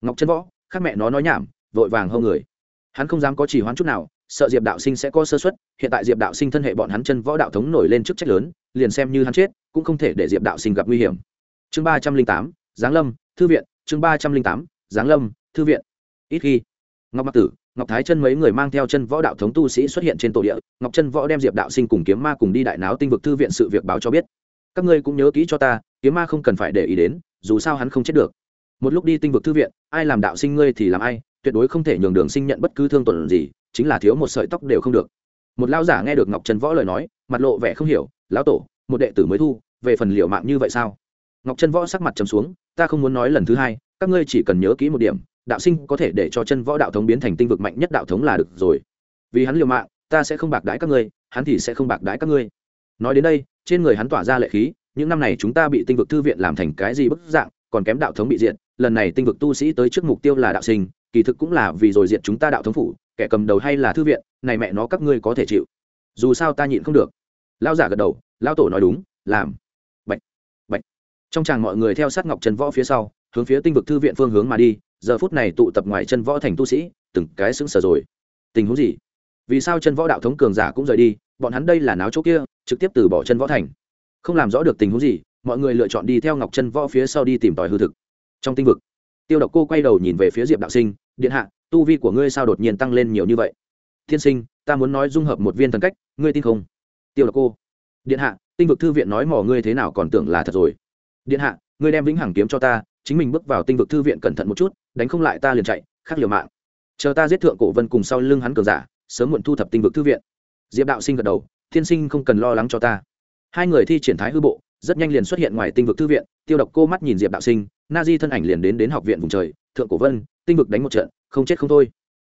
Ngọc chân võ, khác mẹ nó nói nhảm, vội vàng hơn người. Hắn không dám có chỉ hoán chút nào, sợ diệp đạo sinh sẽ có sơ xuất hiện tại diệp đạo sinh thân hệ bọn hắn chân võ đạo thống nổi lên chức trách lớn, liền xem như hắn chết, cũng không thể để diệp đạo sinh gặp nguy hiểm. Chương ba trăm linh tám, giáng lâm, thư viện, chương ba trăm linh tám, giáng lâm, thư viện. Ít khi, ngọc mặc tử ngọc thái chân mấy người mang theo chân võ đạo thống tu sĩ xuất hiện trên tổ địa, ngọc chân võ đem diệp đạo sinh cùng kiếm ma cùng đi đại náo tinh vực thư viện sự việc báo cho biết. Các ngươi cũng nhớ kỹ cho ta, kiếm ma không cần phải để ý đến, dù sao hắn không chết được. Một lúc đi tinh vực thư viện, ai làm đạo sinh ngươi thì làm ai, tuyệt đối không thể nhường đường sinh nhận bất cứ thương tuần gì, chính là thiếu một sợi tóc đều không được. Một lao giả nghe được ngọc trần võ lời nói, mặt lộ vẻ không hiểu, lão tổ, một đệ tử mới thu, về phần liệu mạng như vậy sao? Ngọc trần võ sắc mặt trầm xuống, ta không muốn nói lần thứ hai, các ngươi chỉ cần nhớ kỹ một điểm đạo sinh có thể để cho chân võ đạo thống biến thành tinh vực mạnh nhất đạo thống là được rồi. Vì hắn liều mạng, ta sẽ không bạc đãi các ngươi, hắn thì sẽ không bạc đãi các ngươi. Nói đến đây, trên người hắn tỏa ra lệ khí, những năm này chúng ta bị tinh vực thư viện làm thành cái gì bức dạng, còn kém đạo thống bị diệt, lần này tinh vực tu sĩ tới trước mục tiêu là đạo sinh, kỳ thực cũng là vì rồi diệt chúng ta đạo thống phủ, kẻ cầm đầu hay là thư viện, này mẹ nó các ngươi có thể chịu. Dù sao ta nhịn không được. Lao giả gật đầu lao tổ nói đúng, làm. Bệnh bệnh trong tràng mọi người theo sát ngọc trần võ phía sau, hướng phía tinh vực thư viện phương hướng mà đi giờ phút này tụ tập ngoài chân võ thành tu sĩ, từng cái sững sờ rồi. Tình huống gì? Vì sao chân võ đạo thống cường giả cũng rời đi, bọn hắn đây là náo chỗ kia, trực tiếp từ bỏ chân võ thành? Không làm rõ được tình huống gì, mọi người lựa chọn đi theo ngọc chân võ phía sau đi tìm tòi hư thực. Trong tinh vực, tiêu độc cô quay đầu nhìn về phía diệp đạo sinh, điện hạ, tu vi của ngươi sao đột nhiên tăng lên nhiều như vậy? Thiên sinh, ta muốn nói dung hợp một viên thần cách, ngươi tin không? Tiêu độc cô. Điện hạ, tinh vực thư viện nói mỏ ngươi thế nào còn tưởng là thật rồi. Điện hạ, ngươi đem vĩnh hằng kiếm cho ta, chính mình bước vào tinh vực thư viện cẩn thận một chút đánh không lại ta liền chạy khác liều mạng. Chờ ta giết thượng cổ vân cùng sau lưng hắn cường giả, sớm muộn thu thập tinh vực thư viện. Diệp đạo sinh gật đầu, thiên sinh không cần lo lắng cho ta. Hai người thi triển thái hư bộ, rất nhanh liền xuất hiện ngoài tinh vực thư viện, tiêu độc cô mắt nhìn diệp đạo sinh, na di thân ảnh liền đến đến học viện vùng trời, thượng cổ vân, tinh vực đánh một trận, không chết không thôi.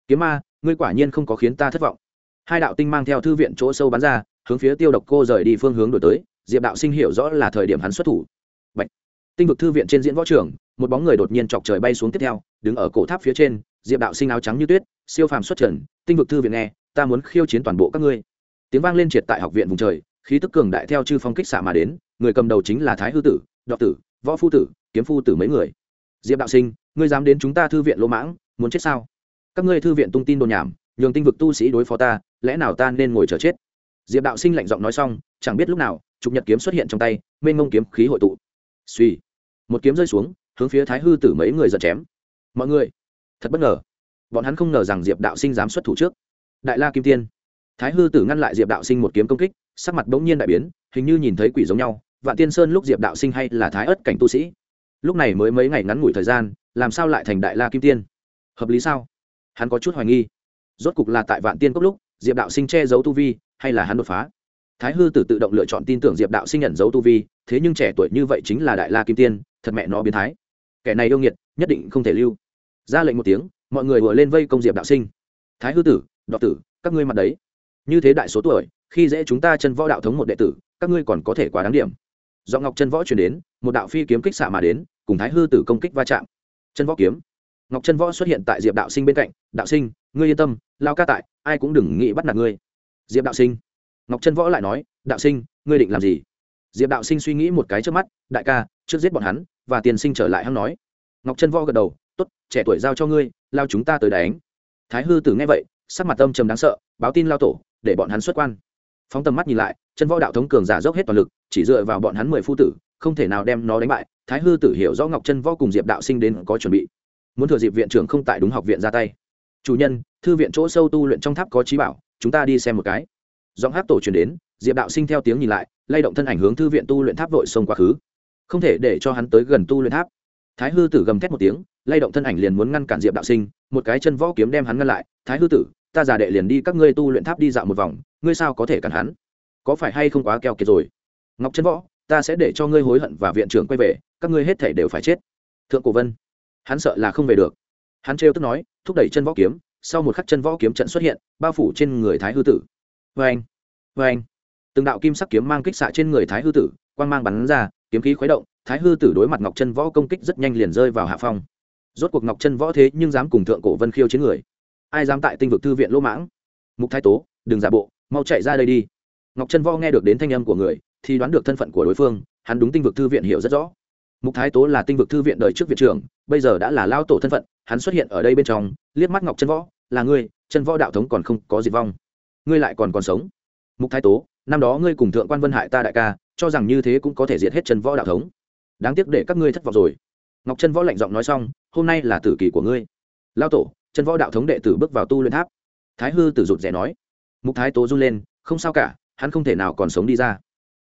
Kiếm ma, ngươi quả nhiên không có khiến ta thất vọng. Hai đạo tinh mang theo thư viện chỗ sâu bắn ra, hướng phía tiêu độc cô rời đi phương hướng đổi tới, diệp đạo sinh hiểu rõ là thời điểm hắn xuất thủ. Bạch. tinh vực thư viện trên diễn võ trường một bóng người đột nhiên chọc trời bay xuống tiếp theo, đứng ở cổ tháp phía trên, diệp đạo sinh áo trắng như tuyết, siêu phàm xuất trần, tinh vực thư viện nghe, ta muốn khiêu chiến toàn bộ các ngươi. Tiếng vang lên triệt tại học viện vùng trời, khí tức cường đại theo chư phong kích xạ mà đến, người cầm đầu chính là thái hư tử đọc tử, võ phu tử, kiếm phu tử mấy người. Diệp đạo sinh, ngươi dám đến chúng ta thư viện lỗ mãng, muốn chết sao? Các ngươi thư viện tung tin đồn nhảm, nhường tinh vực tu sĩ đối phó ta, lẽ nào ta nên ngồi chờ chết? Diệp đạo sinh lạnh giọng nói xong, chẳng biết lúc nào, trục nhật kiếm xuất hiện trong tay, mênh mông kiếm khí hội tụ. Suy một kiếm rơi xuống hướng phía thái hư tử mấy người giật chém. Mọi người, thật bất ngờ. Bọn hắn không ngờ rằng diệp đạo sinh dám xuất thủ trước. Đại la kim tiên. Thái hư tử ngăn lại diệp đạo sinh một kiếm công kích, sắc mặt bỗng nhiên đại biến, hình như nhìn thấy quỷ giống nhau. Vạn tiên sơn lúc diệp đạo sinh hay là thái ất cảnh tu sĩ? Lúc này mới mấy ngày ngắn ngủi thời gian, làm sao lại thành đại la kim tiên? Hợp lý sao? Hắn có chút hoài nghi. Rốt cục là tại vạn tiên cốc lúc, diệp đạo sinh che giấu tu vi, hay là hắn đột phá? Thái hư tử tự động lựa chọn tin tưởng diệp đạo sinh nhận giấu tu vi, thế nhưng trẻ tuổi như vậy chính là đại la kim tiên, thật mẹ nó biến thái kẻ này yêu nghiệt, nhất định không thể lưu. Ra lệnh một tiếng, mọi người vừa lên vây công diệp đạo sinh. Thái hư tử, đọ tử, các ngươi mặt đấy. Như thế đại số tuổi, khi dễ chúng ta chân võ đạo thống một đệ tử, các ngươi còn có thể quá đáng điểm. Do ngọc chân võ chuyển đến, một đạo phi kiếm kích xạ mà đến, cùng thái hư tử công kích va chạm. Chân võ kiếm. Ngọc chân võ xuất hiện tại diệp đạo sinh bên cạnh, đạo sinh, ngươi yên tâm, lao ca tại, ai cũng đừng nghĩ bắt nạt ngươi. Diệp đạo sinh. Ngọc chân võ lại nói, đạo sinh, ngươi định làm gì? Diệp đạo sinh suy nghĩ một cái trước mắt, đại ca trước giết bọn hắn, và tiền sinh trở lại hắn nói. Ngọc Trân võ gật đầu t ố t trẻ tuổi giao cho ngươi, lao chúng ta tới đánh. Thái hư tử nghe vậy, sắc mặt tâm trầm đáng sợ, báo tin lao tổ, để bọn hắn xuất quan. Phóng tầm mắt nhìn lại chân võ đạo thống cường giả dốc hết toàn lực, chỉ dựa vào bọn hắn mười phu tử, không thể nào đem nó đánh bại. Thái hư tử hiểu rõ ngọc chân võ cùng diệp đạo sinh đến có chuẩn bị. Muốn thừa dịp viện trưởng không tại đúng học viện ra tay. Chủ nhân, thư viện chỗ sâu tu luyện trong tháp có trí bảo, chúng ta đi xem một cái. Giọng hát tổ truyền đến, diệp đạo sinh theo tiếng nhìn lại, lay động thân ảnh hướng thư viện tu luyện tháp vội xông quá khứ không thể để cho hắn tới gần tu luyện tháp. Thái hư tử gầm thét một tiếng, lay động thân ảnh liền muốn ngăn cản diệp đạo sinh, một cái chân võ kiếm đem hắn ngăn lại. Thái hư tử, ta giả đệ liền đi các ngươi tu luyện tháp đi dạo một vòng, ngươi sao có thể cản hắn? Có phải hay không quá keo kiệt rồi? Ngọc chân võ, ta sẽ để cho ngươi hối hận và viện trưởng quay về, các ngươi hết thể đều phải chết. Thượng cổ vân, hắn sợ là không về được. Hắn trêu tức nói, thúc đẩy chân võ kiếm, sau một khắc chân võ kiếm trận xuất hiện, bao phủ trên người thái hư tử. Vê anh vê anh từng đạo kim sắc kiếm mang kích xạ trên người thái hư tử, quang mang bắn ra kiếm khí khuấy động, thái hư tử đối mặt ngọc chân võ công kích rất nhanh liền rơi vào hạ phong. Rốt cuộc ngọc chân võ thế nhưng dám cùng thượng cổ vân khiêu chiến người. Ai dám tại tinh vực thư viện lỗ mãng? Mục thái tố, đừng giả bộ, mau chạy ra đây đi. Ngọc chân võ nghe được đến thanh âm của người, thì đoán được thân phận của đối phương, hắn đúng tinh vực thư viện hiểu rất rõ. Mục thái tố là tinh vực thư viện đời trước viện trưởng, bây giờ đã là lao tổ thân phận, hắn xuất hiện ở đây bên trong, liếc mắt ngọc chân võ, là ngươi, chân võ đạo thống còn không có diệt vong. Ngươi lại còn còn sống. Mục thái tố, năm đó ngươi cùng thượng quan vân hại ta đại ca cho rằng như thế cũng có thể diệt hết chân võ đạo thống. Đáng tiếc để các ngươi thất vọng rồi. Ngọc chân võ lạnh giọng nói xong, hôm nay là tử kỳ của ngươi. Lao tổ, chân võ đạo thống đệ tử bước vào tu luyện tháp. Thái hư tử rụt rè nói. Mục thái tố run lên, không sao cả, hắn không thể nào còn sống đi ra.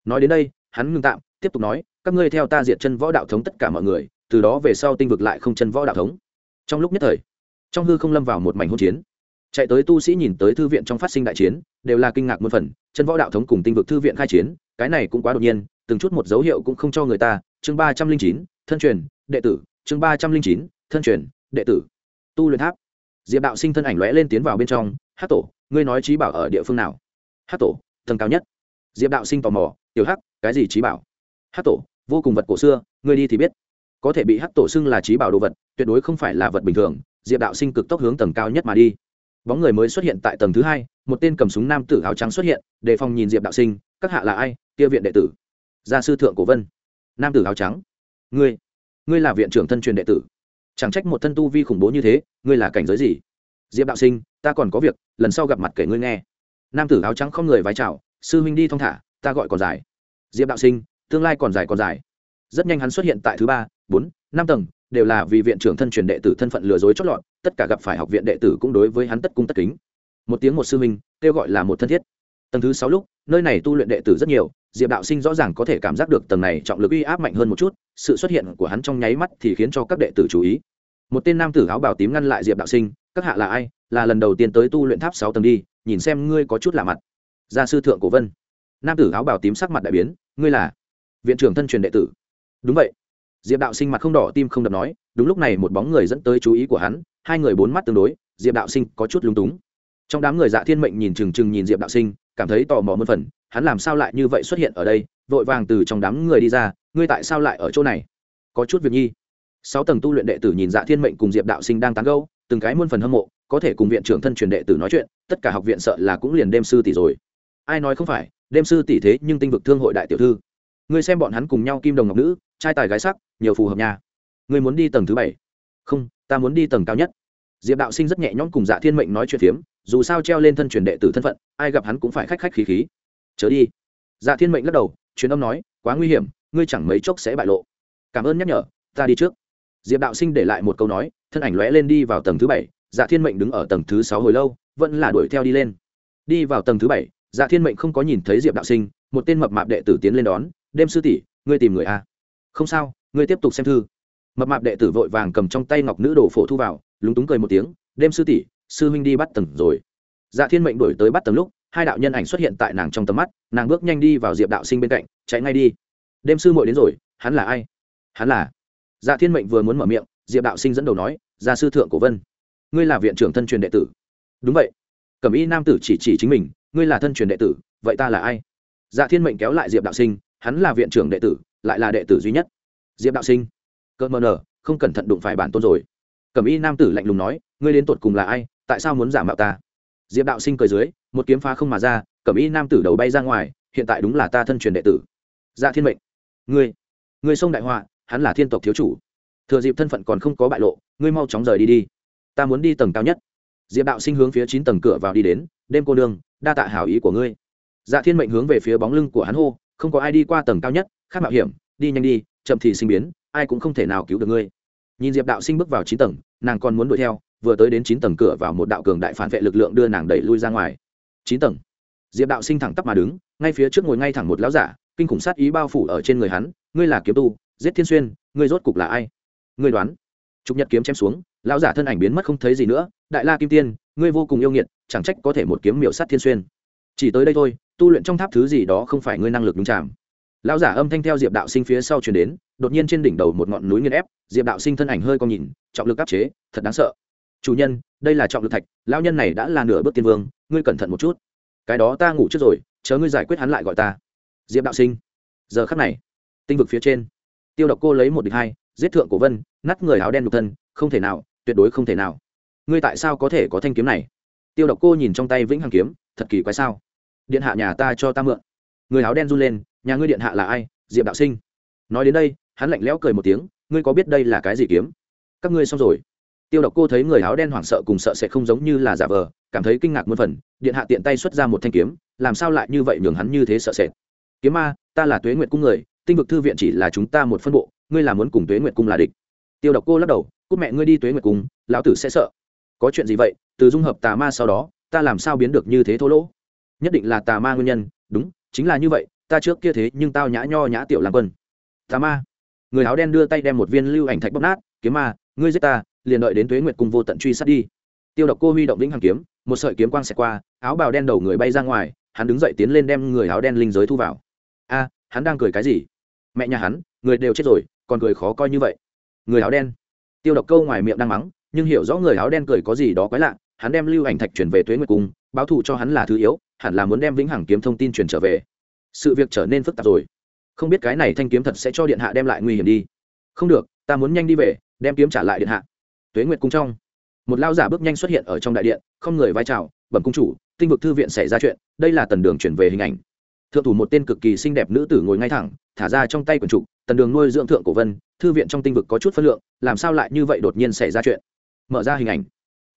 Nói đến đây, hắn ngưng tạm, tiếp tục nói, các ngươi theo ta diệt chân võ đạo thống tất cả mọi người, từ đó về sau tinh vực lại không chân võ đạo thống. Trong lúc nhất thời, trong hư không lâm vào một mảnh hỗn chiến. Chạy tới tu sĩ nhìn tới thư viện trong phát sinh đại chiến, đều là kinh ngạc một phần, chân võ đạo thống cùng tinh vực thư viện khai chiến cái này cũng quá đột nhiên, từng chút một dấu hiệu cũng không cho người ta. Chương ba trăm linh chín, thân truyền, đệ tử. Chương ba trăm linh chín, thân truyền, đệ tử. Tu luyện tháp. Diệp đạo sinh thân ảnh lóe lên tiến vào bên trong. Hát tổ, ngươi nói trí bảo ở địa phương nào? Hát tổ, tầng cao nhất. Diệp đạo sinh tò mò. Tiểu hắc, cái gì trí bảo? Hát tổ, vô cùng vật cổ xưa, ngươi đi thì biết. Có thể bị hát tổ xưng là trí bảo đồ vật, tuyệt đối không phải là vật bình thường. Diệp đạo sinh cực tốc hướng tầng cao nhất mà đi bóng người mới xuất hiện tại tầng thứ hai, một tên cầm súng nam tử áo trắng xuất hiện, đề phòng nhìn diệp đạo sinh, các hạ là ai, kia viện đệ tử? Gia sư thượng cổ vân. Nam tử áo trắng. Ngươi ngươi là viện trưởng thân truyền đệ tử. Chẳng trách một thân tu vi khủng bố như thế, ngươi là cảnh giới gì? Diệp đạo sinh, ta còn có việc, lần sau gặp mặt kể ngươi nghe. Nam tử áo trắng không người vái chào, sư huynh đi thong thả, ta gọi còn dài. Diệp đạo sinh, tương lai còn dài còn dài. Rất nhanh hắn xuất hiện tại thứ ba, bốn, năm tầng đều là vì viện trưởng thân truyền đệ tử thân phận lừa dối chót lọt, tất cả gặp phải học viện đệ tử cũng đối với hắn tất cung tất kính. Một tiếng một sư minh kêu gọi là một thân thiết. Tầng thứ sáu lúc, nơi này tu luyện đệ tử rất nhiều, diệp đạo sinh rõ ràng có thể cảm giác được tầng này trọng lực uy áp mạnh hơn một chút, sự xuất hiện của hắn trong nháy mắt thì khiến cho các đệ tử chú ý. Một tên nam tử áo bào tím ngăn lại diệp đạo sinh, các hạ là ai? Là lần đầu tiên tới tu luyện tháp sáu tầng đi, nhìn xem ngươi có chút lạ mặt. Gia sư thượng cổ vân. Nam tử áo bào tím sắc mặt đại biến, ngươi là? Viện trưởng thân truyền đệ tử. Đúng vậy diệp đạo sinh mặt không đỏ, tim không đập nói, đúng lúc này một bóng người dẫn tới chú ý của hắn, hai người bốn mắt tương đối, diệp đạo sinh có chút lung túng. Trong đám người dạ thiên mệnh nhìn trừng trừng nhìn diệp đạo sinh, cảm thấy tò mò mơn phần, hắn làm sao lại như vậy xuất hiện ở đây, vội vàng từ trong đám người đi ra, ngươi tại sao lại ở chỗ này? Có chút việc nhi. Sáu tầng tu luyện đệ tử nhìn dạ thiên mệnh cùng diệp đạo sinh đang tán gâu từng cái muôn phần hâm mộ, có thể cùng viện trưởng thân truyền đệ tử nói chuyện, tất cả học viện sợ là cũng liền đêm sư tỷ rồi. Ai nói không phải, đêm sư tỷ thế nhưng tinh vực thương hội đại tiểu thư ngươi xem bọn hắn cùng nhau kim đồng ngọc nữ, trai tài gái sắc, nhiều phù hợp nhà ngươi muốn đi tầng thứ bảy? Không, ta muốn đi tầng cao nhất. Diệp đạo sinh rất nhẹ nhõm cùng dạ thiên mệnh nói chuyện phiếm, dù sao treo lên thân truyền đệ tử thân phận, ai gặp hắn cũng phải khách khách khí khí. Chớ đi. Dạ thiên mệnh lắc đầu, truyền âm nói, quá nguy hiểm, ngươi chẳng mấy chốc sẽ bại lộ. Cảm ơn nhắc nhở, ta đi trước. Diệp đạo sinh để lại một câu nói, thân ảnh lóe lên đi vào tầng thứ bảy dạ thiên mệnh đứng ở tầng thứ sáu hồi lâu, vẫn là đuổi theo đi lên. Đi vào tầng thứ bảy dạ thiên mệnh không có nhìn thấy diệp đạo sinh, một tên mập mạp đệ tử tiến lên đón đêm sư tỷ, ngươi tìm người a không sao, ngươi tiếp tục xem thư. Mập mạp đệ tử vội vàng cầm trong tay ngọc nữ đồ phổ thu vào, lúng túng cười một tiếng, đêm sư tỷ, sư huynh đi bắt tầng rồi. Dạ thiên mệnh đổi tới bắt tầng lúc, hai đạo nhân ảnh xuất hiện tại nàng trong tầm mắt, nàng bước nhanh đi vào diệp đạo sinh bên cạnh, chạy ngay đi. Đêm sư muội đến rồi, hắn là ai? Hắn là. Dạ thiên mệnh vừa muốn mở miệng, diệp đạo sinh dẫn đầu nói, gia sư thượng cổ vân, ngươi là viện trưởng thân truyền đệ tử. Đúng vậy. Cẩm y nam tử chỉ chỉ chính mình, ngươi là thân truyền đệ tử, vậy ta là ai? Dạ thiên mệnh kéo lại diệp đạo sinh hắn là viện trưởng đệ tử, lại là đệ tử duy nhất. Diệp đạo sinh, cơ mờ nở, không cẩn thận đụng phải bản tôn rồi. Cẩm y nam tử lạnh lùng nói, ngươi đến tột cùng là ai, tại sao muốn giả mạo ta? Diệp đạo sinh cười dưới, một kiếm phá không mà ra, cẩm y nam tử đầu bay ra ngoài, hiện tại đúng là ta thân truyền đệ tử. Dạ thiên mệnh, ngươi ngươi sông đại họa, hắn là thiên tộc thiếu chủ. Thừa dịp thân phận còn không có bại lộ, ngươi mau chóng rời đi đi. Ta muốn đi tầng cao nhất. Diệp đạo sinh hướng phía chín tầng cửa vào đi đến, đêm cô nương, đa tạ hảo ý của ngươi. Dạ thiên mệnh hướng về phía bóng lưng của hắn hô không có ai đi qua tầng cao nhất, khác mạo hiểm, đi nhanh đi, chậm thì sinh biến, ai cũng không thể nào cứu được ngươi. Nhìn diệp đạo sinh bước vào chín tầng, nàng còn muốn đuổi theo, vừa tới đến chín tầng cửa vào một đạo cường đại phản vệ lực lượng đưa nàng đẩy lui ra ngoài. Chín tầng. Diệp đạo sinh thẳng tắp mà đứng, ngay phía trước ngồi ngay thẳng một lão giả, kinh khủng sát ý bao phủ ở trên người hắn, ngươi là kiếm tu, giết thiên xuyên, ngươi rốt cục là ai? Ngươi đoán. Trục nhật kiếm chém xuống, lão giả thân ảnh biến mất không thấy gì nữa, đại la kim tiên, ngươi vô cùng yêu nghiệt, chẳng trách có thể một kiếm miểu sát thiên xuyên. Chỉ tới đây thôi tu luyện trong tháp thứ gì đó không phải ngươi năng lực đúng chạm. Lão giả âm thanh theo diệp đạo sinh phía sau chuyển đến, đột nhiên trên đỉnh đầu một ngọn núi nghiền ép, diệp đạo sinh thân ảnh hơi con nhìn, trọng lực áp chế, thật đáng sợ. Chủ nhân, đây là trọng lực thạch, lão nhân này đã là nửa bước tiên vương, ngươi cẩn thận một chút. Cái đó ta ngủ trước rồi, chờ ngươi giải quyết hắn lại gọi ta. Diệp đạo sinh. Giờ khắc này, tinh vực phía trên, tiêu độc cô lấy một địch hai, giết thượng cổ vân, nát người áo đen đục thân, không thể nào, tuyệt đối không thể nào. Ngươi tại sao có thể có thanh kiếm này? Tiêu độc cô nhìn trong tay vĩnh hằng kiếm, thật kỳ quái sao? Điện hạ nhà ta cho ta mượn. Người áo đen run lên, nhà ngươi điện hạ là ai? Diệp đạo sinh. Nói đến đây, hắn lạnh lẽo cười một tiếng, ngươi có biết đây là cái gì kiếm? Các ngươi xong rồi. Tiêu độc cô thấy người áo đen hoảng sợ cùng sợ sẽ không giống như là giả vờ, cảm thấy kinh ngạc muôn phần, điện hạ tiện tay xuất ra một thanh kiếm, làm sao lại như vậy nhường hắn như thế sợ sệt? Kiếm ma, ta là tuế nguyệt cung người, tinh vực thư viện chỉ là chúng ta một phân bộ, ngươi là muốn cùng tuế nguyệt cung là địch. Tiêu độc cô lắc đầu cúc mẹ ngươi đi tuế nguyệt cung, lão tử sẽ sợ. Có chuyện gì vậy? Từ dung hợp tà ma sau đó, ta làm sao biến được như thế thô lỗ? Nhất định là tà ma nguyên nhân, đúng, chính là như vậy, ta trước kia thế nhưng tao nhã nho nhã tiểu làm quân. Tà ma. Người áo đen đưa tay đem một viên lưu ảnh thạch bóc nát, kiếm ma, ngươi giết ta, liền đợi đến tuế nguyệt cung vô tận truy sát đi. Tiêu độc cô huy động vĩnh hằng kiếm, một sợi kiếm quang xẹt qua, áo bào đen đầu người bay ra ngoài, hắn đứng dậy tiến lên đem người áo đen linh giới thu vào. A, hắn đang cười cái gì? Mẹ nhà hắn, người đều chết rồi, còn cười khó coi như vậy. Người áo đen. Tiêu độc câu ngoài miệng đang mắng, nhưng hiểu rõ người áo đen cười có gì đó quái lạ, hắn đem lưu ảnh thạch chuyển về tuế nguyệt cung báo thù cho hắn là thứ yếu hẳn là muốn đem vĩnh hằng kiếm thông tin truyền trở về. Sự việc trở nên phức tạp rồi. Không biết cái này thanh kiếm thật sẽ cho điện hạ đem lại nguy hiểm đi. Không được, ta muốn nhanh đi về, đem kiếm trả lại điện hạ. Tuế nguyệt cung trong. Một lao giả bước nhanh xuất hiện ở trong đại điện, không người vai trào bẩm cung chủ, tinh vực thư viện xảy ra chuyện, đây là tần đường chuyển về hình ảnh. Thượng thủ một tên cực kỳ xinh đẹp nữ tử ngồi ngay thẳng, thả ra trong tay quần trục tần đường nuôi dưỡng thượng cổ vân, thư viện trong tinh vực có chút phân lượng, làm sao lại như vậy đột nhiên xảy ra chuyện? Mở ra hình ảnh.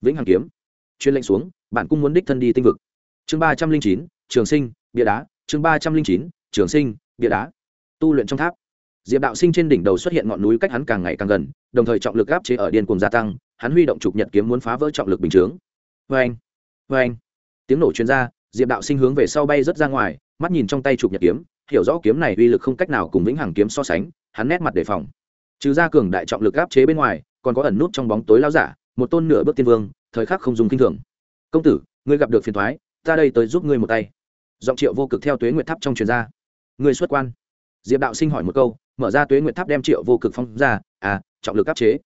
Vĩnh hằng kiếm. Chuyên lệnh xuống, bản cung muốn đích thân đi tinh vực chương ba trăm linh chín, trường sinh, bia đá. Chương ba trăm linh chín, trường sinh, bia đá. Tu luyện trong tháp. Diệp đạo sinh trên đỉnh đầu xuất hiện ngọn núi cách hắn càng ngày càng gần, đồng thời trọng lực áp chế ở điên cùng gia tăng, hắn huy động trục nhật kiếm muốn phá vỡ trọng lực bình chướng. Vê anh vê anh tiếng nổ chuyên r a diệp đạo sinh hướng về sau bay rớt ra ngoài, mắt nhìn trong tay trục nhật kiếm, hiểu rõ kiếm này uy lực không cách nào cùng vĩnh hằng kiếm so sánh, hắn nét mặt đề phòng. Trừ ra cường đại trọng lực áp chế bên ngoài, còn có ẩn nút trong bóng tối lao giả, một tôn nửa bước tiên vương, thời khắc không dùng kinh thường. Công tử, ngươi gặp được phiền thoái ta đây tới giúp ngươi một tay. Giọng triệu vô cực theo tuế nguyệt tháp trong truyền ra. Ngươi xuất quan. Diệp đạo sinh hỏi một câu, mở ra tuế nguyệt tháp đem triệu vô cực phong ra. À trọng lực áp chế.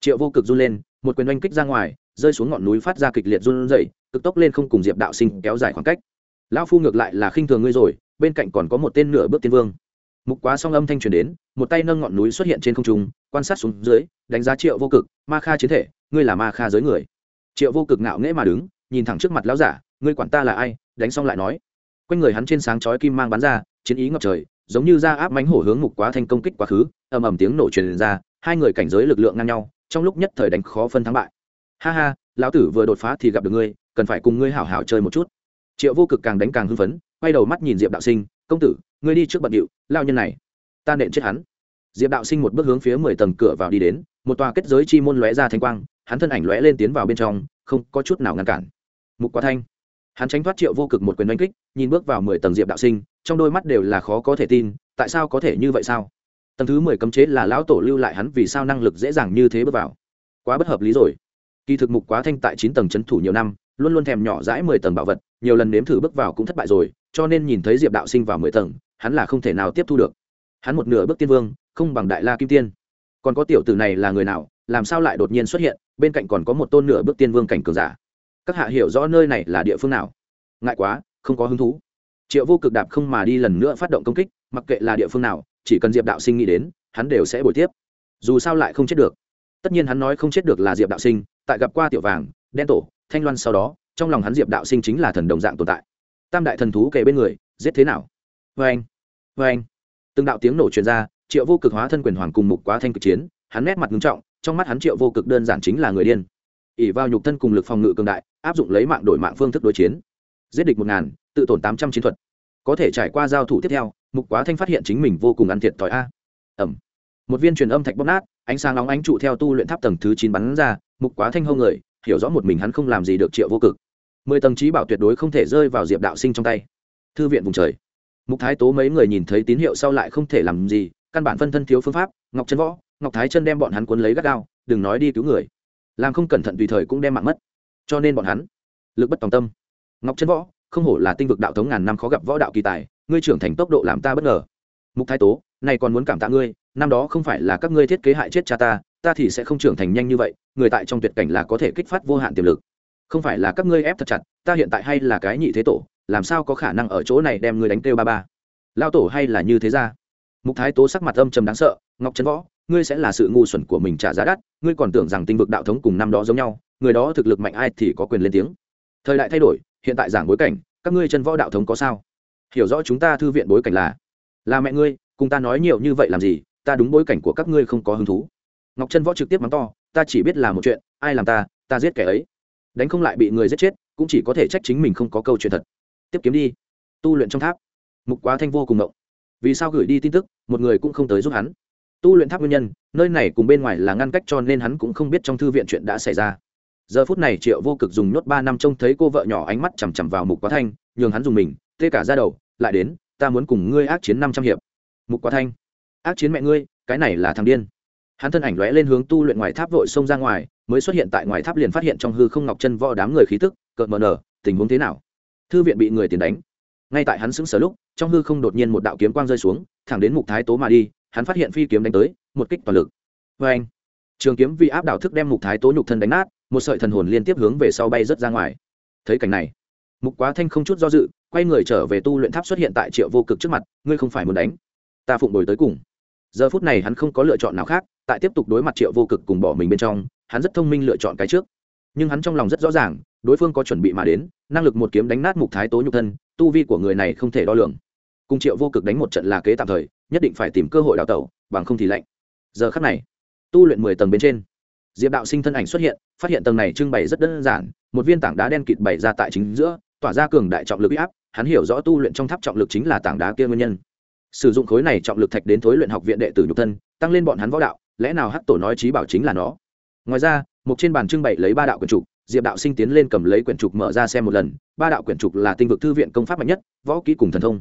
Triệu vô cực run lên, một quyền oanh kích ra ngoài, rơi xuống ngọn núi phát ra kịch liệt run rẩy, cực tốc lên không cùng diệp đạo sinh kéo dài khoảng cách. Lão phu ngược lại là khinh thường ngươi rồi, bên cạnh còn có một tên nửa bước tiên vương. Mục quá song âm thanh truyền đến, một tay nâng ngọn núi xuất hiện trên không trung, quan sát xuống dưới, đánh giá triệu vô cực, ma kha chiến thể, ngươi là ma kha giới người. Triệu vô cực ngạo nghễ mà đứng, nhìn thẳng trước mặt lão giả ngươi quản ta là ai đánh xong lại nói quanh người hắn trên sáng chói kim mang bắn ra chiến ý ngập trời giống như ra áp mánh hổ hướng mục quá thanh công kích quá khứ ầm ầm tiếng nổ truyền ra hai người cảnh giới lực lượng ngang nhau trong lúc nhất thời đánh khó phân thắng bại ha ha lão tử vừa đột phá thì gặp được ngươi cần phải cùng ngươi hảo hảo chơi một chút triệu vô cực càng đánh càng hưng phấn quay đầu mắt nhìn diệp đạo sinh công tử ngươi đi trước bận điệu lao nhân này ta nện chết hắn diệp đạo sinh một bước hướng phía mười tầng cửa vào đi đến một tòa kết giới chi môn lóe ra thanh quang hắn thân ảnh lóe lên tiến vào bên trong không có chút nào ngăn cản mục quá thanh hắn tránh thoát triệu vô cực một quyền đánh kích, nhìn bước vào mười tầng diệp đạo sinh, trong đôi mắt đều là khó có thể tin, tại sao có thể như vậy sao? Tầng thứ mười cấm chế là lão tổ lưu lại hắn vì sao năng lực dễ dàng như thế bước vào? Quá bất hợp lý rồi. Kỳ thực mục quá thanh tại chín tầng c h ấ n thủ nhiều năm, luôn luôn thèm nhỏ dãi mười tầng bảo vật, nhiều lần nếm thử bước vào cũng thất bại rồi, cho nên nhìn thấy diệp đạo sinh vào mười tầng, hắn là không thể nào tiếp thu được. Hắn một nửa bước tiên vương, không bằng đại la kim tiên. Còn có tiểu tử này là người nào, làm sao lại đột nhiên xuất hiện, bên cạnh còn có một tôn nửa bước tiên vương cảnh cường giả các hạ hiểu rõ nơi này là địa phương nào? Ngại quá, không có hứng thú. Triệu vô cực đạp không mà đi lần nữa phát động công kích, mặc kệ là địa phương nào, chỉ cần diệp đạo sinh nghĩ đến, hắn đều sẽ bồi tiếp. Dù sao lại không chết được. Tất nhiên hắn nói không chết được là diệp đạo sinh, tại gặp qua tiểu vàng, đen tổ, thanh loan sau đó, trong lòng hắn diệp đạo sinh chính là thần đồng dạng tồn tại. Tam đại thần thú kề bên người, giết thế nào? Vê anh vê anh. Từng đạo tiếng nổ truyền ra, triệu vô cực hóa thân quyền hoàng cùng mục quá thanh cực chiến, hắn nét mặt nghiêm trọng, trong mắt hắn triệu vô cực đơn giản chính là người điên ỉ vào nhục thân cùng lực phòng ngự cường đại, áp dụng lấy mạng đổi mạng phương thức đối chiến. Giết địch một ngàn, tự tổn tám trăm chiến thuật. Có thể trải qua giao thủ tiếp theo, mục quá thanh phát hiện chính mình vô cùng ăn thiệt thòi a. Ẩm. Một viên truyền âm thạch bóp nát, ánh sáng nóng ánh trụ theo tu luyện tháp tầng thứ chín bắn ra, mục quá thanh hông người, hiểu rõ một mình hắn không làm gì được triệu vô cực. Mười tầng trí bảo tuyệt đối không thể rơi vào diệp đạo sinh trong tay. Thư viện vùng trời. Mục thái tố mấy người nhìn thấy tín hiệu sau lại không thể làm gì, căn bản phân thân thiếu phương pháp, ngọc chân võ, ngọc thái chân đem bọn hắn cuốn lấy gắt gao, đừng nói đi cứu người làm không cẩn thận tùy thời cũng đem mạng mất. Cho nên bọn hắn, lực bất tòng tâm. Ngọc Trấn võ, không hổ là tinh vực đạo thống ngàn năm khó gặp võ đạo kỳ tài, ngươi trưởng thành tốc độ làm ta bất ngờ. Mục thái tố, này còn muốn cảm tạ ngươi, năm đó không phải là các ngươi thiết kế hại chết cha ta ta thì sẽ không trưởng thành nhanh như vậy, người tại trong tuyệt cảnh là có thể kích phát vô hạn tiềm lực. Không phải là các ngươi ép thật chặt, ta hiện tại hay là cái nhị thế tổ, làm sao có khả năng ở chỗ này đem ngươi đánh kêu ba ba? Lao tổ hay là như thế ra? Mục thái tố sắc mặt âm trầm đáng sợ, ngọc trấn võ ngươi sẽ là sự ngu xuẩn của mình trả giá đắt, ngươi còn tưởng rằng tinh vực đạo thống cùng năm đó giống nhau, người đó thực lực mạnh ai thì có quyền lên tiếng. Thời đại thay đổi, hiện tại giảng bối cảnh, các ngươi chân võ đạo thống có sao? Hiểu rõ chúng ta thư viện bối cảnh là là mẹ ngươi, cùng ta nói nhiều như vậy làm gì, ta đúng bối cảnh của các ngươi không có hứng thú. Ngọc chân võ trực tiếp mắng to, ta chỉ biết là một chuyện, ai làm ta ta giết kẻ ấy. Đánh không lại bị người giết chết, cũng chỉ có thể trách chính mình không có câu chuyện thật. Tiếp kiếm đi. Tu luyện trong tháp. Mục quá thanh vô cùng động vì sao gửi đi tin tức, một người cũng không tới giúp hắn tu luyện tháp nguyên nhân, nơi này cùng bên ngoài là ngăn cách cho nên hắn cũng không biết trong thư viện chuyện đã xảy ra. Giờ phút này triệu vô cực dùng nhốt ba năm trông thấy cô vợ nhỏ ánh mắt chằm chằm vào mục quá thanh, nhường hắn dùng mình, tê cả ra đầu, lại đến, ta muốn cùng ngươi ác chiến năm trăm hiệp. Mục quá thanh, ác chiến mẹ ngươi, cái này là thằng điên. Hắn thân ảnh lóe lên hướng tu luyện ngoài tháp vội xông ra ngoài, mới xuất hiện tại ngoài tháp liền phát hiện trong hư không ngọc chân võ đám người khí tức, cợt mờ nở, tình huống thế nào? Thư viện bị người tiền đánh. Ngay tại hắn sững sờ lúc, trong hư không đột nhiên một đạo kiếm quang rơi xuống, thẳng đến mục thái tố mà đi hắn phát hiện phi kiếm đánh tới, một kích toàn lực. Vê anh, trường kiếm vì áp đảo thức đem mục thái tố nhục thân đánh nát, một sợi thần hồn liên tiếp hướng về sau bay rớt ra ngoài. Thấy cảnh này, mục quá thanh không chút do dự, quay người trở về tu luyện tháp xuất hiện tại triệu vô cực trước mặt, ngươi không phải muốn đánh, ta phụng đổi tới cùng. Giờ phút này hắn không có lựa chọn nào khác, tại tiếp tục đối mặt triệu vô cực cùng bỏ mình bên trong, hắn rất thông minh lựa chọn cái trước. Nhưng hắn trong lòng rất rõ ràng, đối phương có chuẩn bị mà đến, năng lực một kiếm đánh nát mục thái tố nhục thân, tu vi của người này không thể đo lường cùng triệu vô cực đánh một trận là kế tạm thời, nhất định phải tìm cơ hội đào tẩu, bằng không thì lạnh. Giờ khắc này, tu luyện mười tầng bên trên, diệp đạo sinh thân ảnh xuất hiện, phát hiện tầng này trưng bày rất đơn giản, một viên tảng đá đen kịt bày ra tại chính giữa, tỏa ra cường đại trọng lực u áp, hắn hiểu rõ tu luyện trong tháp trọng lực chính là tảng đá kia nguyên nhân. Sử dụng khối này trọng lực thạch đến thối luyện học viện đệ tử nhục thân, tăng lên bọn hắn võ đạo, lẽ nào hắc tổ nói trí bảo chính là nó? Ngoài ra, một trên bàn trưng bày lấy ba đạo quyển trục, diệp đạo sinh tiến lên cầm lấy quyển trục mở ra xem một lần, ba đạo quyển trục là tinh vực thư viện công pháp mạnh nhất, võ kỹ cùng thần thông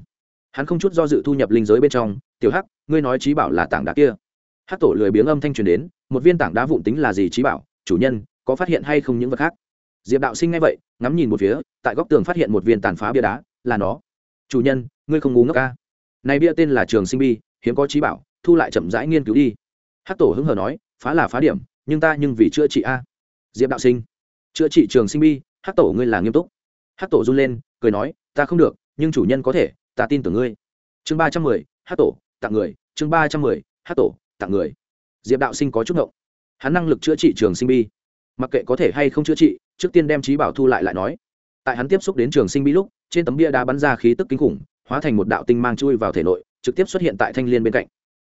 hắn không chút do dự thu nhập linh giới bên trong, tiểu hắc, ngươi nói trí bảo là tảng đá kia. Hắc tổ lười biếng âm thanh truyền đến, một viên tảng đá vụn tính là gì trí bảo? Chủ nhân, có phát hiện hay không những vật khác? Diệp đạo sinh ngay vậy, ngắm nhìn một phía, tại góc tường phát hiện một viên tàn phá bia đá, là nó. Chủ nhân, ngươi không ngu ngốc ca này bia tên là trường sinh bi, hiếm có trí bảo, thu lại chậm rãi nghiên cứu đi. Hắc tổ hứng hờ nói, phá là phá điểm, nhưng ta nhưng vì chữa trị a. Diệp đạo sinh, chữa trị trường sinh bi, hắc tổ ngươi là nghiêm túc. Hắc tổ run lên, cười nói, ta không được, nhưng chủ nhân có thể ta tin tưởng ngươi. Chương ba trăm mười hắc tổ, tặng người. Chương ba trăm mười hắc tổ, tặng người. Diệp đạo sinh có chút ngộng. Hắn năng lực chữa trị trường sinh bi. Mặc kệ có thể hay không chữa trị, trước tiên đem trí bảo thu lại lại nói. Tại hắn tiếp xúc đến trường sinh bi lúc, trên tấm bia đá bắn ra khí tức kinh khủng, hóa thành một đạo tinh mang chui vào thể nội, trực tiếp xuất hiện tại thanh l i ê n bên cạnh.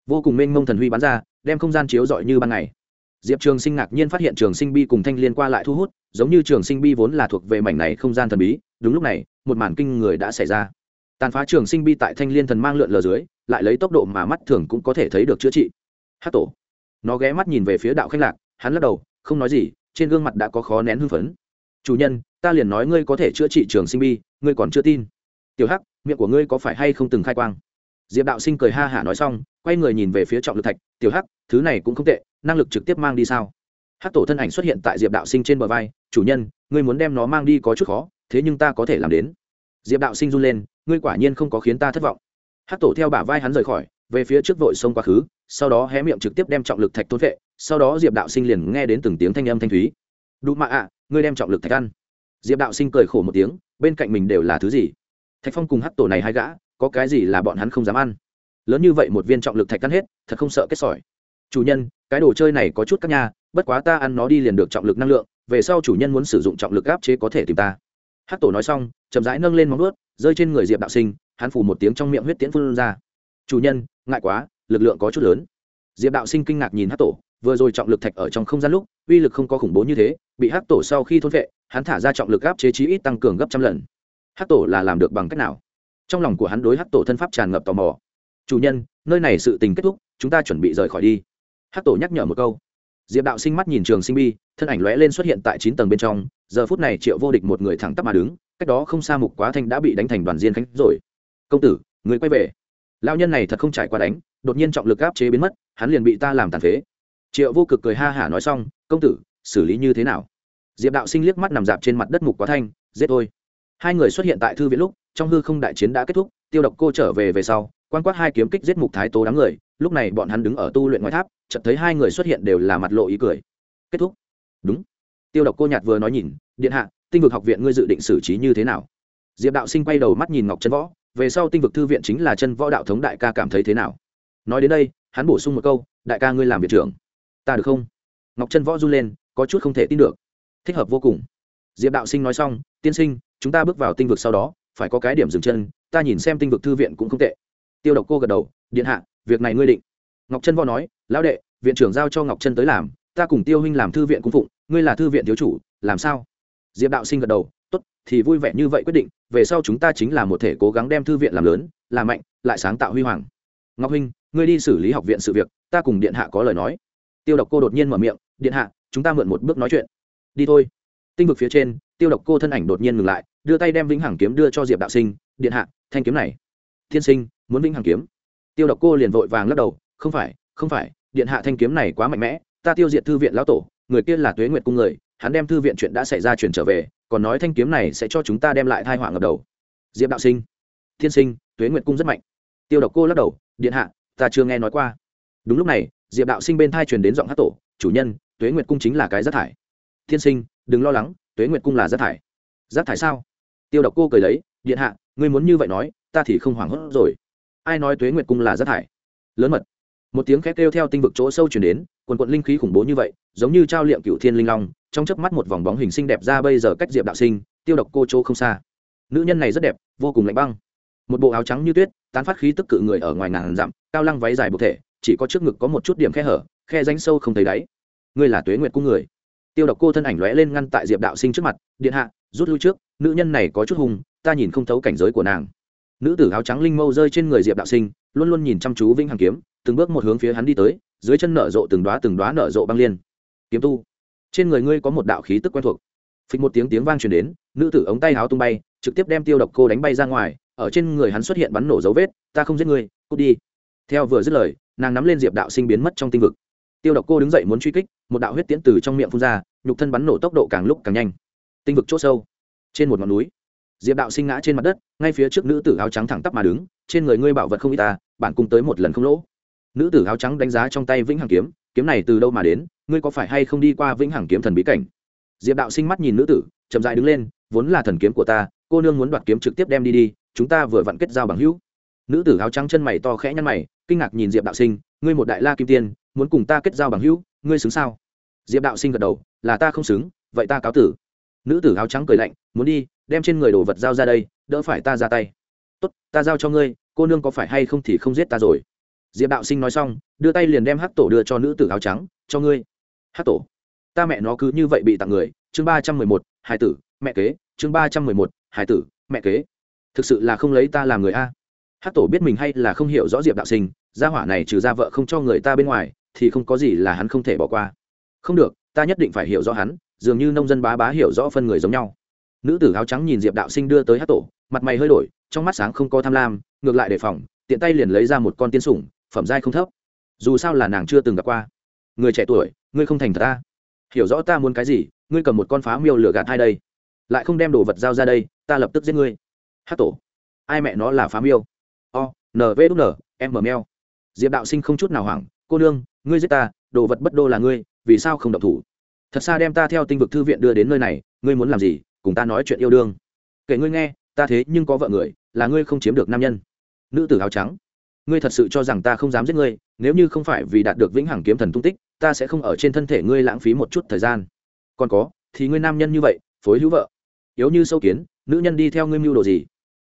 Vô cùng mênh mông thần huy bắn ra, đem không gian chiếu rọi như ban ngày. Diệp trường sinh ngạc nhiên phát hiện trường sinh bi cùng thanh l i ê n qua lại thu hút, giống như trường sinh bi vốn là thuộc về mảnh này không gian thần bí. Đúng lúc này, một màn kinh người đã xảy ra tàn phá trường sinh bi tại thanh liên thần mang lượn lờ dưới, lại lấy tốc độ mà mắt thường cũng có thể thấy được chữa trị. Hát tổ. Nó ghé mắt nhìn về phía đạo khanh lạc, hắn lắc đầu, không nói gì, trên gương mặt đã có khó nén hưng phấn. Chủ nhân, ta liền nói ngươi có thể chữa trị trường sinh bi, ngươi còn chưa tin. Tiểu hắc, miệng của ngươi có phải hay không từng khai quang? Diệp đạo sinh cười ha hả nói xong, quay người nhìn về phía trọng lực thạch, tiểu hắc, thứ này cũng không tệ, năng lực trực tiếp mang đi sao? Hắc tổ thân ảnh xuất hiện tại diệp đạo sinh trên bờ vai, chủ nhân, ngươi muốn đem nó mang đi có chút khó, thế nhưng ta có thể làm đến. Diệp đạo sinh run lên ngươi quả nhiên không có khiến ta thất vọng. Hát tổ theo bả vai hắn rời khỏi về phía trước vội sông quá khứ sau đó hé miệng trực tiếp đem trọng lực thạch thôn vệ sau đó diệp đạo sinh liền nghe đến từng tiếng thanh âm thanh thúy. Đụ mạ ạ ngươi đem trọng lực thạch ăn. Diệp đạo sinh cười khổ một tiếng bên cạnh mình đều là thứ gì? Thạch phong cùng hát tổ này hai gã có cái gì là bọn hắn không dám ăn? Lớn như vậy một viên trọng lực thạch ăn hết thật không sợ kết sỏi. Chủ nhân cái đồ chơi này có chút các nhà, bất quá ta ăn nó đi liền được trọng lực năng lượng về sau chủ nhân muốn sử dụng trọng lực áp chế có thể tìm ta. Hát tổ nói xong chậm rãi nâng lên móng ướt rơi trên người diệp đạo sinh hắn phủ một tiếng trong miệng huyết tiễn phun ra chủ nhân ngại quá lực lượng có chút lớn diệp đạo sinh kinh ngạc nhìn hắc tổ vừa rồi trọng lực thạch ở trong không gian lúc uy lực không có khủng bố như thế bị hắc tổ sau khi thôn vệ hắn thả ra trọng lực áp chế trí ít tăng cường gấp trăm lần hắc tổ là làm được bằng cách nào trong lòng của hắn đối hắc tổ thân pháp tràn ngập tò mò chủ nhân nơi này sự tình kết thúc chúng ta chuẩn bị rời khỏi đi hắc tổ nhắc nhở một câu diệp đạo sinh mắt nhìn trường sinh bi thân ảnh lóe lên xuất hiện tại chín tầng bên trong giờ phút này triệu vô địch một người thẳng tắp mà đứng cách đó không xa mục quá thanh đã bị đánh thành đoàn diên khánh rồi. Công tử, người quay về. Lao nhân này thật không trải qua đánh, đột nhiên trọng lực áp chế biến mất, hắn liền bị ta làm tàn phế. Triệu vô cực cười ha hả nói xong, công tử, xử lý như thế nào? Diệp đạo sinh liếc mắt nằm dạp trên mặt đất mục quá thanh, giết thôi hai người xuất hiện tại thư viện lúc, trong hư không đại chiến đã kết thúc, tiêu độc cô trở về về sau, quan quát hai kiếm kích giết mục thái tố đám người, lúc này bọn hắn đứng ở tu luyện ngoài tháp, chợt thấy hai người xuất hiện đều là mặt lộ ý cười. Kết thúc. Đúng. Tiêu độc cô nhạt vừa nói nhìn, điện hạ tinh vực học viện ngươi dự định xử trí như thế nào? Diệp đạo sinh quay đầu mắt nhìn ngọc Trân võ, về sau tinh vực thư viện chính là chân võ đạo thống đại ca cảm thấy thế nào? Nói đến đây, hắn bổ sung một câu, đại ca ngươi làm viện trưởng. Ta được không? Ngọc Trân võ run lên, có chút không thể tin được. Thích hợp vô cùng. Diệp đạo sinh nói xong, tiên sinh, chúng ta bước vào tinh vực sau đó, phải có cái điểm dừng chân, ta nhìn xem tinh vực thư viện cũng không tệ. Tiêu độc cô gật đầu, điện hạ, việc này ngươi định. Ngọc trân võ nói, lão đệ, viện trưởng giao cho ngọc trân tới làm, ta cùng tiêu huynh làm thư viện cung phụng, ngươi là thư viện thiếu chủ, làm sao? Diệp đạo sinh gật đầu, tốt, thì vui vẻ như vậy quyết định, về sau chúng ta chính là một thể cố gắng đem thư viện làm lớn, làm mạnh, lại sáng tạo huy hoàng. Ngọc huynh, ngươi đi xử lý học viện sự việc, ta cùng điện hạ có lời nói. Tiêu độc cô đột nhiên mở miệng, điện hạ, chúng ta mượn một bước nói chuyện. Đi thôi. Tinh vực phía trên, tiêu độc cô thân ảnh đột nhiên ngừng lại, đưa tay đem vĩnh hằng kiếm đưa cho diệp đạo sinh, điện hạ, thanh kiếm này. Thiên sinh, muốn vĩnh hằng kiếm? Tiêu độc cô liền vội vàng lắc đầu, không phải không phải, điện hạ thanh kiếm này quá mạnh mẽ, ta tiêu diệt thư viện lão tổ, người kia là tuế nguyệt cung người hắn đem thư viện chuyện đã xảy ra chuyển trở về, còn nói thanh kiếm này sẽ cho chúng ta đem lại thai họa ngập đầu. Diệp đạo sinh, thiên sinh, tuế nguyệt cung rất mạnh. Tiêu độc cô lắc đầu, điện hạ, ta chưa nghe nói qua. Đúng lúc này, diệp đạo sinh bên thai truyền đến giọng hát tổ, chủ nhân, tuế nguyệt cung chính là cái rác thải. Thiên sinh, đừng lo lắng, tuế nguyệt cung là rác thải. Rác thải sao? Tiêu độc cô cười lấy, điện hạ, ngươi muốn như vậy nói, ta thì không hoảng hốt rồi. Ai nói tuế nguyệt cung là rác thải? Lớn mật một tiếng khét kêu theo tinh vực chỗ sâu chuyển đến, quần quận linh khí khủng bố như vậy, giống như trao liệm cựu thiên linh long, trong chớp mắt một vòng bóng hình xinh đẹp ra bây giờ cách diệp đạo sinh, tiêu độc cô chỗ không xa. Nữ nhân này rất đẹp, vô cùng lạnh băng. Một bộ áo trắng như tuyết, tán phát khí tức cự người ở ngoài ngàn dặm, cao lăng váy dài bộ thể, chỉ có trước ngực có một chút điểm khe hở, khe ránh sâu không thấy đáy. Ngươi là tuế nguyệt cung người. Tiêu độc cô thân ảnh lóe lên ngăn tại diệp đạo sinh trước mặt, điện hạ, rút lui trước, nữ nhân này có chút hung, ta nhìn không thấu cảnh giới của nàng. Nữ tử áo trắng linh mâu rơi trên người diệp đạo sinh, luôn luôn nhìn chăm chú vĩnh hằng kiếm từng bước một hướng phía hắn đi tới, dưới chân nở rộ từng đoá từng đoá nở rộ băng liên. Kiếm tu. Trên người ngươi có một đạo khí tức quen thuộc. Phịch một tiếng tiếng vang truyền đến, nữ tử ống tay áo tung bay, trực tiếp đem tiêu độc cô đánh bay ra ngoài, ở trên người hắn xuất hiện bắn nổ dấu vết, ta không giết ngươi, cút đi. Theo vừa dứt lời, nàng nắm lên diệp đạo sinh biến mất trong tinh vực. Tiêu độc cô đứng dậy muốn truy kích, một đạo huyết tiễn từ trong miệng phun ra, nhục thân bắn nổ tốc độ càng lúc càng nhanh. Tinh vực c h ỗ sâu, trên một ngọn núi, diệp đạo sinh ngã trên mặt đất, ngay phía trước nữ tử áo trắng thẳng tắp mà đứng, trên người ngươi bảo vật không y ta à, bản cung tới một lần không lỗ nữ tử áo trắng đánh giá trong tay vĩnh hằng kiếm kiếm này từ đâu mà đến? Ngươi có phải hay không đi qua vĩnh hằng kiếm thần bí cảnh? Diệp đạo sinh mắt nhìn nữ tử, chậm dại đứng lên, vốn là thần kiếm của ta, cô nương muốn đoạt kiếm trực tiếp đem đi đi, chúng ta vừa vặn kết giao bằng hữu. Nữ tử áo trắng chân mày to khẽ nhăn mày, kinh ngạc nhìn diệp đạo sinh, ngươi một đại la kim tiên, muốn cùng ta kết giao bằng hữu, ngươi xứng sao? Diệp đạo sinh gật đầu, là ta không xứng, vậy ta cáo tử. Nữ tử áo trắng cười lạnh, muốn đi, đem trên người đồ vật giao ra đây, đỡ phải ta ra tay. Tốt, ta giao cho ngươi, cô nương có phải hay không thì không giết ta rồi? Diệp đạo sinh nói xong, đưa tay liền đem Hát tổ đưa cho nữ tử áo trắng, cho ngươi. Hát tổ? Ta mẹ nó cứ như vậy bị tặng người, chương ba trăm mười một hải tử, mẹ kế, chương ba trăm mười một hải tử, mẹ kế. Thực sự là không lấy ta làm người a. Hát tổ biết mình hay là không hiểu rõ diệp đạo sinh, gia hỏa này trừ ra vợ không cho người ta bên ngoài, thì không có gì là hắn không thể bỏ qua. Không được, ta nhất định phải hiểu rõ hắn, dường như nông dân bá bá hiểu rõ phân người giống nhau. Nữ tử áo trắng nhìn diệp đạo sinh đưa tới hát tổ, mặt mày hơi đổi, trong mắt sáng không có tham lam, ngược lại đề phòng, tiện tay liền lấy ra một con tiên sủng phẩm giai không thấp. Dù sao là nàng chưa từng gặp qua. Người trẻ tuổi, ngươi không thành thật ta. Hiểu rõ ta muốn cái gì, ngươi cầm một con phá miêu lửa gạt hai đây? Lại không đem đồ vật giao ra đây, ta lập tức giết ngươi. Hát tổ. Ai mẹ nó là phá miêu? O NV v, n, m mèo diệp đạo sinh không chút nào hoảng, cô nương, ngươi giết ta, đồ vật bất đô là ngươi, vì sao không độc thủ? Thật xa đem ta theo tinh vực thư viện đưa đến nơi này, ngươi muốn làm gì, cùng ta nói chuyện yêu đương. Kể ngươi nghe, ta thế nhưng có vợ người, là ngươi không chiếm được nam nhân. Nữ tử áo trắng ngươi thật sự cho rằng ta không dám giết ngươi, nếu như không phải vì đạt được vĩnh hằng kiếm thần tung tích, ta sẽ không ở trên thân thể ngươi lãng phí một chút thời gian. Còn có, thì ngươi nam nhân như vậy, phối hữu vợ, yếu như sâu kiến, nữ nhân đi theo ngươi mưu đồ gì?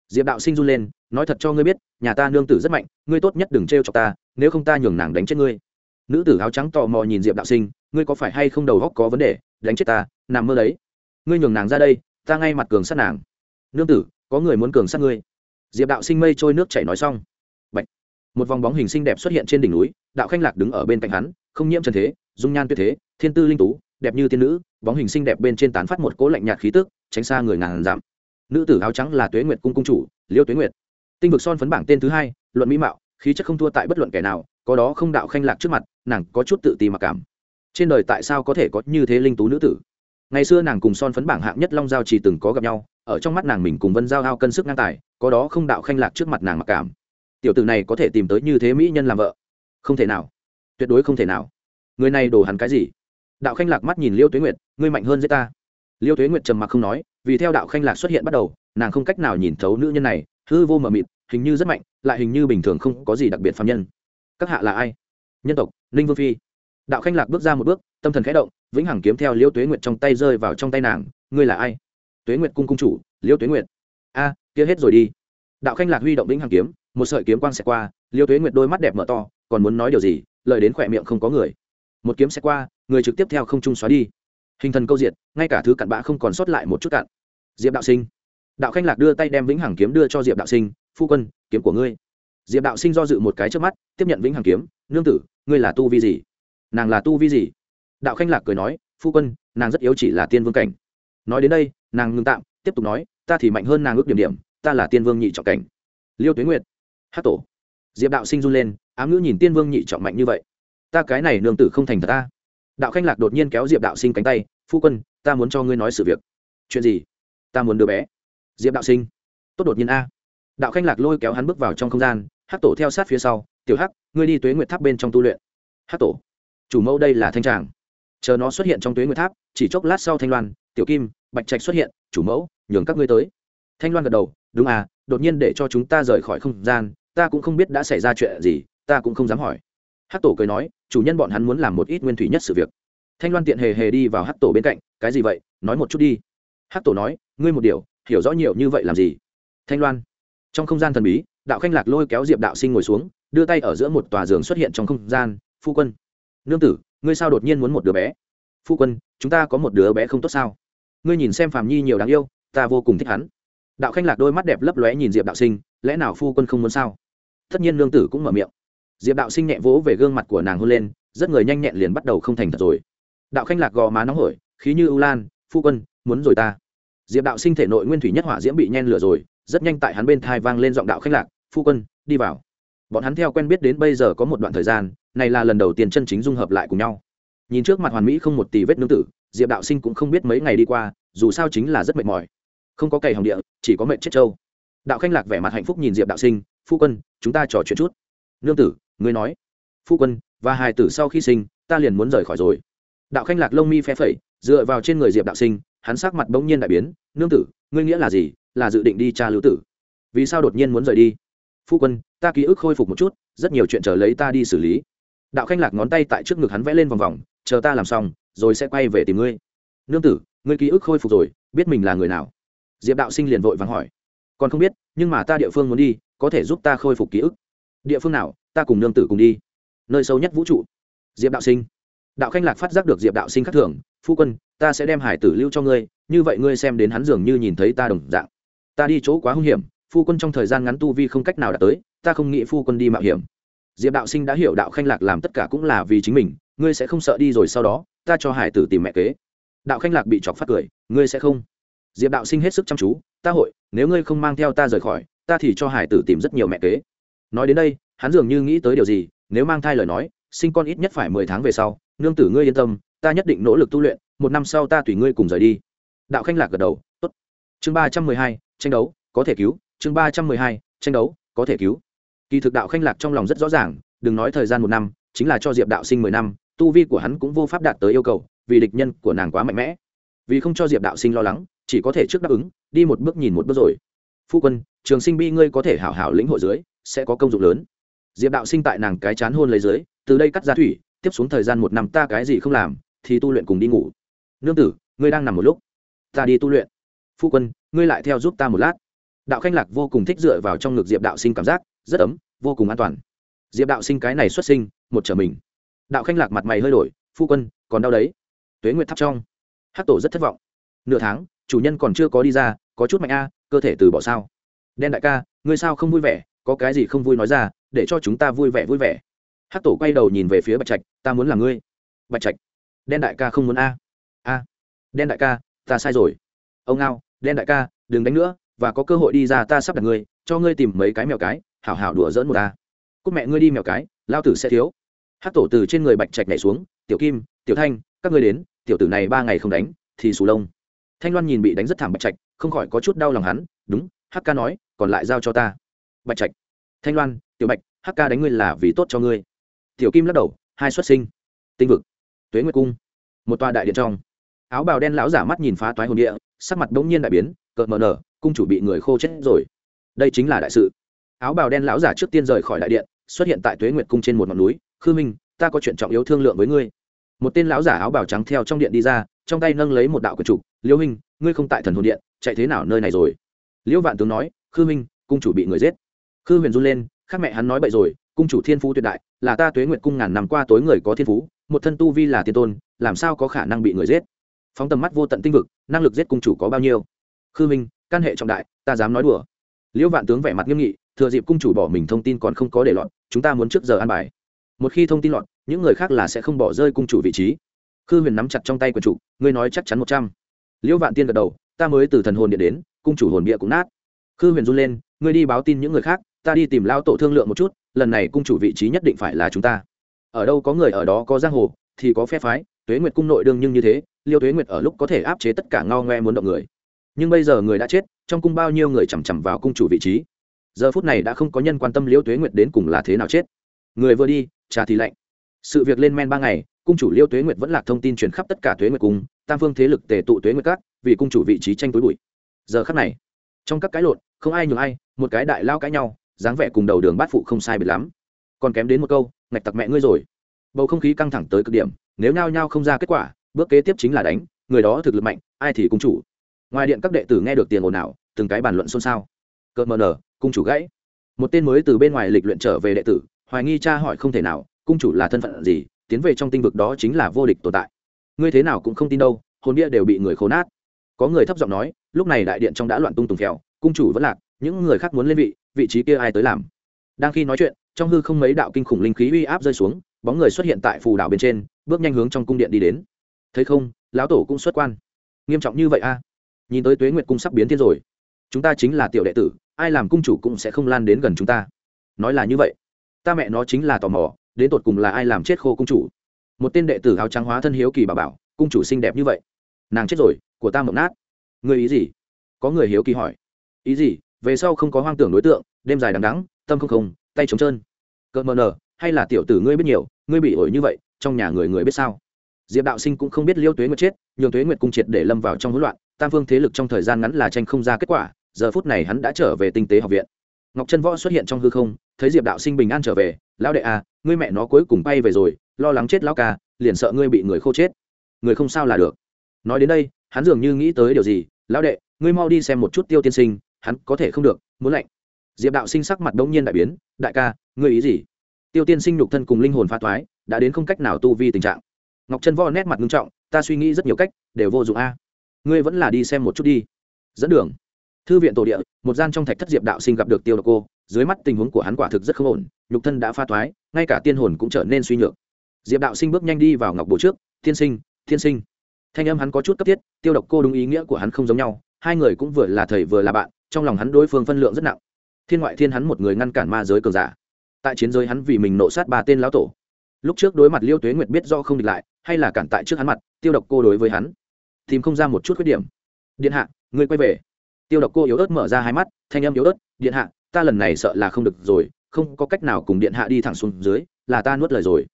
Diệp đạo sinh run lên, nói thật cho ngươi biết, nhà ta nương tử rất mạnh, ngươi tốt nhất đừng t r cho ta, nếu không ta nhường nàng đánh chết ngươi. Nữ tử áo trắng tò mò nhìn diệp đạo sinh, ngươi có phải hay không đầu góc có vấn đề, đánh chết ta, nằm mơ đấy. Ngươi nhường nàng ra đây, ta ngay mặt cường sát nàng. Nương tử, có người muốn cường sát ngươi. Diệp đạo sinh mây trôi nước chảy nói xong một vòng bóng hình xinh đẹp xuất hiện trên đỉnh núi, đạo khanh lạc đứng ở bên cạnh hắn, không nhiễm trần thế, dung nhan tuyệt thế, thiên tư linh tú, đẹp như tiên nữ, bóng hình xinh đẹp bên trên tán phát một cỗ lạnh nhạt khí tức, tránh xa người ngàn giảm nữ tử áo trắng là tuế nguyệt cung cung chủ, liêu tuế nguyệt. Tinh vực son phấn bảng tên thứ hai, luận mỹ mạo, khí chất không thua tại bất luận kẻ nào, có đó không đạo khanh lạc trước mặt, nàng có chút tự ti mặc cảm. Trên đời tại sao có thể có như thế linh tú nữ tử? Ngày xưa nàng cùng son phấn bảng hạng nhất long giao chỉ từng có gặp nhau, ở trong mắt nàng mình cùng vân giao ao cân sức ngang tài, có đó không đạo khanh lạc trước mặt nàng mặc cảm tiểu tử này có thể tìm tới như thế mỹ nhân làm vợ. Không thể nào. Tuyệt đối không thể nào. Người này đổ hẳn cái gì? Đạo khanh lạc mắt nhìn liêu tuế nguyệt, ngươi mạnh hơn giết ta. Liêu tuế nguyệt trầm mặc không nói, vì theo đạo khanh lạc xuất hiện bắt đầu, nàng không cách nào nhìn thấu nữ nhân này, hư vô mờ mịt, hình như rất mạnh, lại hình như bình thường không có gì đặc biệt phạm nhân. Các hạ là ai? Nhân tộc, ninh vương phi. Đạo khanh lạc bước ra một bước, tâm thần khẽ động, vĩnh hằng kiếm theo liêu tuế nguyệt trong tay rơi vào trong tay nàng. Ngươi là ai? Tuế nguyệt cung cung chủ, liêu tuế nguyệt. A, kia hết rồi đi. Đạo khanh lạc huy động vĩnh hằng kiếm một sợi kiếm quang xẹt qua, liêu tuế nguyệt đôi mắt đẹp mở to, còn muốn nói điều gì, lời đến khỏe miệng không có người. Một kiếm xẹt qua, người trực tiếp theo không trung xóa đi. Hình thần câu diệt, ngay cả thứ cặn bã không còn sót lại một chút cặn. Diệp đạo sinh. Đạo khanh lạc đưa tay đem vĩnh hằng kiếm đưa cho diệp đạo sinh, phu quân, kiếm của ngươi. Diệp đạo sinh do dự một cái trước mắt, tiếp nhận vĩnh hằng kiếm, nương tử, ngươi là tu vi gì? Nàng là tu vi gì? Đạo khanh lạc cười nói, phu quân, nàng rất yếu chỉ là tiên vương cảnh. Nói đến đây, nàng ngưng tạm, tiếp tục nói, ta thì mạnh hơn nàng ước điểm điểm, ta là tiên vương nhị trọng cảnh. Liêu tuế nguyệt hát tổ. Diệp đạo sinh run lên, ám ngữ nhìn tiên vương nhị trọng mạnh như vậy. Ta cái này nương tử không thành thật ta. Đạo khanh lạc đột nhiên kéo diệp đạo sinh cánh tay, phu quân, ta muốn cho ngươi nói sự việc. Chuyện gì? Ta muốn đứa bé. Diệp đạo sinh. Tốt đột nhiên a. Đạo khanh lạc lôi kéo hắn bước vào trong không gian hắc tổ theo sát phía sau, tiểu hắc, ngươi đi tuế nguyệt tháp bên trong tu luyện. Hắc tổ. Chủ mẫu đây là thanh tràng. Chờ nó xuất hiện trong tuế nguyệt tháp, chỉ chốc lát sau thanh loan, tiểu kim, bạch trạch xuất hiện, chủ mẫu, nhường các ngươi tới. Thanh loan gật đầu, đúng à đột nhiên để cho chúng ta rời khỏi không gian ta cũng không biết đã xảy ra chuyện gì, ta cũng không dám hỏi. Hát tổ cười nói, chủ nhân bọn hắn muốn làm một ít nguyên thủy nhất sự việc. Thanh loan tiện hề hề đi vào hát tổ bên cạnh, cái gì vậy, nói một chút đi. Hát tổ nói, ngươi một điều, hiểu rõ nhiều như vậy làm gì? Thanh loan. Trong không gian thần bí, đạo khanh lạc lôi kéo diệp đạo sinh ngồi xuống, đưa tay ở giữa một tòa giường xuất hiện trong không gian, phu quân. Nương tử, ngươi sao đột nhiên muốn một đứa bé? Phu quân, chúng ta có một đứa bé không tốt sao? Ngươi nhìn xem phàm nhi nhiều đáng yêu, ta vô cùng thích hắn. Đạo khanh lạc đôi mắt đẹp lấp lóe nhìn diệp đạo sinh, lẽ nào phu quân không muốn sao? Tất nhiên nương tử cũng mở miệng. Diệp đạo sinh nhẹ vỗ về gương mặt của nàng hôn lên, rất người nhanh nhẹn liền bắt đầu không thành thật rồi. Đạo khanh lạc gò má nóng hổi, khí như ưu lan, phu quân, muốn rồi ta. Diệp đạo sinh thể nội nguyên thủy nhất hỏa diễm bị nhen lửa rồi, rất nhanh tại hắn bên thai vang lên giọng đạo khanh lạc, phu quân, đi vào. Bọn hắn theo quen biết đến bây giờ có một đoạn thời gian, này là lần đầu tiên chân chính dung hợp lại cùng nhau. Nhìn trước mặt hoàn mỹ không một tì vết nương tử, diệp đạo sinh cũng không biết mấy ngày đi qua, dù sao chính là rất mệt mỏi. Không có cày hồng địa, chỉ có mệt chết trâu. Đạo khanh lạc vẻ mặt hạnh phúc nhìn diệp đạo sinh phu quân, chúng ta trò chuyện chút. Nương tử, ngươi nói. Phu quân, và hài tử sau khi sinh, ta liền muốn rời khỏi rồi. Đạo khanh lạc lông mi phe phẩy, dựa vào trên người diệp đạo sinh, hắn sắc mặt bỗng nhiên đại biến. Nương tử, ngươi nghĩa là gì? Là dự định đi cha lưu tử. Vì sao đột nhiên muốn rời đi? Phu quân, ta ký ức khôi phục một chút, rất nhiều chuyện chờ lấy ta đi xử lý. Đạo khanh lạc ngón tay tại trước ngực hắn vẽ lên vòng vòng, chờ ta làm xong, rồi sẽ quay về tìm ngươi. Nương tử, ngươi ký ức khôi phục rồi, biết mình là người nào? Diệp đạo sinh liền vội vàng hỏi. Còn không biết, nhưng mà ta địa phương muốn đi có thể giúp ta khôi phục ký ức. Địa phương nào, ta cùng nương tử cùng đi. Nơi sâu nhất vũ trụ. Diệp đạo sinh. Đạo khanh lạc phát giác được diệp đạo sinh khắc thường, phu quân, ta sẽ đem hải tử lưu cho ngươi, như vậy ngươi xem đến hắn dường như nhìn thấy ta đồng dạng. Ta đi chỗ quá hung hiểm, phu quân trong thời gian ngắn tu vi không cách nào đạt tới, ta không nghĩ phu quân đi mạo hiểm. Diệp đạo sinh đã hiểu đạo khanh lạc làm tất cả cũng là vì chính mình, ngươi sẽ không sợ đi rồi sau đó, ta cho hải tử tìm mẹ kế. Đạo khanh lạc bị chọc phát cười, ngươi sẽ không. Diệp đạo sinh hết sức chăm chú, ta hội, nếu ngươi không mang theo ta rời khỏi ta thì cho hải tử tìm rất nhiều mẹ kế. Nói đến đây, hắn dường như nghĩ tới điều gì, nếu mang thai lời nói, sinh con ít nhất phải mười tháng về sau, nương tử ngươi yên tâm, ta nhất định nỗ lực tu luyện, một năm sau ta tùy ngươi cùng rời đi. Đạo khanh lạc gật đầu, tốt. Chương ba trăm mười hai, tranh đấu, có thể cứu. Chương ba trăm mười hai, tranh đấu, có thể cứu. Kỳ thực đạo khanh lạc trong lòng rất rõ ràng, đừng nói thời gian một năm, chính là cho diệp đạo sinh mười năm, tu vi của hắn cũng vô pháp đạt tới yêu cầu, vì địch nhân của nàng quá mạnh mẽ. Vì không cho diệp đạo sinh lo lắng, chỉ có thể trước đáp ứng, đi một bước nhìn một bước rồi. Phu quân trường sinh bi ngươi có thể hảo hảo lĩnh hội dưới, sẽ có công dụng lớn. Diệp đạo sinh tại nàng cái chán hôn lấy dưới, từ đây cắt ra thủy, tiếp xuống thời gian một năm ta cái gì không làm, thì tu luyện cùng đi ngủ. Nương tử, ngươi đang nằm một lúc. Ta đi tu luyện. Phu quân, ngươi lại theo giúp ta một lát. Đạo khanh lạc vô cùng thích dựa vào trong ngực diệp đạo sinh cảm giác, rất ấm, vô cùng an toàn. Diệp đạo sinh cái này xuất sinh, một trở mình. Đạo khanh lạc mặt mày hơi đổi, phu quân, còn đau đấy. Tuế nguyệt thắp trong. Hát tổ rất thất vọng. Nửa tháng, chủ nhân còn chưa có đi ra, có chút mạnh a, cơ thể từ bỏ sao? Đen đại ca, ngươi sao không vui vẻ? Có cái gì không vui nói ra, để cho chúng ta vui vẻ vui vẻ. Hát tổ quay đầu nhìn về phía bạch trạch, ta muốn là ngươi. Bạch trạch, đen đại ca không muốn a. A, đen đại ca, ta sai rồi. Ông ao đen đại ca, đừng đánh nữa, và có cơ hội đi ra ta sắp đặt ngươi, cho ngươi tìm mấy cái mèo cái, hảo hảo đùa dỡn một ta. Cúc mẹ ngươi đi mèo cái, lao tử sẽ thiếu. Hát tổ từ trên người bạch trạch nhảy xuống, tiểu kim, tiểu thanh, các ngươi đến, tiểu tử này ba ngày không đánh, thì sù lông. Thanh loan nhìn bị đánh rất thảm bạch trạch, không khỏi có chút đau lòng hắn, đúng hát ca nói còn lại giao cho ta. Bạch trạch, thanh loan, tiểu bạch, hắc ca đánh ngươi là vì tốt cho ngươi. Tiểu kim lắc đầu, hai xuất sinh. Tinh vực, tuế nguyệt cung, một tòa đại điện trong. Áo bào đen lão giả mắt nhìn phá toái hồn địa, sắc mặt bỗng nhiên đại biến, cợt mờ nở, cung chủ bị người khô chết rồi. Đây chính là đại sự. Áo bào đen lão giả trước tiên rời khỏi đại điện, xuất hiện tại tuế nguyệt cung trên một ngọn núi. Khư minh, ta có chuyện trọng yếu thương lượng với ngươi. Một tên lão giả áo bào trắng theo trong điện đi ra, trong tay nâng lấy một đạo quần trục. Liêu hình ngươi không tại thần hồn điện, chạy thế nào nơi này rồi? Liễu vạn tướng nói khư minh, cung chủ bị người giết. Khư huyền run lên, khác mẹ hắn nói bậy rồi, cung chủ thiên phú tuyệt đại, là ta tuế nguyệt cung ngàn năm qua tối người có thiên phú, một thân tu vi là tiên tôn, làm sao có khả năng bị người giết? Phóng tầm mắt vô tận tinh vực, năng lực giết cung chủ có bao nhiêu? Khư minh, căn hệ trọng đại, ta dám nói đùa. Liễu vạn tướng vẻ mặt nghiêm nghị, thừa dịp cung chủ bỏ mình thông tin còn không có để lọt, chúng ta muốn trước giờ an bài. Một khi thông tin lọt, những người khác là sẽ không bỏ rơi cung chủ vị trí. Khư huyền nắm chặt trong tay quần chủ, ngươi nói chắc chắn một trăm. Liễu vạn tiên gật đầu, ta mới từ thần hồn điện đến, cung chủ hồn bịa cũng nát khư huyền run lên, ngươi đi báo tin những người khác, ta đi tìm lao tổ thương lượng một chút, lần này cung chủ vị trí nhất định phải là chúng ta. Ở đâu có người ở đó có giang hồ, thì có phe phái, tuế nguyệt cung nội đương nhưng như thế, liêu tuế nguyệt ở lúc có thể áp chế tất cả ngao ngoe muốn động người. Nhưng bây giờ người đã chết, trong cung bao nhiêu người chằm chằm vào cung chủ vị trí? Giờ phút này đã không có nhân quan tâm liêu tuế nguyệt đến cùng là thế nào chết. Người vừa đi, trà thì lạnh. Sự việc lên men ba ngày, cung chủ liêu tuế nguyệt vẫn lạc thông tin truyền khắp tất cả tuế nguyệt cung, tam phương thế lực tề tụ tuế nguyệt các, vì cung chủ vị trí tranh túi bụi. Giờ khắc này trong các cái lộn, không ai nhường ai, một cái đại lao cãi nhau, dáng vẻ cùng đầu đường bát phụ không sai biệt lắm. Còn kém đến một câu, ngạch tặc mẹ ngươi rồi. Bầu không khí căng thẳng tới cực điểm, nếu nhao nhao không ra kết quả, bước kế tiếp chính là đánh, người đó thực lực mạnh, ai thì cung chủ. Ngoài điện các đệ tử nghe được tiền ồn ào, từng cái bàn luận xôn xao. Cợt mờ nở, cung chủ gãy. Một tên mới từ bên ngoài lịch luyện trở về đệ tử, hoài nghi cha hỏi không thể nào, cung chủ là thân phận gì, tiến về trong tinh vực đó chính là vô địch tồn tại. Ngươi thế nào cũng không tin đâu, hồn bia đều bị người khốn nát có người thấp giọng nói, lúc này đại điện trong đã loạn tung tùng phèo, cung chủ vẫn lạc, những người khác muốn lên vị vị trí kia ai tới làm? Đang khi nói chuyện, trong hư không mấy đạo kinh khủng linh khí uy áp rơi xuống, bóng người xuất hiện tại phù đảo bên trên, bước nhanh hướng trong cung điện đi đến. Thấy không, lão tổ cũng xuất quan. Nghiêm trọng như vậy a? Nhìn tới tuế nguyệt cung sắp biến thiên rồi. Chúng ta chính là tiểu đệ tử, ai làm cung chủ cũng sẽ không lan đến gần chúng ta. Nói là như vậy, ta mẹ nó chính là tò mò, đến tột cùng là ai làm chết khô cung chủ? Một tên đệ tử áo trắng hóa thân hiếu kỳ bà bảo, cung chủ xinh đẹp như vậy, nàng chết rồi của ta mộng nát. Người ý gì? Có người hiếu kỳ hỏi. Ý gì? Về sau không có hoang tưởng đối tượng, đêm dài đằng đắng tâm không không, tay trống trơn. Cợt mờ nờ, hay là tiểu tử ngươi biết nhiều, ngươi bị ổi như vậy, trong nhà người người biết sao? Diệp đạo sinh cũng không biết liêu tuế nguyệt chết, nhường tuế nguyệt cung triệt để lâm vào trong hỗn loạn, tam phương thế lực trong thời gian ngắn là tranh không ra kết quả, giờ phút này hắn đã trở về tinh tế học viện. Ngọc trân võ xuất hiện trong hư không, thấy diệp đạo sinh bình an trở về, lão đệ à ngươi mẹ nó cuối cùng bay về rồi, lo lắng chết lão ca, liền sợ ngươi bị người khô chết. Người không sao là được. Nói đến đây hắn dường như nghĩ tới điều gì, lão đệ, ngươi mau đi xem một chút tiêu tiên sinh, hắn có thể không được, muốn lạnh. Diệp đạo sinh sắc mặt đông nhiên đại biến, đại ca, ngươi ý gì? Tiêu tiên sinh nhục thân cùng linh hồn pha thoái đã đến không cách nào tu vi tình trạng. Ngọc chân vo nét mặt nghiêm trọng, ta suy nghĩ rất nhiều cách, đều vô dụng a. Ngươi vẫn là đi xem một chút đi. Dẫn đường. Thư viện tổ địa, một gian trong thạch thất diệp đạo sinh gặp được tiêu độc cô, dưới mắt tình huống của hắn quả thực rất không ổn, nhục thân đã pha thoái ngay cả tiên hồn cũng trở nên suy nhược. Diệp đạo sinh bước nhanh đi vào ngọc bồ trước, tiên sinh tiên sinh thanh âm hắn có chút cấp thiết, tiêu độc cô đúng ý nghĩa của hắn không giống nhau, hai người cũng vừa là thầy vừa là bạn, trong lòng hắn đối phương phân lượng rất nặng. Thiên ngoại thiên hắn một người ngăn cản ma giới cường giả. Tại chiến giới hắn vì mình nộ sát ba tên lão tổ. Lúc trước đối mặt liêu tuế nguyệt biết do không địch lại, hay là cản tại trước hắn mặt, tiêu độc cô đối với hắn, tìm không ra một chút khuyết điểm. Điện hạ, ngươi quay về. Tiêu độc cô yếu ớt mở ra hai mắt, thanh âm yếu ớt, điện hạ, ta lần này sợ là không được rồi, không có cách nào cùng điện hạ đi thẳng xuống dưới, là ta nuốt lời rồi.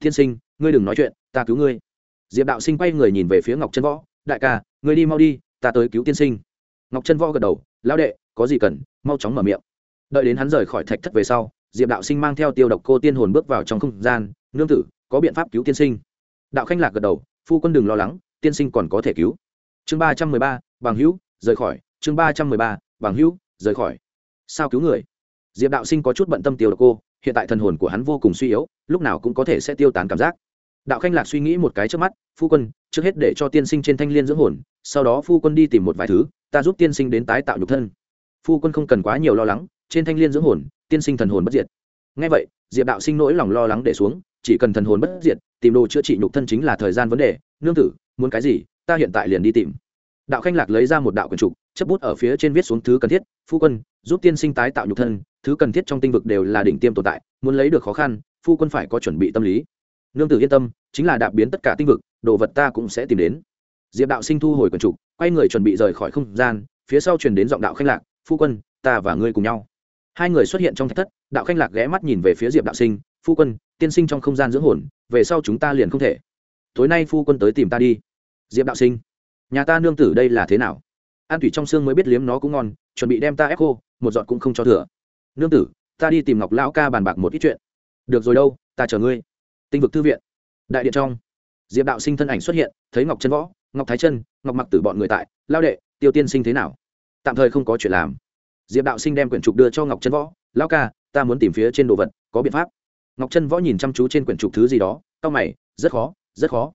Thiên sinh, ngươi đừng nói chuyện, ta cứu ngươi diệp đạo sinh quay người nhìn về phía ngọc trân võ đại ca người đi mau đi ta tới cứu tiên sinh ngọc trân võ gật đầu lão đệ có gì cần mau chóng mở miệng đợi đến hắn rời khỏi thạch thất về sau diệp đạo sinh mang theo tiêu độc cô tiên hồn bước vào trong không gian nương tử có biện pháp cứu tiên sinh đạo khanh lạc gật đầu phu quân đừng lo lắng tiên sinh còn có thể cứu chương ba trăm mười ba bằng hữu rời khỏi chương ba trăm mười ba bằng hữu rời khỏi sao cứu người diệp đạo sinh có chút bận tâm tiêu độc cô hiện tại thần hồn của hắn vô cùng suy yếu lúc nào cũng có thể sẽ tiêu tán cảm giác đạo khanh lạc suy nghĩ một cái trước mắt, phu quân, trước hết để cho tiên sinh trên thanh l i ê n dưỡng hồn, sau đó phu quân đi tìm một vài thứ, ta giúp tiên sinh đến tái tạo nhục thân. Phu quân không cần quá nhiều lo lắng, trên thanh l i ê n dưỡng hồn, tiên sinh thần hồn bất diệt. Ngay vậy, diệp đạo sinh nỗi lòng lo lắng để xuống, chỉ cần thần hồn bất diệt, tìm đồ chữa trị nhục thân chính là thời gian vấn đề. Nương tử, muốn cái gì, ta hiện tại liền đi tìm. Đạo khanh lạc lấy ra một đạo quần trục chấp bút ở phía trên viết xuống thứ cần thiết, phu quân, giúp tiên sinh tái tạo nhục thân, thứ cần thiết trong tinh vực đều là đỉnh tiêm tồn tại, muốn lấy được khó khăn, phu quân phải có chuẩn bị tâm lý nương tử yên tâm, chính là đạp biến tất cả tinh vực, đồ vật ta cũng sẽ tìm đến. Diệp đạo sinh thu hồi quần trục, quay người chuẩn bị rời khỏi không gian, phía sau truyền đến giọng đạo khanh lạc, phu quân, ta và ngươi cùng nhau. Hai người xuất hiện trong thách thất, đạo khanh lạc ghé mắt nhìn về phía diệp đạo sinh, phu quân, tiên sinh trong không gian dưỡng hồn, về sau chúng ta liền không thể. Tối nay phu quân tới tìm ta đi. Diệp đạo sinh, nhà ta nương tử đây là thế nào? An thủy trong xương mới biết liếm nó cũng ngon, chuẩn bị đem ta ép khô, một giọt cũng không cho thừa. Nương tử, ta đi tìm ngọc lão ca bàn bạc một ít chuyện. Được rồi đâu, ta chờ ngươi tinh vực thư viện. Đại điện trong, diệp đạo sinh thân ảnh xuất hiện, thấy ngọc chân võ, ngọc thái chân, ngọc mặc tử bọn người tại, lao đệ, tiêu tiên sinh thế nào? Tạm thời không có chuyện làm. Diệp đạo sinh đem quyển trục đưa cho ngọc chân võ lao ca, ta muốn tìm phía trên đồ vật, có biện pháp. Ngọc chân võ nhìn chăm chú trên quyển trục thứ gì đó c mày, rất khó rất khó.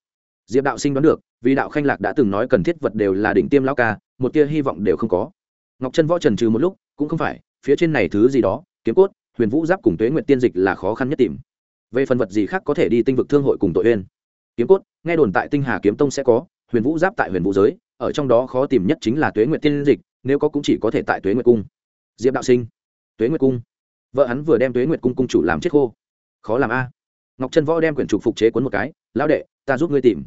Diệp đạo sinh đoán được, vì đạo khanh lạc đã từng nói cần thiết vật đều là đỉnh tiêm lao ca, một tia hy vọng đều không có. Ngọc chân võ trần trừ một lúc, cũng không phải, phía trên này thứ gì đó, kiếm cốt, huyền vũ giáp cùng tuế nguyện tiên dịch là khó khăn nhất tìm về phần vật gì khác có thể đi tinh vực thương hội cùng tội uyên. Kiếm cốt, nghe đồn tại tinh hà kiếm tông sẽ có, huyền vũ giáp tại huyền vũ giới, ở trong đó khó tìm nhất chính là tuế nguyện tiên dịch, nếu có cũng chỉ có thể tại tuế nguyệt cung. Diệp đạo sinh. Tuế nguyệt cung. Vợ hắn vừa đem tuế nguyệt cung cung chủ làm chết khô. Khó làm a. Ngọc trân võ đem quyển trục phục chế cuốn một cái, lão đệ, ta giúp ngươi tìm.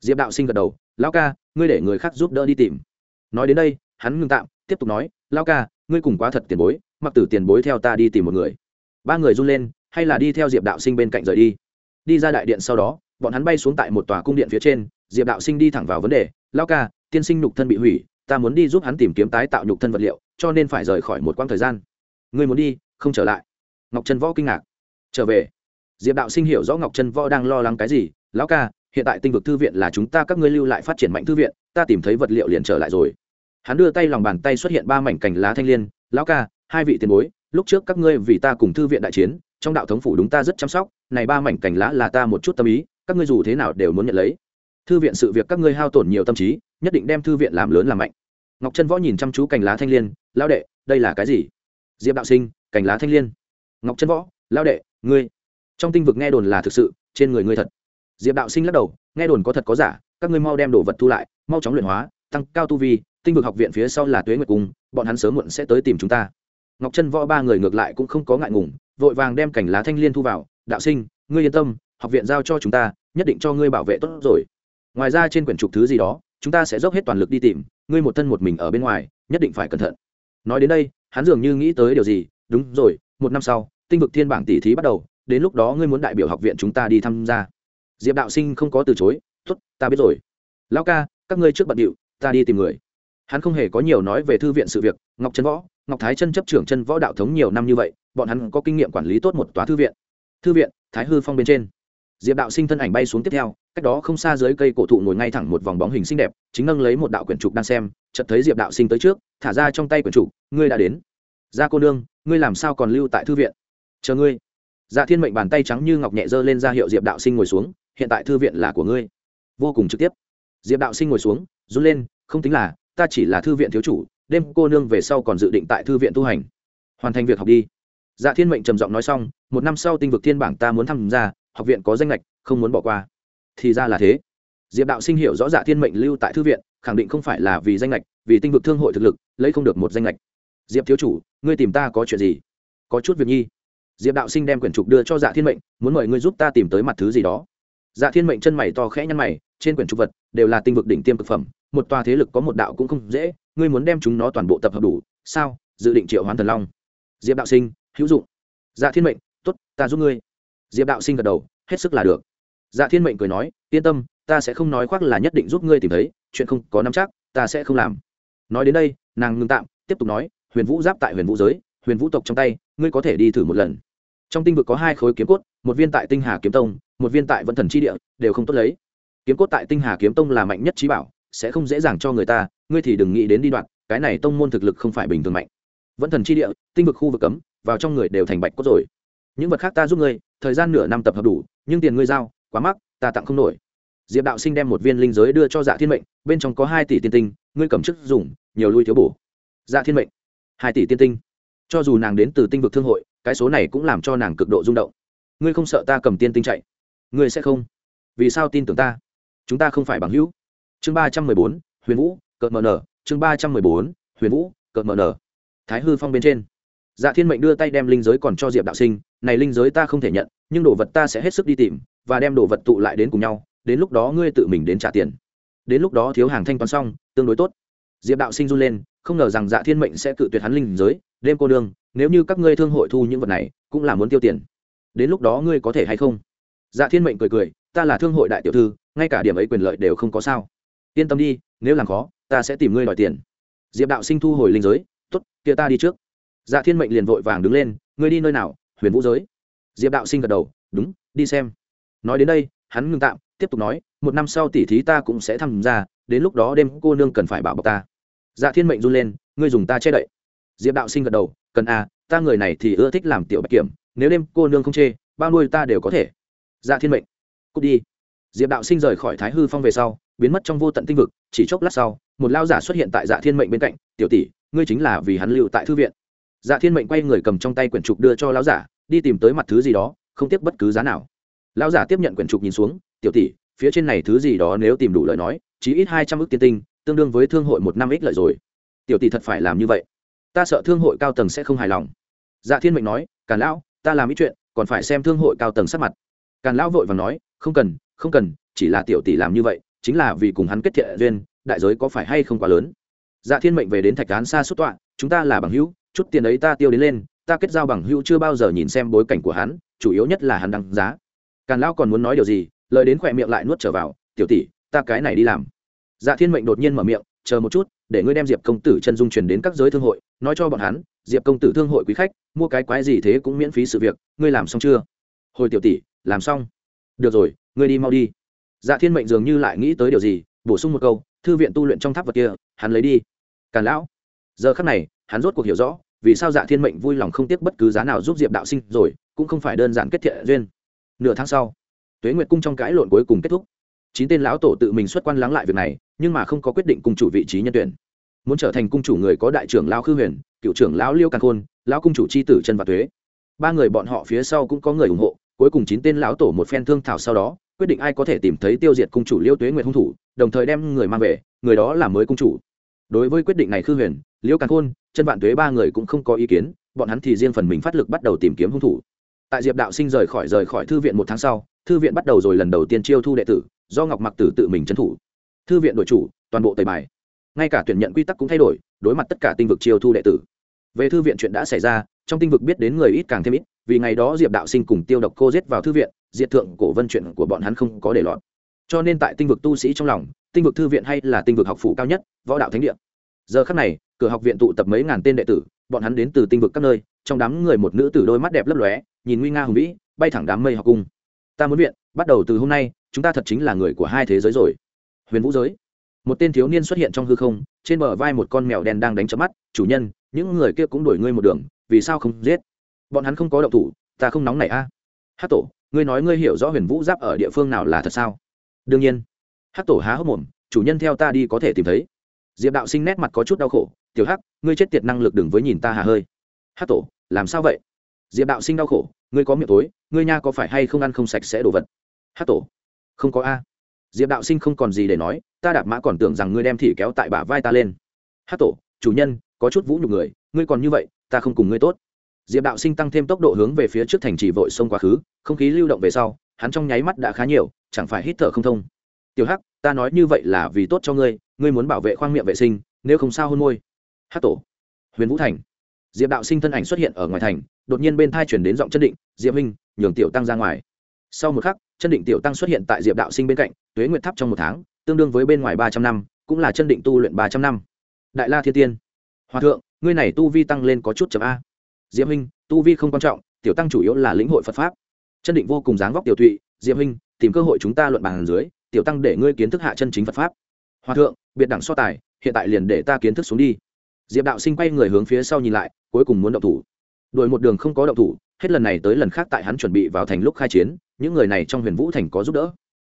Diệp đạo sinh gật đầu, lão ca, ngươi để người khác giúp đỡ đi tìm. Nói đến đây, hắn ngưng tạm, tiếp tục nói, lão ca, ngươi cùng quá thật tiền bối, mặc tử tiền bối theo ta đi tìm một người. Ba người run lên hay là đi theo diệp đạo sinh bên cạnh rời đi. Đi ra đại điện sau đó, bọn hắn bay xuống tại một tòa cung điện phía trên, diệp đạo sinh đi thẳng vào vấn đề lao ca, tiên sinh nhục thân bị hủy, ta muốn đi giúp hắn tìm kiếm tái tạo nhục thân vật liệu, cho nên phải rời khỏi một quãng thời gian. Người muốn đi, không trở lại. Ngọc trần võ kinh ngạc. Trở về. Diệp đạo sinh hiểu rõ ngọc trần võ đang lo lắng cái gì, lão ca, hiện tại tinh vực thư viện là chúng ta các ngươi lưu lại phát triển mạnh thư viện, ta tìm thấy vật liệu liền trở lại rồi. Hắn đưa tay lòng bàn tay xuất hiện ba mảnh cành lá thanh l i ê n lão ca, hai vị tiền bối, lúc trước các ngươi vì ta cùng thư viện đại chiến trong đạo thống phủ đúng ta rất chăm sóc, này ba mảnh cành lá là ta một chút tâm ý, các ngươi dù thế nào đều muốn nhận lấy. Thư viện sự việc các ngươi hao tổn nhiều tâm trí, nhất định đem thư viện làm lớn làm mạnh. Ngọc trân võ nhìn chăm chú cành lá thanh l i ê n lao đệ, đây là cái gì? Diệp đạo sinh, cành lá thanh l i ê n ngọc trân võ lao đệ, ngươi, trong tinh vực nghe đồn là thực sự, trên người ngươi thật. Diệp đạo sinh lắc đầu, nghe đồn có thật có giả, các ngươi mau đem đồ vật thu lại, mau chóng luyện hóa, tăng cao tu vi, tinh vực học viện phía sau là tuế nguyệt cung, bọn hắn sớm muộn sẽ tới tìm chúng ta. Ngọc trân võ ba người ngược lại cũng không có ngại ngùng vội vàng đem cảnh lá thanh liên thu vào, đạo sinh, ngươi yên tâm, học viện giao cho chúng ta, nhất định cho ngươi bảo vệ tốt rồi. Ngoài ra trên quyển trục thứ gì đó, chúng ta sẽ dốc hết toàn lực đi tìm, ngươi một thân một mình ở bên ngoài, nhất định phải cẩn thận. Nói đến đây, hắn dường như nghĩ tới điều gì, đúng rồi, một năm sau, tinh vực thiên bảng tỷ thí bắt đầu, đến lúc đó ngươi muốn đại biểu học viện chúng ta đi tham gia. Diệp đạo sinh không có từ chối t ố t ta biết rồi. Lão ca, các ngươi trước bận điệu, ta đi tìm người. Hắn không hề có nhiều nói về thư viện sự việc, ngọc trấn võ ngọc thái chân chấp trưởng chân võ đạo thống nhiều năm như vậy, bọn hắn có kinh nghiệm quản lý tốt một tòa thư viện. Thư viện, thái hư phong bên trên. Diệp đạo sinh thân ảnh bay xuống tiếp theo, cách đó không xa dưới cây cổ thụ ngồi ngay thẳng một vòng bóng hình xinh đẹp, chính nâng lấy một đạo quyển trục đang xem, chợt thấy diệp đạo sinh tới trước, thả ra trong tay quyển trục, ngươi đã đến. Ra cô nương, ngươi làm sao còn lưu tại thư viện? Chờ ngươi. Dạ thiên mệnh bàn tay trắng như ngọc nhẹ dơ lên ra hiệu diệp đạo sinh ngồi xuống, hiện tại thư viện là của ngươi. Vô cùng trực tiếp. Diệp đạo sinh ngồi xuống, run lên, không tính là, ta chỉ là thư viện thiếu chủ đêm cô nương về sau còn dự định tại thư viện tu hành. Hoàn thành việc học đi. Dạ thiên mệnh trầm giọng nói xong, một năm sau tinh vực thiên bảng ta muốn tham gia, học viện có danh lệch không muốn bỏ qua. Thì ra là thế. Diệp đạo sinh hiểu rõ dạ thiên mệnh lưu tại thư viện, khẳng định không phải là vì danh lệch vì tinh vực thương hội thực lực, lấy không được một danh lệch diệp thiếu chủ, ngươi tìm ta có chuyện gì? Có chút việc nhi. Diệp đạo sinh đem quyển trục đưa cho dạ thiên mệnh, muốn mời ngươi giúp ta tìm tới mặt thứ gì đó. Dạ thiên mệnh chân mày to khẽ nhăn mày, trên quyển trục vật đều là tinh vực đỉnh tiêm thực phẩm, một tòa thế lực có một đạo cũng không dễ ngươi muốn đem chúng nó toàn bộ tập hợp đủ, sao? Dự định triệu hoán thần long. Diệp đạo sinh, hữu dụng. Dạ thiên mệnh t ố t ta giúp ngươi. Diệp đạo sinh gật đầu, hết sức là được. Dạ thiên mệnh cười nói, yên tâm, ta sẽ không nói khoác là nhất định giúp ngươi tìm thấy, chuyện không có nắm chắc, ta sẽ không làm. Nói đến đây, nàng ngưng tạm, tiếp tục nói, huyền vũ giáp tại huyền vũ giới, huyền vũ tộc trong tay, ngươi có thể đi thử một lần. Trong tinh vực có hai khối kiếm cốt, một viên tại tinh hà kiếm tông, một viên tại vận thần tri địa, đều không tốt lấy. Kiếm cốt tại tinh hà kiếm tông là mạnh nhất trí bảo sẽ không dễ dàng cho người ta, ngươi thì đừng nghĩ đến đi đoạn, cái này tông môn thực lực không phải bình thường mạnh. Vẫn thần chi địa, tinh vực khu vực cấm, vào trong người đều thành bạch cốt rồi. Những vật khác ta giúp ngươi, thời gian nửa năm tập hợp đủ, nhưng tiền ngươi giao, quá mắc, ta tặng không nổi. Diệp đạo sinh đem một viên linh giới đưa cho dạ thiên mệnh, bên trong có hai tỷ tiên tinh, ngươi cầm chức dùng, nhiều lui thiếu bổ. Dạ thiên mệnh, hai tỷ tiên tinh. Cho dù nàng đến từ tinh vực thương hội, cái số này cũng làm cho nàng cực độ rung động. Ngươi không sợ ta cầm tiên tinh chạy? Ngươi sẽ không? Vì sao tin tưởng ta? Chúng ta không phải bằng hữu chương ba trăm mười bốn, huyền vũ, cợt mờ nở. Chương ba trăm mười bốn, huyền vũ, cợt mờ nở. Thái hư phong bên trên. Dạ thiên mệnh đưa tay đem linh giới còn cho diệp đạo sinh, này linh giới ta không thể nhận, nhưng đồ vật ta sẽ hết sức đi tìm và đem đồ vật tụ lại đến cùng nhau, đến lúc đó ngươi tự mình đến trả tiền. Đến lúc đó thiếu hàng thanh toán xong, tương đối tốt. Diệp đạo sinh run lên, không ngờ rằng dạ thiên mệnh sẽ cự tuyệt hắn linh giới, đêm cô đương nếu như các ngươi thương hội thu những vật này, cũng là muốn tiêu tiền. Đến lúc đó ngươi có thể hay không? Dạ thiên mệnh cười cười, ta là thương hội đại tiểu thư, ngay cả điểm ấy quyền lợi đều không có sao yên tâm đi, nếu làm khó, ta sẽ tìm ngươi đòi tiền. Diệp đạo sinh thu hồi linh giới t ố t kia ta đi trước. Dạ thiên mệnh liền vội vàng đứng lên, ngươi đi nơi nào? Huyền vũ giới. Diệp đạo sinh gật đầu, đúng, đi xem. Nói đến đây, hắn ngưng tạm, tiếp tục nói, một năm sau tỉ thí ta cũng sẽ tham gia, đến lúc đó đêm cô nương cần phải bảo bọc ta. Dạ thiên mệnh run lên, ngươi dùng ta che đậy. Diệp đạo sinh gật đầu, cần à ta người này thì ưa thích làm tiểu bạch kiểm, nếu đêm cô nương không chê, bao nuôi ta đều có thể. Dạ thiên mệnh, cút đi. Diệp đạo sinh rời khỏi thái hư phong về sau biến mất trong vô tận tinh vực, chỉ chốc lát sau, một lao giả xuất hiện tại dạ thiên mệnh bên cạnh, tiểu tỷ, ngươi chính là vì hắn lưu tại thư viện. Dạ thiên mệnh quay người cầm trong tay quyển trục đưa cho lão giả, đi tìm tới mặt thứ gì đó, không tiếc bất cứ giá nào. Lão giả tiếp nhận quyển trục nhìn xuống, tiểu tỷ, phía trên này thứ gì đó nếu tìm đủ lời nói, chí ít hai trăm ước tiên tinh, tương đương với thương hội một năm ích lợi rồi. Tiểu tỷ thật phải làm như vậy. Ta sợ thương hội cao tầng sẽ không hài lòng. Dạ thiên mệnh nói, càn lão, ta làm ít chuyện, còn phải xem thương hội cao tầng sắc mặt. Càn lão vội và nói, không cần không cần, chỉ là tiểu tỷ làm như vậy chính là vì cùng hắn kết thiện duyên, đại giới có phải hay không quá lớn? Dạ thiên mệnh về đến thạch án xa xuất tọa, chúng ta là bằng hữu, chút tiền ấy ta tiêu đến lên, ta kết giao bằng hữu chưa bao giờ nhìn xem bối cảnh của hắn, chủ yếu nhất là hắn đăng giá. Càn lão còn muốn nói điều gì, lời đến khỏe miệng lại nuốt trở vào, tiểu tỷ, ta cái này đi làm. Dạ thiên mệnh đột nhiên mở miệng, chờ một chút, để ngươi đem diệp công tử chân dung truyền đến các giới thương hội, nói cho bọn hắn, diệp công tử thương hội quý khách, mua cái quái gì thế cũng miễn phí sự việc, ngươi làm xong chưa? Hồi tiểu tỷ, làm xong. Được rồi, ngươi đi mau đi dạ thiên mệnh dường như lại nghĩ tới điều gì, bổ sung một câu, thư viện tu luyện trong tháp vật kia, hắn lấy đi. Càn lão. Giờ khắc này, hắn rốt cuộc hiểu rõ, vì sao dạ thiên mệnh vui lòng không tiếc bất cứ giá nào giúp diệp đạo sinh rồi, cũng không phải đơn giản kết thiện duyên. Nửa tháng sau, tuế nguyệt cung trong cãi lộn cuối cùng kết thúc. Chín tên lão tổ tự mình xuất quan lắng lại việc này, nhưng mà không có quyết định cung chủ vị trí nhân tuyển. Muốn trở thành cung chủ người có đại trưởng lão khư huyền, cựu trưởng lão liêu càn khôn, lão cung chủ c h i tử trần và thuế ba người bọn họ phía sau cũng có người ủng hộ, cuối cùng chín tên lão tổ một phen thương thảo sau đó quyết định ai có thể tìm thấy tiêu diệt cung chủ liêu tuế nguyệt hung thủ, đồng thời đem người mang về, người đó là mới cung chủ. Đối với quyết định này khư huyền liêu càn khôn, chân vạn tuế ba người cũng không có ý kiến, bọn hắn thì riêng phần mình phát lực bắt đầu tìm kiếm hung thủ. Tại diệp đạo sinh rời khỏi rời khỏi thư viện một tháng sau, thư viện bắt đầu rồi lần đầu tiên chiêu thu đệ tử, do ngọc mặc tử tự mình trấn thủ. Thư viện đội chủ, toàn bộ tời bài. Ngay cả tuyển nhận quy tắc cũng thay đổi, đối mặt tất cả tinh vực chiêu thu đệ tử. Về thư viện chuyện đã xảy ra, trong tinh vực biết đến người ít càng thêm ít, vì ngày đó diệp đạo sinh cùng tiêu độc cô giết vào thư viện diệt thượng cổ vân chuyện của bọn hắn không có để lọt. Cho nên tại tinh vực tu sĩ trong lòng, tinh vực thư viện hay là tinh vực học phủ cao nhất, võ đạo thánh địa. Giờ khắc này, cửa học viện tụ tập mấy ngàn tên đệ tử, bọn hắn đến từ tinh vực các nơi, trong đám người một nữ tử đôi mắt đẹp lấp lóe, nhìn nguy nga hùng vĩ, bay thẳng đám mây học cung. Ta muốn viện, bắt đầu từ hôm nay, chúng ta thật chính là người của hai thế giới rồi. Huyền vũ giới. Một tên thiếu niên xuất hiện trong hư không, trên bờ vai một con mèo đen đang đánh chớp mắt, chủ nhân, những người kia cũng đuổi ngươi một đường, vì sao không giết? Bọn hắn không có động thủ, ta không nóng này a. À? hát tổ ngươi nói ngươi hiểu rõ huyền vũ giáp ở địa phương nào là thật sao? Đương nhiên. Hát tổ há hốc mồm, chủ nhân theo ta đi có thể tìm thấy. Diệp đạo sinh nét mặt có chút đau khổ, tiểu hắc, ngươi chết tiệt năng lực đừng với nhìn ta hà hơi. Hát tổ, làm sao vậy? Diệp đạo sinh đau khổ, ngươi có miệng tối, ngươi nha có phải hay không ăn không sạch sẽ đồ vật? Hát tổ, không có a. Diệp đạo sinh không còn gì để nói, ta đạp mã còn tưởng rằng ngươi đem thị kéo tại bả vai ta lên. Hát tổ, chủ nhân, có chút vũ nhục người, ngươi còn như vậy, ta không cùng ngươi tốt diệp đạo sinh tăng thêm tốc độ hướng về phía trước thành trì vội xông quá khứ, không khí lưu động về sau, hắn trong nháy mắt đã khá nhiều, chẳng phải hít thở không thông. Tiểu hắc, ta nói như vậy là vì tốt cho ngươi ngươi muốn bảo vệ khoang miệng vệ sinh, nếu không sao hôn môi. Hát tổ. Huyền vũ thành. Diệp đạo sinh thân ảnh xuất hiện ở ngoài thành, đột nhiên bên thai chuyển đến giọng chân định, diệp minh nhường tiểu tăng ra ngoài. Sau một khắc, chân định tiểu tăng xuất hiện tại diệp đạo sinh bên cạnh, tuế nguyệt tháp trong một tháng, tương đương với bên ngoài ba trăm năm, cũng là chân định tu luyện ba trăm năm. Đại la thiên tiên. Hòa thượng, ngươi này tu vi tăng lên có chút chậm a diệp minh tu vi không quan trọng tiểu tăng chủ yếu là lĩnh hội phật pháp. Chân định vô cùng dáng vóc tiểu thụy diệp minh tìm cơ hội chúng ta luận bàn dưới tiểu tăng để ngươi kiến thức hạ chân chính phật pháp. Hòa thượng biệt đẳng so tài hiện tại liền để ta kiến thức xuống đi. Diệp đạo sinh quay người hướng phía sau nhìn lại cuối cùng muốn động thủ. Đội một đường không có động thủ hết lần này tới lần khác tại hắn chuẩn bị vào thành lúc khai chiến những người này trong huyền vũ thành có giúp đỡ.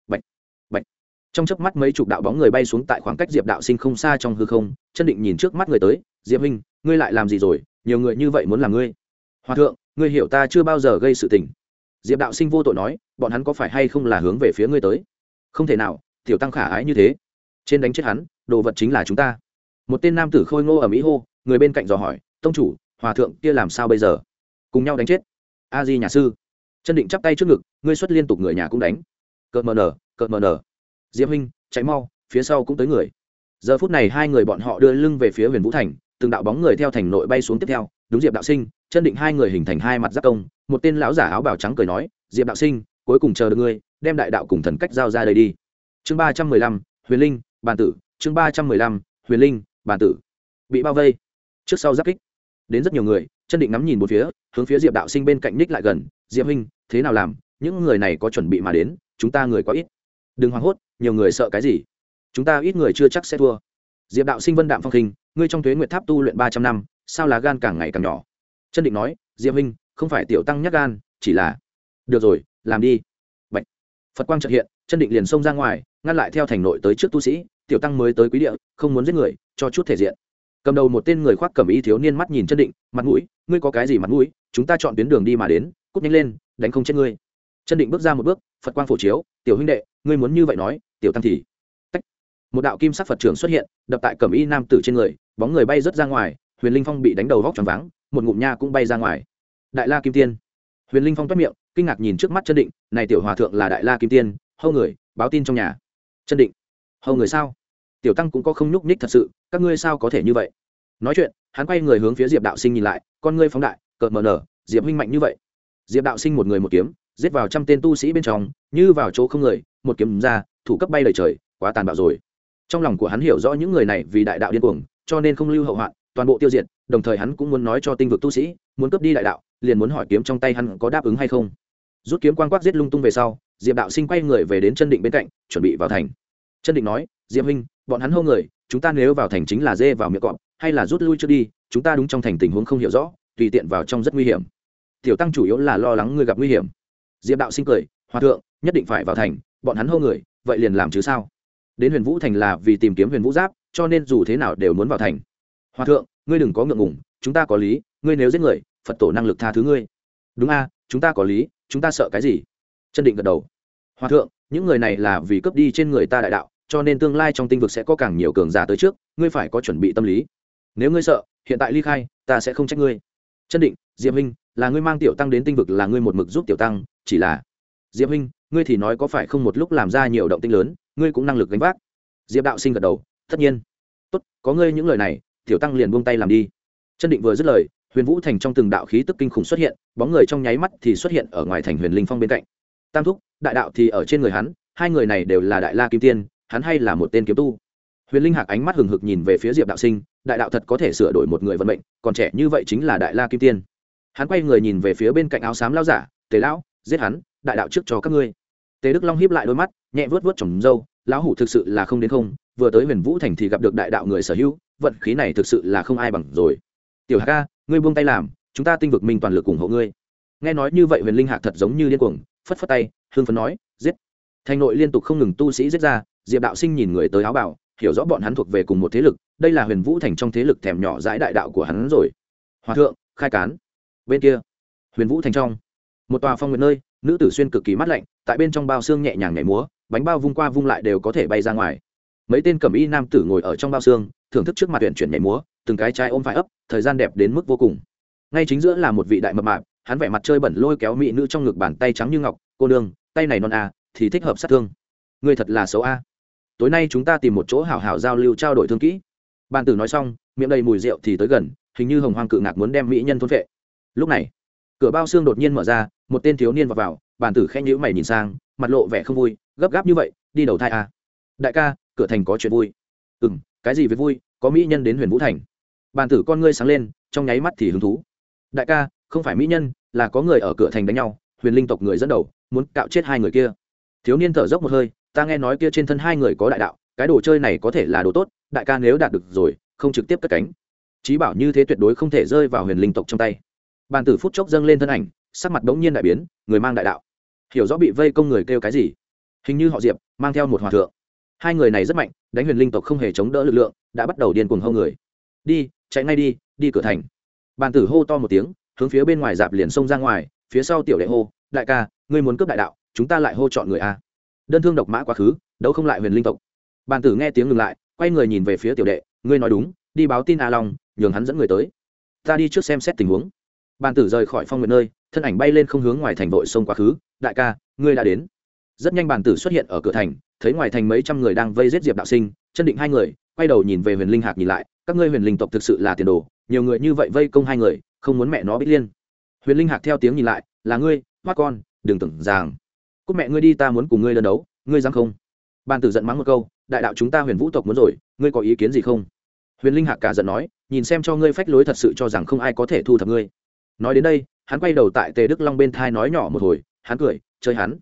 Bạch, bạch. trong chớp mắt mấy chục đạo bóng người bay xuống tại khoảng cách diệp đạo sinh không xa trong hư không chân định nhìn trước mắt người tới diệp huynh ngươi lại làm gì rồi? Nhiều người như vậy muốn làm ngươi. Hòa thượng, ngươi hiểu ta chưa bao giờ gây sự tình. Diệp đạo sinh vô tội nói, bọn hắn có phải hay không là hướng về phía ngươi tới? Không thể nào, tiểu tăng khả ái như thế. Trên đánh chết hắn, đồ vật chính là chúng ta. Một tên nam tử khôi ngô ở mỹ hô, người bên cạnh dò hỏi, tông chủ, hòa thượng kia làm sao bây giờ? Cùng nhau đánh chết. A di nhà sư. Chân định chắp tay trước ngực, ngươi xuất liên tục người nhà cũng đánh. Cợt mờ nở, cợt mờ nở. Diễm huynh, chạy mau, phía sau cũng tới người. Giờ phút này hai người bọn họ đưa lưng về phía huyền vũ thành từng đạo bóng người theo thành nội bay xuống tiếp theo, đúng diệp đạo sinh, chân định hai người hình thành hai mặt giác công, một tên lão giả áo bào trắng cười nói, diệp đạo sinh, cuối cùng chờ được ngươi, đem đại đạo cùng thần cách giao ra đây đi. Chương ba trăm mười lăm, huyền linh, bàn tử. Chương ba trăm mười lăm, huyền linh, bàn tử. Bị bao vây. Trước sau giáp kích. Đến rất nhiều người, chân định ngắm nhìn một phía, hướng phía diệp đạo sinh bên cạnh ních lại gần, diệp huynh, thế nào làm? Những người này có chuẩn bị mà đến, chúng ta người quá ít. Đừng hoảng hốt, nhiều người sợ cái gì? Chúng ta ít người chưa chắc sẽ thua. Diệp đạo sinh vân đạm phong khinh ngươi trong thuế nguyệt tháp tu luyện ba trăm năm, sao là gan càng ngày càng nhỏ chân định nói, diệp huynh, không phải tiểu tăng nhắc gan, chỉ là, được rồi, làm đi Bạch. phật quang trợ hiện, chân định liền xông ra ngoài, ngăn lại theo thành nội tới trước tu sĩ, tiểu tăng mới tới quý địa, không muốn giết người, cho chút thể diện cầm đầu một tên người khoác cẩm y thiếu niên mắt nhìn chân định, mặt mũi, ngươi có cái gì mặt mũi, chúng ta chọn tuyến đường đi mà đến, cút nhanh lên, đánh không chết ngươi chân định bước ra một bước, phật quang phổ chiếu, tiểu huynh đệ, ngươi muốn như vậy nói, tiểu tăng thì, Tách. một đạo kim sắc phật trưởng xuất hiện, đập tại cẩm y nam tử trên người bóng người bay rớt ra ngoài, huyền linh phong bị đánh đầu vóc tròn váng, một ngụm nha cũng bay ra ngoài. Đại la kim tiên. Huyền linh phong toát miệng, kinh ngạc nhìn trước mắt chân định, này tiểu hòa thượng là đại la kim tiên, hâu người, báo tin trong nhà. Chân định, hâu người sao? Tiểu tăng cũng có không nhúc nhích thật sự, các ngươi sao có thể như vậy? Nói chuyện, hắn quay người hướng phía diệp đạo sinh nhìn lại, con ngươi phóng đại, cợt mờ nở, diệp huynh mạnh như vậy. Diệp đạo sinh một người một kiếm, giết vào trăm tên tu sĩ bên trong, như vào chỗ không người, một kiếm ra, thủ cấp bay lời trời, quá tàn bạo rồi. Trong lòng của hắn hiểu rõ những người này vì đại đạo điên cuồng cho nên không lưu hậu hoạn, toàn bộ tiêu diệt, đồng thời hắn cũng muốn nói cho tinh vực tu sĩ, muốn cướp đi đại đạo, liền muốn hỏi kiếm trong tay hắn có đáp ứng hay không. Rút kiếm quan quát giết lung tung về sau, diệp đạo sinh quay người về đến chân định bên cạnh, chuẩn bị vào thành. Chân định nói, diệp huynh, bọn hắn hô người, chúng ta nếu vào thành chính là dê vào miệng cọp, hay là rút lui trước đi, chúng ta đúng trong thành tình huống không hiểu rõ, tùy tiện vào trong rất nguy hiểm. Tiểu tăng chủ yếu là lo lắng ngươi gặp nguy hiểm. Diệp đạo sinh cười, hòa thượng, nhất định phải vào thành, bọn hắn hô người, vậy liền làm chứ sao? Đến huyền vũ thành là vì tìm kiếm huyền vũ giáp cho nên dù thế nào đều muốn vào thành. Hòa thượng, ngươi đừng có ngượng ngùng, chúng ta có lý, ngươi nếu giết người, phật tổ năng lực tha thứ ngươi. Đúng a, chúng ta có lý, chúng ta sợ cái gì? Chân định gật đầu. Hòa thượng, những người này là vì cướp đi trên người ta đại đạo, cho nên tương lai trong tinh vực sẽ có càng nhiều cường giả tới trước, ngươi phải có chuẩn bị tâm lý. Nếu ngươi sợ, hiện tại ly khai, ta sẽ không trách ngươi. Chân định, diệp huynh, là ngươi mang tiểu tăng đến tinh vực là ngươi một mực giúp tiểu tăng, chỉ là diệp huynh, ngươi thì nói có phải không một lúc làm ra nhiều động tinh lớn, ngươi cũng năng lực gánh vác. Diệp đạo sinh gật đầu tất nhiên. Tốt, có ngươi những lời này, tiểu tăng liền buông tay làm đi. Chân định vừa dứt lời, huyền vũ thành trong từng đạo khí tức kinh khủng xuất hiện, bóng người trong nháy mắt thì xuất hiện ở ngoài thành huyền linh phong bên cạnh. Tam thúc, đại đạo thì ở trên người hắn, hai người này đều là đại la kim tiên, hắn hay là một tên kiếm tu. Huyền linh hạc ánh mắt hừng hực nhìn về phía diệp đạo sinh, đại đạo thật có thể sửa đổi một người vận mệnh, còn trẻ như vậy chính là đại la kim tiên. Hắn quay người nhìn về phía bên cạnh áo xám lao giả, tề lão, giết hắn, đại đạo trước cho các ngươi. Tề đức long hiếp lại đôi mắt, nhẹ vớt vớt trồng râu lão hủ thực sự là không đến không, vừa tới huyền vũ thành thì gặp được đại đạo người sở hữu, vận khí này thực sự là không ai bằng rồi. Tiểu hạc ca, ngươi buông tay làm, chúng ta tinh vực mình toàn lực ủng hộ ngươi. Nghe nói như vậy huyền linh hạc thật giống như điên cuồng, phất phất tay hương phấn nói, giết. Thành nội liên tục không ngừng tu sĩ giết ra, diệp đạo sinh nhìn người tới áo bảo hiểu rõ bọn hắn thuộc về cùng một thế lực, đây là huyền vũ thành trong thế lực thèm nhỏ dãi đại đạo của hắn rồi. Hòa thượng, khai cán. Bên kia, huyền vũ thành trong, một tòa phong nguyện nơi, nữ tử xuyên cực kỳ mát lạnh, tại bên trong bao xương nhẹ nhàng nhảy múa bánh bao vung qua vung lại đều có thể bay ra ngoài. Mấy tên cẩm y nam tử ngồi ở trong bao xương thưởng thức trước mặt huyện chuyển nhảy múa từng cái trái ôm phải ấp thời gian đẹp đến mức vô cùng. Ngay chính giữa là một vị đại mập mạp hắn vẻ mặt chơi bẩn lôi kéo mỹ nữ trong ngực bàn tay trắng như ngọc cô đương tay này non a à, thì thích hợp sát thương. Người thật là xấu a. Tối nay chúng ta tìm một chỗ hảo hảo giao lưu trao đổi thương kỹ. Bàn tử nói xong miệng đầy mùi rượu thì tới gần hình như hồng hoang cự ngạc muốn đem mỹ nhân thôn vệ lúc này cửa bao xương đột nhiên mở ra một tên thiếu niên vào vào bàn tử khẽ nhữ mày nhìn sang mặt lộ vẻ không vui gấp gáp như vậy, đi đầu thai à? đại ca, cửa thành có chuyện vui. Ừ m cái gì việc vui? Có mỹ nhân đến huyền vũ thành. Bàn tử con ngươi sáng lên, trong nháy mắt thì hứng thú. Đại ca, không phải mỹ nhân, là có người ở cửa thành đánh nhau, huyền linh tộc người dẫn đầu, muốn cạo chết hai người kia. Thiếu niên thở dốc một hơi, ta nghe nói kia trên thân hai người có đại đạo, cái đồ chơi này có thể là đồ tốt, đại ca nếu đạt được rồi, không trực tiếp cất cánh. Trí bảo như thế tuyệt đối không thể rơi vào huyền linh tộc trong tay. Bàn tử phút chốc dâng lên thân ảnh, sắc mặt bỗng nhiên đại biến, người mang đại đạo. Hiểu rõ bị vây công người kêu cái gì? Hình như họ diệp, mang theo một hòa thượng. Hai người này rất mạnh, đánh huyền linh tộc không hề chống đỡ lực lượng, đã bắt đầu điên cuồng hâu người. Đi, chạy ngay đi đi cửa thành. Bàn tử hô to một tiếng, hướng phía bên ngoài dạp liền xông ra ngoài, phía sau tiểu đệ hô, đại ca, ngươi muốn cướp đại đạo, chúng ta lại hô chọn người a. Đơn thương độc mã quá khứ, đấu không lại huyền linh tộc. Bàn tử nghe tiếng ngừng lại, quay người nhìn về phía tiểu đệ, ngươi nói đúng, đi báo tin a long, nhường hắn dẫn người tới. Ta đi trước xem xét tình huống. Bàn tử rời khỏi phong nguyện nơi, thân ảnh bay lên không hướng ngoài thành vội sông quá khứ, đại ca, ngươi đã đến rất nhanh bàn tử xuất hiện ở cửa thành, thấy ngoài thành mấy trăm người đang vây giết diệp đạo sinh, chân định hai người, quay đầu nhìn về huyền linh hạc nhìn lại, các ngươi huyền linh tộc thực sự là tiền đồ, nhiều người như vậy vây công hai người, không muốn mẹ nó biết liên. Huyền linh hạc theo tiếng nhìn lại, là ngươi mắt con, đừng tưởng rằng. Cúc mẹ ngươi đi, ta muốn cùng ngươi đơn đấu, ngươi dám không? Bàn tử giận mắng một câu, đại đạo chúng ta huyền vũ tộc muốn rồi, ngươi có ý kiến gì không? Huyền linh hạc cả giận nói, nhìn xem cho ngươi phách lối thật sự cho rằng không ai có thể thu thập ngươi. Nói đến đây, hắn quay đầu tại tề đức long bên thai nói nhỏ một hồi, hắn cười, chơi hắn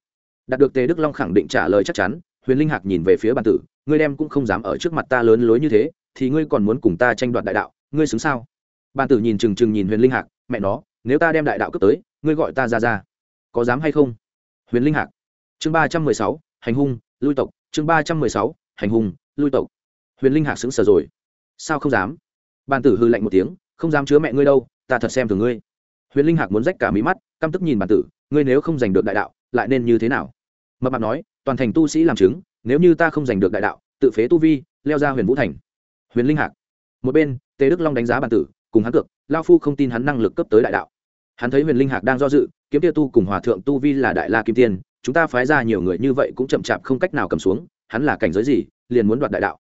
đạt được tề đức long khẳng định trả lời chắc chắn, huyền linh hạc nhìn về phía bàn tử, ngươi đem cũng không dám ở trước mặt ta lớn lối như thế, thì ngươi còn muốn cùng ta tranh đoạt đại đạo, ngươi xứng sao? Bàn tử nhìn trừng trừng nhìn huyền linh hạc, mẹ nó, nếu ta đem đại đạo cướp tới, ngươi gọi ta ra ra, có dám hay không? Huyền linh hạc, chương ba trăm mười sáu, hành hung, lui tộc, chương ba trăm mười sáu, hành hung, lui tộc. Huyền linh hạc xứng sở rồi. Sao không dám? Bàn tử hư lạnh một tiếng, không dám chứa mẹ ngươi đâu, ta thật xem thường ngươi. Huyền linh hạc muốn rách cả mí mắt, căm tức nhìn bàn tử, ngươi nếu không giành được đại đạo lại nên như thế nào? Mập mạp nói, toàn thành tu sĩ làm chứng, nếu như ta không giành được đại đạo, tự phế tu vi, leo ra huyền vũ thành. Huyền linh hạc. Một bên, tề đức long đánh giá bản tử, cùng hắn cược, lao phu không tin hắn năng lực cấp tới đại đạo. Hắn thấy huyền linh hạc đang do dự, kiếm tia tu cùng hòa thượng tu vi là đại la kim tiên, chúng ta phái ra nhiều người như vậy cũng chậm chạp không cách nào cầm xuống, hắn là cảnh giới gì, liền muốn đoạt đại đạo.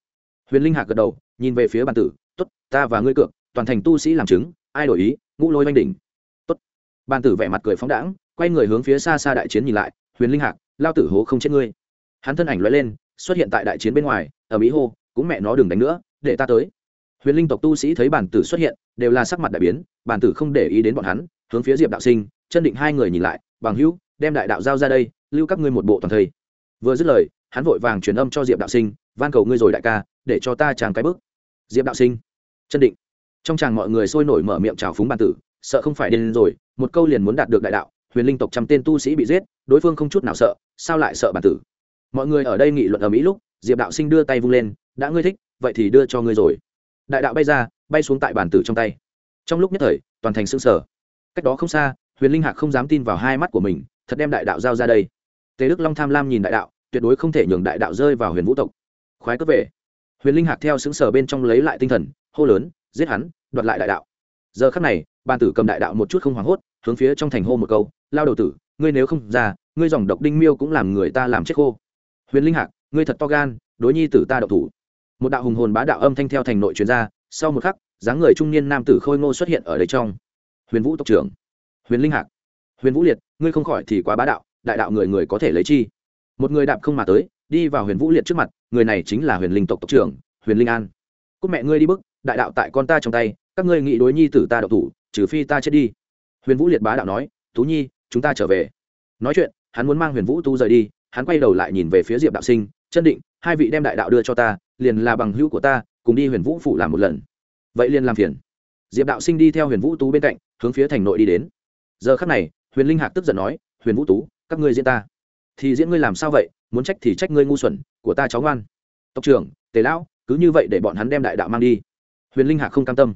Huyền linh hạc gật đầu, nhìn về phía bản tử t ố t ta và ngươi cược, toàn thành tu sĩ làm chứng, ai đổi ý, ngũ lôi oanh đỉnh. T ố t bàn tử vẻ mặt cười phóng đãng quay người hướng phía xa xa đại chiến nhìn lại, huyền linh hạc, lao tử hố không chết ngươi. Hắn thân ảnh l lên, xuất hiện tại đại chiến bên ngoài, ở mỹ hô, cũng mẹ nó đừng đánh nữa, để ta tới. Huyền linh tộc tu sĩ thấy bản tử xuất hiện, đều là sắc mặt đại biến, bản tử không để ý đến bọn hắn, hướng phía diệp đạo sinh, chân định hai người nhìn lại, bằng hữu, đem đại đạo giao ra đây, lưu các ngươi một bộ toàn thây. Vừa dứt lời, hắn vội vàng truyền âm cho diệp đạo sinh, van cầu ngươi rồi đại ca, để cho ta chàng cái bước. Diệp đạo sinh, chân định. Trong chàng mọi người sôi nổi mở miệng chào phúng bản tử, sợ không phải điên rồi, một câu liền muốn đạt được đại đạo huyền linh tộc trăm tên tu sĩ bị giết, đối phương không chút nào sợ, sao lại sợ bản tử? Mọi người ở đây nghị luận ở mỹ lúc, diệp đạo sinh đưa tay vung lên, đã ngươi thích, vậy thì đưa cho ngươi rồi. Đại đạo bay ra, bay xuống tại bản tử trong tay. Trong lúc nhất thời, toàn thành xương sở cách đó không xa, huyền linh hạc không dám tin vào hai mắt của mình, thật đem đại đạo giao ra đây. Tề đức long tham lam nhìn đại đạo, tuyệt đối không thể nhường đại đạo rơi vào huyền vũ tộc. Khoái cướp về. Huyền linh hạc theo xứng sở bên trong lấy lại tinh thần, hô lớn, giết hắn, đoạt lại đại đạo. Giờ khắc này bàn tử cầm đại đạo một chút không hoảng hốt, hướng phía trong thành hô một câu lao đầu tử, ngươi nếu không ra ngươi dòng độc đinh miêu cũng làm người ta làm chết khô. Huyền linh hạc, ngươi thật to gan, đối nhi tử ta độc thủ. Một đạo hùng hồn bá đạo âm thanh theo thành nội truyền ra, sau một khắc, dáng người trung niên nam tử khôi ngô xuất hiện ở đây trong. Huyền vũ tộc trưởng. Huyền linh hạc. Huyền vũ liệt, ngươi không khỏi thì quá bá đạo, đại đạo người người có thể lấy chi? Một người đạp không mà tới, đi vào huyền vũ liệt trước mặt, người này chính là huyền linh tộc tộc trưởng, huyền linh an. Cúc mẹ ngươi đi bức đại đạo tại con ta trong tay, các ngươi nghĩ đối nhi tử ta độc thủ, trừ phi ta chết đi. Huyền vũ liệt bá đạo nói, tú nhi chúng ta trở về. Nói chuyện, hắn muốn mang huyền vũ tu rời đi, hắn quay đầu lại nhìn về phía diệp đạo sinh, chân định, hai vị đem đại đạo đưa cho ta, liền là bằng hữu của ta, cùng đi huyền vũ phủ làm một lần. Vậy liền làm phiền. Diệp đạo sinh đi theo huyền vũ tú bên cạnh, hướng phía thành nội đi đến. Giờ khắc này, huyền linh hạc tức giận nói, huyền vũ tú các ngươi diễn ta. Thì diễn ngươi làm sao vậy? Muốn trách thì trách ngươi ngu xuẩn, của ta cháu ngoan. Tộc trưởng, tề lão, cứ như vậy để bọn hắn đem đại đạo mang đi. Huyền linh hạc không cam tâm.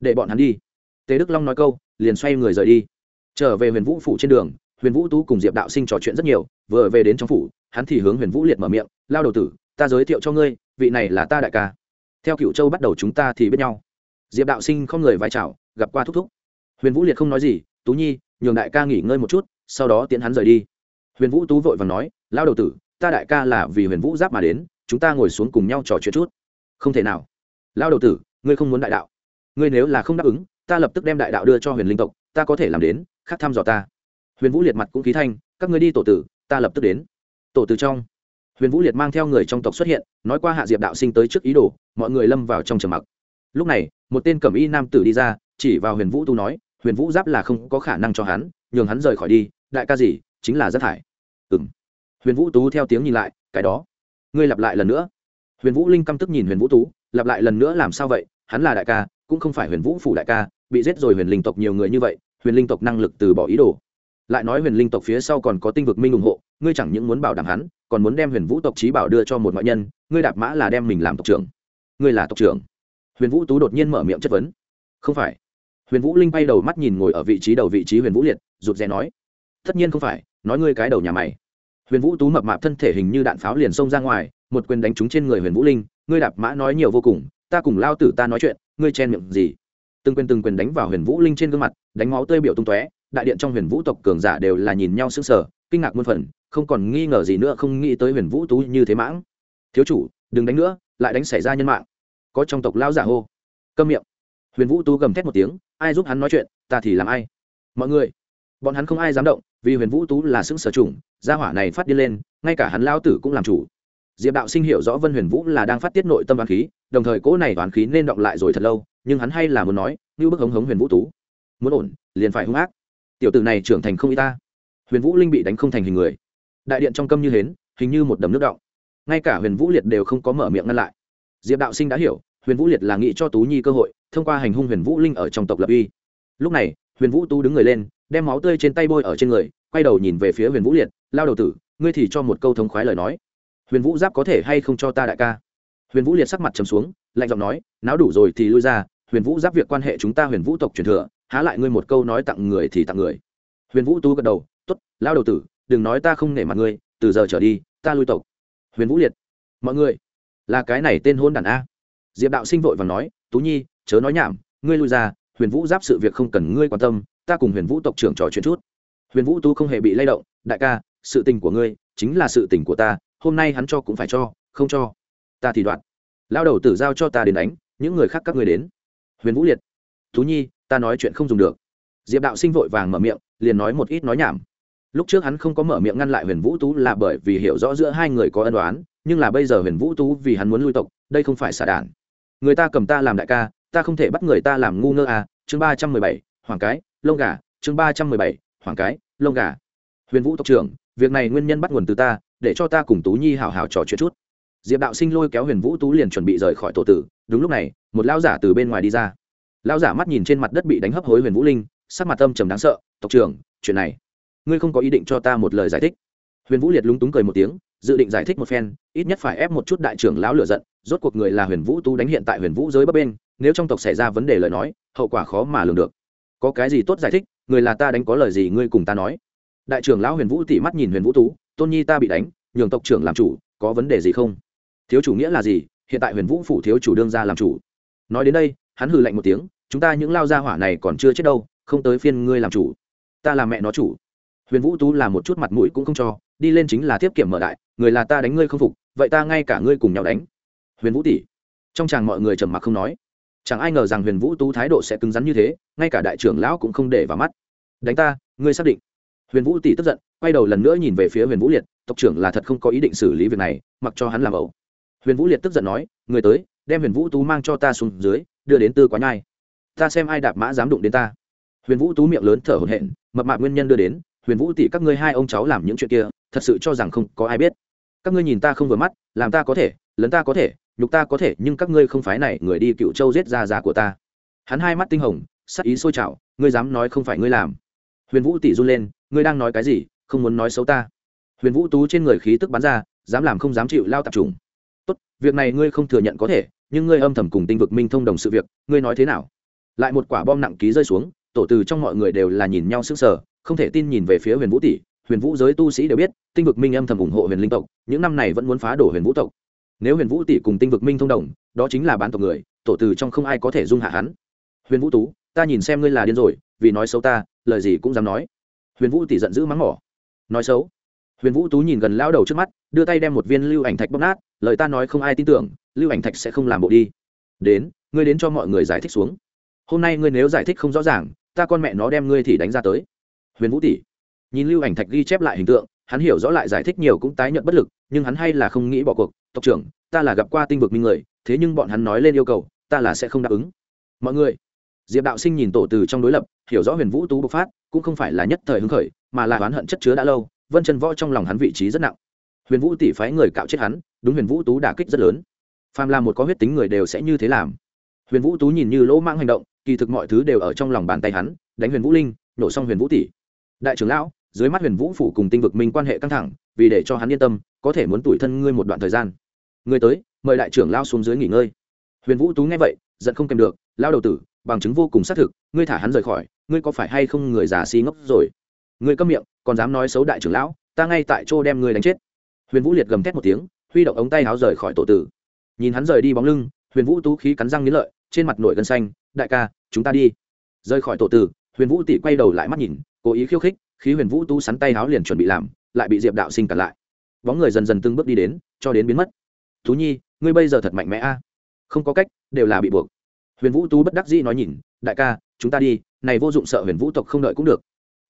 Để bọn hắn đi. Tề đức long nói câu, liền xoay người rời đi trở về huyền vũ phủ trên đường, huyền vũ tú cùng diệp đạo sinh trò chuyện rất nhiều, vừa về đến trong phủ, hắn thì hướng huyền vũ liệt mở miệng, lao đầu tử, ta giới thiệu cho ngươi, vị này là ta đại ca. Theo cựu châu bắt đầu chúng ta thì biết nhau. Diệp đạo sinh không người vai trào gặp qua thúc thúc. Huyền vũ liệt không nói gì, tú nhi, nhường đại ca nghỉ ngơi một chút, sau đó tiễn hắn rời đi. Huyền vũ tú vội và nói, lao đầu tử, ta đại ca là vì huyền vũ giáp mà đến, chúng ta ngồi xuống cùng nhau trò chuyện chút. Không thể nào. Lao đầu tử, ngươi không muốn đại đạo. Ngươi nếu là không đáp ứng ta lập tức đem đại đạo đưa cho huyền linh tộc, ta có thể làm đến, khác thăm dò ta. Huyền vũ liệt mặt cũng khí thanh, các ngươi đi tổ tử, ta lập tức đến. Tổ tử trong. Huyền vũ liệt mang theo người trong tộc xuất hiện, nói qua hạ diệp đạo sinh tới trước ý đồ, mọi người lâm vào trong trầm mặc. Lúc này, một tên cẩm y nam tử đi ra, chỉ vào huyền vũ tu nói, huyền vũ giáp là không có khả năng cho hắn, nhường hắn rời khỏi đi, đại ca gì, chính là rất thải. Ừ m huyền vũ tú theo tiếng nhìn lại, cái đó, ngươi lặp lại lần nữa. Huyền vũ linh căm tức nhìn huyền vũ tú, lặp lại lần nữa làm sao vậy, hắn là đại ca cũng không phải huyền vũ phủ đại ca, bị giết rồi huyền linh tộc nhiều người như vậy, huyền linh tộc năng lực từ bỏ ý đồ. Lại nói huyền linh tộc phía sau còn có tinh vực minh ủng hộ, ngươi chẳng những muốn bảo đảm hắn, còn muốn đem huyền vũ tộc trí bảo đưa cho một ngoại nhân, ngươi đạp mã là đem mình làm tộc trưởng. Ngươi là tộc trưởng. Huyền vũ tú đột nhiên mở miệng chất vấn. Không phải. Huyền vũ linh bay đầu mắt nhìn ngồi ở vị trí đầu vị trí huyền vũ liệt, rụt rè nói. Tất nhiên không phải, nói ngươi cái đầu nhà mày. Huyền vũ tú mập mạp thân thể hình như đạn pháo liền xông ra ngoài, một quyền đánh trúng trên người huyền vũ linh, ngươi đạp mã nói nhiều vô cùng ta cùng lao tử ta nói chuyện ngươi chen miệng gì? Từng quyền từng quyền đánh vào huyền vũ linh trên gương mặt đánh máu tơi biểu tung tóe đại điện trong huyền vũ tộc cường giả đều là nhìn nhau sững sờ kinh ngạc muôn phần không còn nghi ngờ gì nữa không nghĩ tới huyền vũ tú như thế mãng. Thiếu chủ đừng đánh nữa lại đánh xảy ra nhân mạng. Có trong tộc lao giả hô. Câm miệng. Huyền vũ tú gầm thét một tiếng ai giúp hắn nói chuyện ta thì làm ai? Mọi người. Bọn hắn không ai dám động vì huyền vũ tú là xứng sở chủng, gia hỏa này phát đi lên ngay cả hắn lao tử cũng làm chủ diệp đạo sinh hiểu rõ vân huyền vũ là đang phát tiết nội tâm đoán khí, đồng thời cỗ này đoán khí nên động lại rồi thật lâu, nhưng hắn hay là muốn nói, như bức hống hống huyền vũ tú. Muốn ổn, liền phải hung ác. Tiểu tử này trưởng thành không y ta. Huyền vũ linh bị đánh không thành hình người. Đại điện trong câm như hến, hình như một đầm nước động ngay cả huyền vũ liệt đều không có mở miệng ngăn lại. Diệp đạo sinh đã hiểu, huyền vũ liệt là nghĩ cho tú nhi cơ hội, thông qua hành hung huyền vũ linh ở trong tộc lập uy. Lúc này, huyền vũ tú đứng người lên, đem máu tươi trên tay bôi ở trên người, quay đầu nhìn về phía huyền vũ liệt, lao đầu tử, ngươi thì cho một câu thống khoái lời nói huyền vũ giáp có thể hay không cho ta đại ca? Huyền vũ liệt sắc mặt trầm xuống, lạnh giọng nói, náo đủ rồi thì lui ra, huyền vũ giáp việc quan hệ chúng ta huyền vũ tộc truyền thừa, há lại ngươi một câu nói tặng người thì tặng người. Huyền vũ tú gật đầu t ố t lao đầu tử, đừng nói ta không nể mặt ngươi, từ giờ trở đi, ta lui tộc. Huyền vũ liệt, mọi người, là cái này tên hôn đàn a. Diệp đạo sinh vội và nói, tú nhi, chớ nói nhảm, ngươi lui ra, huyền vũ giáp sự việc không cần ngươi quan tâm, ta cùng huyền vũ tộc trưởng trò chuyện chút. Huyền vũ tú không hề bị lay động, đại ca, sự tình của ngươi chính là sự tình của ta hôm nay hắn cho cũng phải cho, không cho. Ta thì đoạn. Lao đầu tử giao cho ta đến đánh, những người khác các người đến. Huyền vũ liệt. Tú nhi, ta nói chuyện không dùng được. Diệp đạo sinh vội vàng mở miệng, liền nói một ít nói nhảm. Lúc trước hắn không có mở miệng ngăn lại huyền vũ tú là bởi vì hiểu rõ giữa hai người có ân đoán nhưng là bây giờ huyền vũ tú vì hắn muốn lui tộc, đây không phải xả đản người ta cầm ta làm đại ca, ta không thể bắt người ta làm ngu ngơ à. Chương ba trăm mười bảy, hoàng cái, lông gà. Chương ba trăm mười bảy, hoàng cái, lông gà. Huyền vũ tộc trưởng, việc này nguyên nhân bắt nguồn từ ta để cho ta cùng tú nhi hào hào trò chuyện chút. Diệp đạo sinh lôi kéo huyền vũ tú liền chuẩn bị rời khỏi tổ tử. Đúng lúc này, một lao giả từ bên ngoài đi ra. Lao giả mắt nhìn trên mặt đất bị đánh hấp hối huyền vũ linh, sắc mặt âm trầm đáng sợ, tộc trưởng, chuyện này, ngươi không có ý định cho ta một lời giải thích. Huyền vũ liệt lúng túng cười một tiếng, dự định giải thích một phen, ít nhất phải ép một chút đại trưởng lão lựa giận, rốt cuộc người là huyền vũ tú đánh hiện tại huyền vũ giới bấp bên, nếu trong tộc xảy ra vấn đề lời nói, hậu quả khó mà lường được. Có cái gì tốt giải thích, người là ta đánh có lời gì ngươi cùng ta nói. Đại trưởng lão huyền vũ tỉ mắt nhìn huyền vũ tú tôn nhi ta bị đánh, nhường tộc trưởng làm chủ, có vấn đề gì không? Thiếu chủ nghĩa là gì? Hiện tại huyền vũ phủ thiếu chủ đương ra làm chủ. Nói đến đây, hắn hừ lạnh một tiếng, chúng ta những lao gia hỏa này còn chưa chết đâu, không tới phiên ngươi làm chủ. Ta là mẹ nó chủ. Huyền vũ tú là một chút mặt mũi cũng không cho, đi lên chính là tiếp kiểm mở đại, người là ta đánh ngươi không phục, vậy ta ngay cả ngươi cùng nhau đánh. Huyền vũ tỷ. Trong chàng mọi người trầm mặc không nói. Chẳng ai ngờ rằng huyền vũ tú thái độ sẽ cứng rắn như thế, ngay cả đại trưởng lão cũng không để vào mắt. Đánh ta, ngươi xác định huyền vũ tỷ tức giận, quay đầu lần nữa nhìn về phía huyền vũ liệt, tộc trưởng là thật không có ý định xử lý việc này, mặc cho hắn làm ẩu. Huyền vũ liệt tức giận nói, người tới, đem huyền vũ tú mang cho ta xuống dưới, đưa đến tư quá nhai. Ta xem ai đạp mã dám đụng đến ta. Huyền vũ tú miệng lớn thở hổn hển, mập mạp nguyên nhân đưa đến, huyền vũ tỷ, các ngươi hai ông cháu làm những chuyện kia, thật sự cho rằng không có ai biết. Các ngươi nhìn ta không vừa mắt, làm ta có thể, lấn ta có thể, nhục ta có thể, nhưng các ngươi không phái này người đi cựu châu giết ra già của ta. Hắn hai mắt tinh hồng, sắc ý sôi trào, ngươi dám nói không phải ngươi làm huyền vũ tỷ run lên, ngươi đang nói cái gì, không muốn nói xấu ta. Huyền vũ tú trên người khí tức bắn ra, dám làm không dám chịu lao tạp trùng. Tốt, việc này ngươi không thừa nhận có thể, nhưng ngươi âm thầm cùng tinh vực minh thông đồng sự việc, ngươi nói thế nào? Lại một quả bom nặng ký rơi xuống, tổ từ trong mọi người đều là nhìn nhau sững sờ, không thể tin nhìn về phía huyền vũ tỷ. Huyền vũ giới tu sĩ đều biết, tinh vực minh âm thầm ủng hộ huyền linh tộc, những năm này vẫn muốn phá đổ huyền vũ tộc. Nếu huyền vũ tỷ cùng tinh vực minh thông đồng, đó chính là bán tộc người, tổ từ trong không ai có thể dung hạ hắn. Huyền vũ tú ta nhìn xem ngươi là điên rồi, vì nói xấu ta, lời gì cũng dám nói. Huyền vũ tỷ giận dữ mắng mỏ. Nói xấu. Huyền vũ tú nhìn gần lao đầu trước mắt, đưa tay đem một viên lưu ảnh thạch bóp nát, lời ta nói không ai tin tưởng, lưu ảnh thạch sẽ không làm bộ đi. Đến, ngươi đến cho mọi người giải thích xuống. Hôm nay ngươi nếu giải thích không rõ ràng, ta con mẹ nó đem ngươi thì đánh ra tới. Huyền vũ tỷ nhìn lưu ảnh thạch ghi chép lại hình tượng, hắn hiểu rõ lại giải thích nhiều cũng tái nhận bất lực, nhưng hắn hay là không nghĩ bỏ cuộc. Tộc trưởng, ta là gặp qua tinh vực minh người, thế nhưng bọn hắn nói lên yêu cầu, ta là sẽ không đáp ứng. Mọi người diệp đạo sinh nhìn tổ từ trong đối lập, hiểu rõ huyền vũ tú bộc phát, cũng không phải là nhất thời hứng khởi, mà là oán hận chất chứa đã lâu, vân chân võ trong lòng hắn vị trí rất nặng. Huyền vũ tỷ phái người cạo chết hắn, đúng huyền vũ tú đả kích rất lớn. Phàm là một có huyết tính người đều sẽ như thế làm. Huyền vũ tú nhìn như lỗ mang hành động, kỳ thực mọi thứ đều ở trong lòng bàn tay hắn, đánh huyền vũ linh, nổ xong huyền vũ tỷ. Đại trưởng lão, dưới mắt huyền vũ phủ cùng tinh vực minh quan hệ căng thẳng, vì để cho hắn yên tâm, có thể muốn tuổi thân ngươi một đoạn thời gian. Ngươi tới, mời đại trưởng lao xuống dưới nghỉ ngơi. Huyền vũ tú nghe vậy, giận không kèm được lao đầu tử bằng chứng vô cùng xác thực, ngươi thả hắn rời khỏi, ngươi có phải hay không người già si ngốc rồi? Ngươi câm miệng, còn dám nói xấu đại trưởng lão, ta ngay tại chỗ đem ngươi đánh chết. Huyền vũ liệt gầm thét một tiếng, huy động ống tay áo rời khỏi tổ tử. Nhìn hắn rời đi bóng lưng, huyền vũ tú khí cắn răng nghĩ lợi, trên mặt nổi gân xanh, đại ca, chúng ta đi. Rời khỏi tổ tử, huyền vũ tỷ quay đầu lại mắt nhìn, cố ý khiêu khích, khí huyền vũ tú sắn tay áo liền chuẩn bị làm, lại bị diệp đạo sinh cản lại. Bóng người dần dần từng bước đi đến, cho đến biến mất. Tú nhi, ngươi bây giờ thật mạnh mẽ a. Không có cách, đều là bị buộc huyền vũ tú bất đắc dĩ nói nhìn, đại ca, chúng ta đi, này vô dụng sợ huyền vũ tộc không đợi cũng được.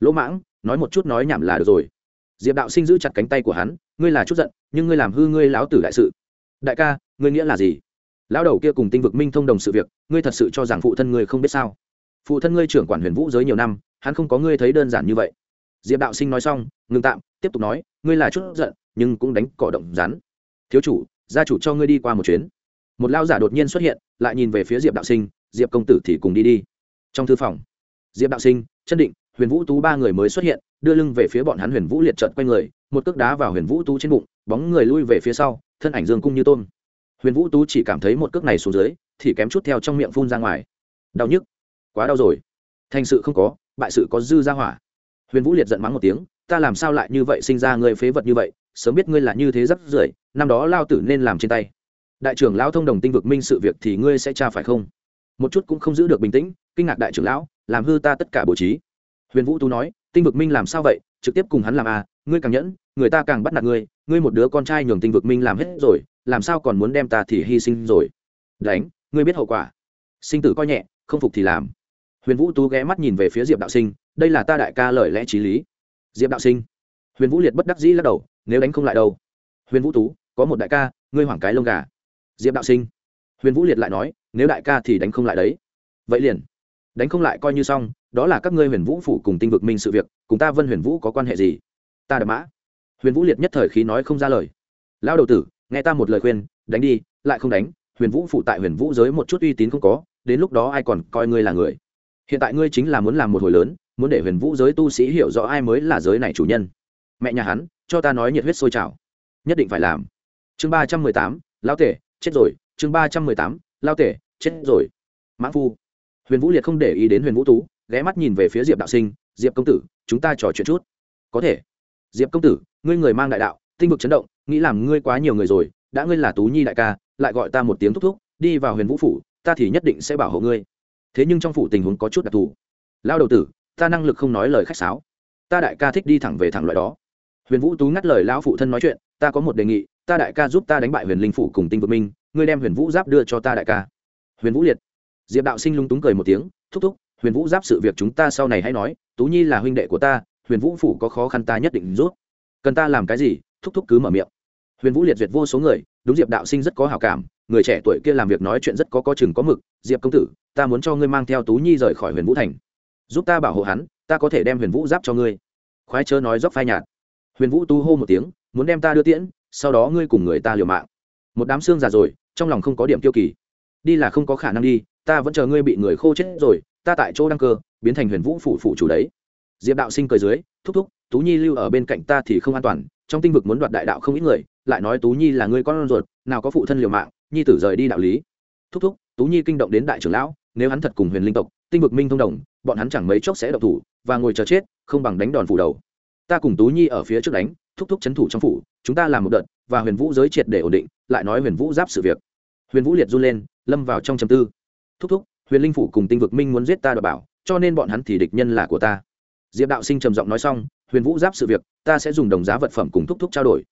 Lỗ mãng nói một chút nói nhảm là được rồi. Diệp đạo sinh giữ chặt cánh tay của hắn, ngươi là chút giận, nhưng ngươi làm hư ngươi láo tử đại sự. Đại ca, ngươi nghĩa là gì? Lão đầu kia cùng tinh vực minh thông đồng sự việc, ngươi thật sự cho rằng phụ thân ngươi không biết sao? Phụ thân ngươi trưởng quản huyền vũ giới nhiều năm, hắn không có ngươi thấy đơn giản như vậy. Diệp đạo sinh nói xong, ngừng tạm, tiếp tục nói, ngươi là chút giận, nhưng cũng đánh cỏ động rắn. Thiếu chủ, gia chủ cho ngươi đi qua một chuyến. Một lao giả đột nhiên xuất hiện lại nhìn về phía diệp đạo sinh, diệp công tử thì cùng đi đi. Trong thư phòng, diệp đạo sinh, chân định, huyền vũ tú ba người mới xuất hiện, đưa lưng về phía bọn hắn huyền vũ liệt trợt q u a y người, một cước đá vào huyền vũ tú trên bụng, bóng người lui về phía sau, thân ảnh dương cung như tôm. Huyền vũ tú chỉ cảm thấy một cước này xuống dưới, thì kém chút theo trong miệng phun ra ngoài. Đau nhức. Quá đau rồi. Thành sự không có, bại sự có dư ra hỏa. Huyền vũ liệt giận mắng một tiếng, ta làm sao lại như vậy sinh ra người phế vật như vậy? Sớm biết ngươi là như thế rất rưởi, năm đó lao tử nên làm trên tay đại trưởng lão thông đồng tinh vực minh sự việc thì ngươi sẽ tra phải không? Một chút cũng không giữ được bình tĩnh, kinh ngạc đại trưởng lão, làm hư ta tất cả bố trí. Huyền vũ tú nói, tinh vực minh làm sao vậy? Trực tiếp cùng hắn làm à ngươi càng nhẫn, người ta càng bắt nạt ngươi ngươi một đứa con trai nhường tinh vực minh làm hết rồi, làm sao còn muốn đem ta thì hy sinh rồi? Đánh, ngươi biết hậu quả. Sinh tử coi nhẹ, không phục thì làm. Huyền vũ tú ghé mắt nhìn về phía diệp đạo sinh, đây là ta đại ca lời lẽ t r í lý. Diệp đạo sinh. Huyền vũ liệt bất đắc dĩ lắc đầu, nếu đánh không lại đâu. Huyền vũ tú, có một đại ca, ngươi hoảng cái lông gà diệp đạo sinh. Huyền vũ liệt lại nói, nếu đại ca thì đánh không lại đấy. Vậy liền. Đánh không lại coi như xong, đó là các ngươi huyền vũ phủ cùng tinh vực minh sự việc, cùng ta vân huyền vũ có quan hệ gì? Ta đập mã. Huyền vũ liệt nhất thời khí nói không ra lời. Lão đầu tử, nghe ta một lời khuyên, đánh đi, lại không đánh, huyền vũ phụ tại huyền vũ giới một chút uy tín không có, đến lúc đó ai còn coi ngươi là người? Hiện tại ngươi chính là muốn làm một hồi lớn, muốn để huyền vũ giới tu sĩ hiểu rõ ai mới là giới này chủ nhân. Mẹ nhà hắn, cho ta nói nhiệt huyết sôi trào. Nhất định phải làm. Chương ba trăm mười tám lao tể chết rồi, chương ba trăm mười tám, lao tể, chết rồi. Mãn phu. Huyền vũ liệt không để ý đến huyền vũ tú, ghé mắt nhìn về phía diệp đạo sinh, diệp công tử, chúng ta trò chuyện chút. Có thể. Diệp công tử, ngươi người mang đại đạo, tinh vực chấn động, nghĩ làm ngươi quá nhiều người rồi, đã ngươi là tú nhi đại ca, lại gọi ta một tiếng thúc thúc, đi vào huyền vũ phủ, ta thì nhất định sẽ bảo hộ ngươi. Thế nhưng trong phủ tình huống có chút đặc thù. Lao đầu tử, ta năng lực không nói lời khách sáo. Ta đại ca thích đi thẳng về thẳng loại đó. Huyền vũ tú ngắt lời lão phụ thân nói chuyện, ta có một đề nghị ta đại ca giúp ta đánh bại huyền linh phủ cùng tinh vực minh, ngươi đem huyền vũ giáp đưa cho ta đại ca. Huyền vũ liệt. Diệp đạo sinh lung túng cười một tiếng, thúc thúc, huyền vũ giáp sự việc chúng ta sau này hãy nói, tú nhi là huynh đệ của ta, huyền vũ phủ có khó khăn ta nhất định rút cần ta làm cái gì? Thúc thúc cứ mở miệng. Huyền vũ liệt duyệt vô số người, đúng diệp đạo sinh rất có hào cảm, người trẻ tuổi kia làm việc nói chuyện rất có có chừng có mực, diệp công tử, ta muốn cho ngươi mang theo tú nhi rời khỏi huyền vũ thành. Giúp ta bảo hộ hắn, ta có thể đem huyền vũ giáp cho ngươi. Khoái chớ nói dốc phai nhạt. Huyền vũ tu hô một tiếng, muốn đem ta đưa tiễn sau đó ngươi cùng người ta liều mạng. Một đám xương già rồi, trong lòng không có điểm tiêu kỳ. Đi là không có khả năng đi, ta vẫn chờ ngươi bị người khô chết rồi, ta tại chỗ đăng cơ, biến thành huyền vũ phủ phủ chủ đấy. Diệp đạo sinh cười dưới, thúc thúc, tú nhi lưu ở bên cạnh ta thì không an toàn, trong tinh vực muốn đoạt đại đạo không ít người, lại nói tú nhi là người con ruột, nào có phụ thân liều mạng, nhi tử rời đi đạo lý. Thúc thúc, tú nhi kinh động đến đại trưởng lão, nếu hắn thật cùng huyền linh tộc, tinh vực minh thông đồng, bọn hắn chẳng mấy chốc sẽ độc thủ, và ngồi chờ chết, không bằng đánh đòn phủ đầu. Ta cùng tú nhi ở phía trước đánh thúc thúc c h ấ n thủ trong phủ, chúng ta làm một đợt, và huyền vũ giới triệt để ổn định, lại nói huyền vũ giáp sự việc. Huyền vũ liệt run lên, lâm vào trong chầm tư. Thúc thúc, huyền linh phủ cùng tinh vực minh muốn giết ta đ bảo, cho nên bọn hắn thì địch nhân là của ta. Diệp đạo sinh trầm giọng nói xong, huyền vũ giáp sự việc, ta sẽ dùng đồng giá vật phẩm cùng thúc thúc trao đổi.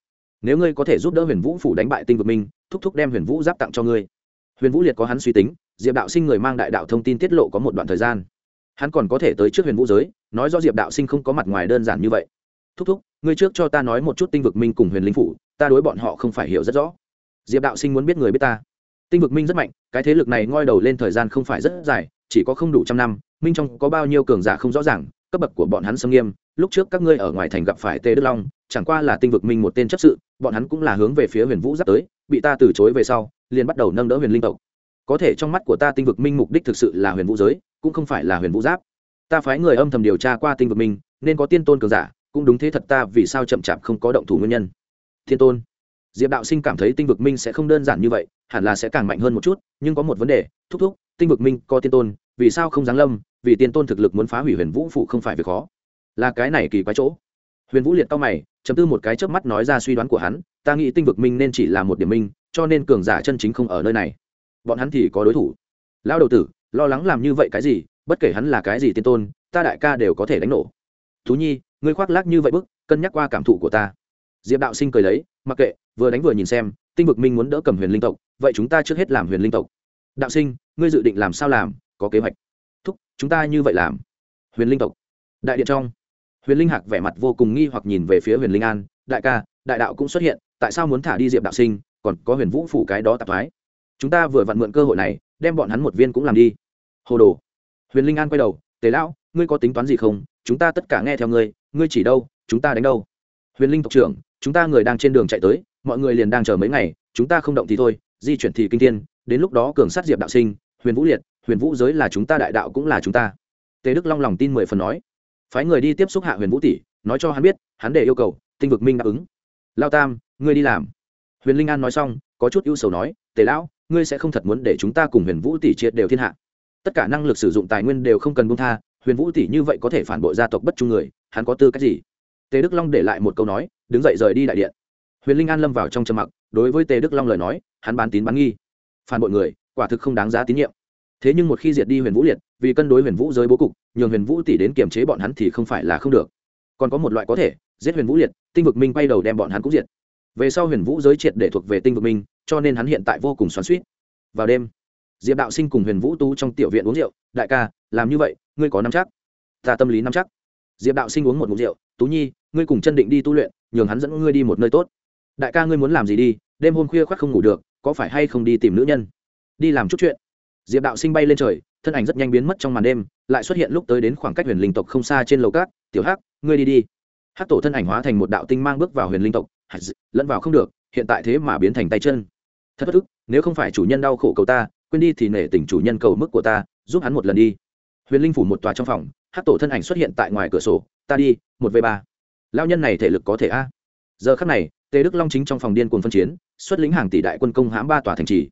Nếu ngươi có thể giúp đỡ huyền vũ phủ đánh bại tinh vực minh, thúc thúc đem huyền vũ giáp tặng cho ngươi. Huyền vũ liệt có hắn suy tính, diệp đạo sinh người mang đại đạo thông tin tiết lộ có một đoạn thời gian. Hắn còn có thể tới trước huyền vũ giới, nói do diệp đạo sinh không có mặt ngoài đơn giản như vậy. Thúc thúc ngươi trước cho ta nói một chút tinh vực minh cùng huyền linh phủ, ta đối bọn họ không phải hiểu rất rõ. Diệp đạo sinh muốn biết người biết ta. Tinh vực minh rất mạnh, cái thế lực này ngoi đầu lên thời gian không phải rất dài, chỉ có không đủ trăm năm, minh trong có bao nhiêu cường giả không rõ ràng, cấp bậc của bọn hắn xâm nghiêm, lúc trước các ngươi ở ngoài thành gặp phải tê đức long, chẳng qua là tinh vực minh một tên chấp sự, bọn hắn cũng là hướng về phía huyền vũ giáp tới, bị ta từ chối về sau, liền bắt đầu nâng đỡ huyền linh tộc. Có thể trong mắt của ta tinh vực minh mục đích thực sự là huyền vũ giới, cũng không phải là huyền vũ giáp. Ta phái người âm thầm điều tra qua tinh vực minh, nên có tiên tôn cường giả cũng đúng thế thật ta, vì sao chậm chạp không có động thủ nguyên nhân? Thiên tôn, diệp đạo sinh cảm thấy tinh vực minh sẽ không đơn giản như vậy, hẳn là sẽ càng mạnh hơn một chút, nhưng có một vấn đề, thúc thúc, tinh vực minh có tiên tôn, vì sao không giáng lâm? Vì tiên tôn thực lực muốn phá hủy huyền vũ phụ không phải việc khó. Là cái này kỳ quái chỗ. Huyền vũ liệt cao mày, chấm tư một cái chớp mắt nói ra suy đoán của hắn, ta nghĩ tinh vực minh nên chỉ là một điểm minh, cho nên cường giả chân chính không ở nơi này. Bọn hắn thì có đối thủ. Lão đầu tử, lo lắng làm như vậy cái gì? Bất kể hắn là cái gì tiên tôn, ta đại ca đều có thể đánh nổ. Thú nhi ngươi khoác lác như vậy bức, cân nhắc qua cảm thụ của ta. Diệp đạo sinh cười lấy, mặc kệ, vừa đánh vừa nhìn xem, tinh vực minh muốn đỡ cầm huyền linh tộc, vậy chúng ta trước hết làm huyền linh tộc. Đạo sinh, ngươi dự định làm sao làm, có kế hoạch. Thúc, chúng ta như vậy làm. Huyền linh tộc. Đại điện trong. Huyền linh hạc vẻ mặt vô cùng nghi hoặc nhìn về phía huyền linh an, đại ca, đại đạo cũng xuất hiện, tại sao muốn thả đi diệp đạo sinh, còn có huyền vũ phủ cái đó tạp thoái. Chúng ta vừa vặn mượn cơ hội này, đem bọn hắn một viên cũng làm đi. Hồ đồ. Huyền linh an quay đầu tế lão, ngươi có tính toán gì không? Chúng ta tất cả nghe theo ngươi ngươi chỉ đâu, chúng ta đánh đâu? Huyền linh tộc trưởng, chúng ta người đang trên đường chạy tới, mọi người liền đang chờ mấy ngày, chúng ta không động thì thôi, di chuyển thì kinh thiên, đến lúc đó cường sát diệp đạo sinh, huyền vũ liệt, huyền vũ giới là chúng ta đại đạo cũng là chúng ta. Tề đức long lòng tin mười phần nói. Phái người đi tiếp xúc hạ huyền vũ tỷ, nói cho hắn biết, hắn để yêu cầu, tinh vực minh đáp ứng. Lao tam, ngươi đi làm. Huyền linh an nói xong, có chút ưu sầu nói, tề lão, ngươi sẽ không thật muốn để chúng ta cùng huyền vũ tỷ triệt đều thiên hạ. Tất cả năng lực sử dụng tài nguyên đều không cần buông tha, huyền vũ tỷ như vậy có thể phản bội gia tộc bất trung người hắn có tư cách gì? Tề đức long để lại một câu nói, đứng dậy rời đi đại điện. Huyền linh an lâm vào trong trầm mặc, đối với tề đức long lời nói, hắn bán tín bán nghi. Phản bội người, quả thực không đáng giá tín nhiệm. Thế nhưng một khi diệt đi huyền vũ liệt, vì cân đối huyền vũ giới bố cục, nhường huyền vũ tỷ đến kiềm chế bọn hắn thì không phải là không được. Còn có một loại có thể, giết huyền vũ liệt, tinh vực minh quay đầu đem bọn hắn cũng diệt. Về sau huyền vũ giới triệt để thuộc về tinh vực minh, cho nên hắn hiện tại vô cùng xoắn suýt vào đêm, diệp đạo sinh cùng huyền vũ tu trong tiểu viện uống rượu. Đại ca, làm như vậy, ngươi có năm chắc? Ta tâm lý năm chắc diệp đạo sinh uống một mục rượu, tú nhi, ngươi cùng chân định đi tu luyện, nhường hắn dẫn ngươi đi một nơi tốt. Đại ca ngươi muốn làm gì đi, đêm hôm khuya khoác không ngủ được, có phải hay không đi tìm nữ nhân? Đi làm chút chuyện. Diệp đạo sinh bay lên trời, thân ảnh rất nhanh biến mất trong màn đêm, lại xuất hiện lúc tới đến khoảng cách huyền linh tộc không xa trên lầu cát, tiểu hắc, ngươi đi đi. Hắc tổ thân ảnh hóa thành một đạo tinh mang bước vào huyền linh tộc lẫn vào không được, hiện tại thế mà biến thành tay chân. Thật bất ức, nếu không phải chủ nhân đau khổ cầu ta, quên đi thì nể tình chủ nhân cầu mức của ta, giúp hắn một lần đi. Huyền linh phủ một tòa trong phòng hát tổ thân ảnh xuất hiện tại ngoài cửa sổ, ta đi, một v ba. Lao nhân này thể lực có thể a. Giờ khắc này, tề đức long chính trong phòng điên cuồng phân chiến, xuất lĩnh hàng tỷ đại quân công hãm ba tòa thành trì.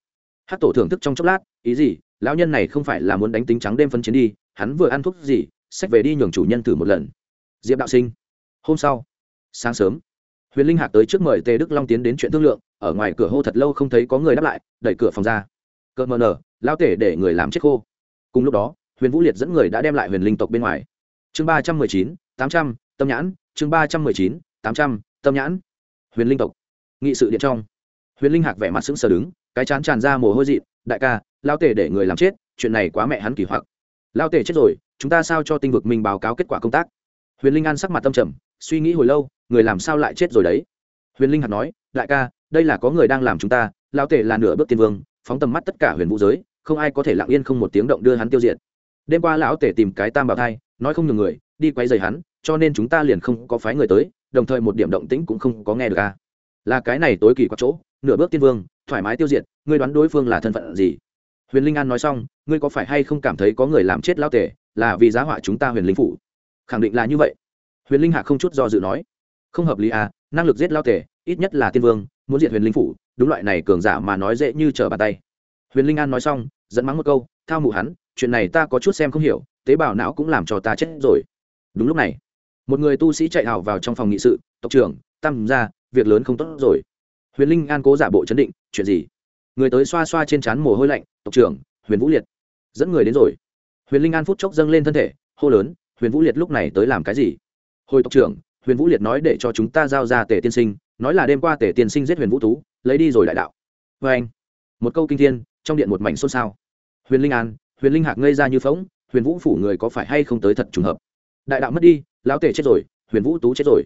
Hát tổ thưởng thức trong chốc lát, ý gì? Lão nhân này không phải là muốn đánh tính trắng đêm phân chiến đi, hắn vừa ăn thuốc gì, sách về đi nhường chủ nhân thử một lần. Diệp đạo sinh, hôm sau, sáng sớm. Huyền linh hạc tới trước mời tề đức long tiến đến chuyện thương lượng, ở ngoài cửa hô thật lâu không thấy có người đáp lại, đẩy cửa phòng ra. Cợt mờ nở lao tể để người làm chết khô. Cùng lúc đó huyền vũ liệt dẫn người đã đem lại huyền linh tộc bên ngoài. Chương ba trăm mười chín, tám trăm, tâm nhãn. Chương ba trăm mười chín, tám trăm, tâm nhãn. Huyền linh tộc. Nghị sự điện trong. Huyền linh hạc vẻ mặt sững sờ đứng, cái chán tràn ra mồ hôi dị đại ca lao tể để người làm chết, chuyện này quá mẹ hắn kỳ hoặc. Lao tể chết rồi, chúng ta sao cho tinh vực mình báo cáo kết quả công tác? Huyền linh an sắc mặt tâm trầm, suy nghĩ hồi lâu, người làm sao lại chết rồi đấy? Huyền linh hạc nói, đại ca, đây là có người đang làm chúng ta lao tể là nửa bước tiên vương, phóng tầm mắt tất cả huyền vũ giới, không ai có thể lặng yên không một tiếng động đưa hắn tiêu diệt đêm qua lão tể tìm cái tam bảo thai, nói không nhường người, đi quay dày hắn, cho nên chúng ta liền không có phái người tới, đồng thời một điểm động tĩnh cũng không có nghe được ca là cái này tối kỳ quặc chỗ, nửa bước tiên vương, thoải mái tiêu diệt, ngươi đoán đối phương là thân phận gì? Huyền linh an nói xong, ngươi có phải hay không cảm thấy có người làm chết lao tể, là vì giá họa chúng ta huyền linh phủ? Khẳng định là như vậy. Huyền linh hạ không chút do dự nói. Không hợp lý à năng lực giết lao tể, ít nhất là tiên vương, muốn diệt huyền linh phủ, đúng loại này cường giả mà nói dễ như trở bàn tay. Huyền linh an nói xong dẫn mắng một câu, thao mụ hắn chuyện này ta có chút xem không hiểu, tế bào não cũng làm cho ta chết rồi. Đúng lúc này, một người tu sĩ chạy hào vào trong phòng nghị sự, tộc trưởng, tam ra việc lớn không tốt rồi. Huyền linh an cố giả bộ chấn định, chuyện gì? Người tới xoa xoa trên trán mồ hôi lạnh, tộc trưởng, huyền vũ liệt, dẫn người đến rồi. Huyền linh an phút chốc dâng lên thân thể, hô lớn, huyền vũ liệt lúc này tới làm cái gì? Hồi tộc trưởng, huyền vũ liệt nói để cho chúng ta giao ra tể tiên sinh, nói là đêm qua tể tiên sinh giết huyền vũ tú, lấy đi rồi đại đạo. Vê anh, một câu kinh thiên, trong điện một mảnh xôn xao. Huyền linh an huyền linh hạc ngây ra như phóng huyền vũ phủ người có phải hay không tới thật trùng hợp? Đại đạo mất đi, lão tể chết rồi, huyền vũ tú chết rồi.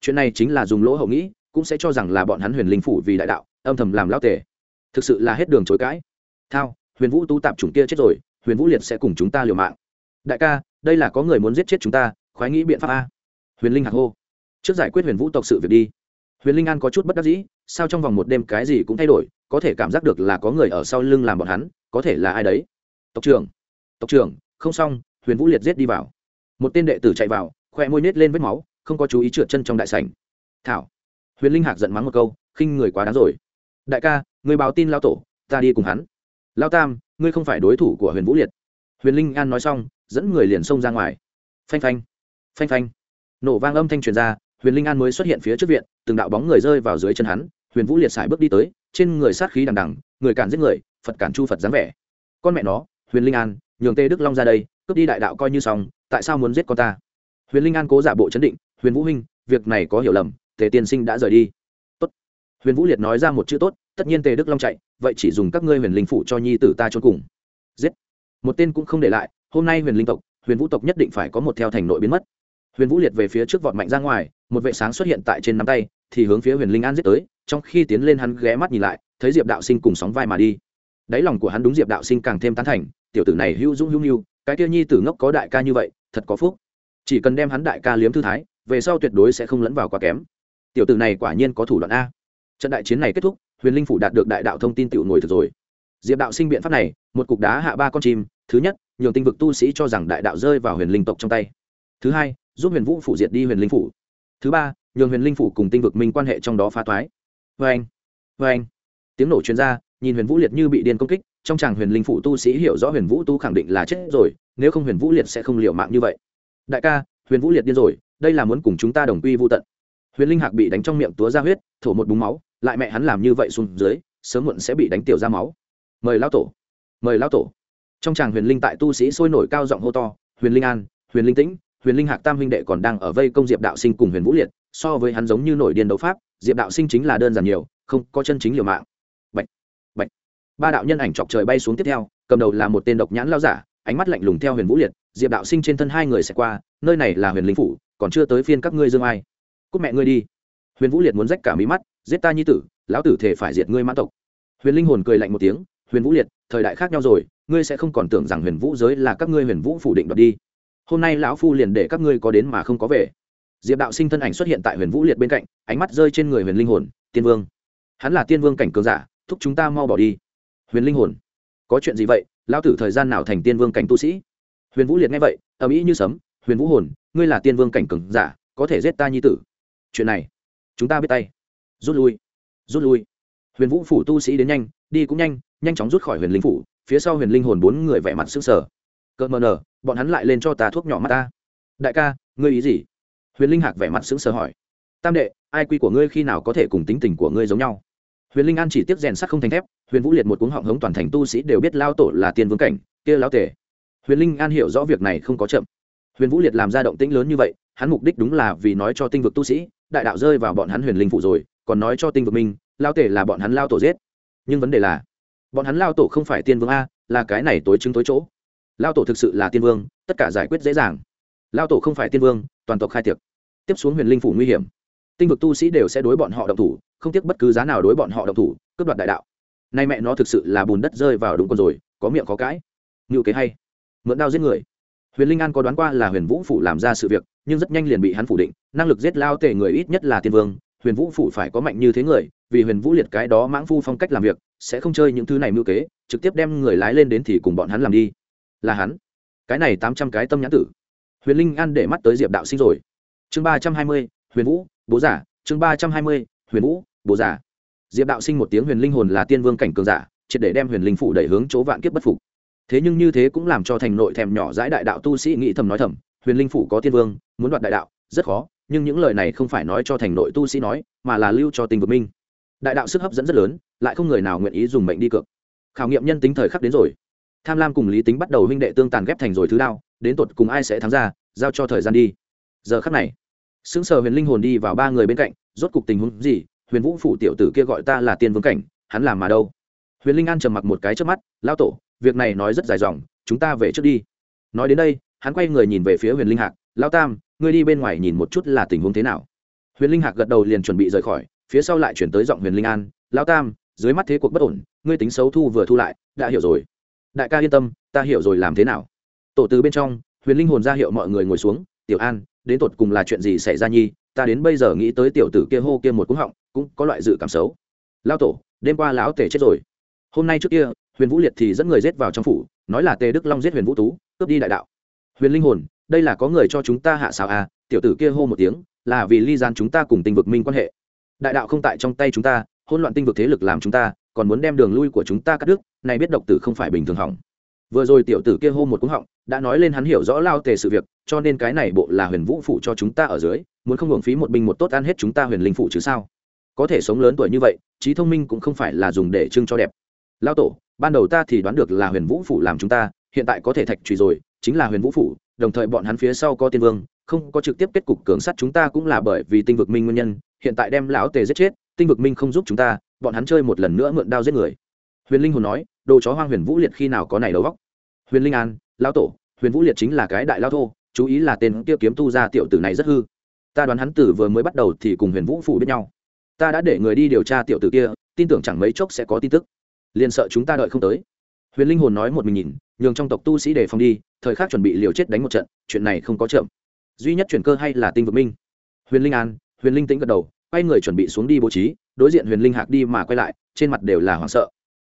Chuyện này chính là dùng lỗ hậu nghĩ, cũng sẽ cho rằng là bọn hắn huyền linh phủ vì đại đạo, âm thầm làm lão tể. Thực sự là hết đường chối cãi. Thao, huyền vũ tú tạp chủng kia chết rồi, huyền vũ liệt sẽ cùng chúng ta liều mạng. Đại ca, đây là có người muốn giết chết chúng ta, khoái nghĩ biện pháp a. Huyền linh hạc hô. Trước giải quyết huyền vũ tộc sự việc đi. Huyền linh an có chút bất đắc dĩ, sao trong vòng một đêm cái gì cũng thay đổi, có thể cảm giác được là có người ở sau lưng làm bọn hắn, có thể là ai đấy? Tộc trưởng tộc trưởng, không xong, huyền vũ liệt giết đi vào. Một tên đệ tử chạy vào, khoe môi nết lên vết máu, không có chú ý trượt chân trong đại sảnh. Thảo, huyền linh hạc giận mắng một câu, khinh người quá đáng rồi. Đại ca người báo tin lao tổ, ta đi cùng hắn. Lao tam, ngươi không phải đối thủ của huyền vũ liệt. Huyền linh an nói xong, dẫn người liền xông ra ngoài. Phanh phanh phanh phanh. Nổ vang âm thanh truyền ra, huyền linh an mới xuất hiện phía trước viện, từng đạo bóng người rơi vào dưới chân hắn, huyền vũ liệt sải bước đi tới, trên người sát khí đằng đằng, người cản giết người, phật cản chu phật dáng vẻ. Con mẹ nó huyền linh an, nhường tê đức long ra đây, cướp đi đại đạo coi như xong, tại sao muốn giết con ta? Huyền linh an cố giả bộ chấn định, huyền vũ huynh, việc này có hiểu lầm, tề tiên sinh đã rời đi. Tốt. Huyền vũ liệt nói ra một chữ tốt, tất nhiên tề đức long chạy, vậy chỉ dùng các ngươi huyền linh phủ cho nhi tử ta trốn cùng. Giết. Một tên cũng không để lại, hôm nay huyền linh tộc, huyền vũ tộc nhất định phải có một theo thành nội biến mất. Huyền vũ liệt về phía trước vọt mạnh ra ngoài, một vệ sáng xuất hiện tại trên nắm tay, thì hướng phía huyền linh an giết tới, trong khi tiến lên hắn ghé mắt nhìn lại, thấy diệp đạo sinh cùng sóng vai mà đi đáy lòng của hắn đúng diệp đạo sinh càng thêm tán thành, tiểu tử này hữu dũng hữu nhu cái kia nhi tử ngốc có đại ca như vậy, thật có phúc. Chỉ cần đem hắn đại ca liếm thư thái, về sau tuyệt đối sẽ không lẫn vào quá kém. Tiểu tử này quả nhiên có thủ đoạn a. Trận đại chiến này kết thúc, huyền linh phủ đạt được đại đạo thông tin tiểu ngồi thực rồi. Diệp đạo sinh biện pháp này, một cục đá hạ ba con chim, thứ nhất, nhường tinh vực tu sĩ cho rằng đại đạo rơi vào huyền linh tộc trong tay. Thứ hai, giúp huyền vũ phủ diệt đi huyền linh phủ. Thứ ba, nhường huyền linh phủ cùng tinh vực minh quan hệ trong đó phá thoái vê anh vê anh tiếng nổ chuyên r a nhìn huyền vũ liệt như bị điên công kích, trong chàng huyền linh phụ tu sĩ hiểu rõ huyền vũ tu khẳng định là chết rồi, nếu không huyền vũ liệt sẽ không liệu mạng như vậy. Đại ca, huyền vũ liệt điên rồi, đây là muốn cùng chúng ta đồng quy vô tận. Huyền linh hạc bị đánh trong miệng túa ra huyết, thổ một búng máu, lại mẹ hắn làm như vậy xuống dưới, sớm muộn sẽ bị đánh tiểu ra máu. Mời lao tổ, mời lao tổ. Trong tràng huyền linh tại tu sĩ sôi nổi cao giọng hô to, huyền linh an, huyền linh tĩnh, huyền linh hạc tam huynh đệ còn đang ở vây công diệp đạo sinh cùng huyền vũ liệt, so với hắn giống như nổi điên đấu pháp, diệp đạo sinh chính là đơn giản nhiều, không có chân chính liều mạng ba đạo nhân ảnh chọc trời bay xuống tiếp theo, cầm đầu là một tên độc nhãn lao giả, ánh mắt lạnh lùng theo huyền vũ liệt, diệp đạo sinh trên thân hai người sẽ qua, nơi này là huyền linh phủ, còn chưa tới phiên các ngươi dương ai. Cúc mẹ ngươi đi. Huyền vũ liệt muốn rách cả mí mắt, giết ta nhi tử, lão tử thể phải diệt ngươi mã tộc. Huyền linh hồn cười lạnh một tiếng, huyền vũ liệt, thời đại khác nhau rồi, ngươi sẽ không còn tưởng rằng huyền vũ giới là các ngươi huyền vũ phủ định đoạt đi. Hôm nay lão phu liền để các ngươi có đến mà không có về. Diệp đạo sinh thân ảnh xuất hiện tại huyền vũ liệt bên cạnh, ánh mắt rơi trên người huyền linh hồn, tiên vương. Hắn là tiên vương cảnh cường giả, thúc chúng ta mau bỏ đi huyền linh hồn. Có chuyện gì vậy? Lão tử thời gian nào thành tiên vương cảnh tu sĩ? Huyền vũ liệt nghe vậy, ầm ĩ như sấm, huyền vũ hồn, ngươi là tiên vương cảnh cường giả, có thể giết ta nhi tử. Chuyện này, chúng ta biết tay. Rút lui rút lui. Huyền vũ phủ tu sĩ đến nhanh, đi cũng nhanh nhanh chóng rút khỏi huyền linh phủ, phía sau huyền linh hồn bốn người vẻ mặt sức sở cợt mờ nở, bọn hắn lại lên cho ta thuốc nhỏ mắt ta. Đại ca, ngươi ý gì? Huyền linh hạc vẻ mặt sững sờ hỏi. Tam đệ, ai quy của ngươi khi nào có thể cùng tính tình của ngươi giống nhau? Huyền linh an chỉ tiếp rèn sắt không thành thép huyền vũ liệt một cuống họng hống toàn thành tu sĩ đều biết lao tổ là tiên vương cảnh, kia lao tể. Huyền linh an hiểu rõ việc này không có chậm. Huyền vũ liệt làm ra động tĩnh lớn như vậy, hắn mục đích đúng là vì nói cho tinh vực tu sĩ, đại đạo rơi vào bọn hắn huyền linh phụ rồi, còn nói cho tinh vực minh lao tể là bọn hắn lao tổ giết. Nhưng vấn đề là, bọn hắn lao tổ không phải tiên vương a, là cái này tối chứng tối chỗ. Lao tổ thực sự là tiên vương, tất cả giải quyết dễ dàng. Lao tổ không phải tiên vương, toàn tộc khai tiệc. Tiếp xuống huyền linh phủ nguy hiểm. Tinh vực tu sĩ đều sẽ đối bọn họ động thủ, không tiếc bất cứ giá nào đối bọn họ động thủ, cướp đoạt đại đạo nay mẹ nó thực sự là bùn đất rơi vào đúng con rồi, có miệng có cãi. Ngự kế hay. Mượn đao giết người. Huyền linh an có đoán qua là huyền vũ phủ làm ra sự việc, nhưng rất nhanh liền bị hắn phủ định, năng lực giết lao tể người ít nhất là tiên vương, huyền vũ phủ phải có mạnh như thế người, vì huyền vũ liệt cái đó mãng phu phong cách làm việc, sẽ không chơi những thứ này mưu kế, trực tiếp đem người lái lên đến thì cùng bọn hắn làm đi. Là hắn. Cái này tám trăm cái tâm nhãn tử. Huyền linh an để mắt tới diệp đạo sinh rồi. Chương ba trăm hai mươi, huyền vũ, bố giả. Chương ba trăm hai mươi, huyền vũ, bố giả diệp đạo sinh một tiếng huyền linh hồn là tiên vương cảnh cường giả, triệt để đem huyền linh phủ đẩy hướng chỗ vạn kiếp bất phục. Thế nhưng như thế cũng làm cho thành nội thèm nhỏ dãi đại đạo tu sĩ nghĩ thầm nói thầm, huyền linh phủ có tiên vương, muốn đoạt đại đạo, rất khó, nhưng những lời này không phải nói cho thành nội tu sĩ nói, mà là lưu cho tình vực minh. Đại đạo sức hấp dẫn rất lớn, lại không người nào nguyện ý dùng mệnh đi cược. Khảo nghiệm nhân tính thời khắc đến rồi. Tham lam cùng lý tính bắt đầu huynh đệ tương tàn ghép thành rồi thứ đao, đến tột cùng ai sẽ thắng ra, giao cho thời gian đi. Giờ khắc này xứng sờ huyền linh hồn đi vào ba người bên cạnh, rốt cục tình huống gì huyền vũ phủ tiểu tử kia gọi ta là tiên vương cảnh, hắn làm mà đâu? Huyền linh an trầm mặc một cái trước mắt lao tổ, việc này nói rất dài dòng, chúng ta về trước đi. Nói đến đây, hắn quay người nhìn về phía huyền linh hạc lao tam, ngươi đi bên ngoài nhìn một chút là tình huống thế nào? Huyền linh hạc gật đầu liền chuẩn bị rời khỏi, phía sau lại chuyển tới giọng huyền linh an lao tam, dưới mắt thế cuộc bất ổn, ngươi tính xấu thu vừa thu lại, đã hiểu rồi. Đại ca yên tâm, ta hiểu rồi làm thế nào. Tổ từ bên trong, huyền linh hồn ra hiệu mọi người ngồi xuống, tiểu an, đến tột cùng là chuyện gì xảy ra nhi? Ta đến bây giờ nghĩ tới tiểu tử kia hô kia một cúng họng cũng có loại dự cảm xấu. Lao tổ, đêm qua lão Tề chết rồi. Hôm nay trước kia, huyền vũ liệt thì dẫn người giết vào trong phủ, nói là tề đức long giết huyền vũ tú, cướp đi đại đạo. Huyền linh hồn, đây là có người cho chúng ta hạ xào à? Tiểu tử kia hô một tiếng, là vì ly gian chúng ta cùng tinh vực minh quan hệ. Đại đạo không tại trong tay chúng ta hôn loạn tinh vực thế lực làm chúng ta, còn muốn đem đường lui của chúng ta cắt đứt, này biết độc tử không phải bình thường hỏng. Vừa rồi tiểu tử kia hô một cúng họng, đã nói lên hắn hiểu rõ lao tề sự việc, cho nên cái này bộ là huyền vũ phụ cho chúng ta ở dưới, muốn không hưởng phí một binh một tốt ăn hết chúng ta huyền linh phụ chứ sao? Có thể sống lớn tuổi như vậy, trí thông minh cũng không phải là dùng để trưng cho đẹp. Lao tổ, ban đầu ta thì đoán được là huyền vũ phủ làm chúng ta, hiện tại có thể thạch trùy rồi, chính là huyền vũ phủ, đồng thời bọn hắn phía sau có tiên vương, không có trực tiếp kết cục cường sắt chúng ta cũng là bởi vì tinh vực minh nguyên nhân, hiện tại đem lão tề giết chết, tinh vực minh không giúp chúng ta, bọn hắn chơi một lần nữa mượn đao giết người. Huyền linh hồn nói, đồ chó hoang huyền vũ liệt khi nào có này đầu vóc. huyền linh an lão tổ, huyền vũ liệt chính là cái đại lao thô, chú ý là tên kia kiếm tu ra tiểu tử này rất hư. Ta đoán hắn tử vừa mới bắt đầu thì cùng huyền vũ phủ biết nhau ta đã để người đi điều tra tiểu tử kia, tin tưởng chẳng mấy chốc sẽ có tin tức. Liền sợ chúng ta đợi không tới. Huyền linh hồn nói một mình nhìn, nhường trong tộc tu sĩ đề phòng đi, thời khắc chuẩn bị liều chết đánh một trận, chuyện này không có chậm. Duy nhất chuyển cơ hay là tinh vực minh. Huyền linh an, huyền linh tĩnh gật đầu, quay người chuẩn bị xuống đi bố trí, đối diện huyền linh hạc đi mà quay lại, trên mặt đều là hoảng sợ.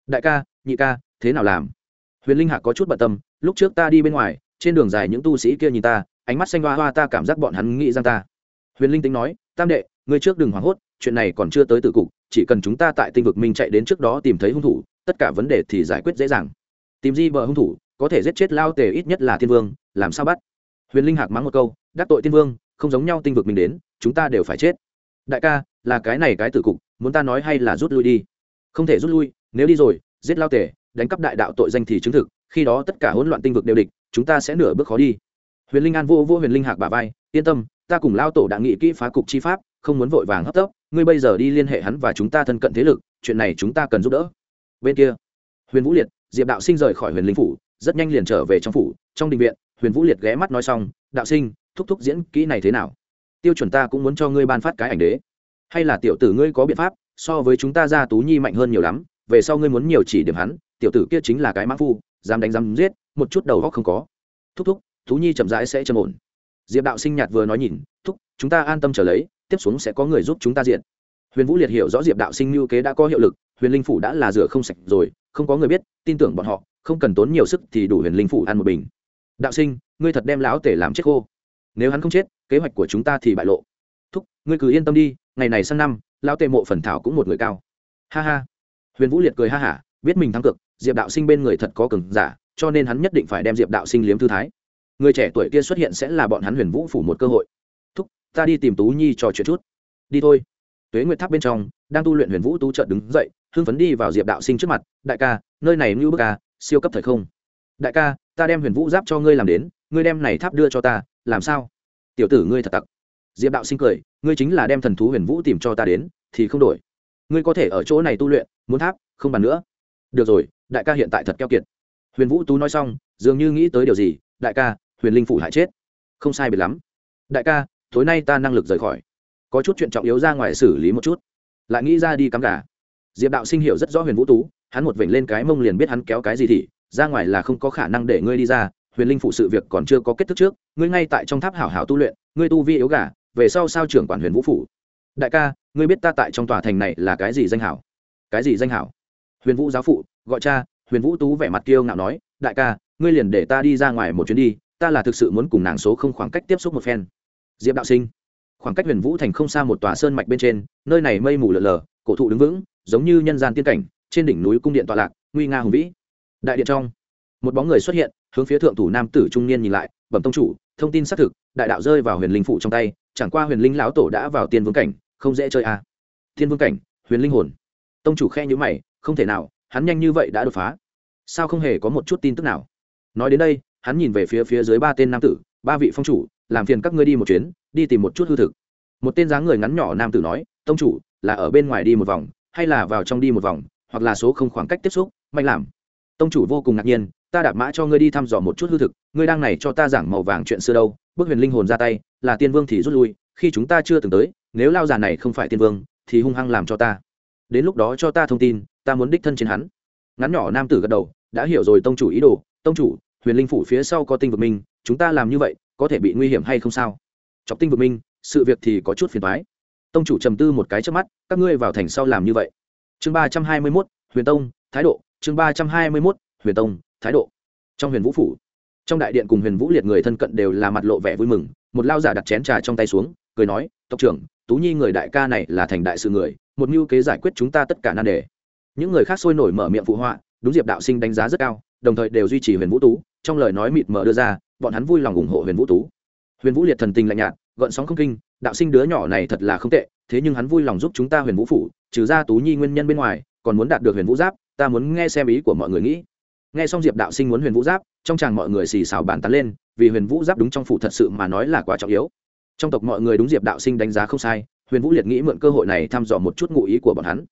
Đại ca, nhị ca, thế nào làm? Huyền linh hạc có chút bận tâm, lúc trước ta đi bên ngoài, trên đường dài những tu sĩ kia nhìn ta, ánh mắt xanh hoa hoa ta cảm giác bọn hắn nghĩ rằng ta. Huyền linh tính nói, tam đệ, ngươi trước đừng hoảng hốt chuyện này còn chưa tới từ cục, chỉ cần chúng ta tại tinh vực minh chạy đến trước đó tìm thấy hung thủ, tất cả vấn đề thì giải quyết dễ dàng. Tìm di bờ hung thủ, có thể giết chết lao tề ít nhất là thiên vương, làm sao bắt? Huyền linh hạc mắng một câu, đắc tội thiên vương, không giống nhau tinh vực mình đến, chúng ta đều phải chết. Đại ca, là cái này cái tử cục, muốn ta nói hay là rút lui đi? Không thể rút lui, nếu đi rồi, giết lao tề, đánh cắp đại đạo tội danh thì chứng thực, khi đó tất cả hỗn loạn tinh vực đều địch, chúng ta sẽ nửa bước khó đi. Huyền linh an vô vô huyền linh hạc bà vai, yên tâm, ta cùng lao tổ đã nghị kỹ phá cục chi pháp, không muốn vội vàng hấp tấp ngươi bây giờ đi liên hệ hắn và chúng ta thân cận thế lực, chuyện này chúng ta cần giúp đỡ. Bên kia, huyền vũ liệt, diệp đạo sinh rời khỏi huyền linh phủ, rất nhanh liền trở về trong phủ, trong đình viện, huyền vũ liệt ghé mắt nói xong, đạo sinh, thúc thúc diễn kỹ này thế nào? Tiêu chuẩn ta cũng muốn cho ngươi ban phát cái ảnh đế. Hay là tiểu tử ngươi có biện pháp, so với chúng ta ra tú nhi mạnh hơn nhiều lắm, về sau ngươi muốn nhiều chỉ điểm hắn, tiểu tử kia chính là cái mã phu, dám đánh dám giết, một chút đầu góc không có. Thúc thúc, tú nhi chậm rãi sẽ châm ổn. Diệp đạo sinh nhạt vừa nói nhìn, thúc, chúng ta an tâm trở lấy tiếp xuống sẽ có người giúp chúng ta diện huyền vũ liệt hiểu rõ diệp đạo sinh lưu kế đã có hiệu lực, huyền linh phủ đã là rửa không sạch rồi, không có người biết, tin tưởng bọn họ, không cần tốn nhiều sức thì đủ huyền linh phủ ăn một bình. Đạo sinh, ngươi thật đem lão tể làm chết khô. Nếu hắn không chết, kế hoạch của chúng ta thì bại lộ. Thúc, ngươi cứ yên tâm đi, ngày này sang năm, lão tề mộ phần thảo cũng một người cao. Ha ha. Huyền vũ liệt cười ha hả, biết mình thắng cực diệp đạo sinh bên người thật có cường giả, cho nên hắn nhất định phải đem diệp đạo sinh liếm thư thái. Người trẻ tuổi kia xuất hiện sẽ là bọn hắn huyền vũ phủ một cơ hội ta đi tìm tú nhi trò chuyện chút. Đi thôi. Tuế nguyệt tháp bên trong, đang tu luyện huyền vũ tú trợn đứng dậy, hưng phấn đi vào diệp đạo sinh trước mặt, đại ca, nơi này ngưu bức ca siêu cấp thời không. Đại ca, ta đem huyền vũ giáp cho ngươi làm đến, ngươi đem này tháp đưa cho ta, làm sao? Tiểu tử ngươi thật tặc. Diệp đạo sinh cười, ngươi chính là đem thần thú huyền vũ tìm cho ta đến, thì không đổi. Ngươi có thể ở chỗ này tu luyện, muốn tháp, không bàn nữa. Được rồi, đại ca hiện tại thật keo kiệt. Huyền vũ tú nói xong, dường như nghĩ tới điều gì, đại ca, huyền linh phủ hại chết. Không sai biệt lắm. Đại ca tối nay ta năng lực rời khỏi. Có chút chuyện trọng yếu ra ngoài xử lý một chút. Lại nghĩ ra đi cắm gà. Diệp đạo sinh hiểu rất rõ huyền vũ tú, hắn một vểnh lên cái mông liền biết hắn kéo cái gì thì, ra ngoài là không có khả năng để ngươi đi ra. Huyền linh phụ sự việc còn chưa có kết thúc trước, ngươi ngay tại trong tháp hảo hảo tu luyện, ngươi tu vi yếu gà, về sau sao trưởng quản huyền vũ phủ? Đại ca, ngươi biết ta tại trong tòa thành này là cái gì danh hảo? Cái gì danh hảo? Huyền vũ giáo phụ, gọi cha, huyền vũ tú vẻ mặt kiêu ngạo nói, đại ca, ngươi liền để ta đi ra ngoài một chuyến đi, ta là thực sự muốn cùng nàng số không khoảng cách tiếp xúc một phen diệp đạo sinh. Khoảng cách huyền vũ thành không xa một tòa sơn mạch bên trên, nơi này mây mù lờ lờ, cổ thụ đứng vững, giống như nhân gian tiên cảnh, trên đỉnh núi cung điện tọa lạc, nguy nga hùng vĩ. Đại điện trong, một bóng người xuất hiện, hướng phía thượng thủ nam tử trung niên nhìn lại, bẩm tông chủ, thông tin xác thực, đại đạo rơi vào huyền linh phụ trong tay, chẳng qua huyền linh lão tổ đã vào tiên vương cảnh, không dễ chơi à. thiên vương cảnh, huyền linh hồn. Tông chủ khe nhữ mày, không thể nào, hắn nhanh như vậy đã đột phá. Sao không hề có một chút tin tức nào? Nói đến đây, hắn nhìn về phía phía dưới ba tên nam tử, ba vị phong chủ làm phiền các ngươi đi một chuyến, đi tìm một chút hư thực. Một tên dáng người ngắn nhỏ nam tử nói, tông chủ, là ở bên ngoài đi một vòng, hay là vào trong đi một vòng, hoặc là số không khoảng cách tiếp xúc, mạnh làm. Tông chủ vô cùng ngạc nhiên, ta đạp mã cho ngươi đi thăm dò một chút hư thực, ngươi đang này cho ta giảng màu vàng chuyện xưa đâu, bước huyền linh hồn ra tay, là tiên vương thì rút lui, khi chúng ta chưa từng tới, nếu lao già này không phải tiên vương, thì hung hăng làm cho ta. Đến lúc đó cho ta thông tin, ta muốn đích thân trên hắn. Ngắn nhỏ nam tử gật đầu, đã hiểu rồi, tông chủ ý đồ, tông chủ, huyền linh phủ phía sau có tinh vực minh, chúng ta làm như vậy có thể bị nguy hiểm hay không sao? Chọc tinh vực minh, sự việc thì có chút phiền thoái tông chủ trầm tư một cái trước mắt, các ngươi vào thành sau làm như vậy. Chương ba trăm hai mươi mốt, huyền tông, thái độ. Chương ba trăm hai mươi mốt, huyền tông, thái độ. Trong huyền vũ phủ, trong đại điện cùng huyền vũ liệt người thân cận đều là mặt lộ vẻ vui mừng. Một lao giả đặt chén trà trong tay xuống, cười nói, tộc trưởng, tú nhi người đại ca này là thành đại sự người, một mưu kế giải quyết chúng ta tất cả nan đề. Những người khác sôi nổi mở miệng phụ họa, đúng diệp đạo sinh đánh giá rất cao, đồng thời đều duy trì huyền vũ tú, trong lời nói mịt mờ đưa ra bọn hắn vui lòng ủng hộ huyền vũ tú. Huyền vũ liệt thần tình lạnh nhạt, gợn sóng không kinh, đạo sinh đứa nhỏ này thật là không tệ, thế nhưng hắn vui lòng giúp chúng ta huyền vũ phủ, trừ ra tú nhi nguyên nhân bên ngoài, còn muốn đạt được huyền vũ giáp, ta muốn nghe xem ý của mọi người nghĩ. Nghe xong diệp đạo sinh muốn huyền vũ giáp, trong chàng mọi người xì xào bàn tán lên, vì huyền vũ giáp đúng trong phủ thật sự mà nói là quá trọng yếu. Trong tộc mọi người đúng diệp đạo sinh đánh giá không sai, huyền vũ liệt nghĩ mượn cơ hội này thăm dò một chút ngụ ý của bọn hắn.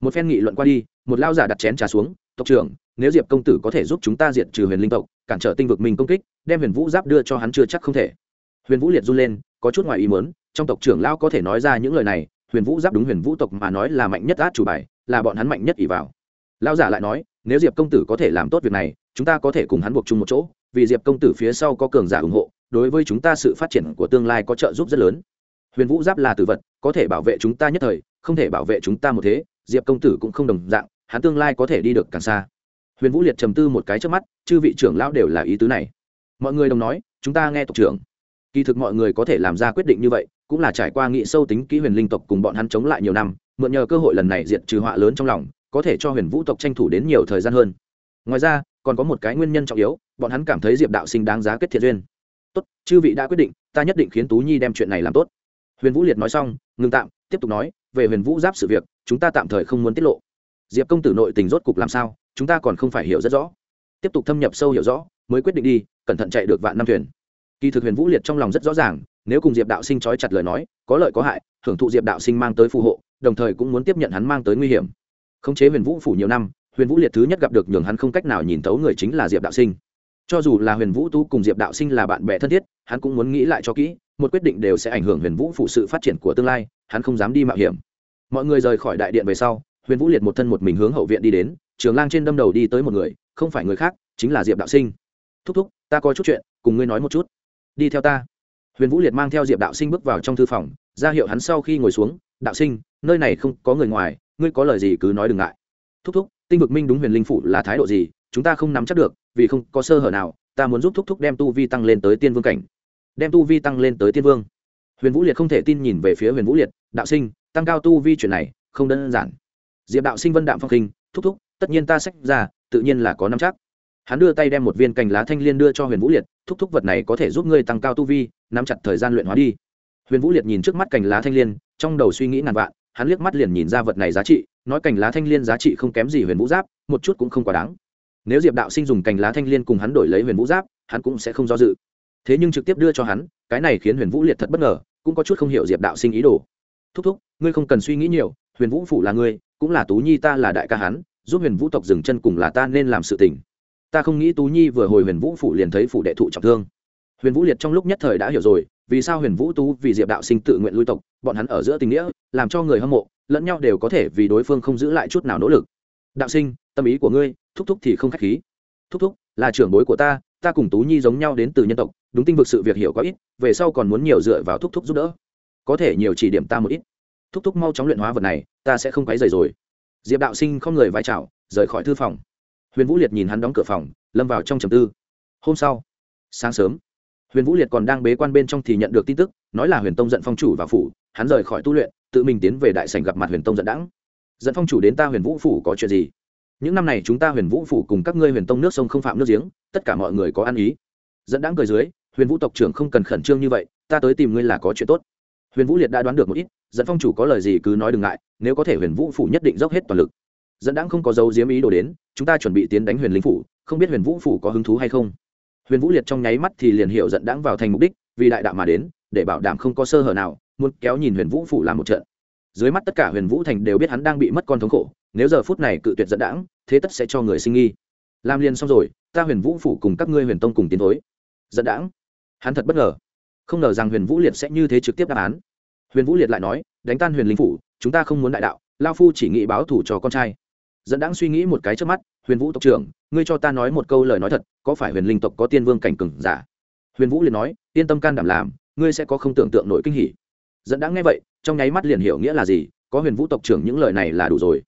Một phen nghị luận qua đi, một lao giả đặt chén trà xuống, tộc trưởng nếu diệp công tử có thể giúp chúng ta diệt trừ huyền linh tộc, cản trở tinh vực mình công kích, đem huyền vũ giáp đưa cho hắn chưa chắc không thể. Huyền vũ liệt run lên, có chút ngoài ý mớn trong tộc trưởng lao có thể nói ra những lời này, huyền vũ giáp đúng huyền vũ tộc mà nói là mạnh nhất át chủ bài, là bọn hắn mạnh nhất ỷ vào. Lao giả lại nói, nếu diệp công tử có thể làm tốt việc này, chúng ta có thể cùng hắn buộc chung một chỗ, vì diệp công tử phía sau có cường giả ủng hộ, đối với chúng ta sự phát triển của tương lai có trợ giúp rất lớn. Huyền vũ giáp là tử vật, có thể bảo vệ chúng ta nhất thời, không thể bảo vệ chúng ta một thế, diệp công tử cũng không đồng dạng, hắn tương lai có thể đi được càng xa huyền vũ liệt trầm tư một cái trước mắt, chư vị trưởng lão đều là ý tứ này. Mọi người đồng nói, chúng ta nghe tộc trưởng. Kỳ thực mọi người có thể làm ra quyết định như vậy, cũng là trải qua nghị sâu tính kỹ huyền linh tộc cùng bọn hắn chống lại nhiều năm, mượn nhờ cơ hội lần này diệt trừ họa lớn trong lòng, có thể cho huyền vũ tộc tranh thủ đến nhiều thời gian hơn. Ngoài ra, còn có một cái nguyên nhân trọng yếu, bọn hắn cảm thấy diệp đạo sinh đáng giá kết thiện duyên. Tốt, chư vị đã quyết định, ta nhất định khiến tú nhi đem chuyện này làm tốt. Huyền vũ liệt nói xong, ngừng tạm, tiếp tục nói, về huyền vũ giáp sự việc, chúng ta tạm thời không muốn tiết lộ. Diệp công tử nội tình rốt cục làm sao? Chúng ta còn không phải hiểu rất rõ. Tiếp tục thâm nhập sâu hiểu rõ, mới quyết định đi, cẩn thận chạy được vạn năm thuyền. Kỳ thực huyền vũ liệt trong lòng rất rõ ràng, nếu cùng diệp đạo sinh trói chặt lời nói, có lợi có hại, hưởng thụ diệp đạo sinh mang tới phù hộ, đồng thời cũng muốn tiếp nhận hắn mang tới nguy hiểm. Khống chế huyền vũ phủ nhiều năm, huyền vũ liệt thứ nhất gặp được nhường hắn không cách nào nhìn tấu người chính là diệp đạo sinh. Cho dù là huyền vũ tu cùng diệp đạo sinh là bạn bè thân thiết, hắn cũng muốn nghĩ lại cho kỹ, một quyết định đều sẽ ảnh hưởng huyền vũ phụ sự phát triển của tương lai, hắn không dám đi mạo hiểm. Mọi người rời khỏi đại điện về sau huyền vũ liệt một thân một mình hướng hậu viện đi đến, trường lang trên đâm đầu đi tới một người, không phải người khác, chính là diệp đạo sinh. Thúc thúc, ta có chút chuyện, cùng ngươi nói một chút. Đi theo ta. Huyền vũ liệt mang theo diệp đạo sinh bước vào trong thư phòng, ra hiệu hắn sau khi ngồi xuống, đạo sinh, nơi này không có người ngoài, ngươi có lời gì cứ nói đừng ngại. Thúc thúc, tinh vực minh đúng huyền linh phủ là thái độ gì, chúng ta không nắm chắc được, vì không có sơ hở nào, ta muốn giúp thúc thúc đem tu vi tăng lên tới tiên vương cảnh. Đem tu vi tăng lên tới tiên vương. Huyền vũ liệt không thể tin nhìn về phía huyền vũ liệt, đạo sinh, tăng cao tu vi chuyện này, không đơn giản diệp đạo sinh vân đạm phong khinh, thúc thúc, tất nhiên ta sách ra, tự nhiên là có nắm chắc. Hắn đưa tay đem một viên cành lá thanh liên đưa cho huyền vũ liệt, thúc thúc vật này có thể giúp ngươi tăng cao tu vi, nắm chặt thời gian luyện hóa đi. Huyền vũ liệt nhìn trước mắt cành lá thanh liên, trong đầu suy nghĩ ngàn vạn, hắn liếc mắt liền nhìn ra vật này giá trị, nói cành lá thanh liên giá trị không kém gì huyền vũ giáp, một chút cũng không quá đáng. Nếu diệp đạo sinh dùng cành lá thanh liên cùng hắn đổi lấy huyền vũ giáp, hắn cũng sẽ không do dự. Thế nhưng trực tiếp đưa cho hắn, cái này khiến huyền vũ liệt thật bất ngờ, cũng có chút không hiểu diệp đạo sinh ý đồ. Thúc thúc, ngươi không cần suy nghĩ nhiều, huyền vũ phủ là ngươi cũng là tú nhi ta là đại ca hắn, giúp huyền vũ tộc dừng chân cùng là ta nên làm sự tình. Ta không nghĩ tú nhi vừa hồi huyền vũ phủ liền thấy phủ đệ thụ trọng thương. Huyền vũ liệt trong lúc nhất thời đã hiểu rồi, vì sao huyền vũ tú, vì diệp đạo sinh tự nguyện lui tộc, bọn hắn ở giữa tình nghĩa, làm cho người hâm mộ, lẫn nhau đều có thể vì đối phương không giữ lại chút nào nỗ lực. Đạo sinh, tâm ý của ngươi, thúc thúc thì không k h á c h khí. Thúc thúc, là trưởng bối của ta ta cùng tú nhi giống nhau đến từ nhân tộc, đúng tinh vực sự việc hiểu có ít, về sau còn muốn nhiều dựa vào thúc thúc giúp đỡ. Có thể nhiều chỉ điểm ta một ít thúc thúc mau chóng luyện hóa vật này, ta sẽ không quấy rầy rồi. Diệp đạo sinh không người vai trào, rời khỏi thư phòng. Huyền vũ liệt nhìn hắn đóng cửa phòng, lâm vào trong trầm tư. Hôm sau, sáng sớm, huyền vũ liệt còn đang bế quan bên trong thì nhận được tin tức, nói là huyền tông giận phong chủ và phủ, hắn rời khỏi tu luyện, tự mình tiến về đại sảnh gặp mặt huyền tông giận đãng. Dẫn phong chủ đến ta huyền vũ phủ có chuyện gì? Những năm này chúng ta huyền vũ phủ cùng các ngươi huyền tông nước sông không phạm nước giếng, tất cả mọi người có ăn ý. Dẫn đãng cười dưới, huyền vũ tộc trưởng không cần khẩn trương như vậy, ta tới tìm ngươi là có chuyện tốt. Huyền vũ liệt đã đoán được một ít dẫn phong chủ có lời gì cứ nói đừng ngại, nếu có thể huyền vũ phủ nhất định dốc hết toàn lực. Dẫn đãng không có dấu diếm ý đồ đến, chúng ta chuẩn bị tiến đánh huyền linh phủ, không biết huyền vũ phủ có hứng thú hay không. Huyền vũ liệt trong nháy mắt thì liền hiểu dẫn đãng vào thành mục đích, vì đại đạo mà đến, để bảo đảm không có sơ hở nào, muốn kéo nhìn huyền vũ phủ làm một trận. Dưới mắt tất cả huyền vũ thành đều biết hắn đang bị mất con thống khổ, nếu giờ phút này cự tuyệt dẫn đãng, thế tất sẽ cho người sinh nghi. Làm liền xong rồi, ta huyền vũ phủ cùng các ngươi huyền tông cùng tiến thối. Dẫn đãng. Hắn thật bất ngờ. Không ngờ rằng huyền vũ liệt sẽ như thế trực tiếp đáp án huyền vũ liệt lại nói, đánh tan huyền linh phủ, chúng ta không muốn đại đạo, lao phu chỉ nghĩ báo thủ cho con trai. Dẫn đãng suy nghĩ một cái trước mắt, huyền vũ tộc trưởng, ngươi cho ta nói một câu lời nói thật, có phải huyền linh tộc có tiên vương cảnh cừng giả? Huyền vũ liền nói, yên tâm can đảm làm, ngươi sẽ có không tưởng tượng nổi kinh hỉ. Dẫn đãng nghe vậy, trong nháy mắt liền hiểu nghĩa là gì, có huyền vũ tộc trưởng những lời này là đủ rồi.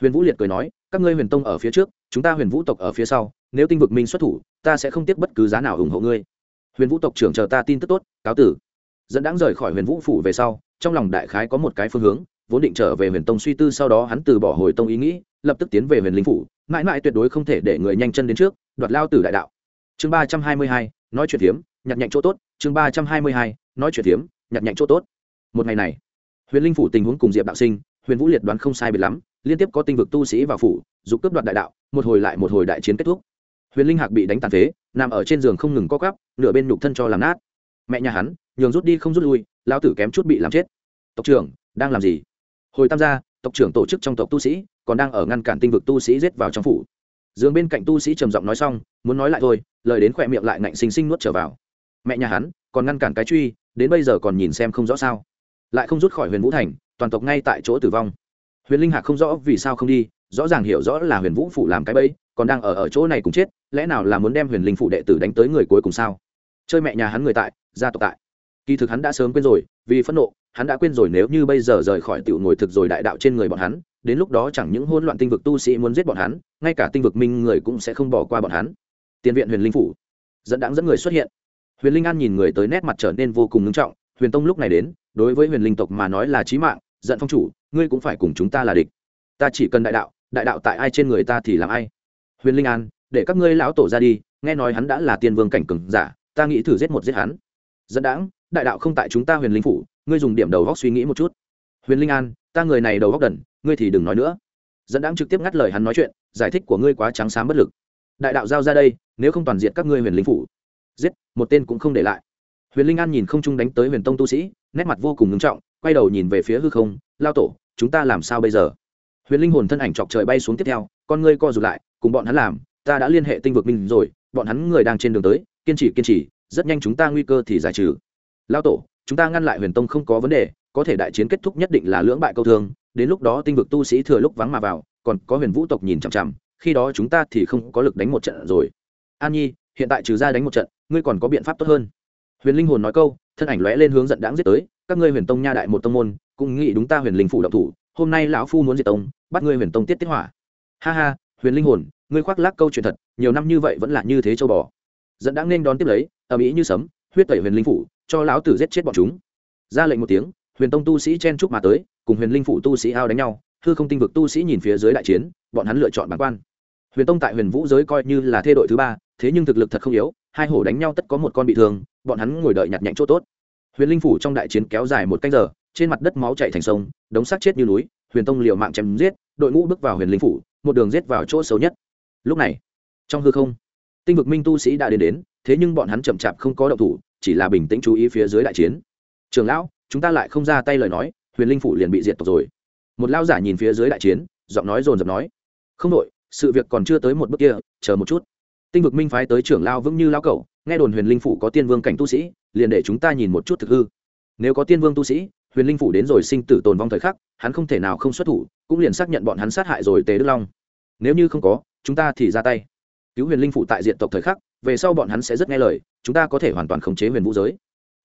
Huyền vũ liệt cười nói, các ngươi huyền tông ở phía trước, chúng ta huyền vũ tộc ở phía sau, nếu tinh vực minh xuất thủ, ta sẽ không tiếp bất cứ giá nào ủng hộ ngươi. Huyền vũ tộc trưởng chờ ta tin tức tốt, cáo tử dẫn đáng rời khỏi huyền vũ phủ về sau, trong lòng đại khái có một cái phương hướng, vốn định trở về huyền tông suy tư sau đó hắn từ bỏ hồi tông ý nghĩ, lập tức tiến về huyền linh phủ, mãi mãi tuyệt đối không thể để người nhanh chân đến trước, đoạt lao tử đại đạo. Chương ba trăm hai mươi hai, nói chuyện hiếm nhặt nhạnh chỗ tốt, chương ba trăm hai mươi hai, nói chuyện hiếm nhặt nhạnh chỗ tốt. Một ngày này, huyền linh phủ tình huống cùng diệp đạo sinh, huyền vũ liệt đoán không sai biệt lắm, liên tiếp có tinh vực tu sĩ vào phủ giúp cướp đoạt đại đạo, một hồi lại một hồi đại chiến kết thúc. Huyền linh hạc bị đánh tàn phế, nằm ở trên giường không ngừng co cắp nửa bên nhục thân cho làm nát mẹ nhà hắn, nhường rút đi không rút lui lao tử kém chút bị làm chết. Tộc trưởng, đang làm gì? Hồi tam gia, tộc trưởng tổ chức trong tộc tu sĩ, còn đang ở ngăn cản tinh vực tu sĩ giết vào trong phủ. Dường bên cạnh tu sĩ trầm giọng nói xong, muốn nói lại thôi, lời đến khỏe miệng lại ngạnh xinh xinh nuốt trở vào. Mẹ nhà hắn, còn ngăn cản cái truy, đến bây giờ còn nhìn xem không rõ sao. Lại không rút khỏi huyền vũ thành, toàn tộc ngay tại chỗ tử vong. Huyền linh hạc không rõ vì sao không đi, rõ ràng hiểu rõ là huyền vũ phủ làm cái bẫy, còn đang ở ở chỗ này cùng chết, lẽ nào là muốn đem huyền linh phủ đệ tử đánh tới người cuối cùng sao? Chơi mẹ nhà hắn người tại, gia tộc tại. Kỳ thực hắn đã sớm quên rồi, vì phẫn nộ, hắn đã quên rồi nếu như bây giờ rời khỏi tiểu ngồi thực rồi đại đạo trên người bọn hắn, đến lúc đó chẳng những hỗn loạn tinh vực tu sĩ muốn giết bọn hắn, ngay cả tinh vực minh người cũng sẽ không bỏ qua bọn hắn. Tiền viện huyền linh phủ. Dẫn đáng dẫn người xuất hiện. Huyền linh an nhìn người tới nét mặt trở nên vô cùng ngưng trọng, huyền tông lúc này đến, đối với huyền linh tộc mà nói là chí mạng, giận phong chủ, ngươi cũng phải cùng chúng ta là địch. Ta chỉ cần đại đạo đại đạo tại ai trên người ta thì làm ai. Huyền linh an, để các ngươi lão tổ ra đi, nghe nói hắn đã là tiên vương cảnh cừng giả ta nghĩ thử giết một giết hắn. Dẫn đãng, đại đạo không tại chúng ta huyền linh phủ, ngươi dùng điểm đầu góc suy nghĩ một chút. Huyền linh an, ta người này đầu góc đần, ngươi thì đừng nói nữa. Dẫn đãng trực tiếp ngắt lời hắn nói chuyện, giải thích của ngươi quá trắng xám bất lực. Đại đạo giao ra đây, nếu không toàn diện các ngươi huyền linh phủ. Giết, một tên cũng không để lại. Huyền linh an nhìn không trung đánh tới huyền tông tu sĩ, nét mặt vô cùng ngưng trọng, quay đầu nhìn về phía hư không, lao tổ, chúng ta làm sao bây giờ? Huyền linh hồn thân ảnh chọc trời bay xuống tiếp theo, con ngươi co rụt lại, cùng bọn hắn làm, ta đã liên hệ tinh vực minh rồi, bọn hắn người đang trên đường tới kiên trì kiên trì, rất nhanh chúng ta nguy cơ thì giải trừ. Lao tổ, chúng ta ngăn lại huyền tông không có vấn đề, có thể đại chiến kết thúc nhất định là lưỡng bại câu thương, đến lúc đó tinh vực tu sĩ thừa lúc vắng mà vào, còn có huyền vũ tộc nhìn chằm chằm, khi đó chúng ta thì không có lực đánh một trận rồi. An nhi, hiện tại trừ ra đánh một trận, ngươi còn có biện pháp tốt hơn. Huyền linh hồn nói câu, thân ảnh lóe lên hướng giận đãng giết tới, các ngươi huyền tông nha đại một tông môn, cũng nghĩ đúng ta huyền linh phủ động thủ, hôm nay lão phu muốn diệt tông, bắt ngươi huyền tông tiết tiết hỏa. Ha ha, huyền linh hồn, ngươi khoác lác câu chuyện thật, nhiều năm như vậy vẫn là như thế châu bò dẫn đãng nên đón tiếp lấy, ầm ĩ như sấm, huyết tẩy huyền linh phủ, cho lão tử giết chết bọn chúng. Ra lệnh một tiếng, huyền tông tu sĩ chen chúc mà tới, cùng huyền linh phủ tu sĩ ao đánh nhau, hư không tinh vực tu sĩ nhìn phía dưới đại chiến, bọn hắn lựa chọn bản quan. Huyền tông tại huyền vũ giới coi như là thê đội thứ ba, thế nhưng thực lực thật không yếu, hai hổ đánh nhau tất có một con bị thương, bọn hắn ngồi đợi nhặt nhạnh chỗ tốt. Huyền linh phủ trong đại chiến kéo dài một canh giờ, trên mặt đất máu chảy thành sông, đống xác chết như núi, huyền tông liều mạng chém giết, đội ngũ bước vào huyền linh phủ, một đường giết vào chỗ xấu nhất. Lúc này, trong hư không tinh vực minh tu sĩ đã đến đến, thế nhưng bọn hắn chậm chạp không có động thủ, chỉ là bình tĩnh chú ý phía dưới đại chiến. Trường lão, chúng ta lại không ra tay lời nói, huyền linh phủ liền bị diệt tộc rồi. Một lao giả nhìn phía dưới đại chiến, giọng nói dồn dập nói, không đội, sự việc còn chưa tới một bước kia, chờ một chút. Tinh vực minh phái tới trưởng lao vững như lao cẩu, nghe đồn huyền linh phủ có tiên vương cảnh tu sĩ, liền để chúng ta nhìn một chút thực hư. Nếu có tiên vương tu sĩ, huyền linh phủ đến rồi sinh tử tồn vong thời khắc, hắn không thể nào không xuất thủ, cũng liền xác nhận bọn hắn sát hại rồi tề đức long. Nếu như không có, chúng ta thì ra tay cứu huyền linh phủ tại diện tộc thời khắc, về sau bọn hắn sẽ rất nghe lời, chúng ta có thể hoàn toàn khống chế huyền vũ giới.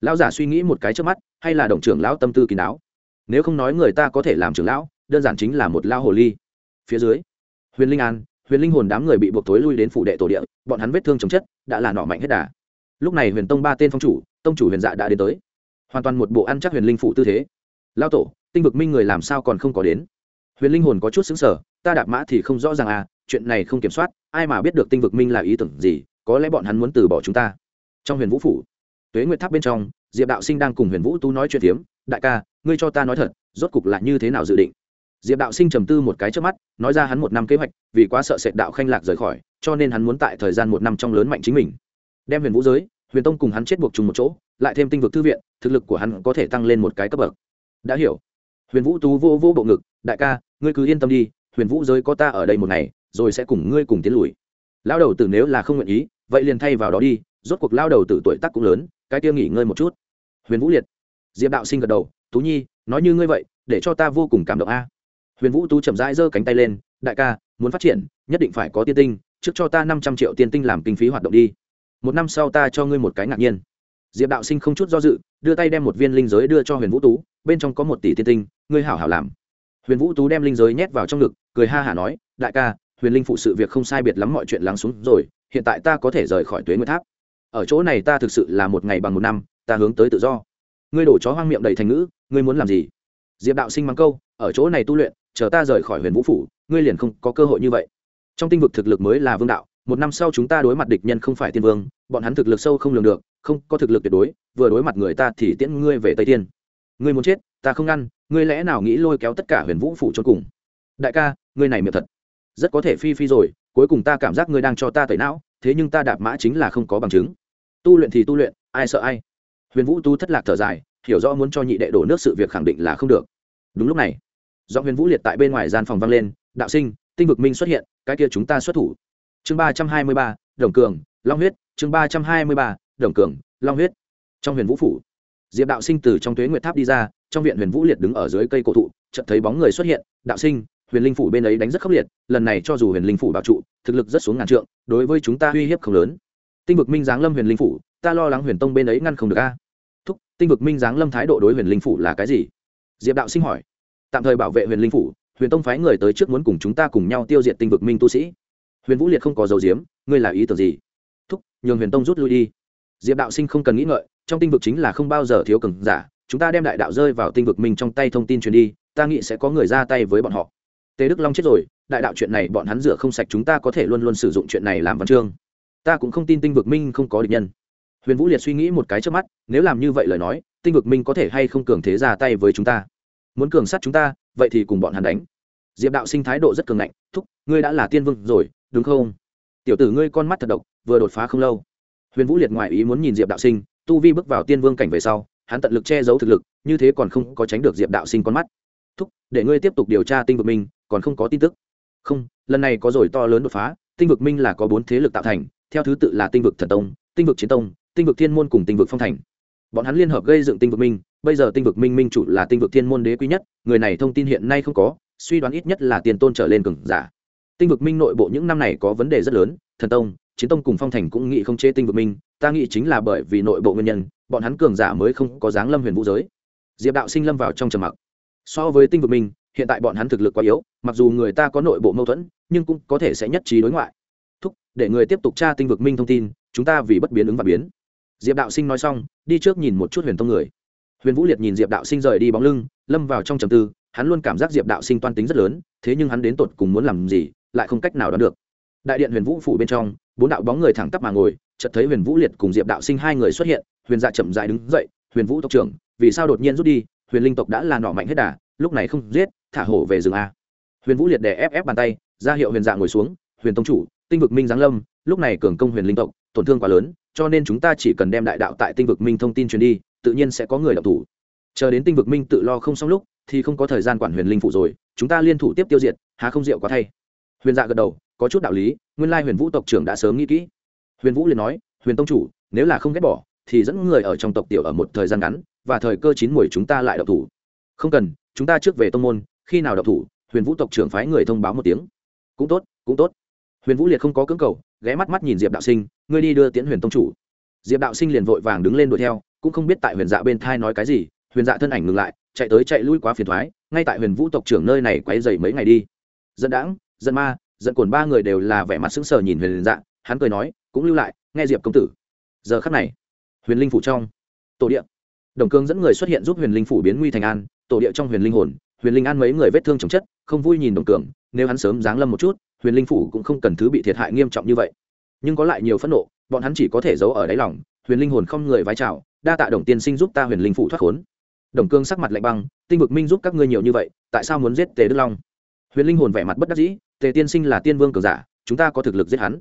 Lão giả suy nghĩ một cái trước mắt, hay là đồng trưởng lão tâm tư kín đáo? Nếu không nói người ta có thể làm trưởng lão, đơn giản chính là một lao hồ ly. Phía dưới, huyền linh an, huyền linh hồn đám người bị buộc tối lui đến phủ đệ tổ địa, bọn hắn vết thương chồng chất, đã là nọ mạnh hết đà. Lúc này huyền tông ba tên phong chủ, tông chủ huyền dạ đã đến tới. Hoàn toàn một bộ ăn chắc huyền linh phủ tư thế. Lao tổ, tinh vực minh người làm sao còn không có đến? Huyền linh hồn có chút xứng sở ta đạp mã thì không rõ ràng à chuyện này không kiểm soát, ai mà biết được tinh vực minh là ý tưởng gì, có lẽ bọn hắn muốn từ bỏ chúng ta. Trong huyền vũ phủ, tuế nguyệt tháp bên trong, diệp đạo sinh đang cùng huyền vũ tú nói chuyện phiếm, đại ca, ngươi cho ta nói thật, rốt cục là như thế nào dự định? Diệp đạo sinh trầm tư một cái trước mắt, nói ra hắn một năm kế hoạch, vì quá sợ sệt đạo khanh lạc rời khỏi, cho nên hắn muốn tại thời gian một năm trong lớn mạnh chính mình. Đem huyền vũ giới, huyền tông cùng hắn chết buộc chung một chỗ, lại thêm tinh vực thư viện, thực lực của hắn có thể tăng lên một cái cấp bậc. Đã hiểu. Huyền vũ tú vô vô bộ ngực, đại ca, ngươi cứ yên tâm đi, huyền vũ giới có ta ở đây một ngày rồi sẽ cùng ngươi cùng tiến lùi. Lao đầu tử nếu là không nguyện ý, vậy liền thay vào đó đi, rốt cuộc lao đầu tử tuổi tác cũng lớn, cái kia nghỉ ngơi một chút. Huyền vũ liệt. Diệp đạo sinh gật đầu, tú nhi, nói như ngươi vậy, để cho ta vô cùng cảm động a. Huyền vũ tú chậm rãi giơ cánh tay lên, đại ca, muốn phát triển, nhất định phải có tiên tinh, trước cho ta năm trăm triệu tiên tinh làm kinh phí hoạt động đi. Một năm sau ta cho ngươi một cái ngạc nhiên. Diệp đạo sinh không chút do dự, đưa tay đem một viên linh giới đưa cho huyền vũ tú, bên trong có một tỷ tiên tinh, ngươi hảo hảo làm. Huyền vũ tú đem linh giới nhét vào trong ngực, cười ha hả nói, đại ca huyền linh phụ sự việc không sai biệt lắm mọi chuyện lắng xuống rồi, hiện tại ta có thể rời khỏi tuế nguyệt tháp. Ở chỗ này ta thực sự là một ngày bằng một năm, ta hướng tới tự do. Ngươi đổ chó hoang miệng đầy thành ngữ, ngươi muốn làm gì? Diệp đạo sinh mắng câu, ở chỗ này tu luyện, chờ ta rời khỏi huyền vũ phủ, ngươi liền không có cơ hội như vậy. Trong tinh vực thực lực mới là vương đạo, một năm sau chúng ta đối mặt địch nhân không phải tiên vương, bọn hắn thực lực sâu không lường được, không có thực lực tuyệt đối, vừa đối mặt người ta thì tiễn ngươi về tây tiên. Ngươi muốn chết, ta không ngăn, ngươi lẽ nào nghĩ lôi kéo tất cả huyền vũ phủ cho cùng? Đại ca, ngươi này miệng thật rất có thể phi phi rồi, cuối cùng ta cảm giác ngươi đang cho ta tẩy não, thế nhưng ta đạp mã chính là không có bằng chứng. Tu luyện thì tu luyện, ai sợ ai. Huyền vũ tu thất lạc thở dài, hiểu rõ muốn cho nhị đệ đổ nước sự việc khẳng định là không được. Đúng lúc này do huyền vũ liệt tại bên ngoài gian phòng vang lên, đạo sinh, tinh vực minh xuất hiện, cái kia chúng ta xuất thủ. Chương ba trăm hai mươi ba, đồng cường, long huyết. Chương ba trăm hai mươi ba, đồng cường, long huyết. Trong huyền vũ phủ, diệp đạo sinh từ trong tuế nguyệt tháp đi ra, trong viện huyền vũ liệt đứng ở dưới cây cổ thụ, chợt thấy bóng người xuất hiện, đạo sinh huyền linh phủ bên ấy đánh rất khốc liệt, lần này cho dù huyền linh phủ bảo trụ, thực lực rất xuống ngàn trượng, đối với chúng ta uy hiếp không lớn. Tinh vực minh giáng lâm huyền linh phủ, ta lo lắng huyền tông bên ấy ngăn không được a. Thúc, tinh vực minh giáng lâm thái độ đối huyền linh phủ là cái gì? Diệp đạo sinh hỏi. Tạm thời bảo vệ huyền linh phủ, huyền tông phái người tới trước muốn cùng chúng ta cùng nhau tiêu diệt tinh vực minh tu sĩ. Huyền vũ liệt không có dấu diếm ngươi là ý tưởng gì? Thúc, nhường huyền tông rút lui đi. Diệp đạo sinh không cần nghĩ ngợi, trong tinh vực chính là không bao giờ thiếu cường giả, chúng ta đem đại đạo rơi vào tinh vực minh trong tay thông tin truyền đi, ta nghĩ sẽ có người ra tay với bọn họ tề đức long chết rồi, đại đạo chuyện này bọn hắn rửa không sạch chúng ta có thể luôn luôn sử dụng chuyện này làm văn chương. Ta cũng không tin tinh vực minh không có địch nhân. Huyền vũ liệt suy nghĩ một cái trước mắt, nếu làm như vậy lời nói, tinh vực minh có thể hay không cường thế ra tay với chúng ta? Muốn cường sát chúng ta, vậy thì cùng bọn hắn đánh. Diệp đạo sinh thái độ rất cường ngạnh, thúc, ngươi đã là tiên vương rồi, đúng không? Tiểu tử ngươi con mắt thật độc, vừa đột phá không lâu. Huyền vũ liệt ngoại ý muốn nhìn diệp đạo sinh, tu vi bước vào tiên vương cảnh về sau, hắn tận lực che giấu thực lực, như thế còn không có tránh được diệp đạo sinh con mắt. Thúc, để ngươi tiếp tục điều tra tinh vực minh còn không có tin tức không lần này có rồi to lớn đột phá tinh vực minh là có bốn thế lực tạo thành theo thứ tự là tinh vực thần tông tinh vực chiến tông tinh vực thiên môn cùng tinh vực phong thành bọn hắn liên hợp gây dựng tinh vực minh bây giờ tinh vực minh minh chủ là tinh vực thiên môn đế quý nhất người này thông tin hiện nay không có suy đoán ít nhất là tiền tôn trở lên cường giả tinh vực minh nội bộ những năm này có vấn đề rất lớn thần tông chiến tông cùng phong thành cũng nghĩ không chế tinh vực minh ta nghĩ chính là bởi vì nội bộ nguyên nhân bọn hắn cường giả mới không có dáng lâm huyền vũ giới diệp đạo sinh lâm vào trong trầm mặc so với tinh vực minh hiện tại bọn hắn thực lực quá yếu, mặc dù người ta có nội bộ mâu thuẫn, nhưng cũng có thể sẽ nhất trí đối ngoại. Thúc, để người tiếp tục tra tinh vực minh thông tin, chúng ta vì bất biến ứng và biến. Diệp đạo sinh nói xong, đi trước nhìn một chút huyền tông người. Huyền vũ liệt nhìn diệp đạo sinh rời đi bóng lưng, lâm vào trong trầm tư, hắn luôn cảm giác diệp đạo sinh toan tính rất lớn, thế nhưng hắn đến tột cùng muốn làm gì, lại không cách nào đoán được. Đại điện huyền vũ phủ bên trong, bốn đạo bóng người thẳng tắp mà ngồi, chợt thấy huyền vũ liệt cùng diệp đạo sinh hai người xuất hiện, huyền dạ chậm dại đứng dậy, huyền vũ tộc trưởng, vì sao đột nhiên rút đi? Huyền linh tộc đã là nọ mạnh hết đà lúc này không giết, thả hổ về rừng a. Huyền vũ liệt đè ép ép bàn tay, ra hiệu huyền dạ ngồi xuống, huyền tông chủ, tinh vực minh giáng lâm, lúc này cường công huyền linh tộc, tổn thương quá lớn, cho nên chúng ta chỉ cần đem đại đạo tại tinh vực minh thông tin truyền đi, tự nhiên sẽ có người đọc thủ. Chờ đến tinh vực minh tự lo không xong lúc, thì không có thời gian quản huyền linh phụ rồi, chúng ta liên thủ tiếp tiêu diệt, há không diệu quá thay. Huyền dạ gật đầu, có chút đạo lý, nguyên lai huyền vũ tộc trưởng đã sớm nghĩ kỹ. Huyền vũ liền nói, huyền tông chủ, nếu là không ghét bỏ, thì dẫn người ở trong tộc tiểu ở một thời gian ngắn, và thời cơ chín mùi chúng ta lại đọc thủ. Không cần chúng ta trước về tông môn, khi nào độc thủ, huyền vũ tộc trưởng phái người thông báo một tiếng. Cũng tốt cũng tốt. Huyền vũ liệt không có cưỡng cầu, ghé mắt mắt nhìn diệp đạo sinh, ngươi đi đưa tiễn huyền tông chủ. Diệp đạo sinh liền vội vàng đứng lên đuổi theo, cũng không biết tại huyền dạ bên thai nói cái gì, huyền dạ thân ảnh ngừng lại, chạy tới chạy lui quá phiền thoái, ngay tại huyền vũ tộc trưởng nơi này quấy dày mấy ngày đi. Dân đãng dân ma dân cồn ba người đều là vẻ mặt sững sờ nhìn huyền dạ hắn cười nói, cũng lưu lại, nghe diệp công tử. Giờ khắc này, huyền linh phủ trong, tổ điện đồng cương dẫn người xuất hiện giúp huyền linh phủ biến nguy thành an tổ địa trong huyền linh hồn, huyền linh an mấy người vết thương chồng chất, không vui nhìn đồng cường, nếu hắn sớm giáng lâm một chút, huyền linh phủ cũng không cần thứ bị thiệt hại nghiêm trọng như vậy. Nhưng có lại nhiều phẫn nộ, bọn hắn chỉ có thể giấu ở đáy lòng, huyền linh hồn không người vái chào, đa tạ đồng tiên sinh giúp ta huyền linh phủ thoát khốn. Đồng cương sắc mặt lạnh băng, tinh vực minh giúp các ngươi nhiều như vậy, tại sao muốn giết tề đức long? Huyền linh hồn vẻ mặt bất đắc dĩ, tề tiên sinh là tiên vương cường giả, chúng ta có thực lực giết hắn.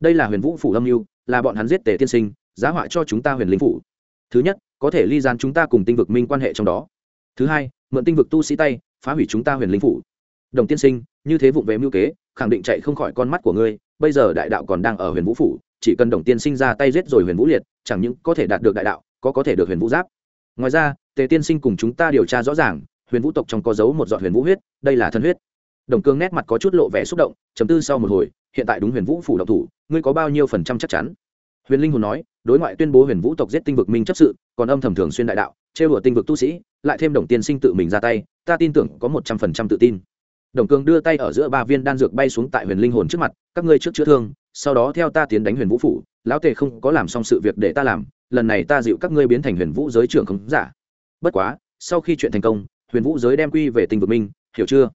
Đây là huyền vũ phủ âm mưu, là bọn hắn giết tề tiên sinh, giá họa cho chúng ta huyền linh phủ. Thứ nhất, có thể ly gian chúng ta cùng tinh vực minh quan hệ trong đó thứ hai, mượn tinh vực tu sĩ tay, phá hủy chúng ta huyền linh phủ. Đồng tiên sinh, như thế vụng về mưu kế, khẳng định chạy không khỏi con mắt của ngươi, bây giờ đại đạo còn đang ở huyền vũ phủ, chỉ cần đồng tiên sinh ra tay giết rồi huyền vũ liệt, chẳng những có thể đạt được đại đạo, có có thể được huyền vũ giáp. Ngoài ra, tề tiên sinh cùng chúng ta điều tra rõ ràng, huyền vũ tộc trong có dấu một giọt huyền vũ huyết, đây là thân huyết. Đồng cương nét mặt có chút lộ vẻ xúc động chấm tư sau một hồi, hiện tại đúng huyền vũ phủ độc thủ, ngươi có bao nhiêu phần trăm chắc chắn? Huyền linh hồn nói, đối ngoại tuyên bố huyền vũ tộc giết tinh vực minh chấp sự, còn âm thầm thường xuyên đại đạo trêu đùa tinh vực tu sĩ, lại thêm đồng tiên sinh tự mình ra tay, ta tin tưởng có một trăm phần trăm tự tin. Đồng cường đưa tay ở giữa ba viên đan dược bay xuống tại huyền linh hồn trước mặt, các ngươi trước chữa thương, sau đó theo ta tiến đánh huyền vũ phủ, lão tề không có làm xong sự việc để ta làm, lần này ta dịu các ngươi biến thành huyền vũ giới trưởng không giả. Bất quá, sau khi chuyện thành công, huyền vũ giới đem quy về tinh vực minh, hiểu chưa?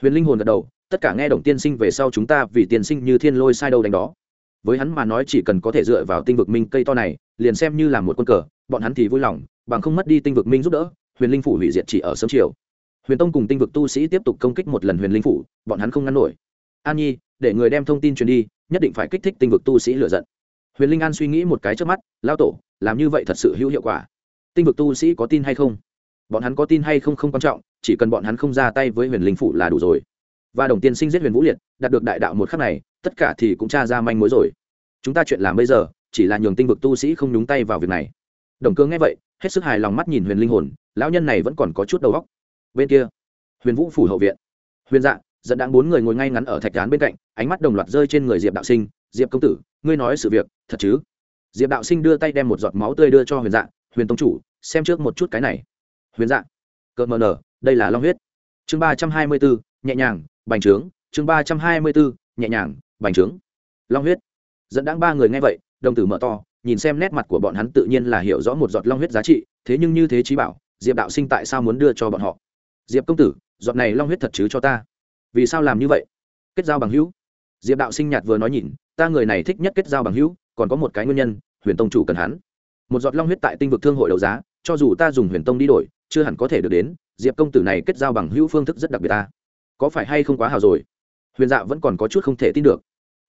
Huyền linh hồn gật đầu, tất cả nghe đồng tiên sinh về sau chúng ta vì tiên sinh như thiên lôi sai đâu đánh đó. Với hắn mà nói chỉ cần có thể dựa vào tinh vực minh cây to này, liền xem như là một quân cờ, bọn hắn thì vui lòng bằng không mất đi tinh vực minh giúp đỡ, huyền linh phủ hủy diệt chỉ ở sớm chiều. Huyền tông cùng tinh vực tu sĩ tiếp tục công kích một lần huyền linh phủ, bọn hắn không ngăn nổi. An nhi, để người đem thông tin truyền đi, nhất định phải kích thích tinh vực tu sĩ lựa giận. Huyền linh an suy nghĩ một cái trước mắt lao tổ, làm như vậy thật sự hữu hiệu quả. Tinh vực tu sĩ có tin hay không? Bọn hắn có tin hay không không quan trọng, chỉ cần bọn hắn không ra tay với huyền linh phủ là đủ rồi. Và đồng tiên sinh giết huyền vũ liệt, đạt được đại đạo một khắc này, tất cả thì cũng tra ra manh mối rồi. Chúng ta chuyện làm bây giờ, chỉ là nhường tinh vực tu sĩ không nhúng tay vào việc này đồng cương nghe vậy, hết sức hài lòng mắt nhìn huyền linh hồn, lão nhân này vẫn còn có chút đầu óc. Bên kia, huyền vũ phủ hậu viện. Huyền dạ dẫn đáng bốn người ngồi ngay ngắn ở thạch án bên cạnh, ánh mắt đồng loạt rơi trên người diệp đạo sinh. Diệp công tử, ngươi nói sự việc, thật chứ? Diệp đạo sinh đưa tay đem một giọt máu tươi đưa cho huyền dạ. Huyền tông chủ, xem trước một chút cái này. Huyền dạ cợt mờ nở, đây là long huyết. Chương ba trăm hai mươi bốn, nhẹ nhàng, bành trướng. Chương ba trăm hai mươi bốn, nhẹ nhàng, bành trướng. Long huyết. Dẫn đáng ba người nghe vậy, đồng tử mở to nhìn xem nét mặt của bọn hắn tự nhiên là hiểu rõ một giọt long huyết giá trị, thế nhưng như thế trí bảo, diệp đạo sinh tại sao muốn đưa cho bọn họ? Diệp công tử, giọt này long huyết thật chứ cho ta? Vì sao làm như vậy? Kết giao bằng hữu. Diệp đạo sinh nhạt vừa nói nhìn, ta người này thích nhất kết giao bằng hữu, còn có một cái nguyên nhân, huyền tông chủ cần hắn. Một giọt long huyết tại tinh vực thương hội đấu giá, cho dù ta dùng huyền tông đi đổi, chưa hẳn có thể được đến, diệp công tử này kết giao bằng hữu phương thức rất đặc biệt ta. Có phải hay không quá hào rồi? Huyền dạ vẫn còn có chút không thể tin được.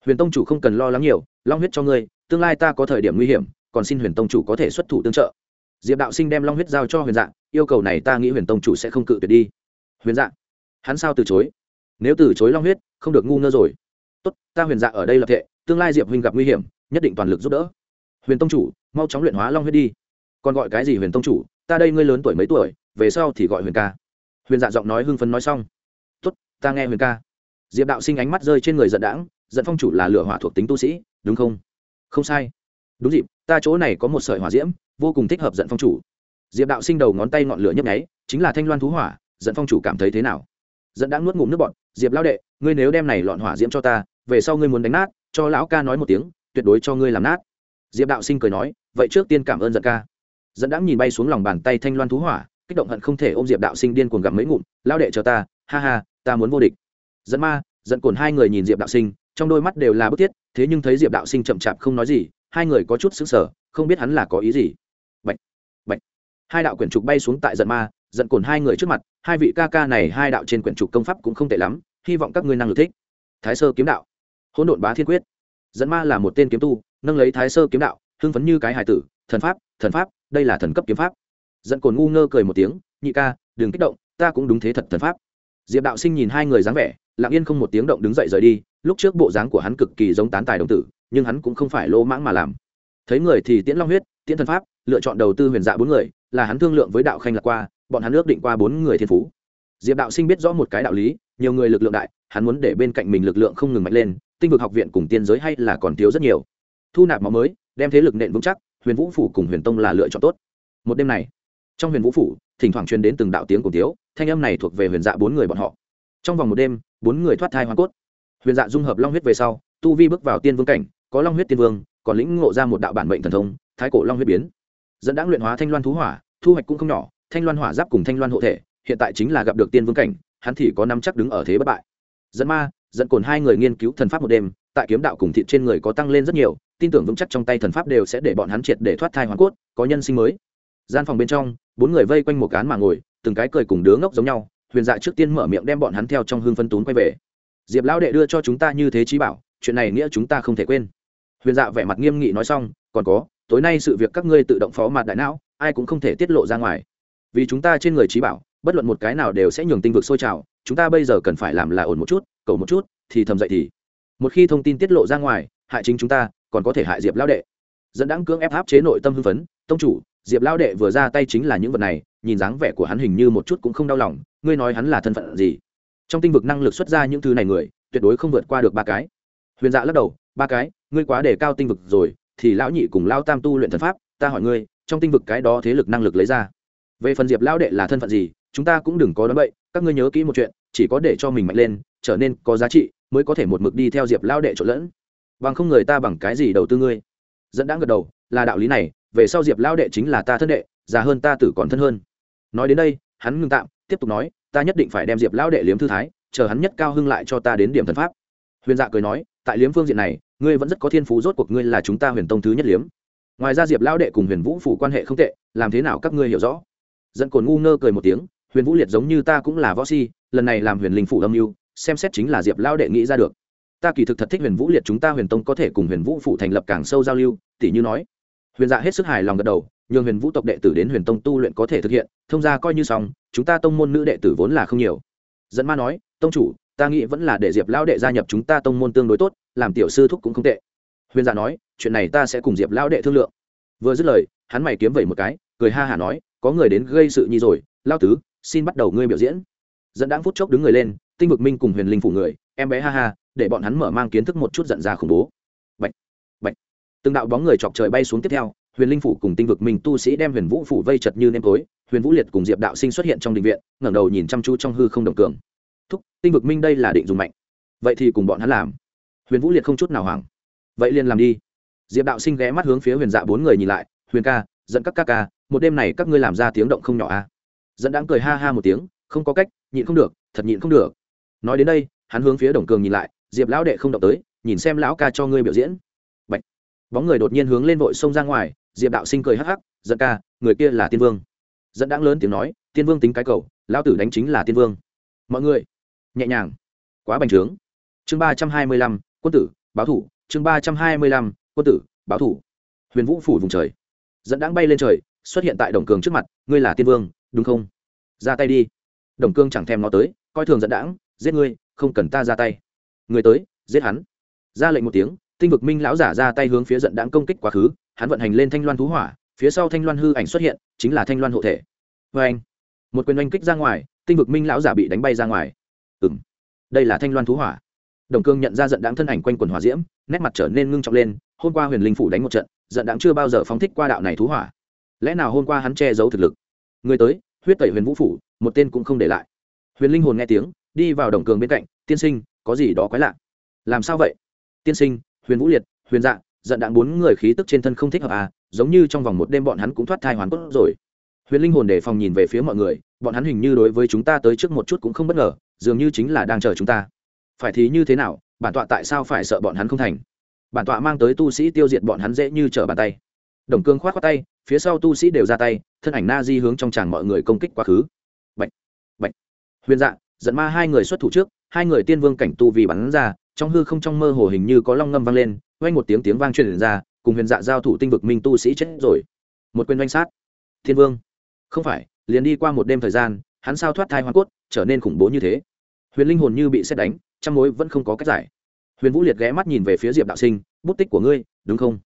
Huyền tông chủ không cần lo lắng nhiều, long huyết cho ngươi tương lai ta có thời điểm nguy hiểm còn xin huyền tông chủ có thể xuất thủ tương trợ. Diệp đạo sinh đem long huyết giao cho huyền Dạng, yêu cầu này ta nghĩ huyền tông chủ sẽ không cự tuyệt đi. Huyền Dạng, hắn sao từ chối? Nếu từ chối long huyết không được ngu ngơ rồi. Tốt ta huyền dạ ở đây lập thệ tương lai diệp huynh gặp nguy hiểm nhất định toàn lực giúp đỡ. Huyền tông chủ mau chóng luyện hóa long huyết đi. Còn gọi cái gì huyền tông chủ? Ta đây ngươi lớn tuổi mấy tuổi về sau thì gọi huyền ca. Huyền dạ giọng nói hưng phấn nói xong. Tốt ta nghe huyền ca. Diệp đạo sinh ánh mắt rơi trên người giận đãng giận phong chủ là lửa hỏa thuộc tính tu sĩ đúng không? Không sai. Đúng dịp, ta chỗ này có một sợi hỏa diễm, vô cùng thích hợp giận phong chủ. Diệp đạo sinh đầu ngón tay ngọn lửa nhấp nháy, chính là thanh loan thú hỏa, giận phong chủ cảm thấy thế nào? Dẫn đã nuốt ngụm nước bọn diệp lao đệ, ngươi nếu đem này lọn hỏa diễm cho ta, về sau ngươi muốn đánh nát, cho lão ca nói một tiếng, tuyệt đối cho ngươi làm nát. Diệp đạo sinh cười nói, vậy trước tiên cảm ơn giận ca. Dẫn đã nhìn bay xuống lòng bàn tay thanh loan thú hỏa, kích động hận không thể ôm diệp đạo sinh điên cuồng gặp mấy ngụm lao đệ chờ ta, ha ha, ta muốn vô địch. Dẫn ma dẫn cồn hai người nhìn diệp đạo sinh, trong đôi mắt đều là bức thiết thế nhưng thấy diệp đạo sinh chậm chạp không nói gì hai người có chút xứng sở không biết hắn là có ý gì. Bạch, bạch. hai đạo quyển trục bay xuống tại giận ma giận cồn hai người trước mặt hai vị ca ca này hai đạo trên quyển trục công pháp cũng không tệ lắm hy vọng các ngươi năng lực thích. Thái sơ kiếm đạo. Hỗn độn bá thiên quyết. Dẫn ma là một tên kiếm tu nâng lấy thái sơ kiếm đạo hưng phấn như cái hài tử thần pháp thần pháp đây là thần cấp kiếm pháp. Dẫn cồn ngu ngơ cười một tiếng nhị ca đừng kích động ta cũng đúng thế thật thần pháp. Diệp đạo sinh nhìn hai người dáng vẻ lặng yên không một tiếng động đứng dậy rời đi lúc trước bộ dáng của hắn cực kỳ giống tán tài đồng tử, nhưng hắn cũng không phải lỗ mãng mà làm. Thấy người thì tiễn long huyết, tiễn thần pháp, lựa chọn đầu tư huyền dạ bốn người, là hắn thương lượng với đạo khanh lạc qua, bọn hắn ước định qua bốn người thiên phú. Diệp đạo sinh biết rõ một cái đạo lý, nhiều người lực lượng đại, hắn muốn để bên cạnh mình lực lượng không ngừng mạnh lên, tinh vực học viện cùng tiên giới hay là còn thiếu rất nhiều. Thu nạp máu mới, đem thế lực nện vững chắc, huyền vũ phủ cùng huyền tông là lựa chọn tốt. Một đêm này, trong huyền vũ phủ, thỉnh thoảng truyền đến từng đạo tiếng cùng tiếu thanh âm này thuộc về huyền dạ bốn người bọn họ. Trong vòng một đêm, bốn người thoát thai hoa cốt huyền dạ dung hợp long huyết về sau, tu vi bước vào tiên vương cảnh, có long huyết tiên vương, còn lĩnh ngộ ra một đạo bản mệnh thần thông, thái cổ long huyết biến. Dẫn đã luyện hóa thanh loan thú hỏa, thu hoạch cũng không nhỏ, thanh loan hỏa giáp cùng thanh loan hộ thể, hiện tại chính là gặp được tiên vương cảnh, hắn thì có năm chắc đứng ở thế bất bại. Dẫn ma, dẫn cồn hai người nghiên cứu thần pháp một đêm, tại kiếm đạo cùng thịt trên người có tăng lên rất nhiều, tin tưởng vững chắc trong tay thần pháp đều sẽ để bọn hắn triệt để thoát thai hoàn cốt, có nhân sinh mới. Gian phòng bên trong, bốn người vây quanh một cán mà ngồi, từng cái cười cùng đứa ngốc giống nhau, huyền dạ trước tiên mở miệng đem bọn hắn theo trong hương phân tún quay về diệp lão đệ đưa cho chúng ta như thế trí bảo, chuyện này nghĩa chúng ta không thể quên. Huyền dạ vẻ mặt nghiêm nghị nói xong, còn có, tối nay sự việc các ngươi tự động phó mặt đại não, ai cũng không thể tiết lộ ra ngoài. Vì chúng ta trên người trí bảo, bất luận một cái nào đều sẽ nhường tinh vực sôi trào, chúng ta bây giờ cần phải làm là ổn một chút, cầu một chút, thì thầm dậy thì. Một khi thông tin tiết lộ ra ngoài, hại chính chúng ta, còn có thể hại diệp lão đệ. Dẫn đáng cưỡng ép áp chế nội tâm hưng phấn, tông chủ, diệp lão đệ vừa ra tay chính là những vật này, nhìn dáng vẻ của hắn hình như một chút cũng không đau lòng, ngươi nói hắn là thân phận gì? Trong tinh vực năng lực xuất ra những thứ này người, tuyệt đối không vượt qua được ba cái. Huyền dạ lắc đầu, ba cái, ngươi quá đề cao tinh vực rồi, thì lão nhị cùng lao tam tu luyện thần pháp, ta hỏi ngươi, trong tinh vực cái đó thế lực năng lực lấy ra? Về phần diệp lão đệ là thân phận gì, chúng ta cũng đừng có đoán bậy các ngươi nhớ kỹ một chuyện, chỉ có để cho mình mạnh lên, trở nên có giá trị, mới có thể một mực đi theo diệp lão đệ trộn lẫn. Bằng không người ta bằng cái gì đầu tư ngươi? Dẫn đã gật đầu, là đạo lý này, về sau diệp lão đệ chính là ta thân đệ, già hơn ta tử còn thân hơn. Nói đến đây, hắn ngưng tạm, tiếp tục nói ta nhất định phải đem diệp lão đệ liếm thư thái, chờ hắn nhất cao hưng lại cho ta đến điểm thần pháp. Huyền dạ cười nói, tại liếm phương diện này, ngươi vẫn rất có thiên phú, rốt cuộc ngươi là chúng ta huyền tông thứ nhất liếm. Ngoài ra diệp lão đệ cùng huyền vũ phủ quan hệ không tệ, làm thế nào các ngươi hiểu rõ? Dẫn cồn ngu ngơ cười một tiếng, huyền vũ liệt giống như ta cũng là võ si, lần này làm huyền linh phủ âm mưu, xem xét chính là diệp lão đệ nghĩ ra được. Ta kỳ thực thật thích huyền vũ liệt chúng ta huyền tông có thể cùng huyền vũ phủ thành lập càng sâu giao lưu tỷ như nói. Huyền dạ hết sức hài lòng gật đầu, nhường huyền vũ tộc đệ tử đến huyền tông tu luyện có thể thực hiện, thông ra coi như xong chúng ta tông môn nữ đệ tử vốn là không nhiều. Dẫn ma nói tông chủ ta nghĩ vẫn là để diệp lão đệ gia nhập chúng ta tông môn tương đối tốt làm tiểu sư thúc cũng không tệ. Huyền dạ nói chuyện này ta sẽ cùng diệp lão đệ thương lượng. Vừa dứt lời hắn mày kiếm vẩy một cái cười ha hả nói có người đến gây sự nhi rồi lao tứ xin bắt đầu ngươi biểu diễn. Dẫn đáng phút chốc đứng người lên tinh vực minh cùng huyền linh phủ người em bé ha ha để bọn hắn mở mang kiến thức một chút giận ra khủng bố. Bạch, bạch. từng đạo bóng người chọc trời bay xuống tiếp theo huyền linh phủ cùng tinh vực minh tu sĩ đem huyền vũ phủ vây chật như nêm tối, huyền vũ liệt cùng diệp đạo sinh xuất hiện trong định viện, ngẩng đầu nhìn chăm chú trong hư không đồng cường thúc, tinh vực minh đây là định dùng mạnh. Vậy thì cùng bọn hắn làm. Huyền vũ liệt không chút nào hoảng. Vậy liền làm đi. Diệp đạo sinh ghé mắt hướng phía huyền dạ bốn người nhìn lại, huyền ca dẫn các ca ca, một đêm này các ngươi làm ra tiếng động không nhỏ a à? dẫn đáng cười ha ha một tiếng, không có cách, nhịn không được, thật nhịn không được. Nói đến đây, hắn hướng phía đồng cường nhìn lại, diệp lão đệ không động tới, nhìn xem lão ca cho ngươi biểu diễn bóng người đột nhiên hướng lên vội sông ra ngoài, diệp đạo sinh cười hắc hắc dẫn ca, người kia là tiên vương. Dẫn đáng lớn tiếng nói, tiên vương tính cái cầu, lão tử đánh chính là tiên vương. Mọi người, nhẹ nhàng, quá bành trướng. Chương ba trăm hai mươi lăm, quân tử, báo thủ. Chương ba trăm hai mươi lăm, quân tử, báo thủ. Huyền vũ phủ vùng trời. Dẫn đáng bay lên trời, xuất hiện tại đồng cường trước mặt, ngươi là tiên vương, đúng không? Ra tay đi. Đồng cương chẳng thèm nó tới, coi thường dẫn đãng, giết ngươi, không cần ta ra tay. Người tới, giết hắn. Ra lệnh một tiếng tinh vực minh lão giả ra tay hướng phía giận đãng công kích quá khứ, hắn vận hành lên thanh loan thú hỏa, phía sau thanh loan hư ảnh xuất hiện, chính là thanh loan hộ thể. Vê anh một quyền oanh kích ra ngoài, tinh vực minh lão giả bị đánh bay ra ngoài. Ừ m đây là thanh loan thú hỏa. Đồng cương nhận ra giận đáng thân ảnh quanh quần hỏa diễm, nét mặt trở nên ngưng trọng lên, hôm qua huyền linh phủ đánh một trận, giận đáng chưa bao giờ phóng thích qua đạo này thú hỏa. Lẽ nào hôm qua hắn che giấu thực lực? Người tới, huyết tẩy huyền vũ phủ, một tên cũng không để lại. Huyền linh hồn nghe tiếng, đi vào đồng cường bên cạnh, tiên sinh, có gì đó quái lạ? Làm sao vậy? Tiên sinh huyền vũ liệt huyền dạ giận đạn bốn người khí tức trên thân không thích hợp à giống như trong vòng một đêm bọn hắn cũng thoát thai hoàn cốt rồi. Huyền linh hồn để phòng nhìn về phía mọi người bọn hắn hình như đối với chúng ta tới trước một chút cũng không bất ngờ dường như chính là đang chờ chúng ta. Phải thì như thế nào bản tọa tại sao phải sợ bọn hắn không thành? Bản tọa mang tới tu sĩ tiêu diệt bọn hắn dễ như trở bàn tay. Đồng cương khoát khoát tay phía sau tu sĩ đều ra tay thân ảnh na di hướng trong tràng mọi người công kích quá khứ. Bạch, bạch. huyền dạ dẫn ma hai người xuất thủ trước hai người tiên vương cảnh tu vì bắn ra trong hư không trong mơ hồ hình như có long ngâm vang lên oanh một tiếng tiếng vang truyền ra, cùng huyền dạ giao thủ tinh vực minh tu sĩ chết rồi. Một quyền oanh sát. Thiên vương. Không phải, liền đi qua một đêm thời gian, hắn sao thoát thai hoa cốt, trở nên khủng bố như thế. Huyền linh hồn như bị xét đánh, trăm mối vẫn không có cách giải. Huyền vũ liệt ghé mắt nhìn về phía diệp đạo sinh, bút tích của ngươi, đúng không?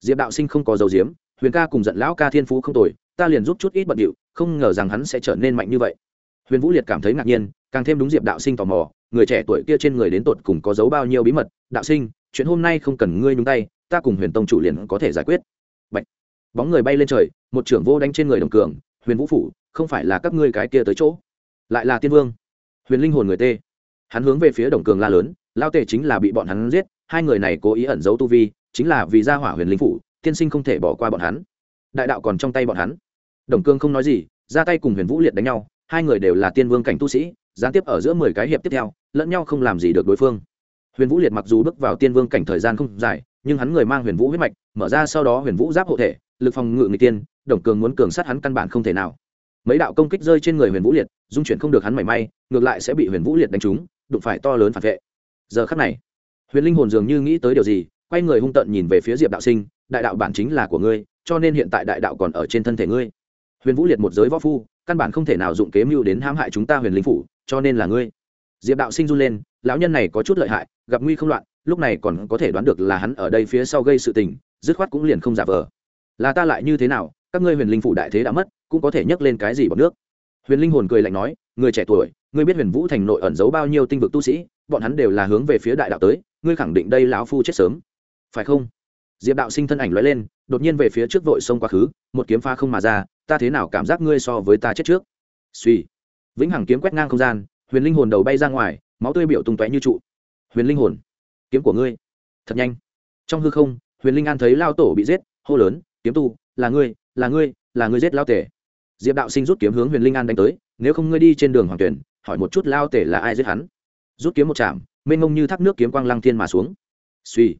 Diệp đạo sinh không có dầu diếm huyền ca cùng giận lão ca thiên phú không tồi, ta liền giúp chút ít bận điệu, không ngờ rằng hắn sẽ trở nên mạnh như vậy. Huyền vũ liệt cảm thấy ngạc nhiên càng thêm đúng diệp đạo sinh tò mò, người trẻ tuổi kia trên người đến tột cùng có giấu bao nhiêu bí mật. Đạo sinh, chuyện hôm nay không cần ngươi nhúng tay, ta cùng huyền tông chủ liền có thể giải quyết. Bạch. bóng người bay lên trời, một trưởng vô đánh trên người đồng cường, huyền vũ phủ, không phải là các ngươi cái kia tới chỗ. Lại là tiên vương. Huyền linh hồn người tê. Hắn hướng về phía đồng cường la lớn, lao tề chính là bị bọn hắn giết, hai người này cố ý ẩn giấu tu vi, chính là vì gia hỏa huyền linh phủ, tiên sinh không thể bỏ qua bọn hắn. Đại đạo còn trong tay bọn hắn. Đồng cương không nói gì, ra tay cùng huyền vũ liệt đánh nhau, hai người đều là tiên vương cảnh tu sĩ gián tiếp ở giữa mười cái hiệp tiếp theo, lẫn nhau không làm gì được đối phương. Huyền vũ liệt mặc dù bước vào tiên vương cảnh thời gian không dài, nhưng hắn người mang huyền vũ huyết mạch, mở ra sau đó huyền vũ giáp hộ thể, lực phòng ngự người tiên, đồng cường muốn cường sát hắn căn bản không thể nào. Mấy đạo công kích rơi trên người huyền vũ liệt, dung chuyển không được hắn mảy may, ngược lại sẽ bị huyền vũ liệt đánh trúng, đụng phải to lớn phản vệ. Giờ khắc này, huyền linh hồn dường như nghĩ tới điều gì, quay người hung tận nhìn về phía diệp đạo sinh, đại đạo bản chính là của ngươi, cho nên hiện tại đại đạo còn ở trên thân thể ngươi. Huyền vũ liệt một giới võ phu, căn bản không thể nào dụng kế mưu đến hãm hại chúng ta huyền linh phủ cho nên là ngươi. Diệp đạo sinh run lên, lão nhân này có chút lợi hại, gặp nguy không loạn, lúc này còn có thể đoán được là hắn ở đây phía sau gây sự tình, dứt khoát cũng liền không giả vờ. Là ta lại như thế nào, các ngươi huyền linh phủ đại thế đã mất, cũng có thể nhấc lên cái gì bằng nước? Huyền linh hồn cười lạnh nói, người trẻ tuổi, ngươi biết huyền vũ thành nội ẩn giấu bao nhiêu tinh vực tu sĩ, bọn hắn đều là hướng về phía đại đạo tới, ngươi khẳng định đây lão phu chết sớm. Phải không? Diệp đạo sinh thân ảnh lóe lên, đột nhiên về phía trước vội xông quá khứ, một kiếm pha không mà ra, ta thế nào cảm giác ngươi so với ta chết trước? Suy vĩnh hằng kiếm quét ngang không gian, huyền linh hồn đầu bay ra ngoài, máu tươi biểu tung tóe như trụ. Huyền linh hồn, kiếm của ngươi. Thật nhanh. Trong hư không, huyền linh an thấy lao tổ bị giết, hô lớn, kiếm tu, là ngươi là ngươi là ngươi giết lao tể. Diệp đạo sinh rút kiếm hướng huyền linh an đánh tới, nếu không ngươi đi trên đường hoàng tuyển, hỏi một chút lao tể là ai giết hắn. Rút kiếm một chạm, mênh mông như thác nước kiếm quang lăng thiên mà xuống. Suy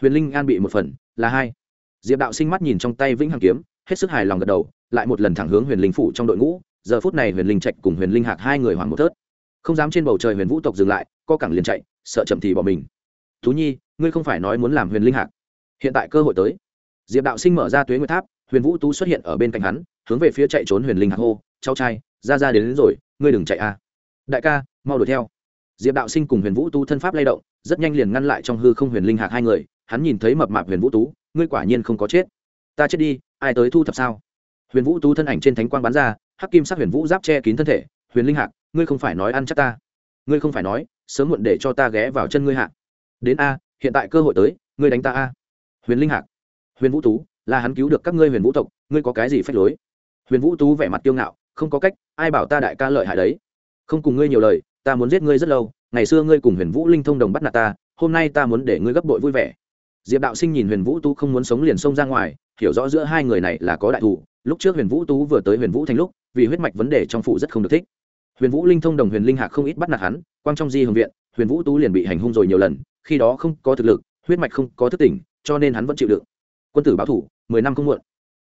huyền linh an bị một phần, là hai. Diệp đạo sinh mắt nhìn trong tay vĩnh hằng kiếm, hết sức hài lòng gật đầu, lại một lần thẳng hướng huyền linh phủ trong đội ngũ giờ phút này huyền linh trạch cùng huyền linh hạc hai người hoảng một thớt. Không dám trên bầu trời huyền vũ tộc dừng lại co cẳng liền chạy sợ chậm thì bỏ mình. Thú nhi ngươi không phải nói muốn làm huyền linh hạc. Hiện tại cơ hội tới. Diệp đạo sinh mở ra tuế nguyệt tháp huyền vũ tú xuất hiện ở bên cạnh hắn hướng về phía chạy trốn huyền linh hạc hô cháu trai ra ra đến, đến rồi ngươi đừng chạy a. Đại ca mau đuổi theo. Diệp đạo sinh cùng huyền vũ tú thân pháp lay động rất nhanh liền ngăn lại trong hư không huyền linh hạc hai người hắn nhìn thấy mập mạp huyền vũ tú ngươi quả nhiên không có chết. Ta chết đi ai tới thu thập sao? Huyền vũ tú thân ảnh trên thánh quang bắn ra hắc kim sắc huyền vũ giáp che kín thân thể, huyền linh hạc, ngươi không phải nói ăn chắc ta. Ngươi không phải nói, sớm muộn để cho ta ghé vào chân ngươi hạ? đến a, hiện tại cơ hội tới, ngươi đánh ta a. Huyền linh hạc. Huyền vũ tú, là hắn cứu được các ngươi huyền vũ tộc, ngươi có cái gì phép lối? Huyền vũ tú vẻ mặt kiêu ngạo, không có cách, ai bảo ta đại ca lợi hại đấy? Không cùng ngươi nhiều lời, ta muốn giết ngươi rất lâu, ngày xưa ngươi cùng huyền vũ linh thông đồng bắt nạt ta, hôm nay ta muốn để ngươi gấp bội vui vẻ. Diệp đạo sinh nhìn huyền vũ tú không muốn sống liền xông ra ngoài, hiểu rõ giữa hai người này là có đại thù, lúc trước huyền vũ tú vừa tới huyền vũ thành lúc vì huyết mạch vấn đề trong phụ rất không được thích. Huyền vũ linh thông đồng huyền linh hạc không ít bắt nạt hắn, quang trong di hồng viện, huyền vũ tú liền bị hành hung rồi nhiều lần, khi đó không có thực lực, huyết mạch không có thức tỉnh, cho nên hắn vẫn chịu đựng. Quân tử báo thủ, mười năm không muộn.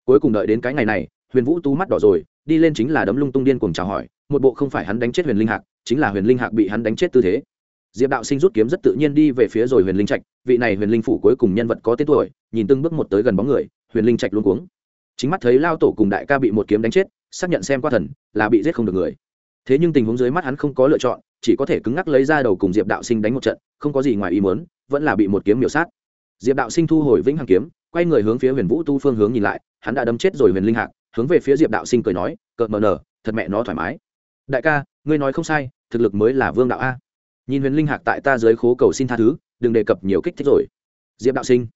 Cuối cùng đợi đến cái ngày này, huyền vũ tú mắt đỏ rồi, đi lên chính là đấm lung tung điên cùng chào hỏi, một bộ không phải hắn đánh chết huyền linh hạc, chính là huyền linh hạc bị hắn đánh chết tư thế. Diệp đạo sinh rút kiếm rất tự nhiên đi về phía rồi huyền linh trạch, vị này huyền linh phủ cuối cùng nhân vật có tên tuổi, nhìn từng bước một tới gần bóng người, huyền linh trạch luôn cuống. Chính mắt thấy lao tổ cùng đại ca bị một kiếm đánh chết xác nhận xem qua thần, là bị giết không được người. Thế nhưng tình huống dưới mắt hắn không có lựa chọn, chỉ có thể cứng ngắc lấy ra đầu cùng diệp đạo sinh đánh một trận, không có gì ngoài ý muốn, vẫn là bị một kiếm miểu sát. Diệp đạo sinh thu hồi vĩnh hằng kiếm, quay người hướng phía huyền vũ tu phương hướng nhìn lại, hắn đã đâm chết rồi huyền linh hạc, hướng về phía diệp đạo sinh cười nói, cợt mờ nở, thật mẹ nó thoải mái. Đại ca, ngươi nói không sai, thực lực mới là vương đạo a. Nhìn huyền linh hạc tại ta dưới khố cầu xin tha thứ, đừng đề cập nhiều kích thích rồi. Diệp đạo sinh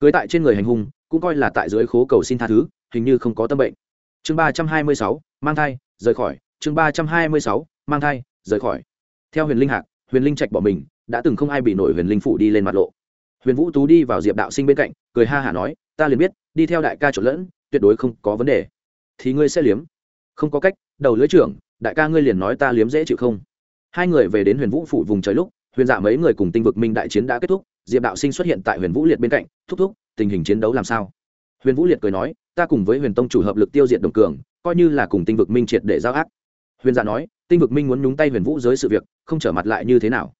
cưới tại trên người hành hung, cũng coi là tại dưới khố cầu xin tha thứ, hình như không có tâm bệnh chương ba trăm hai mươi sáu, mang thai, rời khỏi. Chương ba trăm hai mươi sáu, mang thai, rời khỏi. Theo huyền linh hạc, huyền linh trạch bỏ mình, đã từng không ai bị nổi huyền linh phủ đi lên mặt lộ. Huyền vũ tú đi vào diệp đạo sinh bên cạnh, cười ha hả nói, ta liền biết, đi theo đại ca trộn lẫn, tuyệt đối không có vấn đề. Thì ngươi sẽ liếm. Không có cách, đầu lưới trưởng, đại ca ngươi liền nói ta liếm dễ chịu không? Hai người về đến huyền vũ phủ vùng trời lúc, huyền dạ mấy người cùng tinh vực minh đại chiến đã kết thúc. Diệp đạo sinh xuất hiện tại huyền vũ liệt bên cạnh, thúc thúc, tình hình chiến đấu làm sao? Huyền vũ liệt cười nói ta cùng với huyền tông chủ hợp lực tiêu diệt đồng cường, coi như là cùng tinh vực minh triệt để giao ác. Huyền dạ nói, tinh vực minh muốn nhúng tay huyền vũ giới sự việc, không trở mặt lại như thế nào.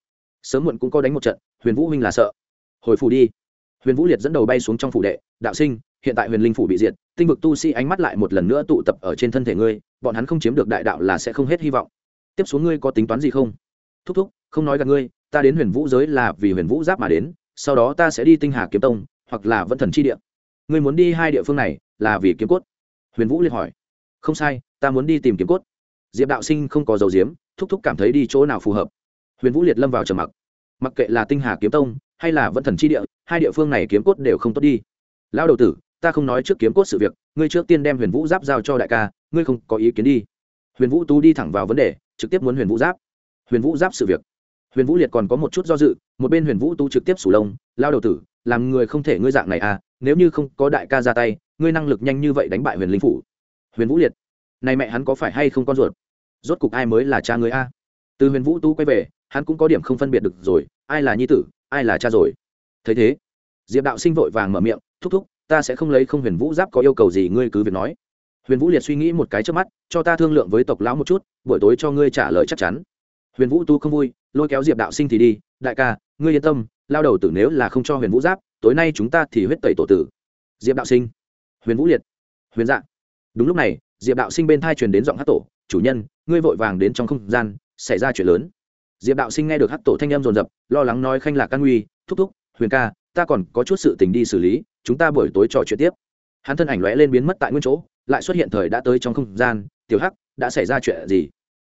Sớm muộn cũng có đánh một trận, huyền vũ minh là sợ. Hồi phủ đi. Huyền vũ liệt dẫn đầu bay xuống trong phủ đệ, đạo sinh, hiện tại huyền linh phủ bị diệt, tinh vực tu sĩ ánh mắt lại một lần nữa tụ tập ở trên thân thể ngươi, bọn hắn không chiếm được đại đạo là sẽ không hết hy vọng. Tiếp xuống ngươi có tính toán gì không? Thúc thúc, không nói gặp ngươi, ta đến huyền vũ giới là vì huyền vũ giáp mà đến, sau đó ta sẽ đi tinh hà kiếm tông, hoặc là vẫn thần chi địa. Ngươi muốn đi hai địa phương này là vì kiếm cốt. Huyền vũ liền hỏi, không sai, ta muốn đi tìm kiếm cốt. Diệp đạo sinh không có dầu diếm, thúc thúc cảm thấy đi chỗ nào phù hợp. Huyền vũ liệt lâm vào trầm mặc. Mặc kệ là tinh hà kiếm tông hay là vẫn thần chi địa, hai địa phương này kiếm cốt đều không tốt đi. Lão đầu tử, ta không nói trước kiếm cốt sự việc, ngươi trước tiên đem huyền vũ giáp giao cho đại ca, ngươi không có ý kiến đi. Huyền vũ tú đi thẳng vào vấn đề, trực tiếp muốn huyền vũ giáp. Huyền vũ giáp sự việc. Huyền vũ liệt còn có một chút do dự, một bên huyền vũ tú trực tiếp sủ lông lao đầu tử, làm người không thể ngươi dạng này à nếu như không có đại ca ra tay ngươi năng lực nhanh như vậy đánh bại huyền linh phủ. Huyền vũ liệt, này mẹ hắn có phải hay không con ruột? Rốt cục ai mới là cha người a? Từ huyền vũ Tu quay về, hắn cũng có điểm không phân biệt được rồi, ai là nhi tử, ai là cha rồi. Thấy thế, diệp đạo sinh vội vàng mở miệng, thúc thúc, ta sẽ không lấy không huyền vũ giáp có yêu cầu gì ngươi cứ việc nói. Huyền vũ liệt suy nghĩ một cái trước mắt, cho ta thương lượng với tộc lão một chút, buổi tối cho ngươi trả lời chắc chắn. Huyền vũ tu không vui, lôi kéo diệp đạo sinh thì đi, đại ca, ngươi yên tâm, lao đầu tử nếu là không cho huyền vũ giáp, tối nay chúng ta thì huyết tẩy tổ tử. Diệp đạo sinh huyền vũ liệt. Huyền dạ. Đúng lúc này, diệp đạo sinh bên thai truyền đến giọng hát tổ, chủ nhân, ngươi vội vàng đến trong không gian, xảy ra chuyện lớn. Diệp đạo sinh nghe được hát tổ thanh em rồn rập lo lắng nói khanh lạc căn nguy, thúc thúc, huyền ca, ta còn có chút sự tình đi xử lý, chúng ta buổi tối trò chuyện tiếp. Hắn thân ảnh lóe lên biến mất tại nguyên chỗ, lại xuất hiện thời đã tới trong không gian, tiểu hắc, đã xảy ra chuyện gì?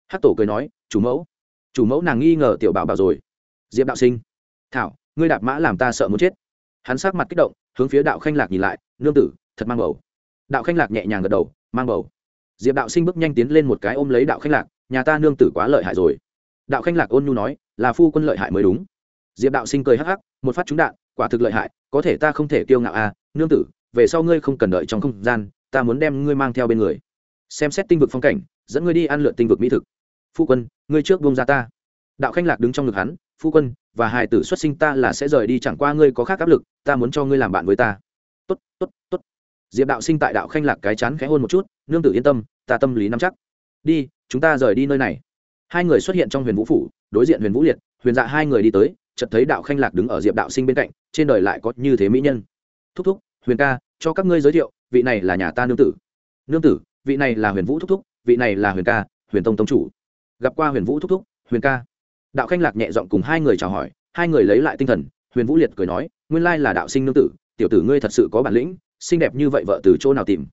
Hắc tổ cười nói, chủ mẫu. Chủ mẫu nàng nghi ngờ tiểu bảo bảo rồi. Diệp đạo sinh, thảo, ngươi đạp mã làm ta sợ muốn chết. Hắn sát mặt kích động, hướng phía đạo khanh lạc nhìn lại, nương tử thật mang bầu. Đạo khanh lạc nhẹ nhàng gật đầu, mang bầu. Diệp đạo sinh bước nhanh tiến lên một cái ôm lấy đạo khanh lạc, nhà ta nương tử quá lợi hại rồi. Đạo khanh lạc ôn nhu nói, là phu quân lợi hại mới đúng. Diệp đạo sinh cười hắc hắc, một phát trúng đạn, quả thực lợi hại, có thể ta không thể kiêu ngạo à nương tử, về sau ngươi không cần đợi trong không gian, ta muốn đem ngươi mang theo bên người. Xem xét tinh vực phong cảnh, dẫn ngươi đi ăn lượn tinh vực mỹ thực. Phu quân, ngươi trước buông ra ta. Đạo khanh lạc đứng trong ngực hắn, phu quân, và hài tử xuất sinh ta là sẽ rời đi, chẳng qua ngươi có khác áp lực, ta muốn cho ngươi làm bạn với ta. Tốt tốt tốt diệp đạo sinh tại đạo khanh lạc cái chán khẽ hôn một chút, nương tử yên tâm, ta tâm lý nắm chắc. Đi, chúng ta rời đi nơi này. Hai người xuất hiện trong huyền vũ phủ, đối diện huyền vũ liệt, huyền dạ hai người đi tới, chợt thấy đạo khanh lạc đứng ở diệp đạo sinh bên cạnh, trên đời lại có như thế mỹ nhân. Thúc thúc, huyền ca, cho các ngươi giới thiệu, vị này là nhà ta nương tử. Nương tử, vị này là huyền vũ thúc thúc, vị này là huyền ca, huyền tông tông chủ. Gặp qua huyền vũ thúc thúc, huyền ca. Đạo khanh lạc nhẹ giọng cùng hai người chào hỏi, hai người lấy lại tinh thần, huyền vũ liệt cười nói, nguyên lai là đạo sinh nương tử, tiểu tử ngươi thật sự có bản lĩnh xinh đẹp như vậy vợ từ chỗ nào tìm?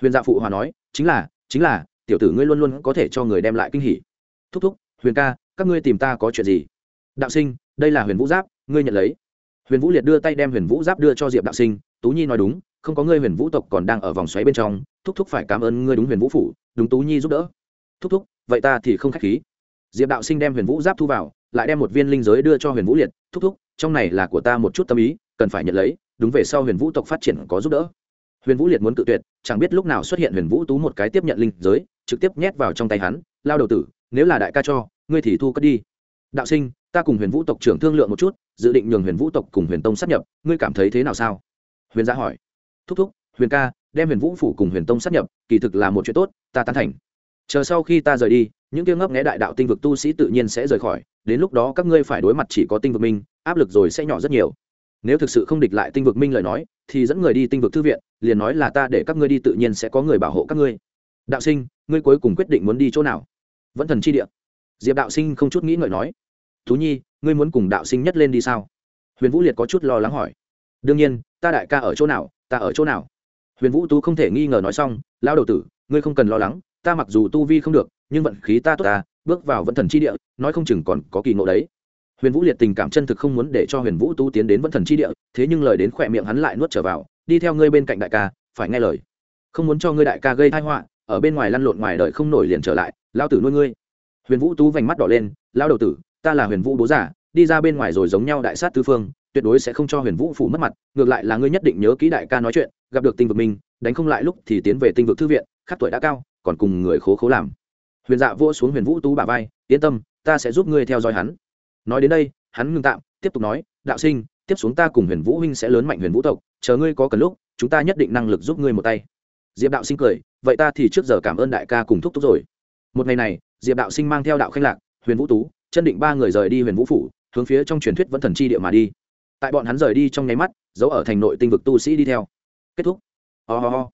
Huyền dạ phụ hòa nói, chính là chính là, tiểu tử ngươi luôn luôn có thể cho người đem lại kinh hỉ. Thúc thúc, huyền ca, các ngươi tìm ta có chuyện gì? Đạo sinh, đây là huyền vũ giáp, ngươi nhận lấy. Huyền vũ liệt đưa tay đem huyền vũ giáp đưa cho diệp đạo sinh, tú nhi nói đúng, không có ngươi huyền vũ tộc còn đang ở vòng xoáy bên trong, thúc thúc phải cảm ơn ngươi đúng huyền vũ phủ, đúng tú nhi giúp đỡ. Thúc thúc, vậy ta thì không k h á c h khí. Diệp đạo sinh đem huyền vũ giáp thu vào, lại đem một viên linh giới đưa cho huyền vũ liệt, thúc thúc, trong này là của ta một chút tâm ý, cần phải nhận lấy đúng về sau huyền vũ tộc phát triển có giúp đỡ. Huyền vũ liệt muốn tự tuyệt, chẳng biết lúc nào xuất hiện huyền vũ tú một cái tiếp nhận linh giới, trực tiếp nhét vào trong tay hắn, lao đầu tử, nếu là đại ca cho, ngươi thì thu cất đi. Đạo sinh, ta cùng huyền vũ tộc trưởng thương lượng một chút, dự định nhường huyền vũ tộc cùng huyền tông sát nhập, ngươi cảm thấy thế nào sao? Huyền gia hỏi. Thúc thúc, huyền ca, đem huyền vũ phủ cùng huyền tông sát nhập, kỳ thực là một chuyện tốt, ta tán thành. Chờ sau khi ta rời đi, những kia ngấp nghé đại đạo tinh vực tu sĩ tự nhiên sẽ rời khỏi, đến lúc đó các ngươi phải đối mặt chỉ có tinh vực minh, áp lực rồi sẽ nhỏ rất nhiều nếu thực sự không địch lại tinh vực minh lời nói, thì dẫn người đi tinh vực thư viện, liền nói là ta để các ngươi đi tự nhiên sẽ có người bảo hộ các ngươi. Đạo sinh, ngươi cuối cùng quyết định muốn đi chỗ nào? Vẫn thần chi địa. Diệp đạo sinh không chút nghĩ ngợi nói. Thú nhi, ngươi muốn cùng đạo sinh nhất lên đi sao? Huyền vũ liệt có chút lo lắng hỏi. Đương nhiên, ta đại ca ở chỗ nào, ta ở chỗ nào? Huyền vũ tú không thể nghi ngờ nói xong lao đầu tử, ngươi không cần lo lắng, ta mặc dù tu vi không được, nhưng vận khí ta tốt ta, bước vào vẫn thần chi địa, nói không chừng còn có kỳ ngộ đấy huyền vũ liệt tình cảm chân thực không muốn để cho huyền vũ tu tiến đến vẫn thần chi địa, thế nhưng lời đến khỏe miệng hắn lại nuốt trở vào, đi theo ngươi bên cạnh đại ca, phải nghe lời. Không muốn cho ngươi đại ca gây tai họa, ở bên ngoài lăn lộn ngoài đời không nổi liền trở lại, lao tử nuôi ngươi. Huyền vũ tú vành mắt đỏ lên, lao đầu tử, ta là huyền vũ bố giả, đi ra bên ngoài rồi giống nhau đại sát tư phương, tuyệt đối sẽ không cho huyền vũ phủ mất mặt, ngược lại là ngươi nhất định nhớ kỹ đại ca nói chuyện, gặp được tinh vực mình, đánh không lại lúc thì tiến về tinh vực thư viện khắc tuổi đã cao, còn cùng người khố khố làm. Huyền dạ Vô xuống huyền vũ tú bà vai, yên tâm, ta sẽ giúp ngươi theo dõi hắn nói đến đây, hắn ngưng tạm, tiếp tục nói, đạo sinh, tiếp xuống ta cùng huyền vũ huynh sẽ lớn mạnh huyền vũ tộc, chờ ngươi có cần lúc, chúng ta nhất định năng lực giúp ngươi một tay. Diệp đạo sinh cười, vậy ta thì trước giờ cảm ơn đại ca cùng thúc thúc rồi. Một ngày này, diệp đạo sinh mang theo đạo khanh lạc, huyền vũ tú, chân định ba người rời đi huyền vũ phủ, hướng phía trong truyền thuyết vẫn thần chi địa mà đi. Tại bọn hắn rời đi trong nháy mắt giấu ở thành nội tinh vực tu sĩ đi theo. Kết thúc. Ho、oh ho、ho.